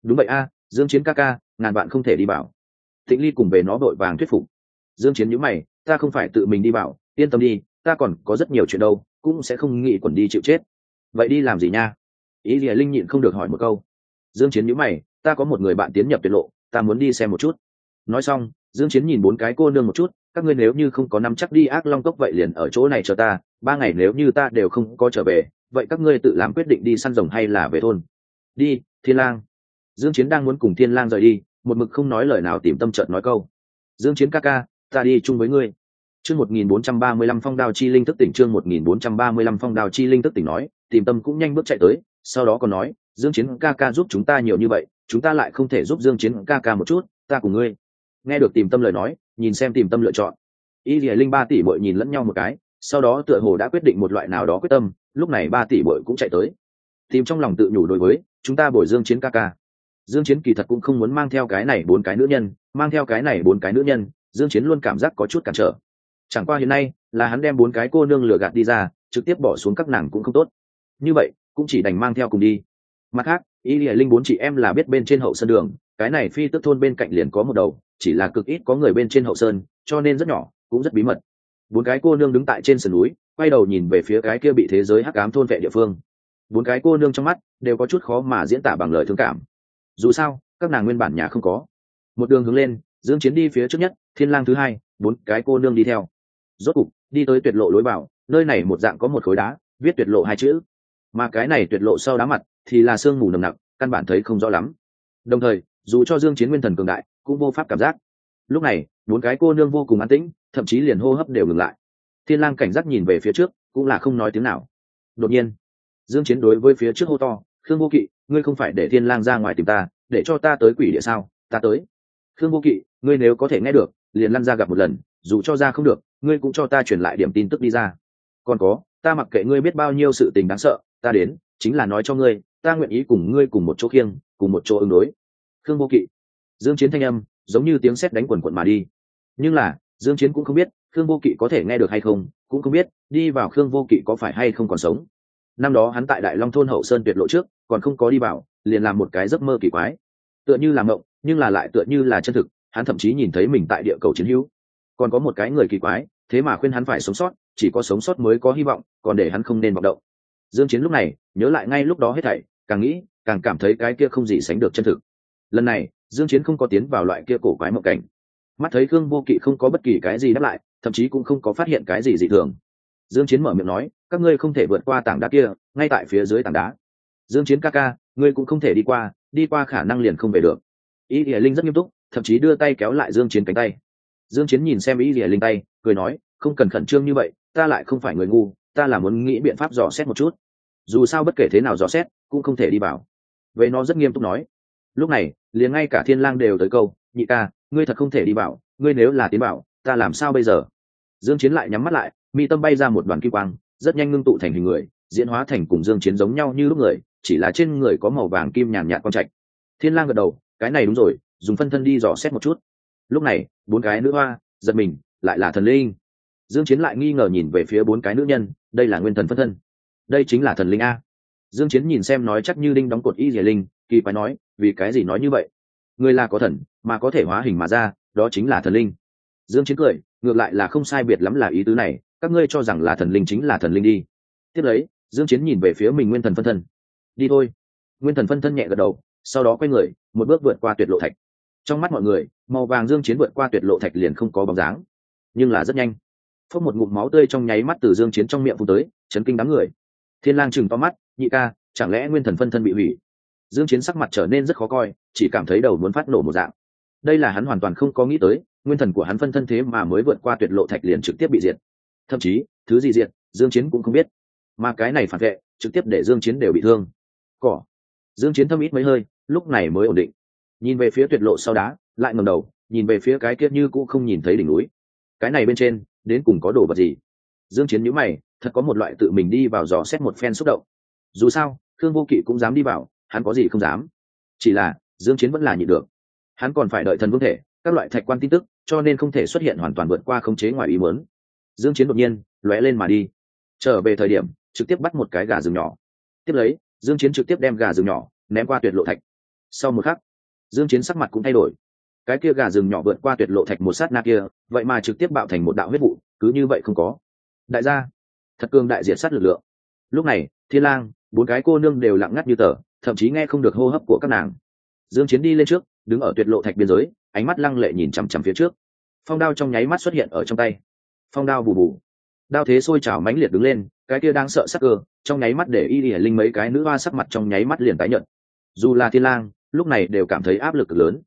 Đúng vậy a, dương chiến ca ca, ngàn bạn không thể đi bảo. Thịnh ly cùng về nó đội vàng thuyết phục. Dương chiến nhíu mày, ta không phải tự mình đi bảo, yên tâm đi, ta còn có rất nhiều chuyện đâu, cũng sẽ không nghĩ quẩn đi chịu chết. Vậy đi làm gì nha? Ý lìa linh nhịn không được hỏi một câu. Dương chiến nhíu mày, ta có một người bạn tiến nhập tuyệt lộ, ta muốn đi xem một chút. Nói xong, dương chiến nhìn bốn cái cô nương một chút, các ngươi nếu như không có năm chắc đi ác long cốc vậy liền ở chỗ này chờ ta, ba ngày nếu như ta đều không có trở về vậy các ngươi tự làm quyết định đi săn rồng hay là về thôn? Đi, thiên lang. Dương chiến đang muốn cùng thiên lang rời đi, một mực không nói lời nào tìm tâm trận nói câu. Dương chiến ca ca, ta đi chung với ngươi. Chương 1435 phong đào chi linh thức tỉnh, chương 1435 phong đào chi linh thức tỉnh nói, tìm tâm cũng nhanh bước chạy tới, sau đó còn nói, dương chiến ca ca giúp chúng ta nhiều như vậy, chúng ta lại không thể giúp dương chiến ca ca một chút, ta cùng ngươi. Nghe được tìm tâm lời nói, nhìn xem tìm tâm lựa chọn. Y lìa linh ba tỷ bội nhìn lẫn nhau một cái, sau đó tựa hồ đã quyết định một loại nào đó quyết tâm lúc này ba tỷ bội cũng chạy tới. Tìm trong lòng tự nhủ đối với, chúng ta bồi dương chiến ca ca. Dương chiến kỳ thật cũng không muốn mang theo cái này bốn cái nữ nhân, mang theo cái này bốn cái nữ nhân, dương chiến luôn cảm giác có chút cản trở. Chẳng qua hiện nay, là hắn đem bốn cái cô nương lừa gạt đi ra, trực tiếp bỏ xuống các nàng cũng không tốt. Như vậy, cũng chỉ đành mang theo cùng đi. Mặt khác, y lìa linh bốn chị em là biết bên trên hậu sơn đường, cái này phi tức thôn bên cạnh liền có một đầu, chỉ là cực ít có người bên trên hậu sơn, cho nên rất nhỏ, cũng rất bí mật. Bốn cái cô nương đứng tại trên sườn núi quay đầu nhìn về phía cái kia bị thế giới hắc ám thôn vệ địa phương. Bốn cái cô nương trong mắt đều có chút khó mà diễn tả bằng lời thương cảm. Dù sao, các nàng nguyên bản nhà không có. Một đường hướng lên, dương chiến đi phía trước nhất, thiên lang thứ hai, bốn cái cô nương đi theo. Rốt cục, đi tới tuyệt lộ lối vào, nơi này một dạng có một khối đá, viết tuyệt lộ hai chữ. Mà cái này tuyệt lộ sau đá mặt thì là sương mù nồng nặc, căn bản thấy không rõ lắm. Đồng thời, dù cho dương chiến nguyên thần cường đại, cũng vô pháp cảm giác. Lúc này, bốn cái cô nương vô cùng an tĩnh, thậm chí liền hô hấp đều ngừng lại thiên lang cảnh giác nhìn về phía trước, cũng là không nói tiếng nào. Đột nhiên, dương chiến đối với phía trước hô to, khương vô kỵ, ngươi không phải để thiên lang ra ngoài tìm ta, để cho ta tới quỷ địa sao? Ta tới. Khương vô kỵ, ngươi nếu có thể nghe được, liền lăn ra gặp một lần, dù cho ra không được, ngươi cũng cho ta truyền lại điểm tin tức đi ra. Còn có, ta mặc kệ ngươi biết bao nhiêu sự tình đáng sợ, ta đến, chính là nói cho ngươi, ta nguyện ý cùng ngươi cùng một chỗ khiêng, cùng một chỗ ứng đối. Khương vô kỵ. Dương chiến thanh âm, giống như tiếng sét đánh quần quần mà đi. Nhưng là, dương chiến cũng không biết khương vô kỵ có thể nghe được hay không, cũng không biết, đi vào khương vô kỵ có phải hay không còn sống. Năm đó hắn tại đại long thôn hậu sơn tuyệt lộ trước, còn không có đi vào, liền làm một cái giấc mơ kỳ quái. Tựa như là mộng, nhưng là lại tựa như là chân thực, hắn thậm chí nhìn thấy mình tại địa cầu chiến hữu. Còn có một cái người kỳ quái, thế mà khuyên hắn phải sống sót, chỉ có sống sót mới có hy vọng, còn để hắn không nên vọng động. Dương chiến lúc này, nhớ lại ngay lúc đó hết thảy, càng nghĩ, càng cảm thấy cái kia không gì sánh được chân thực. Lần này, dương chiến không có tiến vào loại kia cổ quái mộng cảnh. Mắt thấy khương vô kỵ không có bất kỳ cái gì đáp lại thậm chí cũng không có phát hiện cái gì dị thường. Dương chiến mở miệng nói, các ngươi không thể vượt qua tảng đá kia, ngay tại phía dưới tảng đá. Dương chiến ca ca, ngươi cũng không thể đi qua đi qua khả năng liền không về được. Ý Lệ linh rất nghiêm túc, thậm chí đưa tay kéo lại dương chiến cánh tay. Dương chiến nhìn xem ý Lệ linh tay, cười nói, không cần khẩn trương như vậy, ta lại không phải người ngu, ta là muốn nghĩ biện pháp dò xét một chút. Dù sao bất kể thế nào dò xét, cũng không thể đi vào. Vậy nó rất nghiêm túc nói. Lúc này, liền ngay cả thiên lang đều tới câu, nhị ca, ngươi thật không thể đi vào, ngươi nếu là tiến bảo ta làm sao bây giờ? Dương chiến lại nhắm mắt lại, mi tâm bay ra một đoàn kim quang, rất nhanh ngưng tụ thành hình người, diễn hóa thành cùng dương chiến giống nhau như lúc người, chỉ là trên người có màu vàng kim nhàn nhạt con trạch. Thiên lang gật đầu, cái này đúng rồi, dùng phân thân đi dò xét một chút. Lúc này, bốn cái nữ hoa, giật mình, lại là thần linh. Dương chiến lại nghi ngờ nhìn về phía bốn cái nữ nhân, đây là nguyên thần phân thân. Đây chính là thần linh a. Dương chiến nhìn xem nói chắc như đinh đóng cột y dìa linh, kỳ quái nói, vì cái gì nói như vậy? Người là có thần, mà có thể hóa hình mà ra, đó chính là thần linh. Dương chiến cười ngược lại là không sai biệt lắm là ý tứ này, các ngươi cho rằng là thần linh chính là thần linh đi. Tiếp lấy, dương chiến nhìn về phía mình nguyên thần phân thân. Đi thôi. Nguyên thần phân thân nhẹ gật đầu, sau đó quay người, một bước vượt qua tuyệt lộ thạch. Trong mắt mọi người, màu vàng dương chiến vượt qua tuyệt lộ thạch liền không có bóng dáng, nhưng là rất nhanh. Phốc một ngụm máu tươi trong nháy mắt từ dương chiến trong miệng phun tới, chấn kinh đám người. Thiên lang chừng to mắt, nhị ca, chẳng lẽ nguyên thần phân thân bị hủy? Dương chiến sắc mặt trở nên rất khó coi, chỉ cảm thấy đầu muốn phát nổ một dạng. Đây là hắn hoàn toàn không có nghĩ tới nguyên thần của hắn phân thân thế mà mới vượt qua tuyệt lộ thạch liền trực tiếp bị diệt. Thậm chí, thứ gì diệt, dương chiến cũng không biết. Mà cái này phản vệ, trực tiếp để dương chiến đều bị thương. Cỏ. Dương chiến thâm ít mấy hơi, lúc này mới ổn định. Nhìn về phía tuyệt lộ sau đá, lại ngẩng đầu, nhìn về phía cái kia như cũng không nhìn thấy đỉnh núi. Cái này bên trên, đến cùng có đồ vật gì? Dương chiến nhíu mày, thật có một loại tự mình đi vào dò xét một phen xúc động. Dù sao thương vô kỵ cũng dám đi vào, hắn có gì không dám. Chỉ là, dương chiến vẫn là nhịn được. Hắn còn phải đợi thần vương thể các loại thạch quan tin tức, cho nên không thể xuất hiện hoàn toàn vượt qua khống chế ngoài ý muốn. Dương chiến đột nhiên lóe lên mà đi. Trở về thời điểm, trực tiếp bắt một cái gà rừng nhỏ. Tiếp lấy, dương chiến trực tiếp đem gà rừng nhỏ ném qua tuyệt lộ thạch. Sau một khắc, dương chiến sắc mặt cũng thay đổi. Cái kia gà rừng nhỏ vượt qua tuyệt lộ thạch một sát na kia, vậy mà trực tiếp bạo thành một đạo huyết vụ, cứ như vậy không có. Đại gia, thật cường đại diệt sát lực lượng. Lúc này, thiên lang, bốn cái cô nương đều lặng ngắt như tờ, thậm chí nghe không được hô hấp của các nàng. Dương chiến đi lên trước, đứng ở tuyệt lộ thạch biên giới ánh mắt lăng lệ nhìn chằm chằm phía trước. Phong đao trong nháy mắt xuất hiện ở trong tay. Phong đao bù bù. Đao thế sôi trào mãnh liệt đứng lên, cái kia đang sợ sắc cơ, trong nháy mắt để y lìa linh mấy cái nữ hoa sắc mặt trong nháy mắt liền tái nhận dù là thiên lang, lúc này đều cảm thấy áp lực lớn.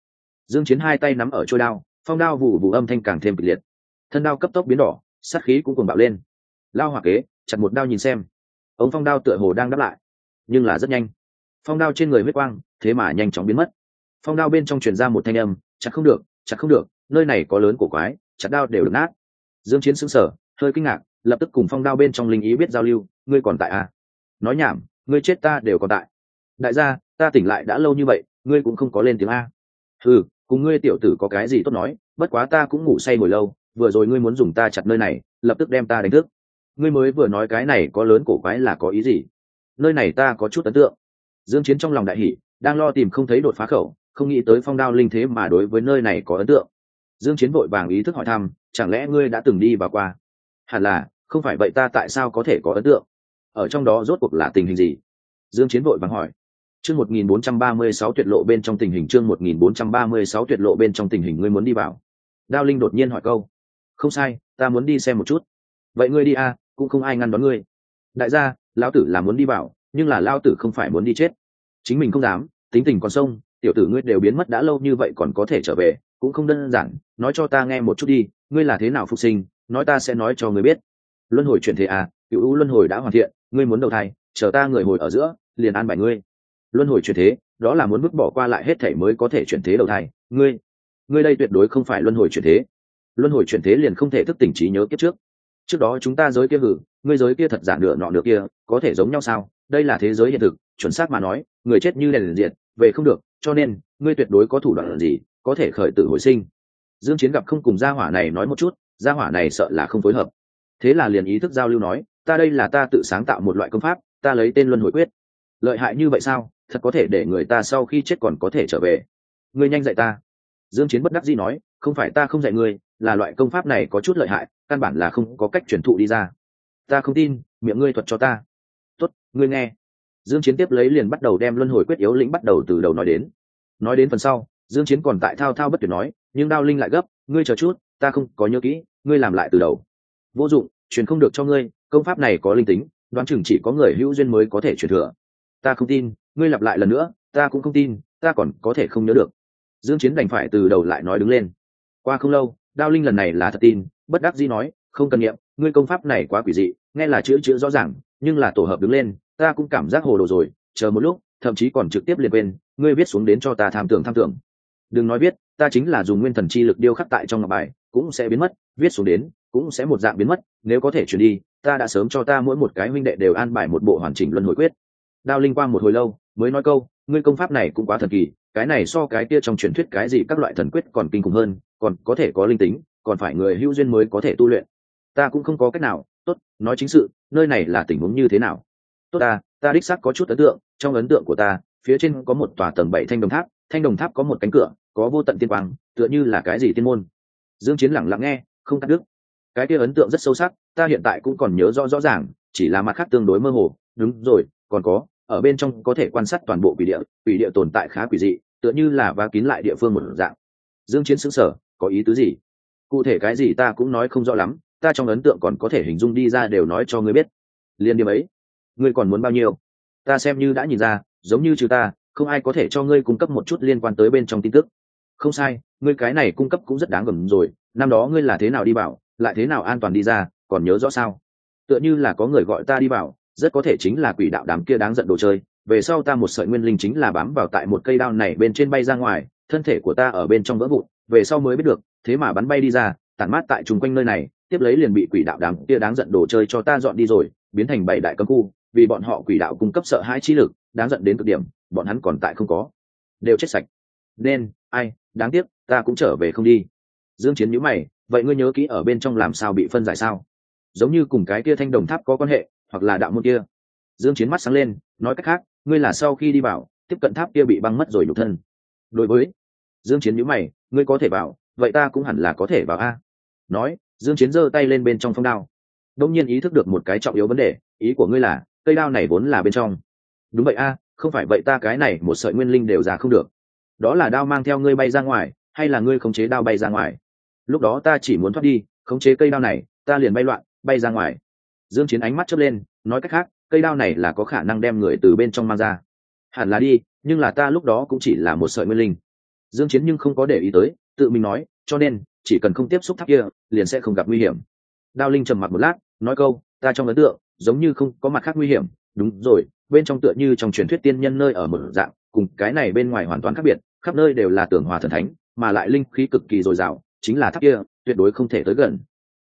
Dương chiến hai tay nắm ở trôi đao, phong đao vụ vụ âm thanh càng thêm kịch liệt. Thân đao cấp tốc biến đỏ, sát khí cũng cuồng bạo lên. Lao hỏa kế, chặt một đao nhìn xem. Ống phong đao tựa hồ đang đáp lại, nhưng là rất nhanh. Phong đao trên người huyết quang, thế mà nhanh chóng biến mất. Phong đao bên trong truyền ra một thanh âm chặt không được, chặt không được, nơi này có lớn cổ quái, chặt đao đều được nát. Dương chiến sững sờ, hơi kinh ngạc, lập tức cùng phong đao bên trong linh ý biết giao lưu, ngươi còn tại à? Nói nhảm, ngươi chết ta đều còn tại. Đại gia, ta tỉnh lại đã lâu như vậy, ngươi cũng không có lên tiếng a. Ừ cùng ngươi tiểu tử có cái gì tốt nói, bất quá ta cũng ngủ say ngồi lâu, vừa rồi ngươi muốn dùng ta chặt nơi này, lập tức đem ta đánh thức. Ngươi mới vừa nói cái này có lớn cổ quái là có ý gì? Nơi này ta có chút ấn tượng. Dương chiến trong lòng đại hỉ, đang lo tìm không thấy đột phá khẩu không nghĩ tới phong đao linh thế mà đối với nơi này có ấn tượng. Dương chiến vội vàng ý thức hỏi thăm, chẳng lẽ ngươi đã từng đi và qua? Hẳn là, không phải vậy ta tại sao có thể có ấn tượng? Ở trong đó rốt cuộc là tình hình gì? Dương chiến vội vàng hỏi. Chương 1436 tuyệt lộ bên trong tình hình, chương 1436 tuyệt lộ bên trong tình hình, ngươi muốn đi vào? Đao linh đột nhiên hỏi câu. Không sai, ta muốn đi xem một chút. Vậy ngươi đi a cũng không ai ngăn đón ngươi. Đại gia, lão tử là muốn đi vào, nhưng là lão tử không phải muốn đi chết. Chính mình không dám, tính tình còn sông tiểu tử ngươi đều biến mất đã lâu như vậy còn có thể trở về, cũng không đơn giản, nói cho ta nghe một chút đi, ngươi là thế nào phục sinh, nói ta sẽ nói cho ngươi biết. Luân hồi chuyển thế à cựu u luân hồi đã hoàn thiện, ngươi muốn đầu thai, chờ ta người hồi ở giữa, liền an bài ngươi. Luân hồi chuyển thế, đó là muốn vứt bỏ qua lại hết thể mới có thể chuyển thế đầu thai, ngươi ngươi đây tuyệt đối không phải luân hồi chuyển thế. Luân hồi chuyển thế liền không thể thức tỉnh trí nhớ kiếp trước. Trước đó chúng ta giới kia hử, ngươi giới kia thật giả nửa nọ nửa kia, có thể giống nhau sao? Đây là thế giới hiện thực, chuẩn xác mà nói, người chết như đèn liền diệt, về không được cho nên, ngươi tuyệt đối có thủ đoạn gì có thể khởi tử hồi sinh? Dương chiến gặp không cùng gia hỏa này nói một chút, gia hỏa này sợ là không phối hợp. Thế là liền ý thức giao lưu nói, ta đây là ta tự sáng tạo một loại công pháp, ta lấy tên luân hồi quyết. Lợi hại như vậy sao? Thật có thể để người ta sau khi chết còn có thể trở về. Ngươi nhanh dạy ta. Dương chiến bất đắc dĩ nói, không phải ta không dạy ngươi, là loại công pháp này có chút lợi hại, căn bản là không có cách truyền thụ đi ra. Ta không tin, miệng ngươi thuật cho ta. Tốt, ngươi nghe dương chiến tiếp lấy liền bắt đầu đem luân hồi quyết yếu lĩnh bắt đầu từ đầu nói đến. Nói đến phần sau, dương chiến còn tại thao thao bất tuyệt nói, nhưng đao linh lại gấp, ngươi chờ chút, ta không có nhớ kỹ, ngươi làm lại từ đầu. Vô dụng, truyền không được cho ngươi, công pháp này có linh tính, đoán chừng chỉ có người hữu duyên mới có thể truyền thừa. Ta không tin, ngươi lặp lại lần nữa, ta cũng không tin, ta còn có thể không nhớ được. Dương chiến đành phải từ đầu lại nói đứng lên. Qua không lâu, đao linh lần này là thật tin, bất đắc dĩ nói, không cần nghiệm, ngươi công pháp này quá quỷ dị, nghe là chữ chữ rõ ràng, nhưng là tổ hợp đứng lên ta cũng cảm giác hồ đồ rồi, chờ một lúc, thậm chí còn trực tiếp liền quên, ngươi viết xuống đến cho ta tham tưởng tham tưởng. Đừng nói viết, ta chính là dùng nguyên thần chi lực điêu khắc tại trong ngọc bài, cũng sẽ biến mất, viết xuống đến, cũng sẽ một dạng biến mất, nếu có thể chuyển đi, ta đã sớm cho ta mỗi một cái huynh đệ đều an bài một bộ hoàn chỉnh luân hồi quyết. Đao linh quang một hồi lâu, mới nói câu, ngươi công pháp này cũng quá thần kỳ, cái này so cái kia trong truyền thuyết cái gì các loại thần quyết còn kinh khủng hơn, còn có thể có linh tính, còn phải người hữu duyên mới có thể tu luyện. Ta cũng không có cách nào, tốt, nói chính sự, nơi này là tình huống như thế nào? Tốt ta ta đích xác có chút ấn tượng, trong ấn tượng của ta, phía trên có một tòa tầng bảy thanh đồng tháp, thanh đồng tháp có một cánh cửa, có vô tận tiên quang, tựa như là cái gì tiên môn. Dương chiến lặng lặng nghe, không cắt đứt. Cái kia ấn tượng rất sâu sắc, ta hiện tại cũng còn nhớ rõ rõ ràng, chỉ là mặt khác tương đối mơ hồ. Đúng rồi, còn có, ở bên trong có thể quan sát toàn bộ quỷ địa quỷ địa tồn tại khá quỷ dị, tựa như là và kín lại địa phương một dạng. Dương chiến sững sở có ý tứ gì? Cụ thể cái gì ta cũng nói không rõ lắm, ta trong ấn tượng còn có thể hình dung đi ra đều nói cho ngươi biết. Liên điểm ấy ngươi còn muốn bao nhiêu? Ta xem như đã nhìn ra, giống như trừ ta, không ai có thể cho ngươi cung cấp một chút liên quan tới bên trong tin tức. Không sai, ngươi cái này cung cấp cũng rất đáng gầm rồi, năm đó ngươi là thế nào đi bảo, lại thế nào an toàn đi ra, còn nhớ rõ sao? Tựa như là có người gọi ta đi bảo, rất có thể chính là quỷ đạo đám kia đáng giận đồ chơi, về sau ta một sợi nguyên linh chính là bám vào tại một cây đao này bên trên bay ra ngoài, thân thể của ta ở bên trong vỡ vụn, về sau mới biết được, thế mà bắn bay đi ra, tản mát tại chung quanh nơi này, tiếp lấy liền bị quỷ đạo đám kia đáng giận đồ chơi cho ta dọn đi rồi, biến thành bảy đại cấm khu vì bọn họ quỷ đạo cung cấp sợ hãi chi lực, đáng giận đến cực điểm, bọn hắn còn tại không có. Đều chết sạch. Nên, ai, đáng tiếc, ta cũng trở về không đi. Dương chiến nhíu mày, vậy ngươi nhớ kỹ ở bên trong làm sao bị phân giải sao? Giống như cùng cái kia thanh đồng tháp có quan hệ, hoặc là đạo môn kia. Dương chiến mắt sáng lên, nói cách khác, ngươi là sau khi đi vào, tiếp cận tháp kia bị băng mất rồi nhục thân. Đối với, dương chiến nhíu mày, ngươi có thể vào, vậy ta cũng hẳn là có thể vào a. Nói, dương chiến giơ tay lên bên trong phong đao. Đông nhiên ý thức được một cái trọng yếu vấn đề, ý của ngươi là cây đao này vốn là bên trong. Đúng vậy a, không phải vậy ta cái này một sợi nguyên linh đều ra không được. Đó là đao mang theo ngươi bay ra ngoài, hay là ngươi khống chế đao bay ra ngoài? Lúc đó ta chỉ muốn thoát đi, khống chế cây đao này, ta liền bay loạn, bay ra ngoài. Dương chiến ánh mắt chớp lên, nói cách khác, cây đao này là có khả năng đem người từ bên trong mang ra. Hẳn là đi, nhưng là ta lúc đó cũng chỉ là một sợi nguyên linh. Dương chiến nhưng không có để ý tới, tự mình nói, cho nên, chỉ cần không tiếp xúc tháp kia, liền sẽ không gặp nguy hiểm. Đao linh trầm mặt một lát, nói câu, ta trong ấn tượng giống như không có mặt khác nguy hiểm. Đúng rồi, bên trong tựa như trong truyền thuyết tiên nhân nơi ở một dạng, cùng cái này bên ngoài hoàn toàn khác biệt, khắp nơi đều là tường hòa thần thánh, mà lại linh khí cực kỳ dồi dào, chính là tháp kia, tuyệt đối không thể tới gần.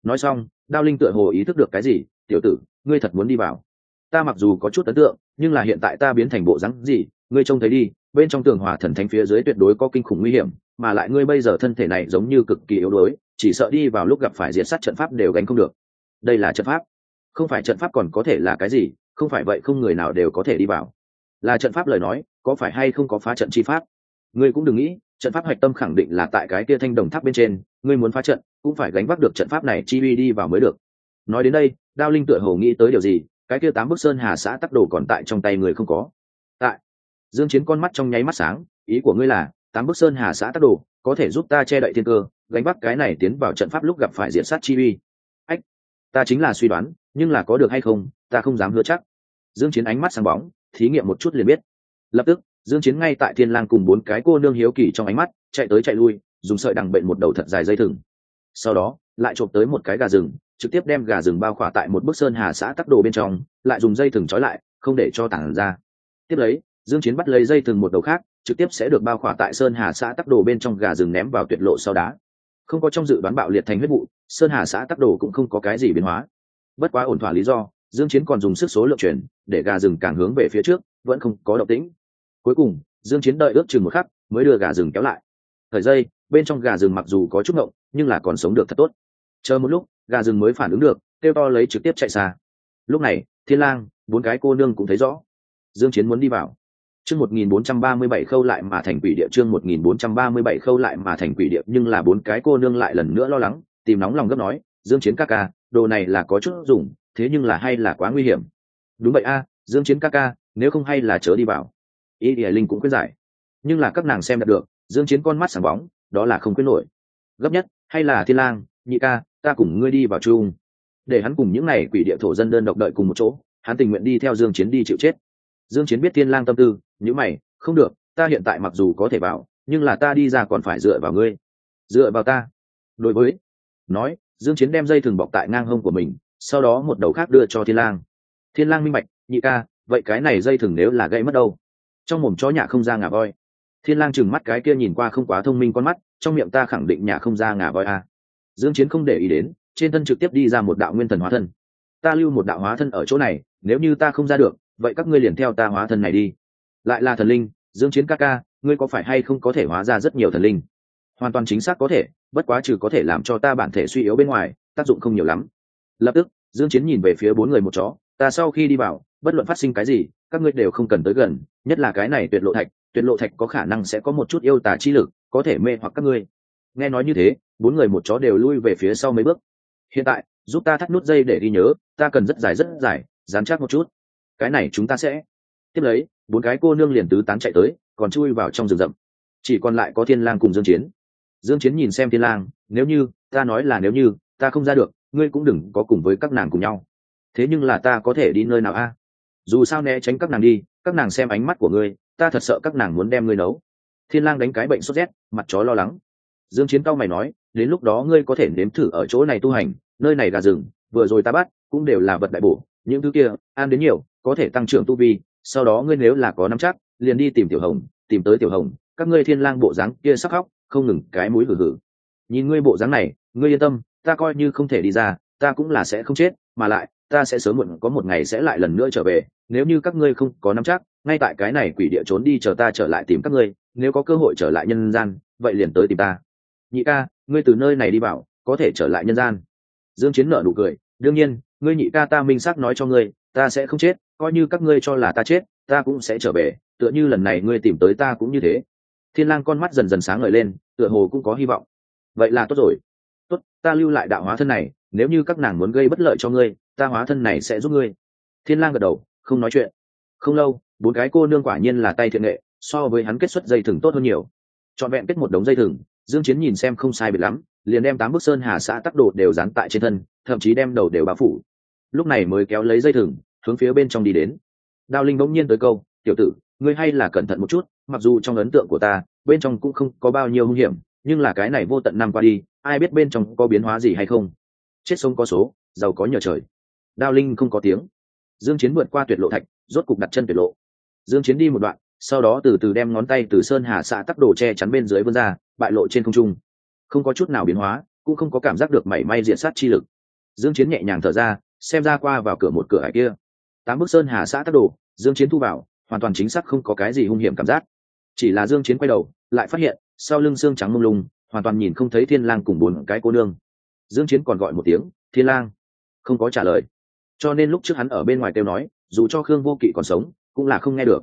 Nói xong, đao linh tựa hồ ý thức được cái gì, tiểu tử, ngươi thật muốn đi vào. Ta mặc dù có chút ấn tượng, nhưng là hiện tại ta biến thành bộ rắn gì, ngươi trông thấy đi, bên trong tường hòa thần thánh phía dưới tuyệt đối có kinh khủng nguy hiểm, mà lại ngươi bây giờ thân thể này giống như cực kỳ yếu đuối, chỉ sợ đi vào lúc gặp phải diệt sát trận pháp đều gánh không được. Đây là trận pháp không phải trận pháp còn có thể là cái gì, không phải vậy không người nào đều có thể đi vào. Là trận pháp lời nói, có phải hay không có phá trận chi pháp? Ngươi cũng đừng nghĩ, trận pháp hạch tâm khẳng định là tại cái kia thanh đồng tháp bên trên, ngươi muốn phá trận, cũng phải gánh vác được trận pháp này chi uy đi vào mới được. Nói đến đây, đao linh tựa hồ nghĩ tới điều gì, cái kia tám bức sơn hà xã tắc đồ còn tại trong tay người không có. Tại, dương chiến con mắt trong nháy mắt sáng, ý của ngươi là, tám bức sơn hà xã tắc đồ, có thể giúp ta che đậy thiên cơ, gánh vác cái này tiến vào trận pháp lúc gặp phải diện sát chi uy. Ách, ta chính là suy đoán nhưng là có được hay không, ta không dám hứa chắc. Dương chiến ánh mắt sáng bóng, thí nghiệm một chút liền biết. Lập tức, dương chiến ngay tại thiên lang cùng bốn cái cô nương hiếu kỳ trong ánh mắt, chạy tới chạy lui, dùng sợi đằng bệnh một đầu thật dài dây thừng. Sau đó, lại trộm tới một cái gà rừng, trực tiếp đem gà rừng bao khỏa tại một bức sơn hà xã tắc đồ bên trong, lại dùng dây thừng trói lại, không để cho tản ra. Tiếp lấy, dương chiến bắt lấy dây thừng một đầu khác, trực tiếp sẽ được bao khỏa tại sơn hà xã tắc đồ bên trong gà rừng ném vào tuyệt lộ sau đá. Không có trong dự đoán bạo liệt thành huyết vụ, sơn hà xã tắc đồ cũng không có cái gì biến hóa bất quá ổn thỏa lý do, dương chiến còn dùng sức số lượng chuyển, để gà rừng càng hướng về phía trước, vẫn không có động tĩnh. Cuối cùng, dương chiến đợi ước chừng một khắc, mới đưa gà rừng kéo lại. Thời giây, bên trong gà rừng mặc dù có chút ngộng, nhưng là còn sống được thật tốt. Chờ một lúc, gà rừng mới phản ứng được, kêu to lấy trực tiếp chạy xa. Lúc này, thiên lang, bốn cái cô nương cũng thấy rõ. Dương chiến muốn đi vào. Chương 1437 khâu lại mà thành quỷ địa, chương 1437 khâu lại mà thành quỷ địa, nhưng là bốn cái cô nương lại lần nữa lo lắng, tìm nóng lòng gấp nói, dương chiến ca ca đồ này là có chút dùng, thế nhưng là hay là quá nguy hiểm. Đúng vậy a, dương chiến ca ca, nếu không hay là chớ đi vào. Y ỉa linh cũng khuyên giải. Nhưng là các nàng xem đạt được, dương chiến con mắt sáng bóng, đó là không quyết nổi. Gấp nhất, hay là thiên lang, nhị ca, ta cùng ngươi đi vào chung. Để hắn cùng những này quỷ địa thổ dân đơn độc đợi cùng một chỗ, hắn tình nguyện đi theo dương chiến đi chịu chết. Dương chiến biết thiên lang tâm tư những mày, không được, ta hiện tại mặc dù có thể vào, nhưng là ta đi ra còn phải dựa vào ngươi. Dựa vào ta? Đối với, nói dương chiến đem dây thừng bọc tại ngang hông của mình, sau đó một đầu khác đưa cho thiên lang. Thiên lang minh bạch, nhị ca, vậy cái này dây thừng nếu là gãy mất đâu? Trong mồm chó nhà không ra ngà voi. Thiên lang chừng mắt cái kia nhìn qua không quá thông minh con mắt, trong miệng ta khẳng định nhà không ra ngà voi a à. dương chiến không để ý đến, trên thân trực tiếp đi ra một đạo nguyên thần hóa thân. Ta lưu một đạo hóa thân ở chỗ này, nếu như ta không ra được, vậy các ngươi liền theo ta hóa thân này đi. Lại là thần linh, dương chiến ca ca, ngươi có phải hay không có thể hóa ra rất nhiều thần linh? Hoàn toàn chính xác có thể, bất quá trừ có thể làm cho ta bản thể suy yếu bên ngoài, tác dụng không nhiều lắm. Lập tức, dương chiến nhìn về phía bốn người một chó, ta sau khi đi vào, bất luận phát sinh cái gì, các ngươi đều không cần tới gần, nhất là cái này tuyệt lộ thạch, tuyệt lộ thạch có khả năng sẽ có một chút yêu tà chi lực, có thể mê hoặc các ngươi. Nghe nói như thế, bốn người một chó đều lui về phía sau mấy bước. Hiện tại, giúp ta thắt nút dây để ghi nhớ, ta cần rất dài rất dài, dán chắc một chút. Cái này chúng ta sẽ. Tiếp lấy, bốn cái cô nương liền tứ tán chạy tới, còn chui vào trong rừng rậm. Chỉ còn lại có thiên lang cùng dương chiến dương chiến nhìn xem thiên lang, nếu như, ta nói là nếu như, ta không ra được, ngươi cũng đừng có cùng với các nàng cùng nhau. Thế nhưng là ta có thể đi nơi nào a? Dù sao né tránh các nàng đi, các nàng xem ánh mắt của ngươi, ta thật sợ các nàng muốn đem ngươi nấu. Thiên lang đánh cái bệnh sốt rét, mặt chó lo lắng. Dương chiến cao mày nói, đến lúc đó ngươi có thể nếm thử ở chỗ này tu hành, nơi này gà rừng, vừa rồi ta bắt, cũng đều là vật đại bổ, những thứ kia, ăn đến nhiều, có thể tăng trưởng tu vi, sau đó ngươi nếu là có nắm chắc, liền đi tìm tiểu hồng, tìm tới tiểu hồng, các ngươi thiên lang bộ dáng kia sắc khóc không ngừng cái mũi hử hử. Nhìn ngươi bộ dáng này, ngươi yên tâm, ta coi như không thể đi ra, ta cũng là sẽ không chết, mà lại, ta sẽ sớm muộn có một ngày sẽ lại lần nữa trở về, nếu như các ngươi không có nắm chắc, ngay tại cái này quỷ địa trốn đi chờ ta trở lại tìm các ngươi, nếu có cơ hội trở lại nhân gian, vậy liền tới tìm ta. Nhị ca, ngươi từ nơi này đi bảo có thể trở lại nhân gian. Dương chiến nở nụ cười, đương nhiên, ngươi nhị ca ta minh xác nói cho ngươi, ta sẽ không chết, coi như các ngươi cho là ta chết, ta cũng sẽ trở về, tựa như lần này ngươi tìm tới ta cũng như thế thiên lang con mắt dần dần sáng ngời lên, tựa hồ cũng có hy vọng. Vậy là tốt rồi. Tốt, ta lưu lại đạo hóa thân này, nếu như các nàng muốn gây bất lợi cho ngươi, ta hóa thân này sẽ giúp ngươi. Thiên lang gật đầu, không nói chuyện. Không lâu, bốn cái cô nương quả nhiên là tay thiện nghệ, so với hắn kết xuất dây thừng tốt hơn nhiều. Chọn vẹn kết một đống dây thừng, dương chiến nhìn xem không sai biệt lắm, liền đem tám bức sơn hà xã tắc đồ đều dán tại trên thân, thậm chí đem đầu đều bao phủ. Lúc này mới kéo lấy dây thừng, hướng phía bên trong đi đến. Đao linh bỗng nhiên tới câu, tiểu tử ngươi hay là cẩn thận một chút, mặc dù trong ấn tượng của ta, bên trong cũng không có bao nhiêu hung hiểm, nhưng là cái này vô tận năm qua đi, ai biết bên trong có biến hóa gì hay không? Chết sống có số, giàu có nhờ trời. Đao linh không có tiếng. Dương chiến vượt qua tuyệt lộ thạch, rốt cục đặt chân tuyệt lộ. Dương chiến đi một đoạn, sau đó từ từ đem ngón tay từ sơn hà xạ tắc đồ che chắn bên dưới vươn ra, bại lộ trên không trung. Không có chút nào biến hóa, cũng không có cảm giác được mảy may diện sát chi lực. Dương chiến nhẹ nhàng thở ra, xem ra qua vào cửa một cửa hải kia. Tám bước sơn hà xã tắc đồ, dương chiến thu vào hoàn toàn chính xác không có cái gì hung hiểm cảm giác. Chỉ là dương chiến quay đầu, lại phát hiện, sau lưng xương trắng mông lung, hoàn toàn nhìn không thấy thiên lang cùng bốn cái cô nương. Dương chiến còn gọi một tiếng, thiên lang. Không có trả lời. Cho nên lúc trước hắn ở bên ngoài kêu nói, dù cho khương vô kỵ còn sống, cũng là không nghe được.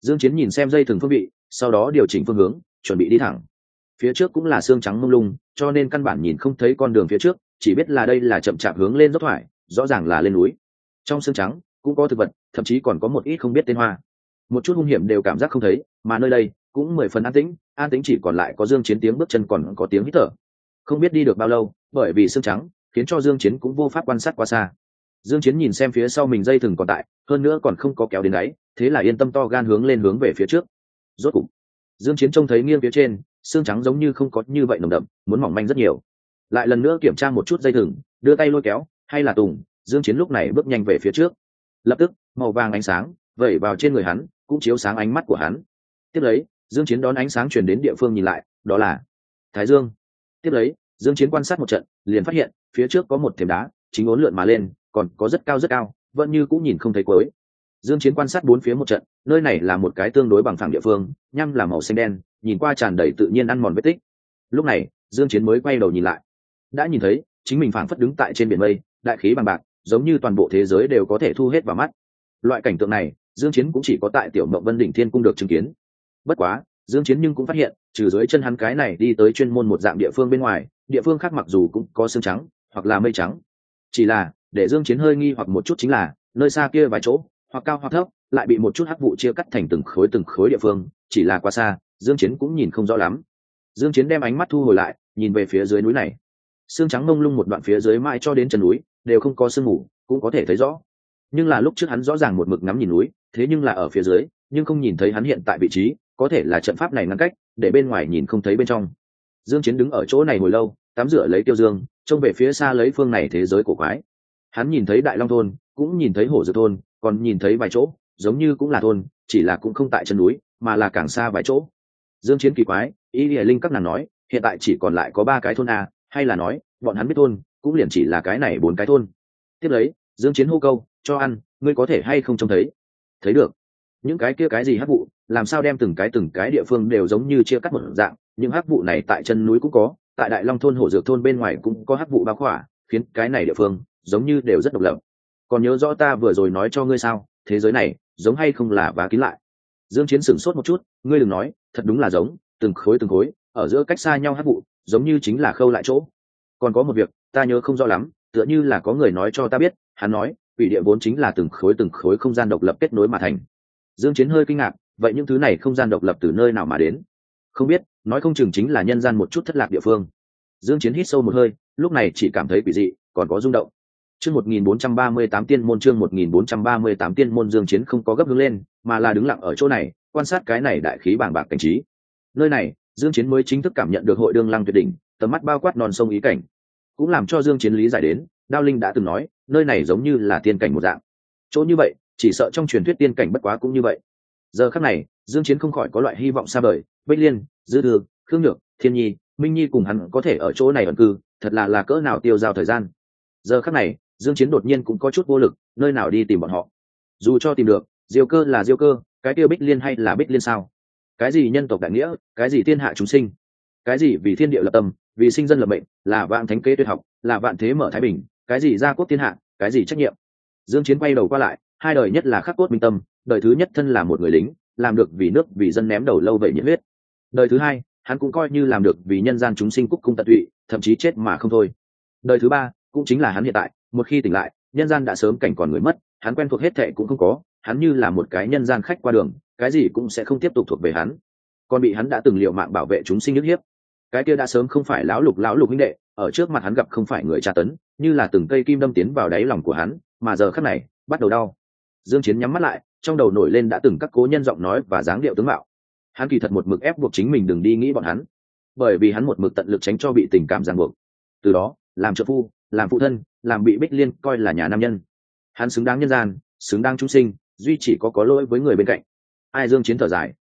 Dương chiến nhìn xem dây thừng phương vị, sau đó điều chỉnh phương hướng, chuẩn bị đi thẳng. Phía trước cũng là xương trắng mông lung, cho nên căn bản nhìn không thấy con đường phía trước, chỉ biết là đây là chậm chạp hướng lên dốc thoải, rõ ràng là lên núi. Trong xương trắng, cũng có thực vật, thậm chí còn có một ít không biết tên hoa một chút hung hiểm đều cảm giác không thấy, mà nơi đây cũng mười phần an tĩnh an tĩnh chỉ còn lại có dương chiến tiếng bước chân còn có tiếng hít thở. Không biết đi được bao lâu, bởi vì xương trắng khiến cho dương chiến cũng vô pháp quan sát qua xa. Dương chiến nhìn xem phía sau mình dây thừng còn tại, hơn nữa còn không có kéo đến đáy, thế là yên tâm to gan hướng lên hướng về phía trước. Rốt cục, dương chiến trông thấy nghiêng phía trên xương trắng giống như không có như vậy nồng đậm, muốn mỏng manh rất nhiều. Lại lần nữa kiểm tra một chút dây thừng, đưa tay lôi kéo, hay là tùng, dương chiến lúc này bước nhanh về phía trước. Lập tức, màu vàng ánh sáng vẩy vào trên người hắn cũng chiếu sáng ánh mắt của hắn. Tiếp lấy, dương chiến đón ánh sáng truyền đến địa phương nhìn lại, đó là thái dương. Tiếp lấy, dương chiến quan sát một trận, liền phát hiện, phía trước có một thềm đá, chính ốn lượn mà lên, còn có rất cao rất cao, vẫn như cũng nhìn không thấy cuối. Dương chiến quan sát bốn phía một trận, nơi này là một cái tương đối bằng phẳng địa phương, nhăm là màu xanh đen, nhìn qua tràn đầy tự nhiên ăn mòn vết tích. Lúc này, dương chiến mới quay đầu nhìn lại. Đã nhìn thấy, chính mình phảng phất đứng tại trên biển mây, đại khí bằng bạc, giống như toàn bộ thế giới đều có thể thu hết vào mắt. Loại cảnh tượng này dương chiến cũng chỉ có tại tiểu mộng vân đỉnh thiên cung được chứng kiến. Bất quá, dương chiến nhưng cũng phát hiện, trừ dưới chân hắn cái này đi tới chuyên môn một dạng địa phương bên ngoài, địa phương khác mặc dù cũng có xương trắng, hoặc là mây trắng. Chỉ là, để dương chiến hơi nghi hoặc một chút chính là, nơi xa kia vài chỗ, hoặc cao hoặc thấp, lại bị một chút hắc vụ chia cắt thành từng khối từng khối địa phương, chỉ là quá xa, dương chiến cũng nhìn không rõ lắm. Dương chiến đem ánh mắt thu hồi lại, nhìn về phía dưới núi này. Xương trắng mông lung một đoạn phía dưới mãi cho đến chân núi, đều không có sương mù, cũng có thể thấy rõ. Nhưng là lúc trước hắn rõ ràng một mực ngắm nhìn núi thế nhưng là ở phía dưới, nhưng không nhìn thấy hắn hiện tại vị trí, có thể là trận pháp này ngăn cách, để bên ngoài nhìn không thấy bên trong. Dương chiến đứng ở chỗ này hồi lâu, tắm rửa lấy tiêu dương, trông về phía xa lấy phương này thế giới cổ quái. Hắn nhìn thấy đại long thôn, cũng nhìn thấy hổ dược thôn, còn nhìn thấy vài chỗ, giống như cũng là thôn, chỉ là cũng không tại chân núi, mà là càng xa vài chỗ. Dương chiến kỳ quái ý lìa linh các nàng nói, hiện tại chỉ còn lại có ba cái thôn a, hay là nói, bọn hắn biết thôn, cũng liền chỉ là cái này bốn cái thôn. Tiếp lấy, dương chiến hô câu, cho ăn, ngươi có thể hay không trông thấy? Thấy được. Những cái kia cái gì hắc vụ, làm sao đem từng cái từng cái địa phương đều giống như chia cắt một dạng, những hắc vụ này tại chân núi cũng có, tại đại long thôn hổ dược thôn bên ngoài cũng có hắc vụ bao khỏa, khiến cái này địa phương giống như đều rất độc lập. Còn nhớ rõ ta vừa rồi nói cho ngươi sao, thế giới này giống hay không là vá kín lại. Dương chiến sửng sốt một chút, ngươi đừng nói, thật đúng là giống, từng khối từng khối, ở giữa cách xa nhau hắc vụ, giống như chính là khâu lại chỗ. Còn có một việc, ta nhớ không rõ lắm, tựa như là có người nói cho ta biết, hắn nói quỷ địa vốn chính là từng khối từng khối không gian độc lập kết nối mà thành. Dương chiến hơi kinh ngạc, vậy những thứ này không gian độc lập từ nơi nào mà đến? Không biết, nói không chừng chính là nhân gian một chút thất lạc địa phương. Dương chiến hít sâu một hơi, lúc này chỉ cảm thấy quỷ dị, còn có rung động. Chương 1438 tiên môn, chương 1438 tiên môn, dương chiến không có gấp hướng lên, mà là đứng lặng ở chỗ này, quan sát cái này đại khí bàng bạc cảnh trí. Nơi này, dương chiến mới chính thức cảm nhận được hội đương lăng tuyệt đỉnh, tầm mắt bao quát non sông ý cảnh. Cũng làm cho dương chiến lý giải đến đao linh đã từng nói, nơi này giống như là tiên cảnh một dạng. Chỗ như vậy, chỉ sợ trong truyền thuyết tiên cảnh bất quá cũng như vậy. Giờ khắc này, dương chiến không khỏi có loại hy vọng xa vời. Bích liên, dư đường khương nhược, thiên nhi, minh nhi cùng hắn có thể ở chỗ này ẩn cư, thật là là cỡ nào tiêu giao thời gian. Giờ khắc này, dương chiến đột nhiên cũng có chút vô lực, nơi nào đi tìm bọn họ. Dù cho tìm được, diêu cơ là diêu cơ, cái kia bích liên hay là bích liên sao? Cái gì nhân tộc đại nghĩa, cái gì thiên hạ chúng sinh? Cái gì vì thiên địa lập tâm, vì sinh dân lập mệnh, là vạn thánh kế tuyệt học, là vạn thế mở thái bình cái gì gia quốc thiên hạ, cái gì trách nhiệm? Dương chiến quay đầu qua lại, hai đời nhất là khắc cốt minh tâm, đời thứ nhất thân là một người lính, làm được vì nước, vì dân ném đầu lâu vậy nhiệt huyết. Đời thứ hai, hắn cũng coi như làm được vì nhân gian chúng sinh cúc cung tận tụy, thậm chí chết mà không thôi. Đời thứ ba, cũng chính là hắn hiện tại, một khi tỉnh lại, nhân gian đã sớm cảnh còn người mất, hắn quen thuộc hết thệ cũng không có, hắn như là một cái nhân gian khách qua đường, cái gì cũng sẽ không tiếp tục thuộc về hắn. Còn bị hắn đã từng liệu mạng bảo vệ chúng sinh nhức hiếp. Cái kia đã sớm không phải lão lục lão lục huynh đệ ở trước mặt hắn gặp không phải người tra tấn, như là từng cây kim đâm tiến vào đáy lòng của hắn, mà giờ khắc này, bắt đầu đau. Dương chiến nhắm mắt lại, trong đầu nổi lên đã từng các cố nhân giọng nói và dáng điệu tướng mạo. Hắn kỳ thật một mực ép buộc chính mình đừng đi nghĩ bọn hắn, bởi vì hắn một mực tận lực tránh cho bị tình cảm ràng buộc. Từ đó, làm trợ phu, làm phụ thân, làm bị bích liên coi là nhà nam nhân. Hắn xứng đáng nhân gian, xứng đáng trung sinh, duy chỉ có có lỗi với người bên cạnh. Ai dương chiến thở dài.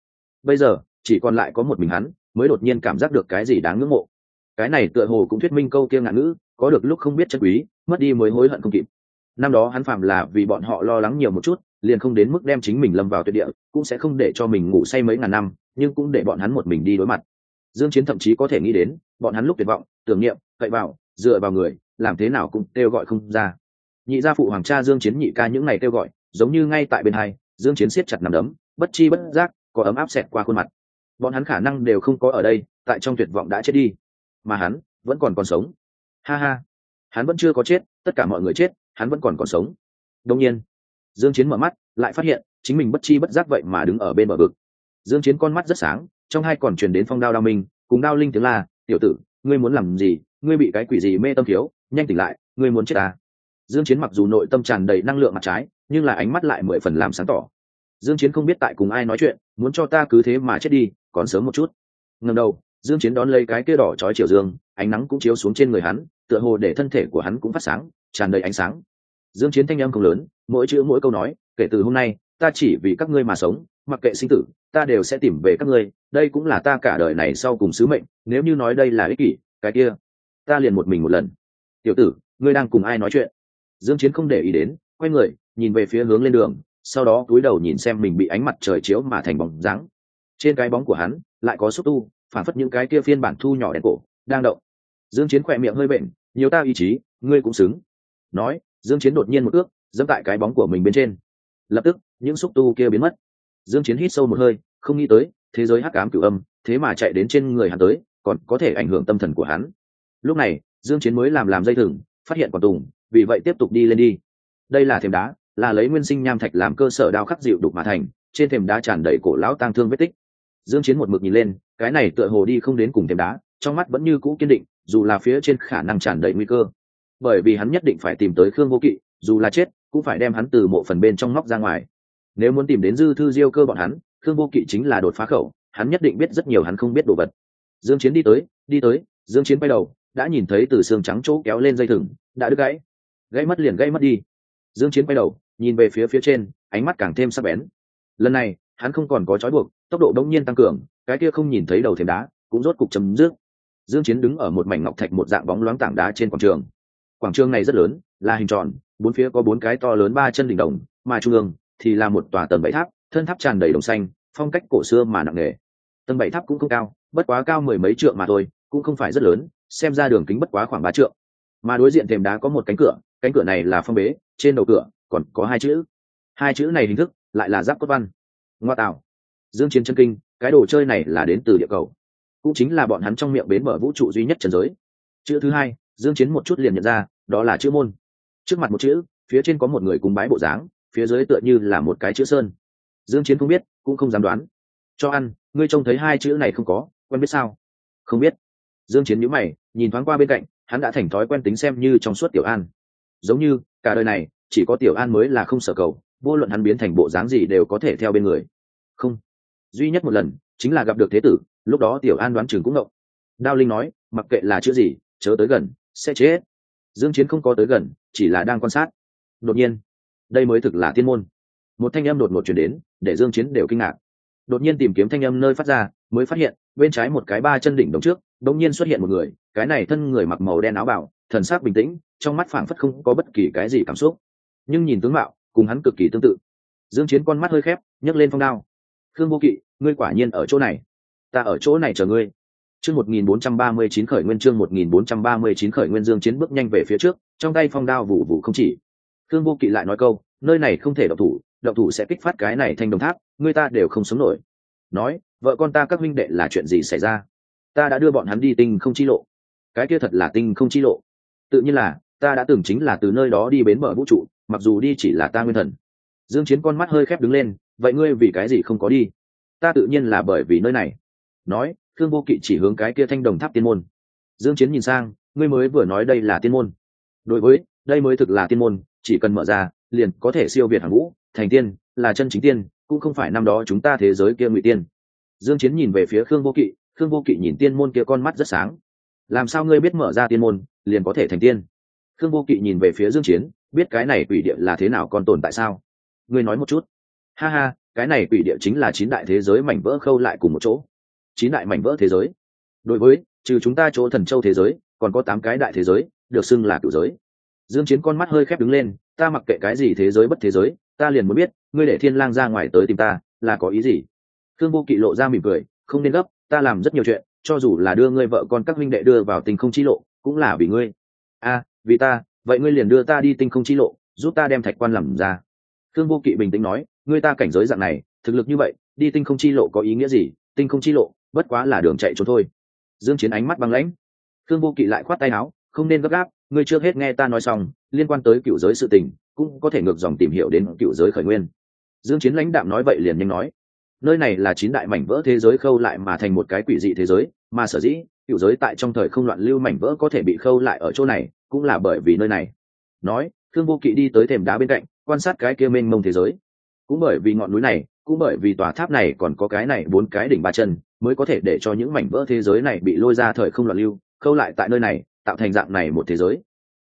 Bây giờ, chỉ còn lại có một mình hắn, mới đột nhiên cảm giác được cái gì đáng ngưỡng mộ cái này tựa hồ cũng thuyết minh câu kia ngạn ngữ, có được lúc không biết chân quý, mất đi mới hối hận không kịp. Năm đó hắn phạm là vì bọn họ lo lắng nhiều một chút, liền không đến mức đem chính mình lâm vào tuyệt địa, cũng sẽ không để cho mình ngủ say mấy ngàn năm, nhưng cũng để bọn hắn một mình đi đối mặt. Dương chiến thậm chí có thể nghĩ đến, bọn hắn lúc tuyệt vọng, tưởng niệm, cậy vào, dựa vào người, làm thế nào cũng kêu gọi không ra. Nhị gia phụ hoàng cha dương chiến nhị ca những ngày kêu gọi, giống như ngay tại bên hai, dương chiến siết chặt nằm đấm, bất chi bất giác, có ấm áp xẹt qua khuôn mặt. Bọn hắn khả năng đều không có ở đây, tại trong tuyệt vọng đã chết đi mà hắn vẫn còn còn sống. Ha ha, hắn vẫn chưa có chết, tất cả mọi người chết, hắn vẫn còn còn sống. Đông nhiên, dương chiến mở mắt, lại phát hiện chính mình bất chi bất giác vậy mà đứng ở bên bờ vực. Dương chiến con mắt rất sáng, trong hai còn truyền đến phong đao đao minh, cùng đao linh tiếng la, tiểu tử, ngươi muốn làm gì? Ngươi bị cái quỷ gì mê tâm thiếu? Nhanh tỉnh lại, ngươi muốn chết à? Dương chiến mặc dù nội tâm tràn đầy năng lượng mặt trái, nhưng là ánh mắt lại mười phần làm sáng tỏ. Dương chiến không biết tại cùng ai nói chuyện, muốn cho ta cứ thế mà chết đi, còn sớm một chút. Ngẩng đầu dương chiến đón lấy cái kia đỏ chói chiều dương, ánh nắng cũng chiếu xuống trên người hắn, tựa hồ để thân thể của hắn cũng phát sáng, tràn đầy ánh sáng. Dương chiến thanh âm không lớn, mỗi chữ mỗi câu nói, kể từ hôm nay, ta chỉ vì các ngươi mà sống, mặc kệ sinh tử, ta đều sẽ tìm về các ngươi, đây cũng là ta cả đời này sau cùng sứ mệnh, nếu như nói đây là ích kỷ, cái kia, ta liền một mình một lần. Tiểu tử, ngươi đang cùng ai nói chuyện? Dương chiến không để ý đến, quay người, nhìn về phía hướng lên đường, sau đó cúi đầu nhìn xem mình bị ánh mặt trời chiếu mà thành bóng dáng. Trên cái bóng của hắn, lại có xúc tu phản phất những cái kia phiên bản thu nhỏ đèn cổ, đang động. Dương chiến khỏe miệng hơi bệnh, nhiều ta ý chí, ngươi cũng xứng. Nói, dương chiến đột nhiên một ước, dẫm tại cái bóng của mình bên trên. Lập tức, những xúc tu kia biến mất. Dương chiến hít sâu một hơi, không nghĩ tới, thế giới hắc ám cửu âm, thế mà chạy đến trên người hắn tới, còn có thể ảnh hưởng tâm thần của hắn. Lúc này, dương chiến mới làm làm dây thừng, phát hiện quả tùng, vì vậy tiếp tục đi lên đi. Đây là thềm đá, là lấy nguyên sinh nham thạch làm cơ sở đao khắc dịu đục mà thành, trên thềm đá tràn đầy cổ lão tang thương vết tích dương chiến một mực nhìn lên, cái này tựa hồ đi không đến cùng thềm đá, trong mắt vẫn như cũ kiên định, dù là phía trên khả năng tràn đầy nguy cơ. Bởi vì hắn nhất định phải tìm tới khương vô kỵ, dù là chết, cũng phải đem hắn từ mộ phần bên trong ngóc ra ngoài. Nếu muốn tìm đến dư thư diêu cơ bọn hắn, khương vô kỵ chính là đột phá khẩu, hắn nhất định biết rất nhiều hắn không biết đồ vật. Dương chiến đi tới đi tới, dương chiến quay đầu, đã nhìn thấy từ xương trắng chỗ kéo lên dây thừng, đã đứt gãy. Gãy mất liền gãy mất đi. Dương chiến quay đầu, nhìn về phía phía trên, ánh mắt càng thêm sắc bén. Lần này, hắn không còn có trói buộc tốc độ đông nhiên tăng cường, cái kia không nhìn thấy đầu thềm đá, cũng rốt cục chấm dứt. Dương chiến đứng ở một mảnh ngọc thạch một dạng bóng loáng tảng đá trên quảng trường. Quảng trường này rất lớn, là hình tròn, bốn phía có bốn cái to lớn ba chân đỉnh đồng, mà trung ương thì là một tòa tầng bảy tháp, thân tháp tràn đầy đồng xanh, phong cách cổ xưa mà nặng nề. Tầng bảy tháp cũng không cao, bất quá cao mười mấy trượng mà thôi, cũng không phải rất lớn, xem ra đường kính bất quá khoảng ba trượng. Mà đối diện thềm đá có một cánh cửa cánh cửa này là phong bế, trên đầu cửa còn có hai chữ. Hai chữ này hình thức lại là giáp cốt văn. Ngoa tạo dương chiến chân kinh, cái đồ chơi này là đến từ địa cầu. Cũng chính là bọn hắn trong miệng bến mở vũ trụ duy nhất trần giới. Chữ thứ hai, dương chiến một chút liền nhận ra, đó là chữ môn. Trước mặt một chữ, phía trên có một người cung bái bộ dáng, phía dưới tựa như là một cái chữ sơn. Dương chiến không biết, cũng không dám đoán. Cho ăn, ngươi trông thấy hai chữ này không có, quen biết sao? Không biết. Dương chiến nhíu mày, nhìn thoáng qua bên cạnh, hắn đã thành thói quen tính xem như trong suốt tiểu an. Giống như, cả đời này, chỉ có tiểu an mới là không sở cầu, vô luận hắn biến thành bộ dáng gì đều có thể theo bên người. Không duy nhất một lần chính là gặp được thế tử, lúc đó tiểu an đoán chừng cũng ngộng. Đao linh nói, mặc kệ là chữ gì, chớ tới gần, sẽ chết. Dương chiến không có tới gần, chỉ là đang quan sát. Đột nhiên, đây mới thực là thiên môn. Một thanh âm đột ngột truyền đến, để dương chiến đều kinh ngạc. Đột nhiên tìm kiếm thanh âm nơi phát ra, mới phát hiện, bên trái một cái ba chân đỉnh đồng trước, đột nhiên xuất hiện một người, cái này thân người mặc màu đen áo bào, thần sắc bình tĩnh, trong mắt phảng phất không có bất kỳ cái gì cảm xúc. Nhưng nhìn tướng mạo, cùng hắn cực kỳ tương tự. Dương chiến con mắt hơi khép, nhấc lên phong đao khương vô kỵ, ngươi quả nhiên ở chỗ này. Ta ở chỗ này chờ ngươi. Chương 1439 khởi nguyên, chương 1439 khởi nguyên dương chiến bước nhanh về phía trước, trong tay phong đao vụ vụ không chỉ. Khương vô kỵ lại nói câu, nơi này không thể động thủ động thủ sẽ kích phát cái này thành đồng tháp, người ta đều không sống nổi. Nói, vợ con ta các huynh đệ là chuyện gì xảy ra? Ta đã đưa bọn hắn đi tinh không chi lộ. Cái kia thật là tinh không chi lộ. Tự nhiên là, ta đã từng chính là từ nơi đó đi bến bờ vũ trụ, mặc dù đi chỉ là ta nguyên thần. Dương chiến con mắt hơi khép đứng lên vậy ngươi vì cái gì không có đi? Ta tự nhiên là bởi vì nơi này. Nói thương vô kỵ chỉ hướng cái kia thanh đồng tháp tiên môn. Dương chiến nhìn sang, ngươi mới vừa nói đây là tiên môn. Đối với, đây mới thực là tiên môn, chỉ cần mở ra, liền có thể siêu việt hàng vũ thành tiên, là chân chính tiên, cũng không phải năm đó chúng ta thế giới kia ngụy tiên. Dương chiến nhìn về phía khương vô kỵ, khương vô kỵ nhìn tiên môn kia con mắt rất sáng. Làm sao ngươi biết mở ra tiên môn, liền có thể thành tiên? Khương vô kỵ nhìn về phía dương chiến, biết cái này quỷ địa là thế nào còn tồn tại sao? Ngươi nói một chút ha ha, cái này quỷ địa chính là chín đại thế giới mảnh vỡ khâu lại cùng một chỗ. Chín đại mảnh vỡ thế giới. Đối với, trừ chúng ta chỗ thần châu thế giới, còn có tám cái đại thế giới, được xưng là cựu giới. Dương chiến con mắt hơi khép đứng lên, ta mặc kệ cái gì thế giới bất thế giới, ta liền muốn biết, ngươi để thiên lang ra ngoài tới tìm ta, là có ý gì? Thương vô kỵ lộ ra mỉm cười, không nên gấp, ta làm rất nhiều chuyện, cho dù là đưa ngươi vợ con các huynh đệ đưa vào tình không chi lộ, cũng là vì ngươi. A vì ta, vậy ngươi liền đưa ta đi tinh không chi lộ, giúp ta đem thạch quan làm ra. Thương vô kỵ bình tĩnh nói ngươi ta cảnh giới dạng này, thực lực như vậy, đi tinh không chi lộ có ý nghĩa gì? Tinh không chi lộ, bất quá là đường chạy trốn thôi. Dương chiến ánh mắt băng lãnh. Thương vô kỵ lại khoát tay áo, không nên gấp gáp, ngươi chưa hết nghe ta nói xong, liên quan tới cựu giới sự tình, cũng có thể ngược dòng tìm hiểu đến cựu giới khởi nguyên. Dương chiến lãnh đạm nói vậy liền nhanh nói. Nơi này là chín đại mảnh vỡ thế giới khâu lại mà thành một cái quỷ dị thế giới, mà sở dĩ, cựu giới tại trong thời không loạn lưu mảnh vỡ có thể bị khâu lại ở chỗ này, cũng là bởi vì nơi này. Nói thương vô kỵ đi tới thềm đá bên cạnh, quan sát cái kia mênh mông thế giới cũng bởi vì ngọn núi này, cũng bởi vì tòa tháp này còn có cái này bốn cái đỉnh ba chân, mới có thể để cho những mảnh vỡ thế giới này bị lôi ra thời không loạn lưu, khâu lại tại nơi này, tạo thành dạng này một thế giới.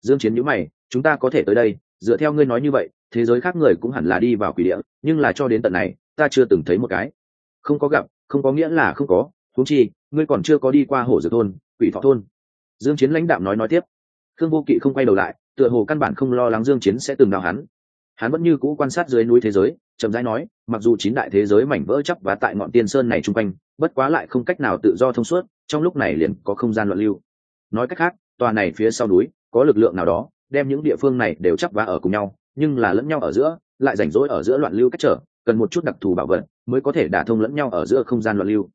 Dương chiến nhíu mày, chúng ta có thể tới đây, dựa theo ngươi nói như vậy, thế giới khác người cũng hẳn là đi vào quỷ địa, nhưng là cho đến tận này, ta chưa từng thấy một cái. Không có gặp, không có nghĩa là không có thú chi, ngươi còn chưa có đi qua hồ dược thôn, quỷ thọ thôn. Dương chiến lãnh đạm nói nói tiếp. Thương vô kỵ không quay đầu lại, tựa hồ căn bản không lo lắng dương chiến sẽ từng nào hắn hắn vẫn như cũ quan sát dưới núi thế giới, chậm rãi nói, mặc dù chín đại thế giới mảnh vỡ chấp và tại ngọn tiên sơn này chung quanh, bất quá lại không cách nào tự do thông suốt, trong lúc này liền có không gian loạn lưu. Nói cách khác, tòa này phía sau núi, có lực lượng nào đó, đem những địa phương này đều chấp vá ở cùng nhau, nhưng là lẫn nhau ở giữa, lại rảnh rỗi ở giữa loạn lưu cách trở, cần một chút đặc thù bảo vật, mới có thể đả thông lẫn nhau ở giữa không gian loạn lưu.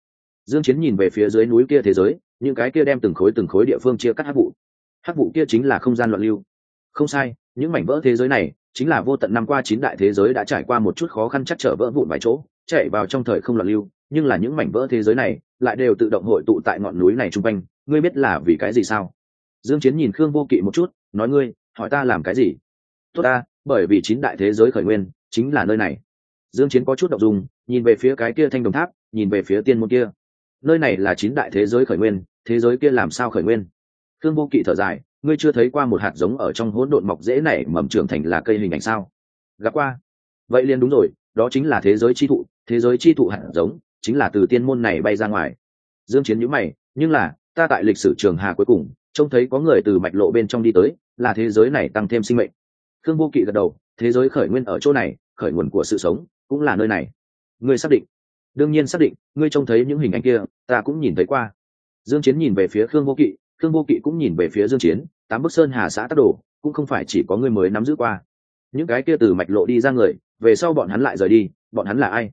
Dương chiến nhìn về phía dưới núi kia thế giới, những cái kia đem từng khối từng khối địa phương chia cắt hắc vụ. Hắc vụ kia chính là không gian loạn lưu. Không sai, những mảnh vỡ thế giới này chính là vô tận năm qua chín đại thế giới đã trải qua một chút khó khăn chắc trở vỡ vụn vài chỗ chạy vào trong thời không loạn lưu, nhưng là những mảnh vỡ thế giới này lại đều tự động hội tụ tại ngọn núi này chung quanh, ngươi biết là vì cái gì sao? Dương chiến nhìn khương vô kỵ một chút, nói ngươi, hỏi ta làm cái gì? Tốt ta, bởi vì chín đại thế giới khởi nguyên, chính là nơi này. Dương chiến có chút động dung, nhìn về phía cái kia thanh đồng tháp, nhìn về phía tiên môn kia. Nơi này là chín đại thế giới khởi nguyên, thế giới kia làm sao khởi nguyên? Khương vô kỵ thở dài ngươi chưa thấy qua một hạt giống ở trong hỗn độn mọc dễ này mầm trưởng thành là cây hình ảnh sao? Gặp qua. Vậy liền đúng rồi, đó chính là thế giới chi thụ, thế giới chi thụ hạt giống, chính là từ tiên môn này bay ra ngoài. Dương chiến nhíu mày, nhưng là, ta tại lịch sử trường hà cuối cùng, trông thấy có người từ mạch lộ bên trong đi tới, là thế giới này tăng thêm sinh mệnh. Khương vô kỵ gật đầu, thế giới khởi nguyên ở chỗ này, khởi nguồn của sự sống, cũng là nơi này. Ngươi xác định. Đương nhiên xác định, ngươi trông thấy những hình ảnh kia, ta cũng nhìn thấy qua. Dương chiến nhìn về phía khương vô kỵ thương vô kỵ cũng nhìn về phía dương chiến, tám bức sơn hà xã tác đồ cũng không phải chỉ có ngươi mới nắm giữ qua. Những cái kia từ mạch lộ đi ra người, về sau bọn hắn lại rời đi, bọn hắn là ai?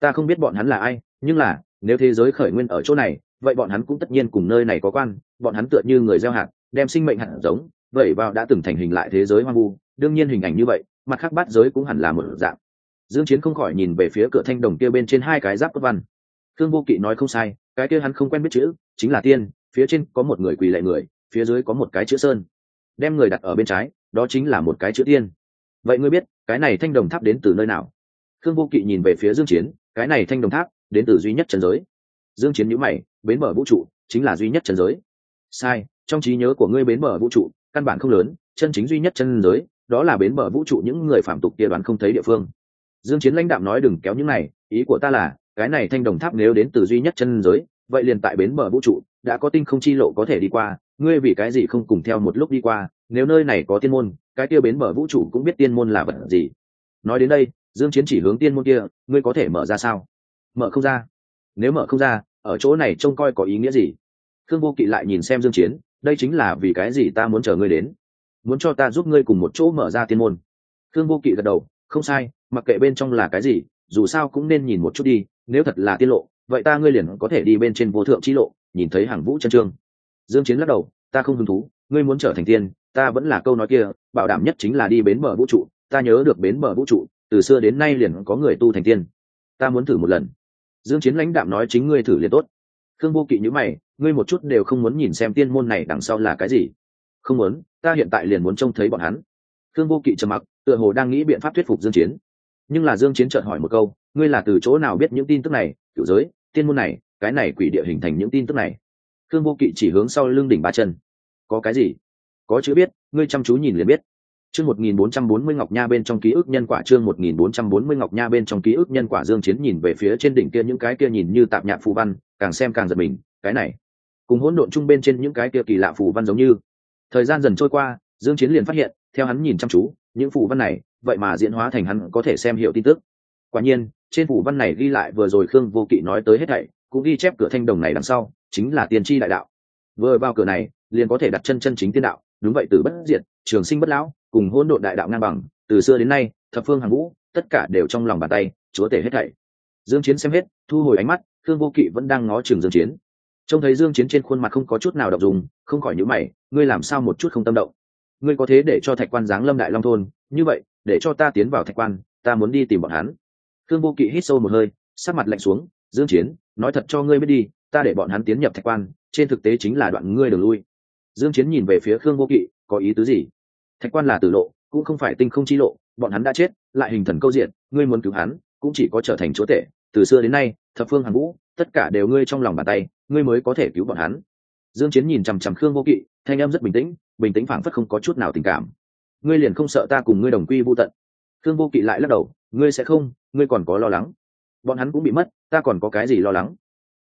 Ta không biết bọn hắn là ai, nhưng là, nếu thế giới khởi nguyên ở chỗ này, vậy bọn hắn cũng tất nhiên cùng nơi này có quan, bọn hắn tựa như người gieo hạt, đem sinh mệnh hạt giống vậy vào đã từng thành hình lại thế giới hoang vu. Đương nhiên hình ảnh như vậy, mặt khác bát giới cũng hẳn là một dạng. Dương chiến không khỏi nhìn về phía cửa thanh đồng kia bên trên hai cái giáp cốt văn. Thương vô kỵ nói không sai, cái kia hắn không quen biết chữ, chính là tiên phía trên có một người quỳ lệ người, phía dưới có một cái chữ sơn. Đem người đặt ở bên trái, đó chính là một cái chữ tiên. Vậy ngươi biết, cái này thanh đồng tháp đến từ nơi nào? Thương vô kỵ nhìn về phía dương chiến, cái này thanh đồng tháp đến từ duy nhất trần giới. Dương chiến nhíu mày, bến bờ vũ trụ chính là duy nhất trần giới. Sai, trong trí nhớ của ngươi bến bờ vũ trụ căn bản không lớn, chân chính duy nhất chân giới, đó là bến bờ vũ trụ những người phạm tục kia đoán không thấy địa phương. Dương chiến lãnh đạm nói đừng kéo những này, ý của ta là, cái này thanh đồng tháp nếu đến từ duy nhất chân giới, vậy liền tại bến bờ vũ trụ đã có tinh không chi lộ có thể đi qua, ngươi vì cái gì không cùng theo một lúc đi qua? Nếu nơi này có tiên môn, cái kia bến mở vũ trụ cũng biết tiên môn là vật gì. Nói đến đây, dương chiến chỉ hướng tiên môn kia, ngươi có thể mở ra sao? Mở không ra. Nếu mở không ra, ở chỗ này trông coi có ý nghĩa gì? Khương vô kỵ lại nhìn xem dương chiến, đây chính là vì cái gì ta muốn chờ ngươi đến? Muốn cho ta giúp ngươi cùng một chỗ mở ra tiên môn. Khương vô kỵ gật đầu, không sai, mặc kệ bên trong là cái gì, dù sao cũng nên nhìn một chút đi, nếu thật là tiên lộ, vậy ta ngươi liền có thể đi bên trên vô thượng chi lộ nhìn thấy hàng vũ chân trương. Dương chiến lắc đầu, ta không hứng thú, ngươi muốn trở thành tiên, ta vẫn là câu nói kia, bảo đảm nhất chính là đi bến bờ vũ trụ, ta nhớ được bến bờ vũ trụ, từ xưa đến nay liền có người tu thành tiên. Ta muốn thử một lần. Dương chiến lãnh đạm nói, chính ngươi thử liền tốt. Khương vô kỵ như mày, ngươi một chút đều không muốn nhìn xem tiên môn này đằng sau là cái gì. Không muốn, ta hiện tại liền muốn trông thấy bọn hắn. Khương vô kỵ trầm mặc, tựa hồ đang nghĩ biện pháp thuyết phục dương chiến. Nhưng là dương chiến chợt hỏi một câu, ngươi là từ chỗ nào biết những tin tức này, cựu giới, tiên môn này? Cái này quỷ địa hình thành những tin tức này. Khương vô kỵ chỉ hướng sau lưng đỉnh ba chân. Có cái gì? Có chữ biết, ngươi chăm chú nhìn liền biết. Chương 1440 ngọc nha bên trong ký ức nhân quả, chương 1440 ngọc nha bên trong ký ức nhân quả dương chiến nhìn về phía trên đỉnh kia những cái kia nhìn như tạp nhạc phù văn, càng xem càng giật mình, cái này, cùng hỗn độn chung bên trên những cái kia kỳ lạ phù văn giống như. Thời gian dần trôi qua, dương chiến liền phát hiện, theo hắn nhìn chăm chú, những phù văn này, vậy mà diễn hóa thành hắn có thể xem hiểu tin tức. Quả nhiên, trên phù văn này ghi lại vừa rồi khương vô kỵ nói tới hết thảy cũng ghi chép cửa thanh đồng này đằng sau, chính là tiên tri đại đạo. Vừa vào cửa này, liền có thể đặt chân chân chính tiên đạo, đúng vậy từ bất diệt, trường sinh bất lão, cùng hôn độn đại đạo ngang bằng, từ xưa đến nay, thập phương hàng vũ, tất cả đều trong lòng bàn tay, chúa tể hết thảy. Dương chiến xem hết, thu hồi ánh mắt thương vô kỵ vẫn đang ngó chừng dương chiến. Trông thấy dương chiến trên khuôn mặt không có chút nào động dung, không khỏi nhíu mày, ngươi làm sao một chút không tâm động? Ngươi có thế để cho thạch quan giáng lâm đại long thôn? Như vậy, để cho ta tiến vào thạch quan, ta muốn đi tìm bọn hắn. Thương vô kỵ hít sâu một hơi, sắc mặt lạnh xuống, dương chiến nói thật cho ngươi biết đi, ta để bọn hắn tiến nhập thạch quan, trên thực tế chính là đoạn ngươi đường lui. Dương chiến nhìn về phía khương vô kỵ, có ý tứ gì? Thạch quan là tử lộ, cũng không phải tinh không chi lộ, bọn hắn đã chết, lại hình thần câu diện, ngươi muốn cứu hắn, cũng chỉ có trở thành chúa tể. Từ xưa đến nay, thập phương hàn vũ tất cả đều ngươi trong lòng bàn tay, ngươi mới có thể cứu bọn hắn. Dương chiến nhìn chằm chằm khương vô kỵ, thanh em rất bình tĩnh bình tĩnh phảng phất không có chút nào tình cảm. Ngươi liền không sợ ta cùng ngươi đồng quy vô tận? Khương vô kỵ lại lắc đầu, ngươi sẽ không, ngươi còn có lo lắng bọn hắn cũng bị mất, ta còn có cái gì lo lắng?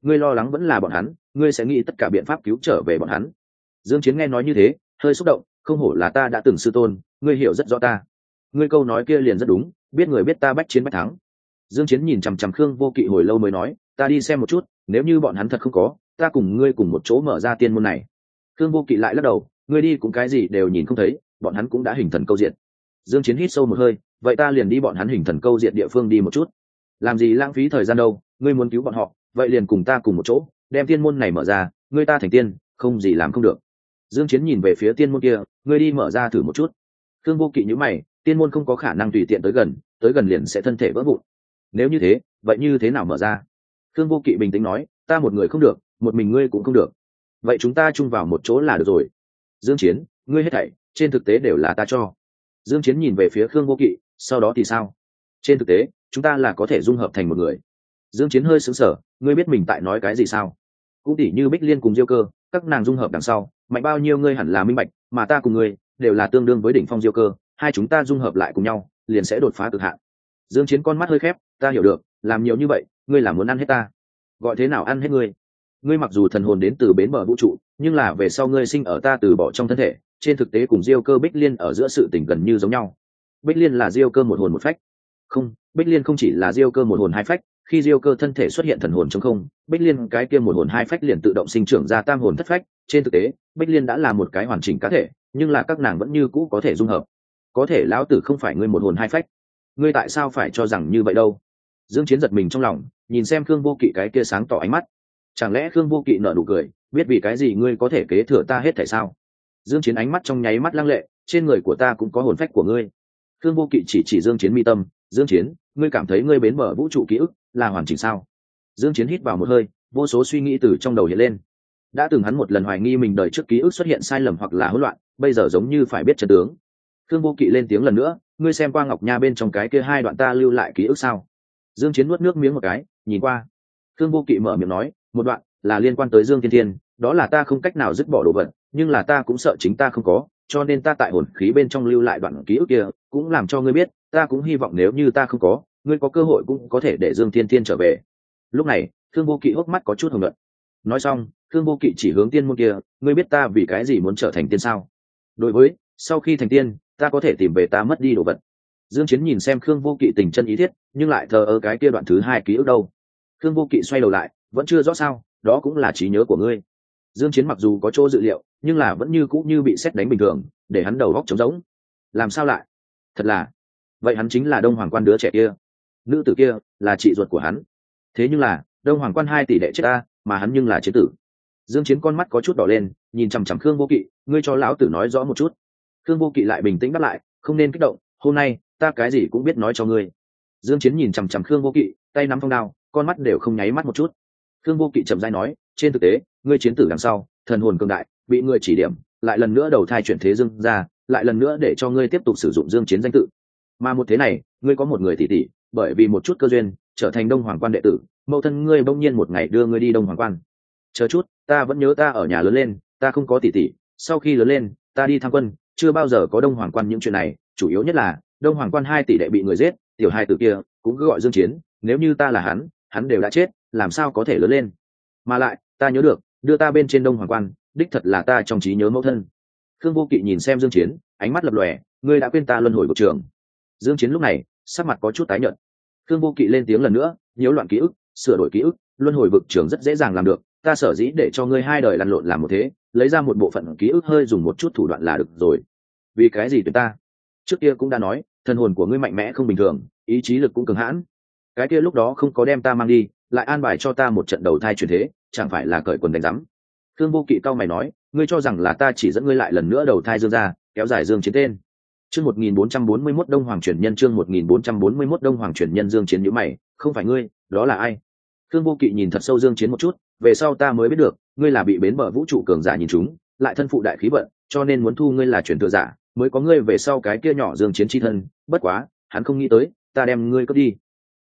Ngươi lo lắng vẫn là bọn hắn, ngươi sẽ nghĩ tất cả biện pháp cứu trở về bọn hắn. Dương chiến nghe nói như thế, hơi xúc động, không hổ là ta đã từng sư tôn, ngươi hiểu rất rõ ta. Ngươi câu nói kia liền rất đúng, biết người biết ta bách chiến bách thắng. Dương chiến nhìn chằm chằm khương vô kỵ hồi lâu mới nói, ta đi xem một chút, nếu như bọn hắn thật không có, ta cùng ngươi cùng một chỗ mở ra tiên môn này. Khương vô kỵ lại lắc đầu, ngươi đi cũng cái gì đều nhìn không thấy, bọn hắn cũng đã hình thần câu diện. Dương chiến hít sâu một hơi, vậy ta liền đi bọn hắn hình thần câu diện địa phương đi một chút làm gì lãng phí thời gian đâu, ngươi muốn cứu bọn họ, vậy liền cùng ta cùng một chỗ, đem tiên môn này mở ra, ngươi ta thành tiên, không gì làm không được. Dương chiến nhìn về phía tiên môn kia, ngươi đi mở ra thử một chút. Thương vô kỵ nhíu mày, tiên môn không có khả năng tùy tiện tới gần tới gần liền sẽ thân thể vỡ vụn. Nếu như thế, vậy như thế nào mở ra? Thương vô kỵ bình tĩnh nói, ta một người không được, một mình ngươi cũng không được. Vậy chúng ta chung vào một chỗ là được rồi. Dương chiến, ngươi hết thảy, trên thực tế đều là ta cho. Dương chiến nhìn về phía khương vô kỵ, sau đó thì sao? Trên thực tế chúng ta là có thể dung hợp thành một người. Dương chiến hơi sững sờ, ngươi biết mình tại nói cái gì sao? Cũng tỉ như bích liên cùng diêu cơ, các nàng dung hợp đằng sau, mạnh bao nhiêu ngươi hẳn là minh bạch, mà ta cùng ngươi đều là tương đương với đỉnh phong diêu cơ, hai chúng ta dung hợp lại cùng nhau, liền sẽ đột phá cực hạn. Dương chiến con mắt hơi khép, ta hiểu được, làm nhiều như vậy, ngươi là muốn ăn hết ta. Gọi thế nào ăn hết ngươi? Ngươi mặc dù thần hồn đến từ bến bờ vũ trụ, nhưng là về sau ngươi sinh ở ta từ bỏ trong thân thể, trên thực tế cùng diêu cơ bích liên ở giữa sự tình gần như giống nhau. Bích liên là diêu cơ một hồn một phách không, bích liên không chỉ là diêu cơ một hồn hai phách, khi diêu cơ thân thể xuất hiện thần hồn trong không, bích liên cái kia một hồn hai phách liền tự động sinh trưởng ra tam hồn thất phách. Trên thực tế, bích liên đã là một cái hoàn chỉnh cá thể, nhưng là các nàng vẫn như cũ có thể dung hợp. Có thể lão tử không phải ngươi một hồn hai phách. Ngươi tại sao phải cho rằng như vậy đâu? Dương chiến giật mình trong lòng, nhìn xem khương vô kỵ cái kia sáng tỏ ánh mắt. Chẳng lẽ khương vô kỵ nở nụ cười, biết vì cái gì ngươi có thể kế thừa ta hết tại sao? Dương chiến ánh mắt trong nháy mắt lăng lệ, trên người của ta cũng có hồn phách của ngươi. Khương vô kỵ chỉ chỉ dương chiến mi tâm dương chiến, ngươi cảm thấy ngươi bến mở vũ trụ ký ức là hoàn chỉnh sao? Dương chiến hít vào một hơi, vô số suy nghĩ từ trong đầu hiện lên. Đã từng hắn một lần hoài nghi mình đời trước ký ức xuất hiện sai lầm hoặc là hỗn loạn, bây giờ giống như phải biết chân tướng. Khương vô kỵ lên tiếng lần nữa, ngươi xem qua ngọc nha bên trong cái kia hai đoạn ta lưu lại ký ức sao? Dương chiến nuốt nước miếng một cái, nhìn qua. Khương vô kỵ mở miệng nói, một đoạn là liên quan tới dương thiên thiên, đó là ta không cách nào dứt bỏ đồ vật, nhưng là ta cũng sợ chính ta không có cho nên ta tại hồn khí bên trong lưu lại đoạn ký ức kia, cũng làm cho ngươi biết, ta cũng hy vọng nếu như ta không có, ngươi có cơ hội cũng có thể để dương thiên thiên trở về. Lúc này, thương vô kỵ hốc mắt có chút hồng luận nói xong, thương vô kỵ chỉ hướng tiên môn kia, ngươi biết ta vì cái gì muốn trở thành tiên sao? Đối với, sau khi thành tiên, ta có thể tìm về ta mất đi đồ vật. Dương chiến nhìn xem khương vô kỵ tình chân ý thiết, nhưng lại thờ ơ cái kia đoạn thứ hai ký ức đâu. Khương vô kỵ xoay đầu lại, vẫn chưa rõ sao, đó cũng là trí nhớ của ngươi. Dương chiến mặc dù có chỗ dự liệu nhưng là vẫn như cũ như bị xét đánh bình thường, để hắn đầu góc trống rỗng. Làm sao lại? Thật là. Vậy hắn chính là đông hoàng quan đứa trẻ kia. Nữ tử kia là chị ruột của hắn. Thế nhưng là, đông hoàng quan hai tỷ đệ chết ta, mà hắn nhưng là chế tử. Dương chiến con mắt có chút đỏ lên, nhìn chằm chằm khương vô kỵ, ngươi cho lão tử nói rõ một chút. Khương vô kỵ lại bình tĩnh đáp lại, không nên kích động, hôm nay, ta cái gì cũng biết nói cho ngươi. Dương chiến nhìn chằm chằm khương vô kỵ, tay nắm phong đao, con mắt đều không nháy mắt một chút. Khương vô kỵ chậm rãi nói, trên thực tế, ngươi chiến tử đằng sau, thần hồn cường đại bị người chỉ điểm, lại lần nữa đầu thai chuyển thế dương ra lại lần nữa để cho ngươi tiếp tục sử dụng dương chiến danh tự. Mà một thế này, ngươi có một người tỷ tỷ, bởi vì một chút cơ duyên, trở thành đông hoàng quan đệ tử, mẫu thân ngươi bỗng nhiên một ngày đưa ngươi đi đông hoàng quan. Chờ chút, ta vẫn nhớ ta ở nhà lớn lên, ta không có tỷ tỷ, sau khi lớn lên, ta đi tham quân, chưa bao giờ có đông hoàng quan những chuyện này, chủ yếu nhất là, đông hoàng quan hai tỷ đệ bị người giết, tiểu hai tử kia cũng cứ gọi dương chiến, nếu như ta là hắn hắn đều đã chết, làm sao có thể lớn lên? Mà lại, ta nhớ được, đưa ta bên trên đông hoàng quan đích thật là ta trong trí nhớ mẫu thân. Khương vô kỵ nhìn xem dương chiến, ánh mắt lập lòe, ngươi đã quên ta luân hồi của trường dương chiến lúc này, sắc mặt có chút tái nhợt. Khương vô kỵ lên tiếng lần nữa, nhiễu loạn ký ức, sửa đổi ký ức, luân hồi vực trường rất dễ dàng làm được, ta sở dĩ để cho ngươi hai đời lăn lộn làm một thế, lấy ra một bộ phận ký ức hơi dùng một chút thủ đoạn là được rồi. Vì cái gì tuyệt ta? Trước kia cũng đã nói, thần hồn của ngươi mạnh mẽ không bình thường, ý chí lực cũng cường hãn. Cái kia lúc đó không có đem ta mang đi, lại an bài cho ta một trận đầu thai truyền thế, chẳng phải là cởi quần đánh rắm khương vô kỵ cao mày nói, ngươi cho rằng là ta chỉ dẫn ngươi lại lần nữa đầu thai dương ra kéo dài dương chiến tên? Chương 1441 đông hoàng chuyển nhân, chương 1441 đông hoàng chuyển nhân dương chiến nhíu mày, không phải ngươi, đó là ai? Khương vô kỵ nhìn thật sâu dương chiến một chút, về sau ta mới biết được, ngươi là bị bến bờ vũ trụ cường giả nhìn chúng, lại thân phụ đại khí vận, cho nên muốn thu ngươi là chuyển thừa giả, mới có ngươi về sau cái kia nhỏ dương chiến chi thân, bất quá, hắn không nghĩ tới, ta đem ngươi cướp đi.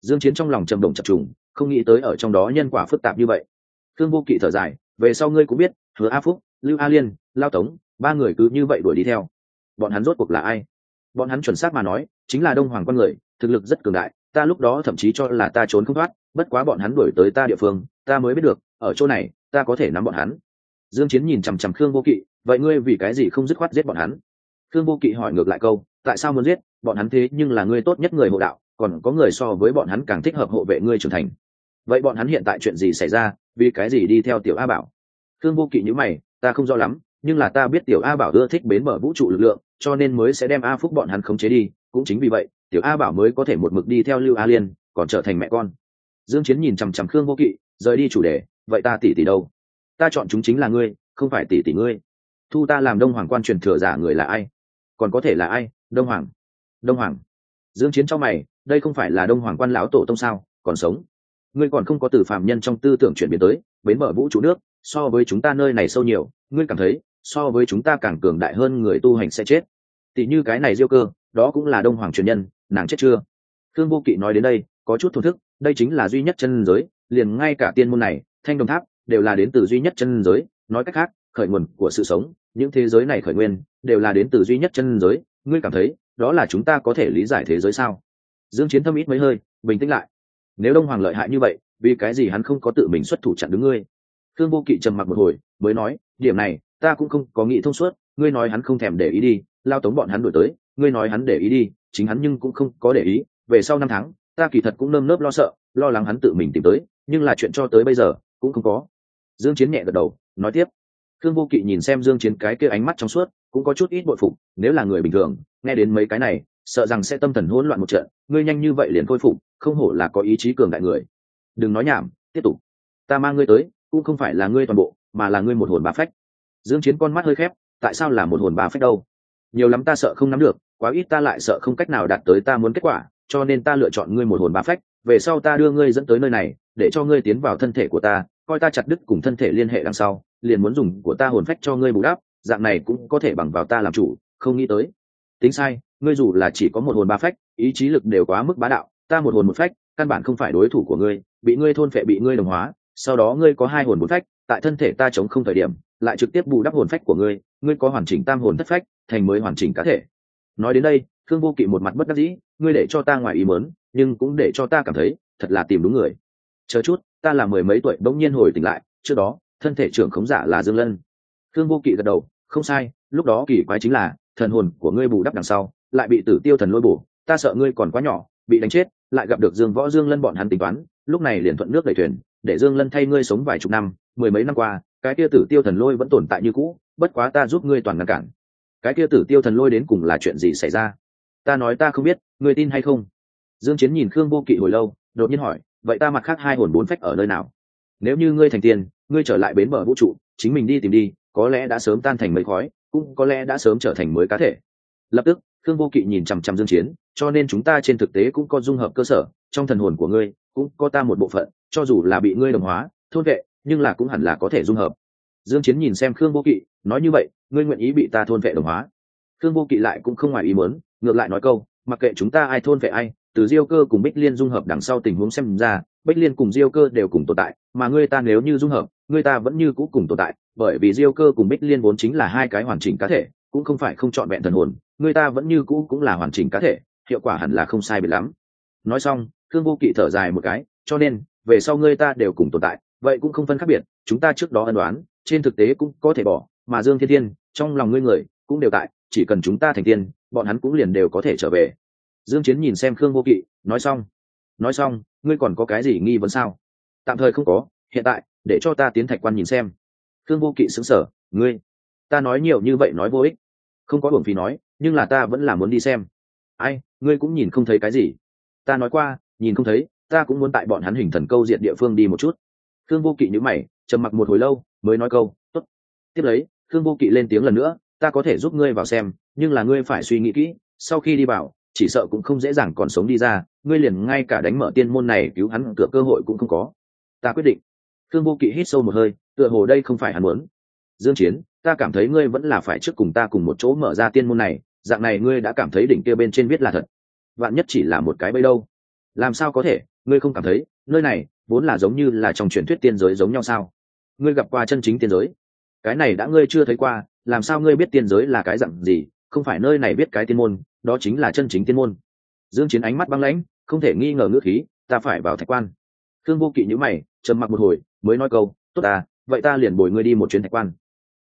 Dương chiến trong lòng trầm động chập trùng, không nghĩ tới ở trong đó nhân quả phức tạp như vậy. Thương vô kỵ thở dài về sau ngươi cũng biết, hứa a phúc, lưu a liên, lao tống, ba người cứ như vậy đuổi đi theo. Bọn hắn rốt cuộc là ai? Bọn hắn chuẩn xác mà nói, chính là đông hoàng con người, thực lực rất cường đại, ta lúc đó thậm chí cho là ta trốn không thoát, bất quá bọn hắn đuổi tới ta địa phương, ta mới biết được, ở chỗ này, ta có thể nắm bọn hắn. Dương chiến nhìn chằm chằm khương vô kỵ, vậy ngươi vì cái gì không dứt khoát giết bọn hắn? Khương vô kỵ hỏi ngược lại câu, tại sao muốn giết? Bọn hắn thế nhưng là ngươi tốt nhất người hộ đạo, còn có người so với bọn hắn càng thích hợp hộ vệ ngươi trưởng thành. Vậy bọn hắn hiện tại chuyện gì xảy ra? Vì cái gì đi theo tiểu a bảo? Khương vô kỵ nhữ mày, ta không rõ lắm, nhưng là ta biết tiểu a bảo ưa thích bến mở vũ trụ lực lượng, cho nên mới sẽ đem a phúc bọn hắn khống chế đi, cũng chính vì vậy, tiểu a bảo mới có thể một mực đi theo lưu a liên, còn trở thành mẹ con. Dương chiến nhìn chằm chằm khương vô kỵ, rời đi chủ đề, vậy ta tỷ tỷ đâu? Ta chọn chúng chính là ngươi, không phải tỷ tỷ ngươi. Thu ta làm đông hoàng quan truyền thừa giả người là ai? Còn có thể là ai? Đông hoàng. Đông hoàng. Dương chiến cho mày, đây không phải là đông hoàng quan lão tổ tông sao, còn sống ngươi còn không có từ phạm nhân trong tư tưởng chuyển biến tới, bến mở vũ trụ nước, so với chúng ta nơi này sâu nhiều, ngươi cảm thấy, so với chúng ta càng cường đại hơn người tu hành sẽ chết. Tỷ như cái này diêu cơ, đó cũng là đông hoàng truyền nhân, nàng chết chưa? Thương vô kỵ nói đến đây, có chút thổn thức, đây chính là duy nhất chân giới, liền ngay cả tiên môn này, thanh đồng tháp, đều là đến từ duy nhất chân giới. Nói cách khác, khởi nguồn của sự sống, những thế giới này khởi nguyên, đều là đến từ duy nhất chân giới. Ngươi cảm thấy, đó là chúng ta có thể lý giải thế giới sao? Dương chiến thâm ít mấy hơi, bình tĩnh lại nếu đông hoàng lợi hại như vậy, vì cái gì hắn không có tự mình xuất thủ chặn đứng ngươi? Thương vô kỵ trầm mặc một hồi, mới nói, điểm này, ta cũng không có nghĩ thông suốt, ngươi nói hắn không thèm để ý đi, lao tống bọn hắn đuổi tới, ngươi nói hắn để ý đi, chính hắn nhưng cũng không có để ý, về sau năm tháng, ta kỳ thật cũng nơm nớp lo sợ, lo lắng hắn tự mình tìm tới, nhưng là chuyện cho tới bây giờ, cũng không có. Dương chiến nhẹ gật đầu, nói tiếp. Thương vô kỵ nhìn xem dương chiến cái kia ánh mắt trong suốt, cũng có chút ít bội phục, nếu là người bình thường, nghe đến mấy cái này, sợ rằng sẽ tâm thần hỗn loạn một trận, ngươi nhanh như vậy liền khôi phục không hổ là có ý chí cường đại người. Đừng nói nhảm, tiếp tục. Ta mang ngươi tới, cũng không phải là ngươi toàn bộ, mà là ngươi một hồn ba phách. Dương chiến con mắt hơi khép, tại sao là một hồn ba phách đâu? Nhiều lắm ta sợ không nắm được, quá ít ta lại sợ không cách nào đạt tới ta muốn kết quả, cho nên ta lựa chọn ngươi một hồn ba phách, về sau ta đưa ngươi dẫn tới nơi này, để cho ngươi tiến vào thân thể của ta, coi ta chặt đứt cùng thân thể liên hệ đằng sau, liền muốn dùng của ta hồn phách cho ngươi bù đắp, dạng này cũng có thể bằng vào ta làm chủ, không nghĩ tới. Tính sai, ngươi dù là chỉ có một hồn ba phách, ý chí lực đều quá mức bá đạo ta một hồn một phách, căn bản không phải đối thủ của ngươi, bị ngươi thôn phệ, bị ngươi đồng hóa, sau đó ngươi có hai hồn bốn phách, tại thân thể ta chống không thời điểm, lại trực tiếp bù đắp hồn phách của ngươi ngươi có hoàn chỉnh tam hồn thất phách, thành mới hoàn chỉnh cá thể. Nói đến đây, thương vô kỵ một mặt bất đắc dĩ, ngươi để cho ta ngoài ý mớn nhưng cũng để cho ta cảm thấy, thật là tìm đúng người. Chờ chút, ta là mười mấy tuổi, bỗng nhiên hồi tỉnh lại, trước đó, thân thể trưởng khống giả là dương lân. Thương vô kỵ gật đầu, không sai, lúc đó kỳ quái chính là, thần hồn của ngươi bù đắp đằng sau, lại bị tử tiêu thần lôi bổ, ta sợ ngươi còn quá nhỏ, bị đánh chết lại gặp được dương võ dương lân bọn hắn tính toán, lúc này liền thuận nước đẩy thuyền, để dương lân thay ngươi sống vài chục năm, mười mấy năm qua, cái kia tử tiêu thần lôi vẫn tồn tại như cũ, bất quá ta giúp ngươi toàn ngăn cản. Cái kia tử tiêu thần lôi đến cùng là chuyện gì xảy ra? Ta nói ta không biết, ngươi tin hay không? Dương chiến nhìn khương vô kỵ hồi lâu, đột nhiên hỏi, vậy ta mặt khác hai hồn bốn phách ở nơi nào? Nếu như ngươi thành tiền, ngươi trở lại bến bờ vũ trụ, chính mình đi tìm đi, có lẽ đã sớm tan thành mấy khói, cũng có lẽ đã sớm trở thành mới cá thể. Lập tức, khương vô kỵ nhìn chằm chằm dương chiến cho nên chúng ta trên thực tế cũng có dung hợp cơ sở, trong thần hồn của ngươi cũng có ta một bộ phận, cho dù là bị ngươi đồng hóa, thôn vệ, nhưng là cũng hẳn là có thể dung hợp. Dương chiến nhìn xem khương vô kỵ, nói như vậy, ngươi nguyện ý bị ta thôn vệ đồng hóa? Khương vô kỵ lại cũng không ngoài ý muốn, ngược lại nói câu, mặc kệ chúng ta ai thôn vệ ai, từ diêu cơ cùng bích liên dung hợp đằng sau tình huống xem ra, bích liên cùng diêu cơ đều cùng tồn tại, mà ngươi ta nếu như dung hợp, ngươi ta vẫn như cũ cùng tồn tại, bởi vì diêu cơ cùng bích liên vốn chính là hai cái hoàn chỉnh cá thể, cũng không phải không chọn vẹn thần hồn người ta vẫn như cũ cũng là hoàn chỉnh cá thể hiệu quả hẳn là không sai biệt lắm. Nói xong thương vô kỵ thở dài một cái, cho nên, về sau ngươi ta đều cùng tồn tại, vậy cũng không phân khác biệt, chúng ta trước đó ân đoán trên thực tế cũng có thể bỏ, mà dương thiên thiên, trong lòng ngươi người, cũng đều tại, chỉ cần chúng ta thành tiên, bọn hắn cũng liền đều có thể trở về. Dương chiến nhìn xem khương vô kỵ, nói xong nói xong, ngươi còn có cái gì nghi vấn sao? Tạm thời không có, hiện tại, để cho ta tiến thạch quan nhìn xem. Khương vô kỵ sững sờ, ngươi, ta nói nhiều như vậy nói vô ích. Không có buồn phí nói, nhưng là ta vẫn là muốn đi xem ai, ngươi cũng nhìn không thấy cái gì. Ta nói qua, nhìn không thấy, ta cũng muốn tại bọn hắn hình thần câu diện địa phương đi một chút. Khương vô kỵ nhữ mày, trầm mặc một hồi lâu, mới nói câu, tốt. Tiếp lấy, khương vô kỵ lên tiếng lần nữa, ta có thể giúp ngươi vào xem, nhưng là ngươi phải suy nghĩ kỹ, sau khi đi vào, chỉ sợ cũng không dễ dàng còn sống đi ra, ngươi liền ngay cả đánh mở tiên môn này cứu hắn cửa cơ hội cũng không có. Ta quyết định. Khương vô kỵ hít sâu một hơi, tựa hồ đây không phải hắn muốn. Dương chiến, ta cảm thấy ngươi vẫn là phải trước cùng ta cùng một chỗ mở ra tiên môn này dạng này ngươi đã cảm thấy đỉnh kia bên trên viết là thật. Vạn nhất chỉ là một cái bẫy đâu. Làm sao có thể? Ngươi không cảm thấy? Nơi này vốn là giống như là trong truyền thuyết tiên giới giống nhau sao? Ngươi gặp qua chân chính tiên giới? Cái này đã ngươi chưa thấy qua, làm sao ngươi biết tiên giới là cái dạng gì? Không phải nơi này biết cái tiên môn, đó chính là chân chính tiên môn. Dương chiến ánh mắt băng lãnh, không thể nghi ngờ ngữ khí, ta phải vào thạch quan. Thương vô kỵ nhíu mày, trầm mặc một hồi, mới nói câu, tốt ta, vậy ta liền bồi ngươi đi một chuyến thạch quan.